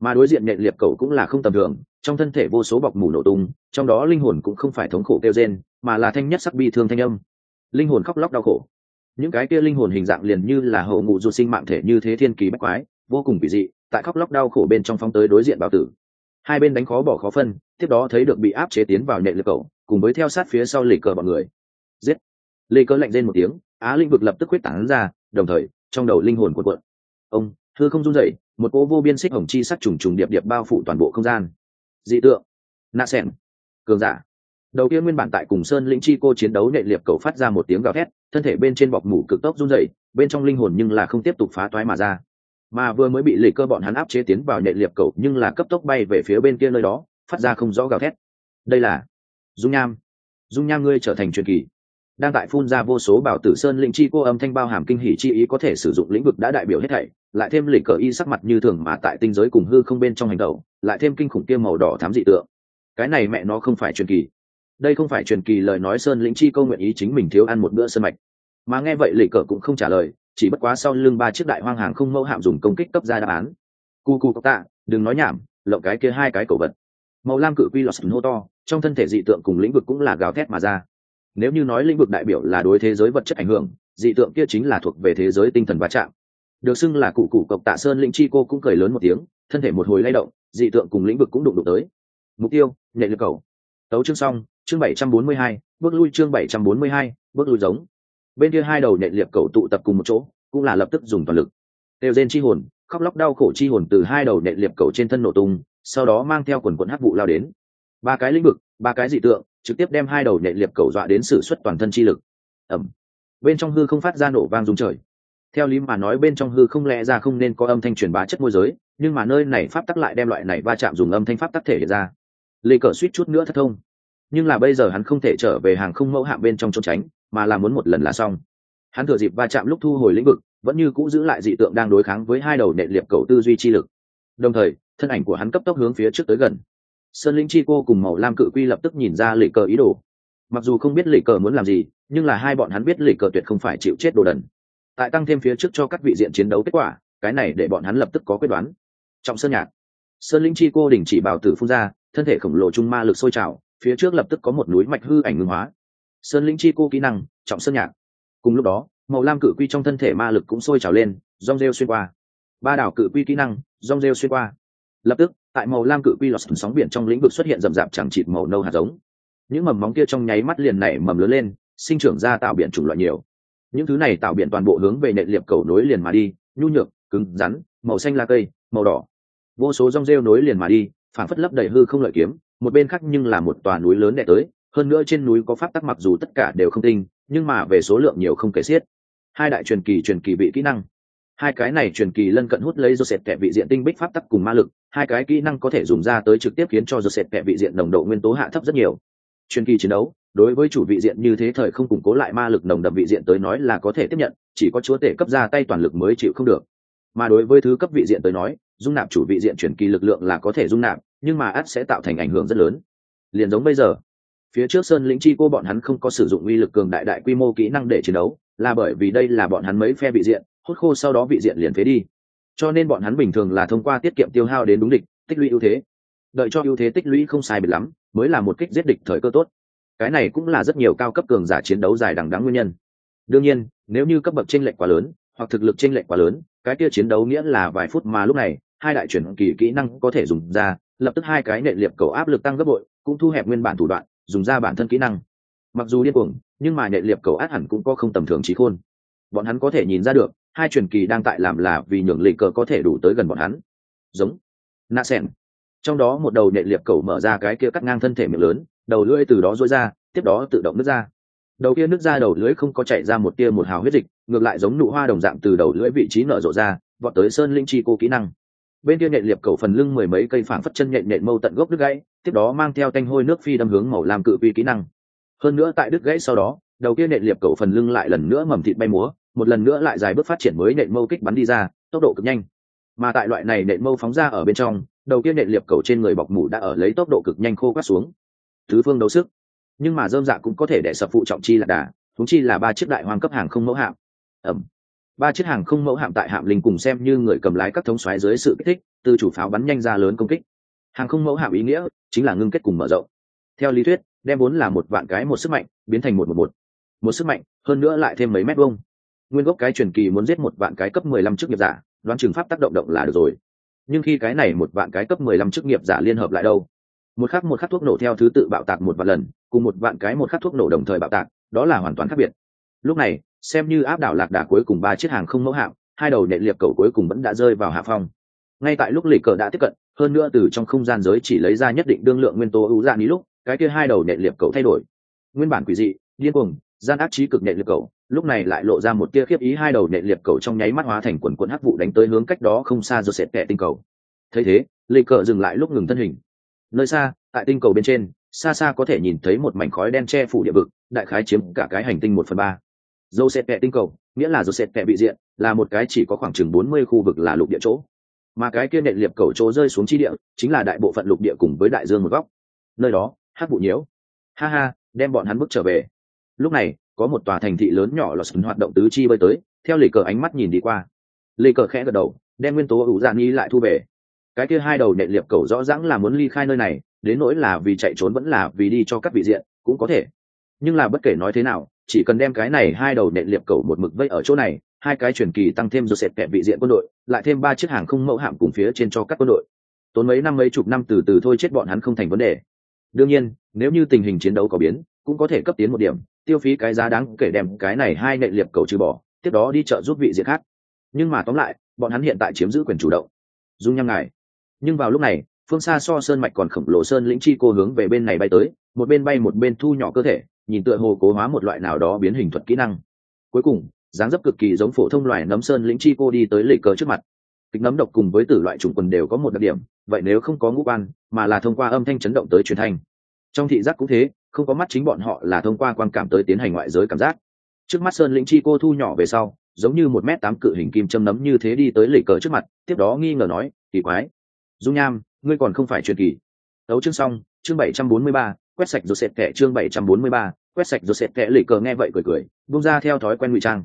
Mà đối diện nện liệp cầu cũng là không tầm thường, trong thân thể vô số bọc mù nổ tung, trong đó linh hồn cũng không phải thống khổ kêu gen mà là thanh nhất sắc bi thương thanh âm. Linh hồn khóc lóc đau khổ. Những cái kia linh hồn hình dạng liền như là hậu ngụ du sinh mạng thể như thế thiên kỳ bách quái, vô cùng kỳ dị, tại khóc lóc đau khổ bên trong phóng tới đối diện bảo tử. Hai bên đánh khó bỏ khó phân, tiếp đó thấy được bị áp chế tiến vào nệ lực cầu, cùng với theo sát phía sau lì cờ bọn người. Giết! Lê cờ lạnh lên một tiếng, á linh vực lập tức quyết tảng ra, đồng thời trong đầu linh hồn cuộn cuộn. Ông thư không run rẩy, một cỗ vô biên xích hồng chi sắc trùng trùng điệp điệp bao phủ toàn bộ không gian. Dị tượng. Nạ sẻn cường giả. Đầu kia nguyên bản tại cùng sơn lĩnh chi cô chiến đấu nệ liệp cầu phát ra một tiếng gào thét, thân thể bên trên bọc mủ cực tốc run rẩy, bên trong linh hồn nhưng là không tiếp tục phá toái mà ra. Mà vừa mới bị lì cơ bọn hắn áp chế tiến vào nệ liệp cầu nhưng là cấp tốc bay về phía bên kia nơi đó, phát ra không rõ gào thét. Đây là dung nham. Dung nham ngươi trở thành truyền kỳ đang tại phun ra vô số bảo tử sơn linh chi cô âm thanh bao hàm kinh hỉ chi ý có thể sử dụng lĩnh vực đã đại biểu hết thảy, lại thêm lịch cờ y sắc mặt như thường mà tại tinh giới cùng hư không bên trong hành động, lại thêm kinh khủng kia màu đỏ thám dị tượng. Cái này mẹ nó không phải truyền kỳ. Đây không phải truyền kỳ lời nói sơn lĩnh chi câu nguyện ý chính mình thiếu ăn một bữa sơn mạch. Mà nghe vậy lịch cờ cũng không trả lời, chỉ bất quá sau lưng ba chiếc đại hoang hàng không mẫu hạm dùng công kích cấp ra đáp án. Cu cu cốc tạ, đừng nói nhảm, lộng cái kia hai cái cổ vật. Màu lam cự quy lọt hô to, trong thân thể dị tượng cùng lĩnh vực cũng là gào thét mà ra nếu như nói lĩnh vực đại biểu là đối thế giới vật chất ảnh hưởng, dị tượng kia chính là thuộc về thế giới tinh thần va chạm. Được xưng là cụ cụ cộc tạ sơn lĩnh chi cô cũng cười lớn một tiếng, thân thể một hồi lay động, dị tượng cùng lĩnh vực cũng đụng đụng tới. Mục tiêu nhẹ lực cầu. Tấu chương xong, chương bảy trăm bốn mươi hai, bước lui chương bảy trăm bốn mươi hai, bước lui giống. Bên kia hai đầu nhện liệp cầu tụ tập cùng một chỗ, cũng là lập tức dùng toàn lực. Đều rên chi hồn, khóc lóc đau khổ chi hồn từ hai đầu nhện liệp cầu trên thân nổ tung, sau đó mang theo quần quần hắc vụ lao đến. Ba cái lĩnh vực, ba cái dị tượng trực tiếp đem hai đầu nhện liệp cầu dọa đến sự xuất toàn thân chi lực. Ẩm. Bên trong hư không phát ra nổ vang rung trời. Theo lý mà nói bên trong hư không lẽ ra không nên có âm thanh truyền bá chất môi giới, nhưng mà nơi này pháp tắc lại đem loại này va chạm dùng âm thanh pháp tắc thể hiện ra. Lê cờ suýt chút nữa thất thông. Nhưng là bây giờ hắn không thể trở về hàng không mẫu hạm bên trong trốn tránh, mà là muốn một lần là xong. Hắn thừa dịp va chạm lúc thu hồi lĩnh vực, vẫn như cũ giữ lại dị tượng đang đối kháng với hai đầu nện liệp cầu tư duy chi lực. Đồng thời, thân ảnh của hắn cấp tốc hướng phía trước tới gần sơn linh chi cô cùng màu lam cự quy lập tức nhìn ra lệ cờ ý đồ. Mặc dù không biết lệ cờ muốn làm gì, nhưng là hai bọn hắn biết lệ cờ tuyệt không phải chịu chết đồ đần. Tại tăng thêm phía trước cho các vị diện chiến đấu kết quả, cái này để bọn hắn lập tức có quyết đoán. Trọng sơn nhạc. Sơn linh chi cô đình chỉ bảo tử phun ra, thân thể khổng lồ trung ma lực sôi trào, phía trước lập tức có một núi mạch hư ảnh ngưng hóa. Sơn linh chi cô kỹ năng, trọng sơn nhạc. Cùng lúc đó, màu lam cự quy trong thân thể ma lực cũng sôi trào lên, rong rêu xuyên qua. Ba đảo cự quy kỹ năng, rong rêu xuyên qua. Lập tức tại màu lam cự quy lọt sóng biển trong lĩnh vực xuất hiện rậm rạp chẳng chịt màu nâu hạt giống. Những mầm móng kia trong nháy mắt liền nảy mầm lớn lên, sinh trưởng ra tạo biển chủng loại nhiều. Những thứ này tạo biển toàn bộ hướng về nệ liệp cầu nối liền mà đi, nhu nhược, cứng, rắn, màu xanh la cây, màu đỏ. Vô số rong rêu nối liền mà đi phản phất lấp đầy hư không lợi kiếm, một bên khác nhưng là một tòa núi lớn đẻ tới, hơn nữa trên núi có pháp tắc mặc dù tất cả đều không tinh, nhưng mà về số lượng nhiều không kể xiết. Hai đại truyền kỳ truyền kỳ bị kỹ năng hai cái này truyền kỳ lân cận hút lấy joseph sệt kẹ vị diện tinh bích pháp tắc cùng ma lực, hai cái kỹ năng có thể dùng ra tới trực tiếp khiến cho joseph sệt kẹ vị diện nồng độ nguyên tố hạ thấp rất nhiều. Truyền kỳ chiến đấu, đối với chủ vị diện như thế thời không củng cố lại ma lực nồng đậm vị diện tới nói là có thể tiếp nhận, chỉ có chúa tể cấp ra tay toàn lực mới chịu không được. Mà đối với thứ cấp vị diện tới nói, dung nạp chủ vị diện truyền kỳ lực lượng là có thể dung nạp, nhưng mà ắt sẽ tạo thành ảnh hưởng rất lớn. Liền giống bây giờ, phía trước sơn lĩnh chi cô bọn hắn không có sử dụng uy lực cường đại đại quy mô kỹ năng để chiến đấu, là bởi vì đây là bọn hắn mấy phe vị diện hút khô sau đó vị diện liền phế đi. Cho nên bọn hắn bình thường là thông qua tiết kiệm tiêu hao đến đúng địch, tích lũy ưu thế. Đợi cho ưu thế tích lũy không sai biệt lắm, mới là một kích giết địch thời cơ tốt. Cái này cũng là rất nhiều cao cấp cường giả chiến đấu dài đằng đắng nguyên nhân. Đương nhiên, nếu như cấp bậc tranh lệch quá lớn, hoặc thực lực tranh lệch quá lớn, cái kia chiến đấu nghĩa là vài phút mà lúc này, hai đại chuyển kỳ kỹ năng có thể dùng ra, lập tức hai cái nệ liệp cầu áp lực tăng gấp bội, cũng thu hẹp nguyên bản thủ đoạn, dùng ra bản thân kỹ năng. Mặc dù điên cuồng, nhưng mà nệ liệp cầu át hẳn cũng có không tầm thường trí khôn. Bọn hắn có thể nhìn ra được hai truyền kỳ đang tại làm là vì nhường lì cờ có thể đủ tới gần bọn hắn. Giống. Nạ sen trong đó một đầu nệ liệp cầu mở ra cái kia cắt ngang thân thể miệng lớn, đầu lưỡi từ đó rối ra, tiếp đó tự động nứt ra. Đầu kia nứt ra đầu lưỡi không có chạy ra một tia một hào huyết dịch, ngược lại giống nụ hoa đồng dạng từ đầu lưỡi vị trí nở rộ ra, vọt tới sơn linh chi cô kỹ năng. Bên kia nhện liệp cầu phần lưng mười mấy cây phảng phất chân nhện nhện mâu tận gốc đứt gãy, tiếp đó mang theo tanh hôi nước phi đâm hướng màu làm cự vi kỹ năng. Hơn nữa tại đứt gãy sau đó, đầu kia nhện liệp cầu phần lưng lại lần nữa mầm thịt bay múa một lần nữa lại dài bước phát triển mới nện mâu kích bắn đi ra, tốc độ cực nhanh. Mà tại loại này nện mâu phóng ra ở bên trong, đầu kia nện liệp cầu trên người bọc mủ đã ở lấy tốc độ cực nhanh khô quát xuống. Thứ phương đấu sức. Nhưng mà dơm dạ cũng có thể để sập phụ trọng chi là đà thúng chi là ba chiếc đại hoàng cấp hàng không mẫu hạm. Ẩm. Ba chiếc hàng không mẫu hạm tại hạm linh cùng xem như người cầm lái các thống xoáy dưới sự kích thích, từ chủ pháo bắn nhanh ra lớn công kích. Hàng không mẫu hạm ý nghĩa chính là ngưng kết cùng mở rộng. Theo lý thuyết, đem vốn là một vạn cái một sức mạnh biến thành một một một. Một sức mạnh, hơn nữa lại thêm mấy mét vuông nguyên gốc cái truyền kỳ muốn giết một vạn cái cấp mười lăm chức nghiệp giả, đoán trường pháp tác động động là được rồi. Nhưng khi cái này một vạn cái cấp mười lăm chức nghiệp giả liên hợp lại đâu? Một khắc một khắc thuốc nổ theo thứ tự bạo tạc một vạn lần, cùng một vạn cái một khắc thuốc nổ đồng thời bạo tạc, đó là hoàn toàn khác biệt. Lúc này, xem như áp đảo lạc đà cuối cùng ba chiếc hàng không mẫu hạm, hai đầu nện liệp cầu cuối cùng vẫn đã rơi vào hạ phong. Ngay tại lúc lì cờ đã tiếp cận, hơn nữa từ trong không gian giới chỉ lấy ra nhất định đương lượng nguyên tố ưu dạ ní lúc, cái kia hai đầu nện liệp cầu thay đổi. Nguyên bản quỷ dị, điên cuồng, gian ác trí cực nện liệp cầu lúc này lại lộ ra một tia khiếp ý hai đầu nện liệp cầu trong nháy mắt hóa thành quần quần hắc vụ đánh tới hướng cách đó không xa rồi sệt kẹ tinh cầu. Thấy thế lì cờ dừng lại lúc ngừng thân hình. Nơi xa, tại tinh cầu bên trên, xa xa có thể nhìn thấy một mảnh khói đen che phủ địa vực, đại khái chiếm cả cái hành tinh một phần ba. Dâu xẹt kẹ tinh cầu, nghĩa là dâu xẹt kẹ bị diện, là một cái chỉ có khoảng chừng bốn mươi khu vực là lục địa chỗ. Mà cái kia nện liệp cầu chỗ rơi xuống chi địa, chính là đại bộ phận lục địa cùng với đại dương một góc. Nơi đó hát vụ nhiễu. Ha ha, đem bọn hắn bước trở về. Lúc này có một tòa thành thị lớn nhỏ lọt hoạt động tứ chi bơi tới, theo lì cờ ánh mắt nhìn đi qua. Lì cờ khẽ gật đầu, đem nguyên tố ủ dạ nghi lại thu về. Cái kia hai đầu nện liệp cầu rõ ràng là muốn ly khai nơi này, đến nỗi là vì chạy trốn vẫn là vì đi cho các vị diện, cũng có thể. Nhưng là bất kể nói thế nào, chỉ cần đem cái này hai đầu nện liệp cầu một mực vây ở chỗ này, hai cái truyền kỳ tăng thêm rồi sệt kẹp vị diện quân đội, lại thêm ba chiếc hàng không mẫu hạm cùng phía trên cho các quân đội. Tốn mấy năm mấy chục năm từ từ thôi chết bọn hắn không thành vấn đề. Đương nhiên, nếu như tình hình chiến đấu có biến, cũng có thể cấp tiến một điểm tiêu phí cái giá đáng kể đem cái này hai nệ liệp cầu trừ bỏ, tiếp đó đi chợ giúp vị diện khác. Nhưng mà tóm lại, bọn hắn hiện tại chiếm giữ quyền chủ động. Dung nhăm ngài. Nhưng vào lúc này, phương xa so sơn mạch còn khổng lồ sơn lĩnh chi cô hướng về bên này bay tới, một bên bay một bên thu nhỏ cơ thể, nhìn tựa hồ cố hóa một loại nào đó biến hình thuật kỹ năng. Cuối cùng, dáng dấp cực kỳ giống phổ thông loài nấm sơn lĩnh chi cô đi tới lệ cờ trước mặt. Kịch nấm độc cùng với tử loại trùng quần đều có một đặc điểm, vậy nếu không có ngũ quan, mà là thông qua âm thanh chấn động tới truyền thanh. Trong thị giác cũng thế không có mắt chính bọn họ là thông qua quan cảm tới tiến hành ngoại giới cảm giác. Trước mắt sơn lĩnh chi cô thu nhỏ về sau, giống như một m tám cự hình kim châm nấm như thế đi tới lệ cờ trước mặt, tiếp đó nghi ngờ nói, kỳ quái. Dung nham, ngươi còn không phải truyền kỳ. Đấu chương xong, chương bảy trăm bốn mươi ba, quét sạch rồi sệt kẻ chương bảy trăm bốn mươi ba, quét sạch rồi sệt kẻ lệ cờ nghe vậy cười cười bung ra theo thói quen ngụy trang.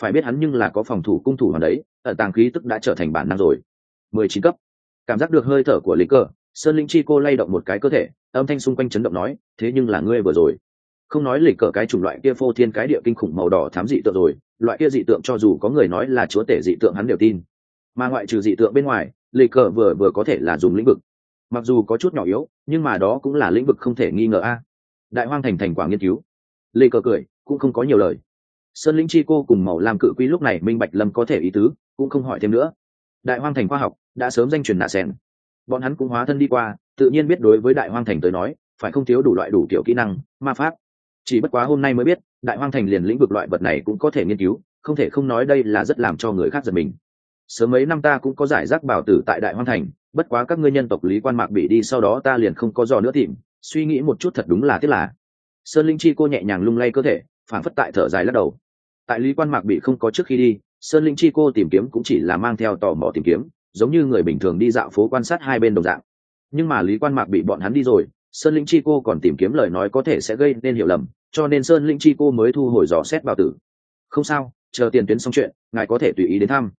Phải biết hắn nhưng là có phòng thủ cung thủ hoàn đấy ở tàng khí tức đã trở thành bản năng rồi. Mười chín cấp. Cảm giác được hơi thở của lệ cờ sơn linh chi cô lay động một cái cơ thể, âm thanh xung quanh chấn động nói, thế nhưng là ngươi vừa rồi. Không nói lịch cờ cái chủng loại kia phô thiên cái địa kinh khủng màu đỏ thám dị tượng rồi, loại kia dị tượng cho dù có người nói là chúa tể dị tượng hắn đều tin. Mà ngoại trừ dị tượng bên ngoài lịch cờ vừa vừa có thể là dùng lĩnh vực. Mặc dù có chút nhỏ yếu, nhưng mà đó cũng là lĩnh vực không thể nghi ngờ a. Đại hoang thành thành quả nghiên cứu. Lê cờ cười, cũng không có nhiều lời. Sơn lĩnh chi cô cùng màu làm cự quy lúc này minh bạch lâm có thể ý tứ, cũng không hỏi thêm nữa. Đại hoang thành khoa học, đã sớm danh truyền nạ sen bọn hắn cũng hóa thân đi qua, tự nhiên biết đối với đại hoang thành tới nói, phải không thiếu đủ loại đủ kiểu kỹ năng, ma pháp. Chỉ bất quá hôm nay mới biết, đại hoang thành liền lĩnh vực loại vật này cũng có thể nghiên cứu, không thể không nói đây là rất làm cho người khác giật mình. Sớm mấy năm ta cũng có giải rác bảo tử tại đại hoang thành, bất quá các ngươi nhân tộc lý quan mạc bị đi sau đó ta liền không có dò nữa tìm, suy nghĩ một chút thật đúng là tiếc là. Sơn linh chi cô nhẹ nhàng lung lay cơ thể phản phất tại thở dài lắc đầu. Tại lý quan mạc bị không có trước khi đi, sơn linh chi cô tìm kiếm cũng chỉ là mang theo tò mò tìm kiếm giống như người bình thường đi dạo phố quan sát hai bên đồng dạng. Nhưng mà lý quan mạc bị bọn hắn đi rồi, sơn linh chi cô còn tìm kiếm lời nói có thể sẽ gây nên hiểu lầm, cho nên sơn linh chi cô mới thu hồi dò xét vào tử. Không sao, chờ tiền tuyến xong chuyện, ngài có thể tùy ý đến thăm.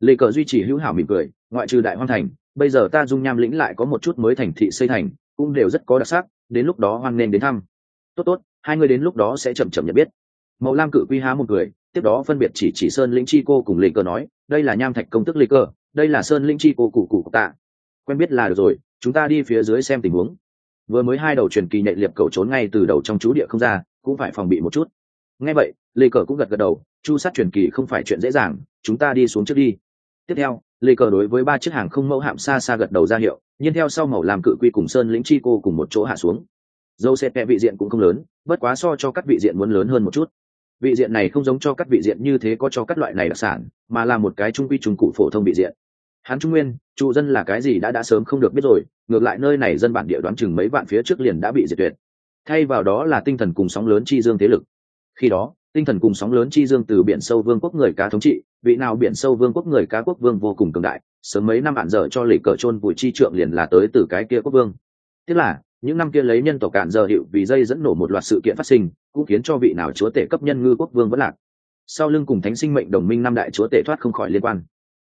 Lê cờ duy trì hữu hảo mỉm cười, ngoại trừ đại Hoan thành, bây giờ ta dung nham lĩnh lại có một chút mới thành thị xây thành, cũng đều rất có đặc sắc, đến lúc đó hoan nên đến thăm. Tốt tốt, hai người đến lúc đó sẽ chậm chậm nhận biết. Mậu lam cự quy há một người, tiếp đó phân biệt chỉ chỉ sơn lĩnh chi cô cùng lê Cờ nói, đây là nham thạch công tức lê Cờ đây là sơn lĩnh chi cô cụ cụ tạ. Quen biết là được rồi, chúng ta đi phía dưới xem tình huống. Vừa mới hai đầu truyền kỳ nhạy liệp cầu trốn ngay từ đầu trong chú địa không ra, cũng phải phòng bị một chút. Nghe vậy, lê cờ cũng gật gật đầu, chu sát truyền kỳ không phải chuyện dễ dàng, chúng ta đi xuống trước đi. Tiếp theo, lê cờ đối với ba chiếc hàng không mẫu hạm xa xa gật đầu ra hiệu, nhiên theo sau màu làm cự quy cùng sơn lĩnh chi cô cùng một chỗ hạ xuống. Dâu xe vị diện cũng không lớn, bất quá so cho các vị diện muốn lớn hơn một chút. Vị diện này không giống cho các vị diện như thế có cho các loại này đặc sản, mà là một cái trung quy trung cụ phổ thông vị diện hán trung nguyên, trụ dân là cái gì đã đã sớm không được biết rồi, ngược lại nơi này dân bản địa đoán chừng mấy vạn phía trước liền đã bị diệt tuyệt. Thay vào đó là tinh thần cùng sóng lớn chi dương thế lực. Khi đó, tinh thần cùng sóng lớn chi dương từ biển sâu vương quốc người cá thống trị, vị nào biển sâu vương quốc người cá quốc vương vô cùng cường đại, sớm mấy năm ạn dở cho lì cờ trôn bụi chi trượng liền là tới từ cái kia quốc vương. Tức là, những năm kia lấy nhân tộc cạn dở hiệu vì dây dẫn nổ một loạt sự kiện phát sinh, cũng khiến cho vị nào chúa tể cấp nhân ngư quốc vương vẫn lạc. Sau lưng cùng thánh sinh mệnh đồng minh năm đại chúa tể thoát không khỏi liên quan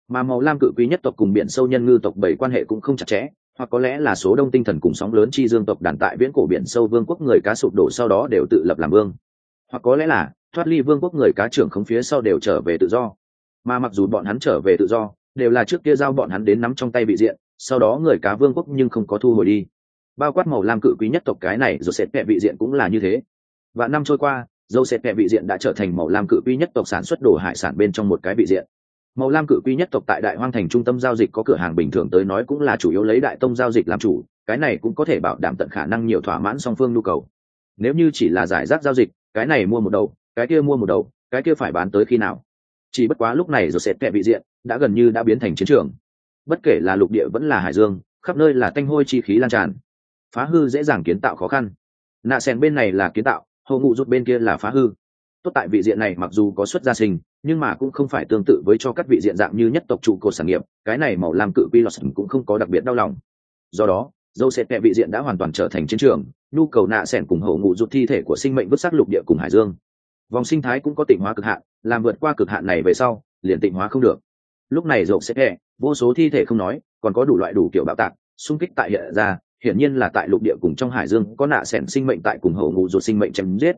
mà màu lam cự quý nhất tộc cùng biển sâu nhân ngư tộc bảy quan hệ cũng không chặt chẽ, hoặc có lẽ là số đông tinh thần cùng sóng lớn chi dương tộc đàn tại viễn cổ biển sâu vương quốc người cá sụp đổ sau đó đều tự lập làm vương. Hoặc có lẽ là, thoát ly vương quốc người cá trưởng không phía sau đều trở về tự do. Mà mặc dù bọn hắn trở về tự do, đều là trước kia giao bọn hắn đến nắm trong tay bị diện, sau đó người cá vương quốc nhưng không có thu hồi đi. Bao quát màu lam cự quý nhất tộc cái này rồi sệt kẹ vị diện cũng là như thế. Và năm trôi qua dâu sệt kẹ vị diện đã trở thành màu lam cự quý nhất tộc sản xuất đồ hải sản bên trong một cái vị diện màu lam cự quý nhất tộc tại đại hoang thành trung tâm giao dịch có cửa hàng bình thường tới nói cũng là chủ yếu lấy đại tông giao dịch làm chủ, cái này cũng có thể bảo đảm tận khả năng nhiều thỏa mãn song phương nhu cầu. Nếu như chỉ là giải rác giao dịch, cái này mua một đầu, cái kia mua một đầu, cái kia phải bán tới khi nào? Chỉ bất quá lúc này rồi sẽ kẹ bị diện, đã gần như đã biến thành chiến trường. Bất kể là lục địa vẫn là hải dương, khắp nơi là tanh hôi chi khí lan tràn. Phá hư dễ dàng kiến tạo khó khăn. Nạ sen bên này là kiến tạo, hậu ngụ rút bên kia là phá hư. Tốt tại vị diện này mặc dù có xuất gia sinh nhưng mà cũng không phải tương tự với cho các vị diện dạng như nhất tộc trụ cột sản nghiệp cái này màu làm cự quy lọt cũng không có đặc biệt đau lòng. Do đó dâu xẹt mẹ vị diện đã hoàn toàn trở thành chiến trường nhu cầu nạ sẻn cùng hậu ngụ rút thi thể của sinh mệnh vứt xác lục địa cùng hải dương. Vòng sinh thái cũng có tịnh hóa cực hạn làm vượt qua cực hạn này về sau liền tịnh hóa không được. Lúc này dâu xẹt mẹ, vô số thi thể không nói còn có đủ loại đủ kiểu bạo tạc xung kích tại hiện ra hiển nhiên là tại lục địa cùng trong hải dương có nạ sẻn sinh mệnh tại cùng hậu ngụ rút sinh mệnh chém giết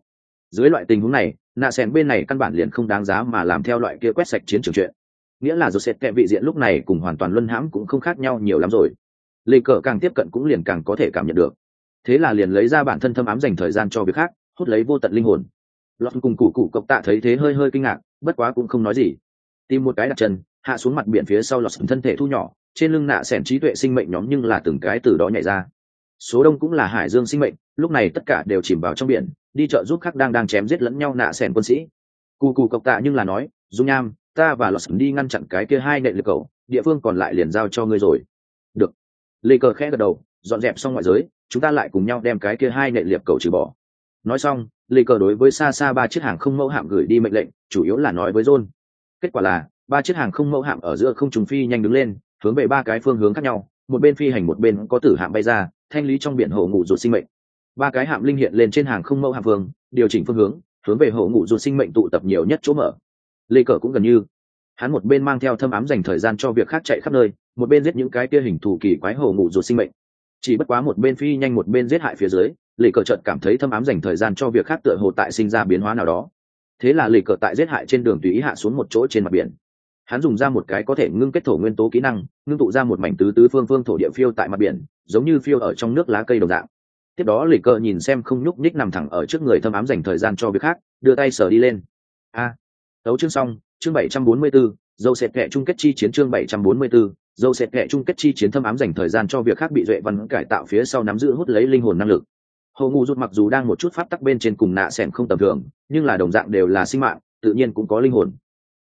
dưới loại tình huống này, nạ sẻn bên này căn bản liền không đáng giá mà làm theo loại kia quét sạch chiến trường chuyện. Nghĩa là rồi sệt kẹ vị diện lúc này cùng hoàn toàn luân hãm cũng không khác nhau nhiều lắm rồi. Lê cờ càng tiếp cận cũng liền càng có thể cảm nhận được. Thế là liền lấy ra bản thân thâm ám dành thời gian cho việc khác, hút lấy vô tận linh hồn. Lọt cùng củ củ cộc tạ thấy thế hơi hơi kinh ngạc, bất quá cũng không nói gì. Tìm một cái đặt chân, hạ xuống mặt biển phía sau lọt thân thể thu nhỏ, trên lưng nạ sẻn trí tuệ sinh mệnh nhóm nhưng là từng cái từ đó nhảy ra. Số đông cũng là hải dương sinh mệnh, lúc này tất cả đều chìm vào trong biển đi chợ giúp khác đang đang chém giết lẫn nhau nạ sẻn quân sĩ. Cù cù cộc tạ nhưng là nói, dung nham, ta và lọt đi ngăn chặn cái kia hai nệ lực cầu, địa phương còn lại liền giao cho ngươi rồi. Được. Lê cờ khẽ gật đầu, dọn dẹp xong ngoại giới, chúng ta lại cùng nhau đem cái kia hai nệ liệp cầu trừ bỏ. Nói xong, lê cờ đối với xa xa ba chiếc hàng không mẫu hạm gửi đi mệnh lệnh, chủ yếu là nói với john. Kết quả là, ba chiếc hàng không mẫu hạm ở giữa không trùng phi nhanh đứng lên, hướng về ba cái phương hướng khác nhau, một bên phi hành một bên có tử hạm bay ra, thanh lý trong biển hồ ngủ ruột sinh mệnh ba cái hạm linh hiện lên trên hàng không mẫu hạm vương, điều chỉnh phương hướng hướng về hộ ngụ dù sinh mệnh tụ tập nhiều nhất chỗ mở. Lê cờ cũng gần như. Hắn một bên mang theo thâm ám dành thời gian cho việc khác chạy khắp nơi, một bên giết những cái kia hình thù kỳ quái hồ ngụ dù sinh mệnh. Chỉ bất quá một bên phi nhanh một bên giết hại phía dưới, lê cờ chợt cảm thấy thâm ám dành thời gian cho việc khác tựa hồ tại sinh ra biến hóa nào đó. Thế là lê cờ tại giết hại trên đường tùy ý hạ xuống một chỗ trên mặt biển. Hắn dùng ra một cái có thể ngưng kết thổ nguyên tố kỹ năng, ngưng tụ ra một mảnh tứ tứ phương phương thổ địa phiêu tại mặt biển, giống như phiêu ở trong nước lá cây đồng dạng tiếp đó lì cờ nhìn xem không nhúc nhích nằm thẳng ở trước người thâm ám dành thời gian cho việc khác đưa tay sờ đi lên. A. À, tấu chương xong chương bảy trăm bốn mươi bốn dâu xẹt kệ chung kết chi chiến chương bảy trăm bốn mươi bốn dâu xẹt kệ chung kết chi chiến thâm ám dành thời gian cho việc khác bị duệ văn cải tạo phía sau nắm giữ hút lấy linh hồn năng lực. Hồ ngu rút mặc dù đang một chút pháp tắc bên trên cùng nạ sẻn không tầm thường nhưng là đồng dạng đều là sinh mạng tự nhiên cũng có linh hồn.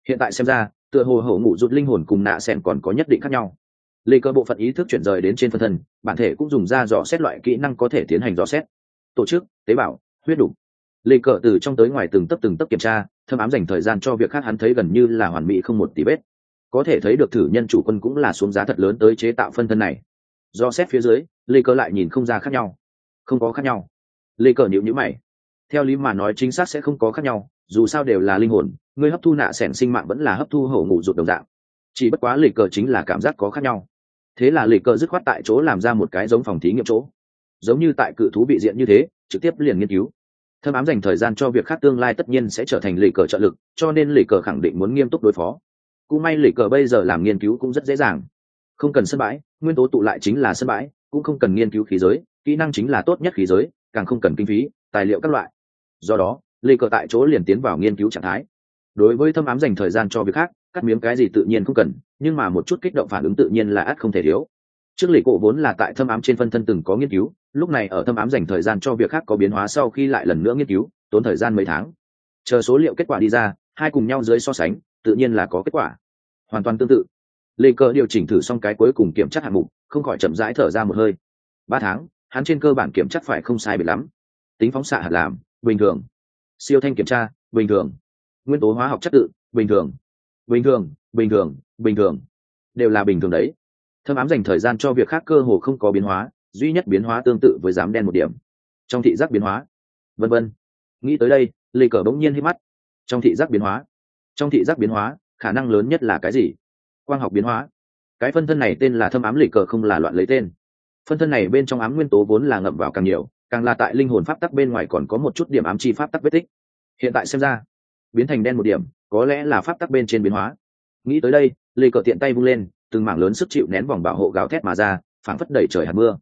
Hiện tại xem ra tựa hồ hổ ngụ rút linh hồn cùng nạ sẻn còn có nhất định khác nhau lê cơ bộ phận ý thức chuyển rời đến trên phân thân, bản thể cũng dùng ra dò xét loại kỹ năng có thể tiến hành dò xét. Tổ chức, tế bào, huyết đủ lê cờ từ trong tới ngoài từng tấp từng tấp kiểm tra, thâm ám dành thời gian cho việc khác hắn thấy gần như là hoàn mỹ không một tí vết. Có thể thấy được thử nhân chủ quân cũng là xuống giá thật lớn tới chế tạo phân thân này. Do xét phía dưới, lê cờ lại nhìn không ra khác nhau. Không có khác nhau. Lê cờ nhịu nhữ mày. Theo lý mà nói chính xác sẽ không có khác nhau, dù sao đều là linh hồn, người hấp thu nạ sẻn sinh mạng vẫn là hấp thu hổ ngủ rụt đồng dạng. Chỉ bất quá lê cờ chính là cảm giác có khác nhau thế là lịch cờ dứt khoát tại chỗ làm ra một cái giống phòng thí nghiệm chỗ. Giống như tại cự thú bị diện như thế, trực tiếp liền nghiên cứu. Thâm ám dành thời gian cho việc khác tương lai tất nhiên sẽ trở thành lì cờ trợ lực, cho nên lì cờ khẳng định muốn nghiêm túc đối phó. Cũng may lì cờ bây giờ làm nghiên cứu cũng rất dễ dàng. Không cần sân bãi, nguyên tố tụ lại chính là sân bãi, cũng không cần nghiên cứu khí giới, kỹ năng chính là tốt nhất khí giới, càng không cần kinh phí, tài liệu các loại. Do đó lì cờ tại chỗ liền tiến vào nghiên cứu trạng thái. Đối với thâm ám dành thời gian cho việc khác cắt miếng cái gì tự nhiên không cần, nhưng mà một chút kích động phản ứng tự nhiên là ắt không thể thiếu. Trước lì cổ vốn là tại thâm ám trên phân thân từng có nghiên cứu, lúc này ở thâm ám dành thời gian cho việc khác có biến hóa sau khi lại lần nữa nghiên cứu, tốn thời gian mấy tháng. Chờ số liệu kết quả đi ra, hai cùng nhau dưới so sánh, tự nhiên là có kết quả. Hoàn toàn tương tự. Lê cơ điều chỉnh thử xong cái cuối cùng kiểm tra hạng mục, không khỏi chậm rãi thở ra một hơi. Ba tháng, hắn trên cơ bản kiểm tra phải không sai biệt lắm. Tính phóng xạ hạt làm, bình thường. Siêu thanh kiểm tra, bình thường. Nguyên tố hóa học chất tự, bình thường bình thường bình thường bình thường. Đều là bình thường đấy. Thâm ám dành thời gian cho việc khác cơ hồ không có biến hóa, duy nhất biến hóa tương tự với giám đen một điểm. Trong thị giác biến hóa. Vân vân. Nghĩ tới đây, lê cờ bỗng nhiên hít mắt. Trong thị giác biến hóa. Trong thị giác biến hóa, khả năng lớn nhất là cái gì? Quang học biến hóa. Cái phân thân này tên là thâm ám lê cờ không là loạn lấy tên. Phân thân này bên trong ám nguyên tố vốn là ngậm vào càng nhiều, càng là tại linh hồn pháp tắc bên ngoài còn có một chút điểm ám chi pháp tắc vết tích. Hiện tại xem ra biến thành đen một điểm, có lẽ là pháp tắc bên trên biến hóa. Nghĩ tới đây, lê cờ tiện tay vung lên, từng mảng lớn sức chịu nén vòng bảo hộ gào thét mà ra, phảng phất đẩy trời hạt mưa.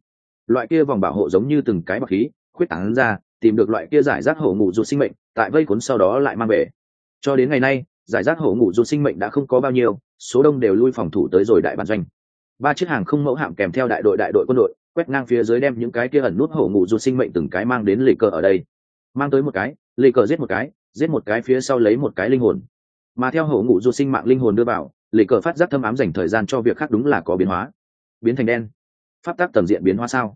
Loại kia vòng bảo hộ giống như từng cái bọc khí, khuyết tảng ra, tìm được loại kia giải rác hổ ngủ ruột sinh mệnh, tại vây cuốn sau đó lại mang về. Cho đến ngày nay, giải rác hổ ngủ ruột sinh mệnh đã không có bao nhiêu, số đông đều lui phòng thủ tới rồi đại bản doanh. Ba chiếc hàng không mẫu hạm kèm theo đại đội đại đội quân đội, quét ngang phía dưới đem những cái kia ẩn nút hổ ngủ ruột sinh mệnh từng cái mang đến lì cờ ở đây. Mang tới một cái lì cờ giết một cái giết một cái phía sau lấy một cái linh hồn. Mà theo hậu ngụ du sinh mạng linh hồn đưa vào lì cờ phát giác thâm ám dành thời gian cho việc khác đúng là có biến hóa. Biến thành đen. Pháp tác tầm diện biến hóa sao?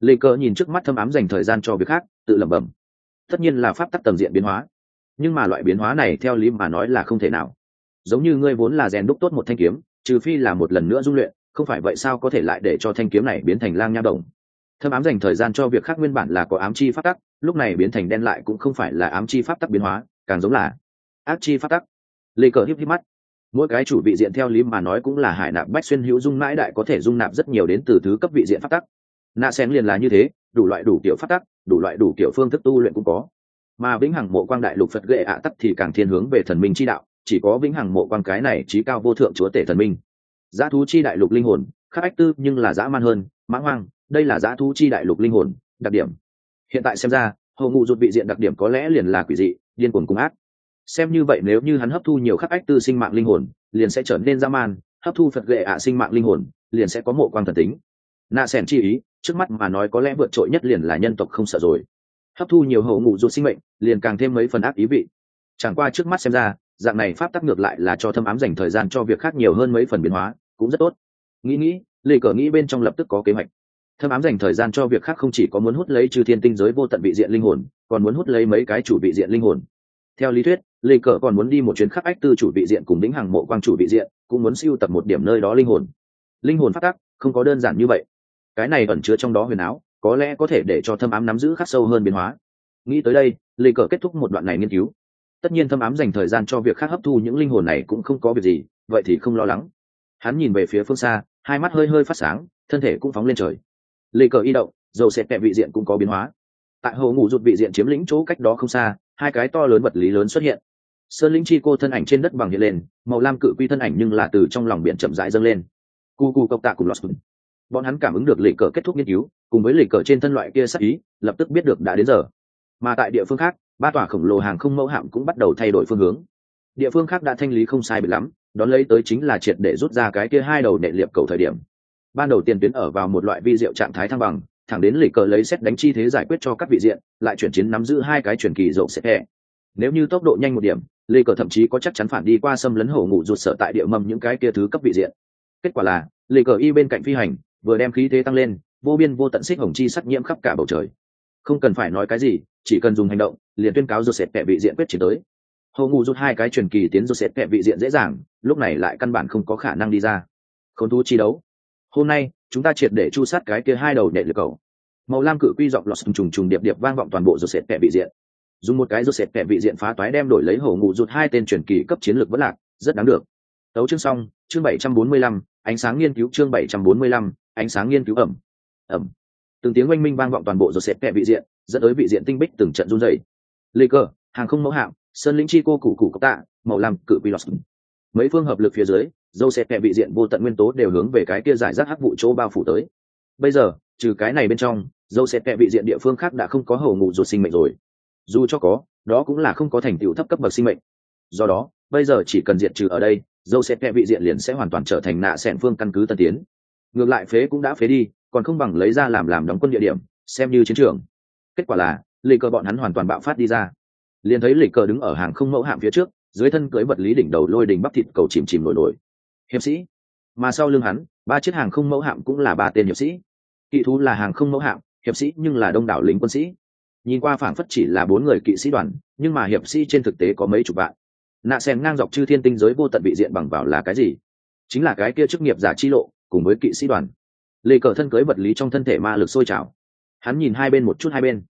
Lê cờ nhìn trước mắt thâm ám dành thời gian cho việc khác, tự lẩm bẩm. Tất nhiên là pháp tắc tầm diện biến hóa. Nhưng mà loại biến hóa này theo lý mà nói là không thể nào. Giống như ngươi vốn là rèn đúc tốt một thanh kiếm, trừ phi là một lần nữa dung luyện, không phải vậy sao có thể lại để cho thanh kiếm này biến thành lang nha đồng? Thâm ám dành thời gian cho việc khác nguyên bản là có ám chi pháp tắc, lúc này biến thành đen lại cũng không phải là ám chi pháp tắc biến hóa, càng giống là ác chi pháp tắc. Lê cờ híp híp mắt. Mỗi cái chủ vị diện theo lý mà nói cũng là hải nạp bách xuyên hữu dung mãi đại có thể dung nạp rất nhiều đến từ thứ cấp vị diện pháp tắc. Nạ sen liền là như thế, đủ loại đủ kiểu pháp tắc, đủ loại đủ kiểu phương thức tu luyện cũng có. Mà vĩnh hằng mộ quang đại lục phật ghệ ạ tắc thì càng thiên hướng về thần minh chi đạo, chỉ có vĩnh hằng mộ quang cái này trí cao vô thượng chúa tể thần minh. Giá thú chi đại lục linh hồn, khắc ách tư nhưng là dã man hơn mã hoang đây là giá thú chi đại lục linh hồn, đặc điểm. Hiện tại xem ra hầu ngụ rụt vị diện đặc điểm có lẽ liền là quỷ dị, điên cuồng cung ác. Xem như vậy nếu như hắn hấp thu nhiều khắc ách tư sinh mạng linh hồn, liền sẽ trở nên dã man, hấp thu phật ghệ ạ sinh mạng linh hồn, liền sẽ có mộ quang thần tính. Nạ sẻn chi ý, trước mắt mà nói có lẽ vượt trội nhất liền là nhân tộc không sợ rồi. Hấp thu nhiều hầu ngụ rụt sinh mệnh, liền càng thêm mấy phần ác ý vị. Chẳng qua trước mắt xem ra, dạng này pháp tắc ngược lại là cho thâm ám dành thời gian cho việc khác nhiều hơn mấy phần biến hóa, cũng rất tốt. Nghĩ nghĩ, lê cờ nghĩ bên trong lập tức có kế hoạch thâm ám dành thời gian cho việc khác không chỉ có muốn hút lấy trừ thiên tinh giới vô tận vị diện linh hồn, còn muốn hút lấy mấy cái chủ vị diện linh hồn. Theo lý thuyết, lê cờ còn muốn đi một chuyến khắc ách tư chủ vị diện cùng đính hàng mộ quang chủ vị diện, cũng muốn siêu tập một điểm nơi đó linh hồn. Linh hồn phát tắc, không có đơn giản như vậy. Cái này ẩn chứa trong đó huyền áo, có lẽ có thể để cho thâm ám nắm giữ khắc sâu hơn biến hóa. Nghĩ tới đây, lê cờ kết thúc một đoạn này nghiên cứu. Tất nhiên thâm ám dành thời gian cho việc khác hấp thu những linh hồn này cũng không có việc gì, vậy thì không lo lắng. Hắn nhìn về phía phương xa, hai mắt hơi hơi phát sáng, thân thể cũng phóng lên trời lê cờ y động, dầu xẹt kẹp vị diện cũng có biến hóa. Tại hồ ngủ rụt vị diện chiếm lĩnh chỗ cách đó không xa, hai cái to lớn vật lý lớn xuất hiện. Sơn lĩnh chi cô thân ảnh trên đất bằng hiện lên, màu lam cự quy thân ảnh nhưng là từ trong lòng biển chậm rãi dâng lên. Cu cu cộc tạ cùng lọt bọn hắn cảm ứng được lệ cờ kết thúc nghiên cứu, cùng với lệ cờ trên thân loại kia sắc ý, lập tức biết được đã đến giờ. Mà tại địa phương khác, ba tòa khổng lồ hàng không mẫu hạm cũng bắt đầu thay đổi phương hướng. Địa phương khác đã thanh lý không sai bị lắm, đón lấy tới chính là triệt để rút ra cái kia hai đầu nệ liệp cầu thời điểm ban đầu tiền tuyến ở vào một loại vi diệu trạng thái thăng bằng thẳng đến lì cờ lấy xét đánh chi thế giải quyết cho các vị diện lại chuyển chiến nắm giữ hai cái chuyển kỳ rộng sẽ hẹ nếu như tốc độ nhanh một điểm lì cờ thậm chí có chắc chắn phản đi qua xâm lấn hổ ngủ rụt sợ tại địa mầm những cái kia thứ cấp vị diện kết quả là lì cờ y bên cạnh phi hành vừa đem khí thế tăng lên vô biên vô tận xích hồng chi sắc nhiễm khắp cả bầu trời không cần phải nói cái gì chỉ cần dùng hành động liền tuyên cáo Joseph kẻ vị diện quyết chiến tới. Hậu ngủ rút hai cái truyền kỳ tiến Joseph kẻ vị diện dễ dàng, lúc này lại căn bản không có khả năng đi ra. Không thú chi đấu. Hôm nay, chúng ta triệt để chu sát cái kia hai đầu nhện lực cầu. Màu lam cự quy dọc lọt trùng trùng điệp điệp vang vọng toàn bộ Joseph kẻ vị diện. Dùng một cái Joseph kẻ vị diện phá toái đem đổi lấy hổ ngụ rụt hai tên truyền kỳ cấp chiến lược vẫn lạc, rất đáng được. Tấu chương xong, chương 745, ánh sáng nghiên cứu chương 745, ánh sáng nghiên cứu ẩm. Ẩm. Từng tiếng oanh minh vang vọng toàn bộ Joseph kẻ vị diện, dẫn tới vị diện tinh bích từng trận run rẩy lê cơ hàng không mẫu hạm sơn lĩnh chi cô cụ củ cốc tạ màu lam cự quy lọt mấy phương hợp lực phía dưới, dâu xe kẹ vị diện vô tận nguyên tố đều hướng về cái kia giải rác hắc vụ chỗ bao phủ tới. Bây giờ, trừ cái này bên trong, dâu xe kẹ vị diện địa phương khác đã không có hầu ngụ ruột sinh mệnh rồi. Dù cho có, đó cũng là không có thành tựu thấp cấp bậc sinh mệnh. Do đó, bây giờ chỉ cần diệt trừ ở đây, dâu xe kẹ vị diện liền sẽ hoàn toàn trở thành nạ xẹn phương căn cứ tân tiến. Ngược lại phế cũng đã phế đi, còn không bằng lấy ra làm làm đóng quân địa điểm, xem như chiến trường. Kết quả là, lì cờ bọn hắn hoàn toàn bạo phát đi ra. Liền thấy lì cờ đứng ở hàng không mẫu hạm phía trước dưới thân cưới vật lý đỉnh đầu lôi đỉnh bắp thịt cầu chìm chìm nổi nổi. Hiệp sĩ. Mà sau lưng hắn, ba chiếc hàng không mẫu hạm cũng là ba tên hiệp sĩ. Kỵ thú là hàng không mẫu hạm, hiệp sĩ nhưng là đông đảo lính quân sĩ. Nhìn qua phảng phất chỉ là bốn người kỵ sĩ đoàn, nhưng mà hiệp sĩ trên thực tế có mấy chục bạn nạ sen ngang dọc chư thiên tinh giới vô tận bị diện bằng vào là cái gì? Chính là cái kia chức nghiệp giả chi lộ, cùng với kỵ sĩ đoàn. Lê cờ thân cưới vật lý trong thân thể ma lực sôi trào. Hắn nhìn hai bên một chút hai bên.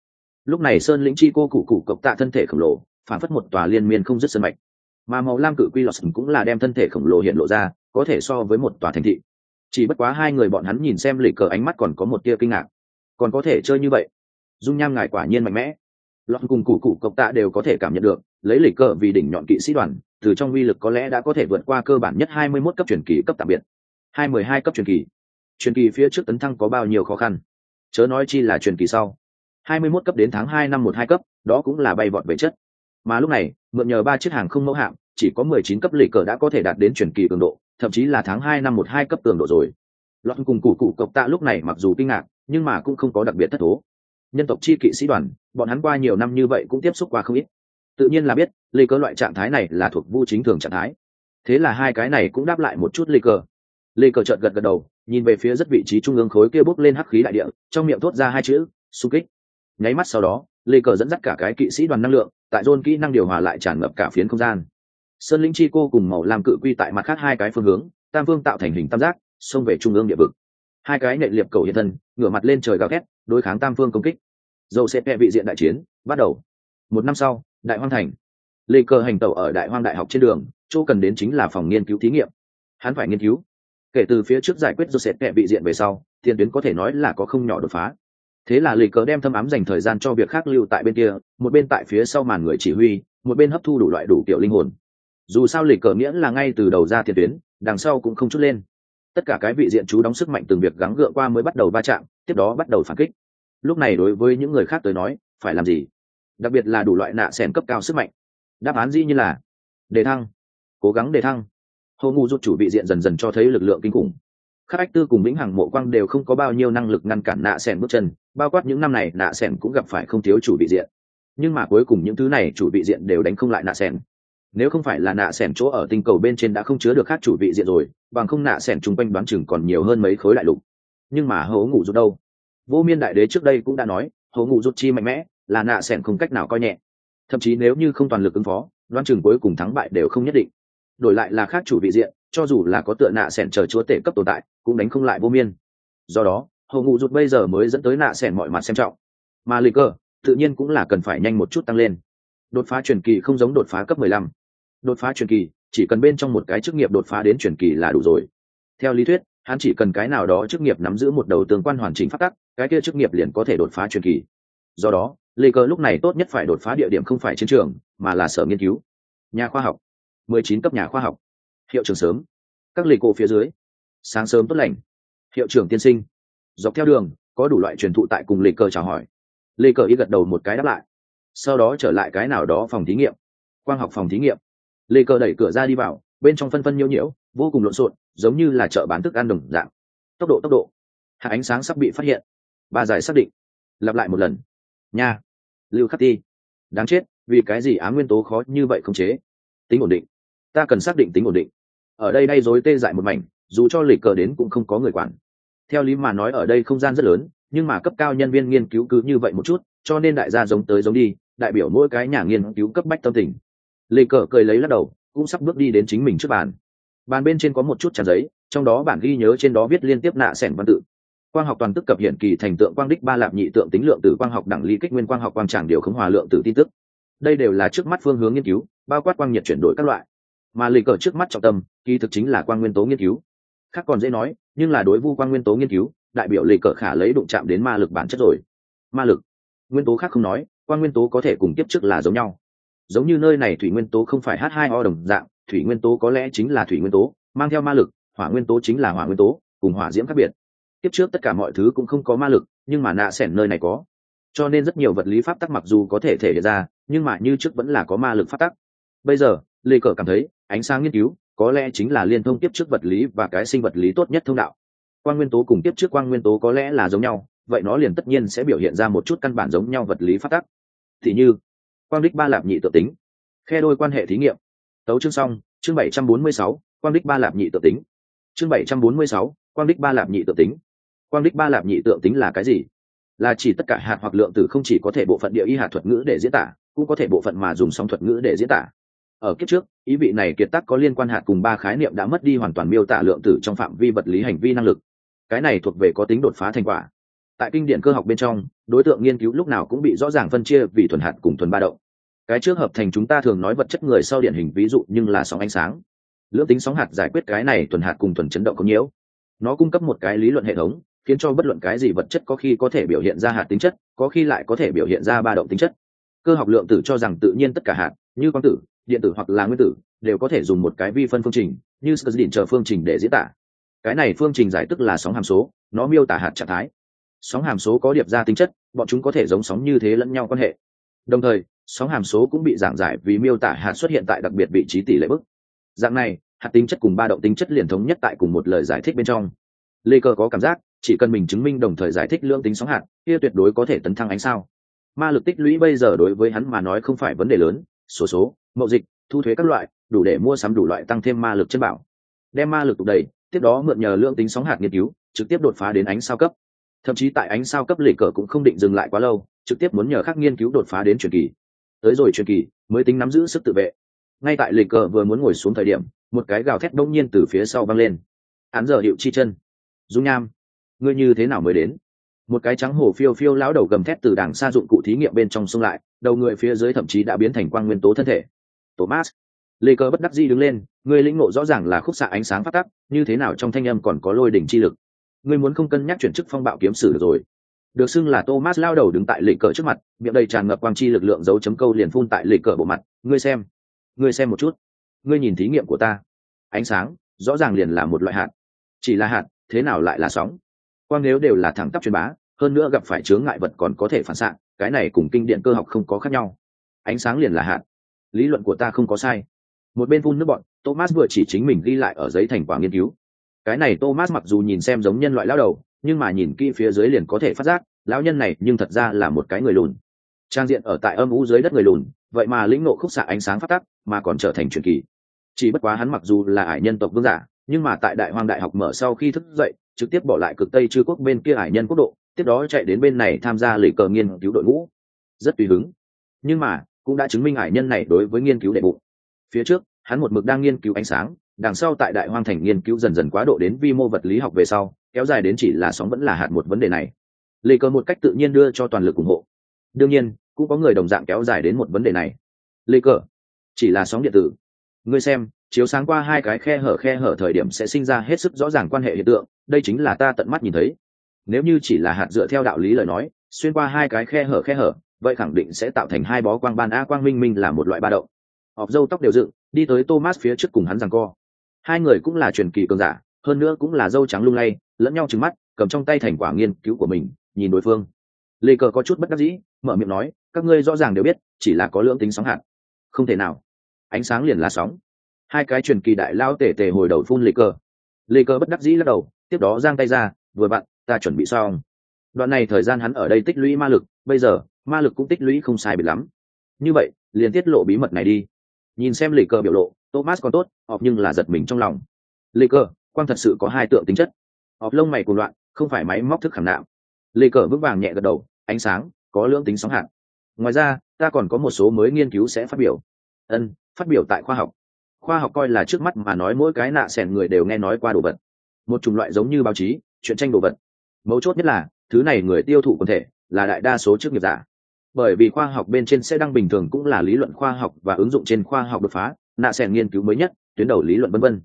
Lúc này sơn lĩnh chi cô cụ cụ cộc tạ thân thể khổng lồ phản phất một tòa liên miên không dứt sân mạch mà màu lam cự quy lọt cũng là đem thân thể khổng lồ hiện lộ ra có thể so với một tòa thành thị. Chỉ bất quá hai người bọn hắn nhìn xem lịch cờ ánh mắt còn có một tia kinh ngạc. Còn có thể chơi như vậy? Dung nham ngài quả nhiên mạnh mẽ. Lọt cùng củ cụ cộc tạ đều có thể cảm nhận được lấy lịch cờ vì đỉnh nhọn kỵ sĩ đoàn từ trong vi lực có lẽ đã có thể vượt qua cơ bản nhất hai mươi 21 cấp truyền kỳ cấp tạm biệt. hai mười hai cấp truyền kỳ. Truyền kỳ phía trước tấn thăng có bao nhiêu khó khăn? Chớ nói chi là truyền kỳ sau. 21 cấp đến tháng hai năm 12 cấp, đó cũng là bay vọt về chất. Mà lúc này, mượn nhờ ba chiếc hàng không mẫu hạm, chỉ có 19 cấp lì cờ đã có thể đạt đến chuyển kỳ cường độ, thậm chí là tháng 2 năm 12 cấp cường độ rồi. Lọt cùng cụ cụ cộc tạ lúc này mặc dù kinh ngạc, nhưng mà cũng không có đặc biệt thất thố. Nhân tộc chi kỵ sĩ đoàn, bọn hắn qua nhiều năm như vậy cũng tiếp xúc qua không ít. Tự nhiên là biết, lì cờ loại trạng thái này là thuộc vu chính thường trạng thái. Thế là hai cái này cũng đáp lại một chút lì cờ. Lì cờ chợt gật gật đầu, nhìn về phía rất vị trí trung ương khối kia bốc lên hắc khí đại địa trong miệng thốt ra hai chữ xung kích nháy mắt sau đó lê cờ dẫn dắt cả cái kỵ sĩ đoàn năng lượng, tại dôn kỹ năng điều hòa lại tràn ngập cả phiến không gian. Sơn linh chi cô cùng màu làm cự quy tại mặt khác hai cái phương hướng, tam phương tạo thành hình tam giác, xông về trung ương địa vực. Hai cái nệ liệp cầu hiện thân, ngửa mặt lên trời gào thét, đối kháng tam phương công kích. Dầu sẽ vẹ vị diện đại chiến, bắt đầu. Một năm sau, đại hoang thành. Lê Cờ hành tẩu ở đại hoang đại học trên đường, chỗ cần đến chính là phòng nghiên cứu thí nghiệm. Hắn phải nghiên cứu. Kể từ phía trước giải quyết joseph vẹ vị diện về sau, tiền tuyến có thể nói là có không nhỏ đột phá thế là lì cờ đem thâm ám dành thời gian cho việc khác lưu tại bên kia, một bên tại phía sau màn người chỉ huy, một bên hấp thu đủ loại đủ kiểu linh hồn. Dù sao lì cờ nghĩa là ngay từ đầu ra tiền tuyến, đằng sau cũng không chút lên. Tất cả cái vị diện chú đóng sức mạnh từng việc gắng gượng qua mới bắt đầu va chạm, tiếp đó bắt đầu phản kích. Lúc này đối với những người khác tới nói, phải làm gì? Đặc biệt là đủ loại nạ sẻn cấp cao sức mạnh. Đáp án dĩ như là, đề thăng. Cố gắng đề thăng. Hầu ngu rút chủ vị diện dần dần cho thấy lực lượng kinh khủng khắc ách tư cùng vĩnh hằng mộ quang đều không có bao nhiêu năng lực ngăn cản nạ sẻn bước chân, bao quát những năm này nạ sẻn cũng gặp phải không thiếu chủ vị diện. Nhưng mà cuối cùng những thứ này chủ vị diện đều đánh không lại nạ sẻn. Nếu không phải là nạ sẻn chỗ ở tinh cầu bên trên đã không chứa được khác chủ vị diện rồi, bằng không nạ sẻn chung quanh đoán chừng còn nhiều hơn mấy khối đại lục. Nhưng mà hố ngủ rút đâu? Vô miên đại đế trước đây cũng đã nói hố ngủ rút chi mạnh mẽ, là nạ sẻn không cách nào coi nhẹ. Thậm chí nếu như không toàn lực ứng phó, đoán chừng cuối cùng thắng bại đều không nhất định. Đổi lại là khác chủ vị diện cho dù là có tựa nạ sẻn chờ chúa tể cấp tồn tại, cũng đánh không lại vô miên. Do đó hầu ngụ rút bây giờ mới dẫn tới nạ sẻn mọi mặt xem trọng. Mà lịch cơ tự nhiên cũng là cần phải nhanh một chút tăng lên. Đột phá truyền kỳ không giống đột phá cấp mười lăm. Đột phá truyền kỳ, chỉ cần bên trong một cái chức nghiệp đột phá đến truyền kỳ là đủ rồi. Theo lý thuyết, hắn chỉ cần cái nào đó chức nghiệp nắm giữ một đầu tương quan hoàn chỉnh phát tắc, cái kia chức nghiệp liền có thể đột phá truyền kỳ. Do đó lê cơ lúc này tốt nhất phải đột phá địa điểm không phải chiến trường, mà là sở nghiên cứu. Nhà khoa học. mười chín cấp nhà khoa học hiệu trưởng sớm. Các lì cổ phía dưới. Sáng sớm tốt lành. Hiệu trưởng tiên sinh. Dọc theo đường, có đủ loại truyền thụ tại cùng lê cơ chào hỏi. Lê cơ ý gật đầu một cái đáp lại. Sau đó trở lại cái nào đó phòng thí nghiệm. Quang học phòng thí nghiệm. Lê cơ đẩy cửa ra đi vào, bên trong phân phân nhiễu nhiễu, vô cùng lộn xộn, giống như là chợ bán thức ăn đồng dạng. Tốc độ tốc độ. Hạ ánh sáng sắp bị phát hiện. Ba giải xác định. Lặp lại một lần. Nha. Lưu khắc ti. Đáng chết, vì cái gì á nguyên tố khó như vậy không chế? Tính ổn định. Ta cần xác định tính ổn định ở đây đây rối tê dại một mảnh, dù cho lịch cờ đến cũng không có người quản. Theo lý mà nói ở đây không gian rất lớn, nhưng mà cấp cao nhân viên nghiên cứu cứ như vậy một chút, cho nên đại gia giống tới giống đi, đại biểu mỗi cái nhà nghiên cứu cấp bách tâm tình. Lê cờ cười lấy lắc đầu, cũng sắp bước đi đến chính mình trước bàn. Bàn bên trên có một chút tràn giấy, trong đó bản ghi nhớ trên đó viết liên tiếp nạ sẻn văn tự. Quang học toàn tức cập hiện kỳ thành tượng quang đích ba lạp nhị tượng tính lượng tử quang học đẳng ly kích nguyên quang học quang tràng điều khống hòa lượng tử tin tức. Đây đều là trước mắt phương hướng nghiên cứu, bao quát quang nhiệt chuyển đổi các loại mà lịch cờ trước mắt trọng tâm, kỳ thực chính là quang nguyên tố nghiên cứu. Khác còn dễ nói, nhưng là đối vu quang nguyên tố nghiên cứu, đại biểu lịch cờ khả lấy đụng chạm đến ma lực bản chất rồi. Ma lực? Nguyên tố khác không nói, quang nguyên tố có thể cùng tiếp trước là giống nhau. Giống như nơi này thủy nguyên tố không phải h 2 o đồng dạng, thủy nguyên tố có lẽ chính là thủy nguyên tố, mang theo ma lực, hỏa nguyên tố chính là hỏa nguyên tố, cùng hỏa diễm khác biệt. Tiếp trước tất cả mọi thứ cũng không có ma lực, nhưng mà nạ sẻn nơi này có. Cho nên rất nhiều vật lý pháp tắc mặc dù có thể thể hiện ra, nhưng mà như trước vẫn là có ma lực pháp tắc. Bây giờ lê cờ cảm thấy, ánh sáng nghiên cứu, có lẽ chính là liên thông tiếp trước vật lý và cái sinh vật lý tốt nhất thông đạo. Quan nguyên tố cùng tiếp trước quan nguyên tố có lẽ là giống nhau, vậy nó liền tất nhiên sẽ biểu hiện ra một chút căn bản giống nhau vật lý phát tắc thì như, quang đích ba lạp nhị tự tính, khe đôi quan hệ thí nghiệm. Tấu chương xong, chương bảy trăm bốn mươi sáu, quang đích ba lạp nhị tự tính. Chương bảy trăm bốn mươi sáu, quang đích ba lạp nhị tự tính. Quang đích ba lạp nhị tượng tính là cái gì? Là chỉ tất cả hạt hoặc lượng tử không chỉ có thể bộ phận địa y hạt thuật ngữ để diễn tả, cũng có thể bộ phận mà dùng sóng thuật ngữ để diễn tả ở kiếp trước, ý vị này kiệt tác có liên quan hạt cùng ba khái niệm đã mất đi hoàn toàn miêu tả lượng tử trong phạm vi vật lý hành vi năng lực. Cái này thuộc về có tính đột phá thành quả. Tại kinh điển cơ học bên trong, đối tượng nghiên cứu lúc nào cũng bị rõ ràng phân chia vì thuần hạt cùng thuần ba động. Cái trước hợp thành chúng ta thường nói vật chất người sau điển hình ví dụ nhưng là sóng ánh sáng. Lưỡng tính sóng hạt giải quyết cái này thuần hạt cùng thuần chấn động có nhiễu nó cung cấp một cái lý luận hệ thống, khiến cho bất luận cái gì vật chất có khi có thể biểu hiện ra hạt tính chất, có khi lại có thể biểu hiện ra ba động tính chất cơ học lượng tử cho rằng tự nhiên tất cả hạt, như quang tử, điện tử hoặc là nguyên tử, đều có thể dùng một cái vi phân phương trình, như sơ định chờ phương trình để diễn tả. Cái này phương trình giải tức là sóng hàm số, nó miêu tả hạt trạng thái. Sóng hàm số có điệp ra tính chất, bọn chúng có thể giống sóng như thế lẫn nhau quan hệ. Đồng thời, sóng hàm số cũng bị giảng giải vì miêu tả hạt xuất hiện tại đặc biệt vị trí tỷ lệ bức. Dạng này, hạt tính chất cùng ba động tính chất liền thống nhất tại cùng một lời giải thích bên trong. Lê cơ có cảm giác, chỉ cần mình chứng minh đồng thời giải thích lưỡng tính sóng hạt, kia tuyệt đối có thể tấn thăng ánh sao ma lực tích lũy bây giờ đối với hắn mà nói không phải vấn đề lớn, số số, mậu dịch, thu thuế các loại, đủ để mua sắm đủ loại tăng thêm ma lực chân bảo. Đem ma lực tụ đầy, tiếp đó mượn nhờ lượng tính sóng hạt nghiên cứu, trực tiếp đột phá đến ánh sao cấp. Thậm chí tại ánh sao cấp lì cờ cũng không định dừng lại quá lâu, trực tiếp muốn nhờ khác nghiên cứu đột phá đến truyền kỳ. Tới rồi truyền kỳ, mới tính nắm giữ sức tự vệ. Ngay tại lì cờ vừa muốn ngồi xuống thời điểm, một cái gào thét đông nhiên từ phía sau văng lên. Án giờ hiệu chi chân. Dung nham, ngươi như thế nào mới đến? Một cái trắng hổ phiêu phiêu lão đầu gầm thét từ đằng xa dụng cụ thí nghiệm bên trong xông lại, đầu người phía dưới thậm chí đã biến thành quang nguyên tố thân thể. Thomas, lê cơ bất đắc dĩ đứng lên, người lĩnh ngộ rõ ràng là khúc xạ ánh sáng phát tắc, như thế nào trong thanh âm còn có lôi đỉnh chi lực? Ngươi muốn không cân nhắc chuyển chức phong bạo kiếm sử được rồi. Được xưng là thomas lao đầu đứng tại lệ cờ trước mặt, miệng đầy tràn ngập quang chi lực lượng dấu chấm câu liền phun tại lệ cờ bộ mặt. Ngươi xem ngươi xem một chút. Ngươi nhìn thí nghiệm của ta. Ánh sáng, rõ ràng liền là một loại hạt. Chỉ là hạt, thế nào lại là sóng? Quang nếu đều là thẳng tắp truyền bá hơn nữa gặp phải chướng ngại vật còn có thể phản xạ cái này cùng kinh điện cơ học không có khác nhau. Ánh sáng liền là hạn, lý luận của ta không có sai. Một bên phun nước bọn thomas vừa chỉ chính mình ghi lại ở giấy thành quả nghiên cứu. Cái này thomas mặc dù nhìn xem giống nhân loại lao đầu nhưng mà nhìn kỹ phía dưới liền có thể phát giác lão nhân này nhưng thật ra là một cái người lùn. Trang diện ở tại âm u dưới đất người lùn vậy mà lĩnh nộ khúc xạ ánh sáng phát tắc mà còn trở thành truyền kỳ. Chỉ bất quá hắn mặc dù là ải nhân tộc vương giả nhưng mà tại đại hoàng đại học mở sau khi thức dậy trực tiếp bỏ lại cực tây chư quốc bên kia hải nhân quốc độ, tiếp đó chạy đến bên này tham gia lì cờ nghiên cứu đội ngũ. Rất tùy hứng. Nhưng mà, cũng đã chứng minh hải nhân này đối với nghiên cứu đệ bụng. Phía trước, hắn một mực đang nghiên cứu ánh sáng, đằng sau tại đại hoang thành nghiên cứu dần dần quá độ đến vi mô vật lý học về sau, kéo dài đến chỉ là sóng vẫn là hạt một vấn đề này. Lì cờ một cách tự nhiên đưa cho toàn lực ủng hộ. Đương nhiên, cũng có người đồng dạng kéo dài đến một vấn đề này. Lì cờ, chỉ là sóng điện tử. Ngươi xem chiếu sáng qua hai cái khe hở khe hở thời điểm sẽ sinh ra hết sức rõ ràng quan hệ hiện tượng, đây chính là ta tận mắt nhìn thấy. Nếu như chỉ là hạt dựa theo đạo lý lời nói, xuyên qua hai cái khe hở khe hở, vậy khẳng định sẽ tạo thành hai bó quang ban a quang minh minh là một loại ba động. Họp dâu tóc đều dựng, đi tới thomas phía trước cùng hắn rằng co. Hai người cũng là truyền kỳ cường giả, hơn nữa cũng là dâu trắng lung lay, lẫn nhau trứng mắt, cầm trong tay thành quả nghiên cứu của mình, nhìn đối phương. Lê cờ có chút bất đắc dĩ, mở miệng nói, các ngươi rõ ràng đều biết, chỉ là có lưỡng tính sóng hạt. Không thể nào. Ánh sáng liền là sóng hai cái truyền kỳ đại lao tể tể hồi đầu phun lê cờ lê cờ bất đắc dĩ lắc đầu, tiếp đó giang tay ra, vừa vặn ta chuẩn bị xong. Đoạn này thời gian hắn ở đây tích lũy ma lực, bây giờ, ma lực cũng tích lũy không sai biệt lắm. Như vậy, liền tiết lộ bí mật này đi. Nhìn xem lê cờ biểu lộ, thomas còn tốt, họp nhưng là giật mình trong lòng. Lê cờ quang thật sự có hai tượng tính chất. Họp lông mày cùng loạn, không phải máy móc thức khảm nạm. Lê cờ vững vàng nhẹ gật đầu, ánh sáng, có lưỡng tính sóng hạn ngoài ra, ta còn có một số mới nghiên cứu sẽ phát biểu. Ân, phát biểu tại khoa học khoa học coi là trước mắt mà nói mỗi cái nạ sẻn người đều nghe nói qua đồ vật. Một chủng loại giống như báo chí, chuyện tranh đồ vật. Mấu chốt nhất là, thứ này người tiêu thụ quần thể là đại đa số chức nghiệp giả. Bởi vì khoa học bên trên sẽ đăng bình thường cũng là lý luận khoa học và ứng dụng trên khoa học đột phá, nạ sẻn nghiên cứu mới nhất, tuyến đầu lý luận vân vân.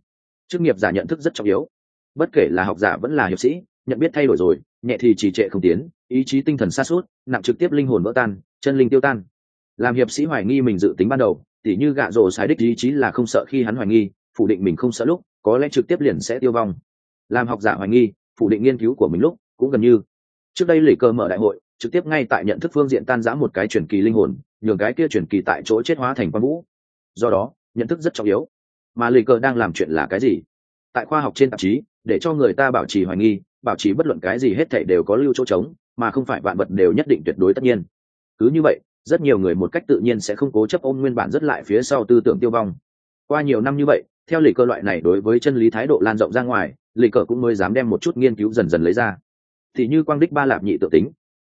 Chức nghiệp giả nhận thức rất trọng yếu. Bất kể là học giả vẫn là hiệp sĩ, nhận biết thay đổi rồi, nhẹ thì trì trệ không tiến, ý chí tinh thần xa suốt nặng trực tiếp linh hồn vỡ tan, chân linh tiêu tan. Làm hiệp sĩ hoài nghi mình dự tính ban đầu tỉ như gạ rổ sai đích ý chí là không sợ khi hắn hoài nghi, phủ định mình không sợ lúc, có lẽ trực tiếp liền sẽ tiêu vong. Làm học giả hoài nghi, phủ định nghiên cứu của mình lúc, cũng gần như. Trước đây lì cơ mở đại hội, trực tiếp ngay tại nhận thức phương diện tan giã một cái truyền kỳ linh hồn, nhường cái kia truyền kỳ tại chỗ chết hóa thành quan vũ. Do đó, nhận thức rất trọng yếu. Mà lì cơ đang làm chuyện là cái gì? Tại khoa học trên tạp chí, để cho người ta bảo trì hoài nghi, bảo trì bất luận cái gì hết thảy đều có lưu chỗ trống, mà không phải vạn vật đều nhất định tuyệt đối tất nhiên. Cứ như vậy rất nhiều người một cách tự nhiên sẽ không cố chấp ôm nguyên bản rất lại phía sau tư tưởng tiêu vong. Qua nhiều năm như vậy, theo lì cơ loại này đối với chân lý thái độ lan rộng ra ngoài, lì cờ cũng mới dám đem một chút nghiên cứu dần dần lấy ra. Thì như quang đích ba lạp nhị tự tính.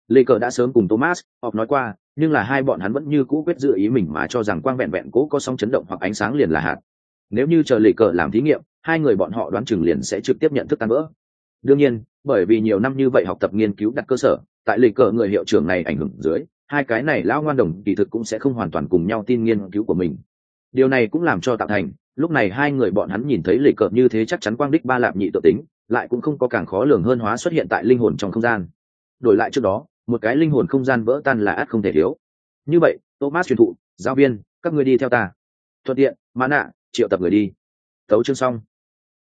Lì cờ đã sớm cùng thomas học nói qua, nhưng là hai bọn hắn vẫn như cũ quyết dự ý mình mà cho rằng quang vẹn vẹn cố có sóng chấn động hoặc ánh sáng liền là hạt. Nếu như chờ lì cờ làm thí nghiệm, hai người bọn họ đoán chừng liền sẽ trực tiếp nhận thức tan vỡ. Đương nhiên, bởi vì nhiều năm như vậy học tập nghiên cứu đặt cơ sở, tại lì cờ người hiệu trưởng này ảnh hưởng dưới hai cái này lão ngoan đồng kỳ thực cũng sẽ không hoàn toàn cùng nhau tin nghiên cứu của mình. Điều này cũng làm cho tạo thành, lúc này hai người bọn hắn nhìn thấy lệ cợt như thế chắc chắn quang đích ba lạp nhị tự tính, lại cũng không có càng khó lường hơn hóa xuất hiện tại linh hồn trong không gian. Đổi lại trước đó, một cái linh hồn không gian vỡ tan là át không thể thiếu. Như vậy, thomas truyền thụ, giáo viên, các người đi theo ta. Thuận tiện, mã nạ, triệu tập người đi. Thấu chương xong.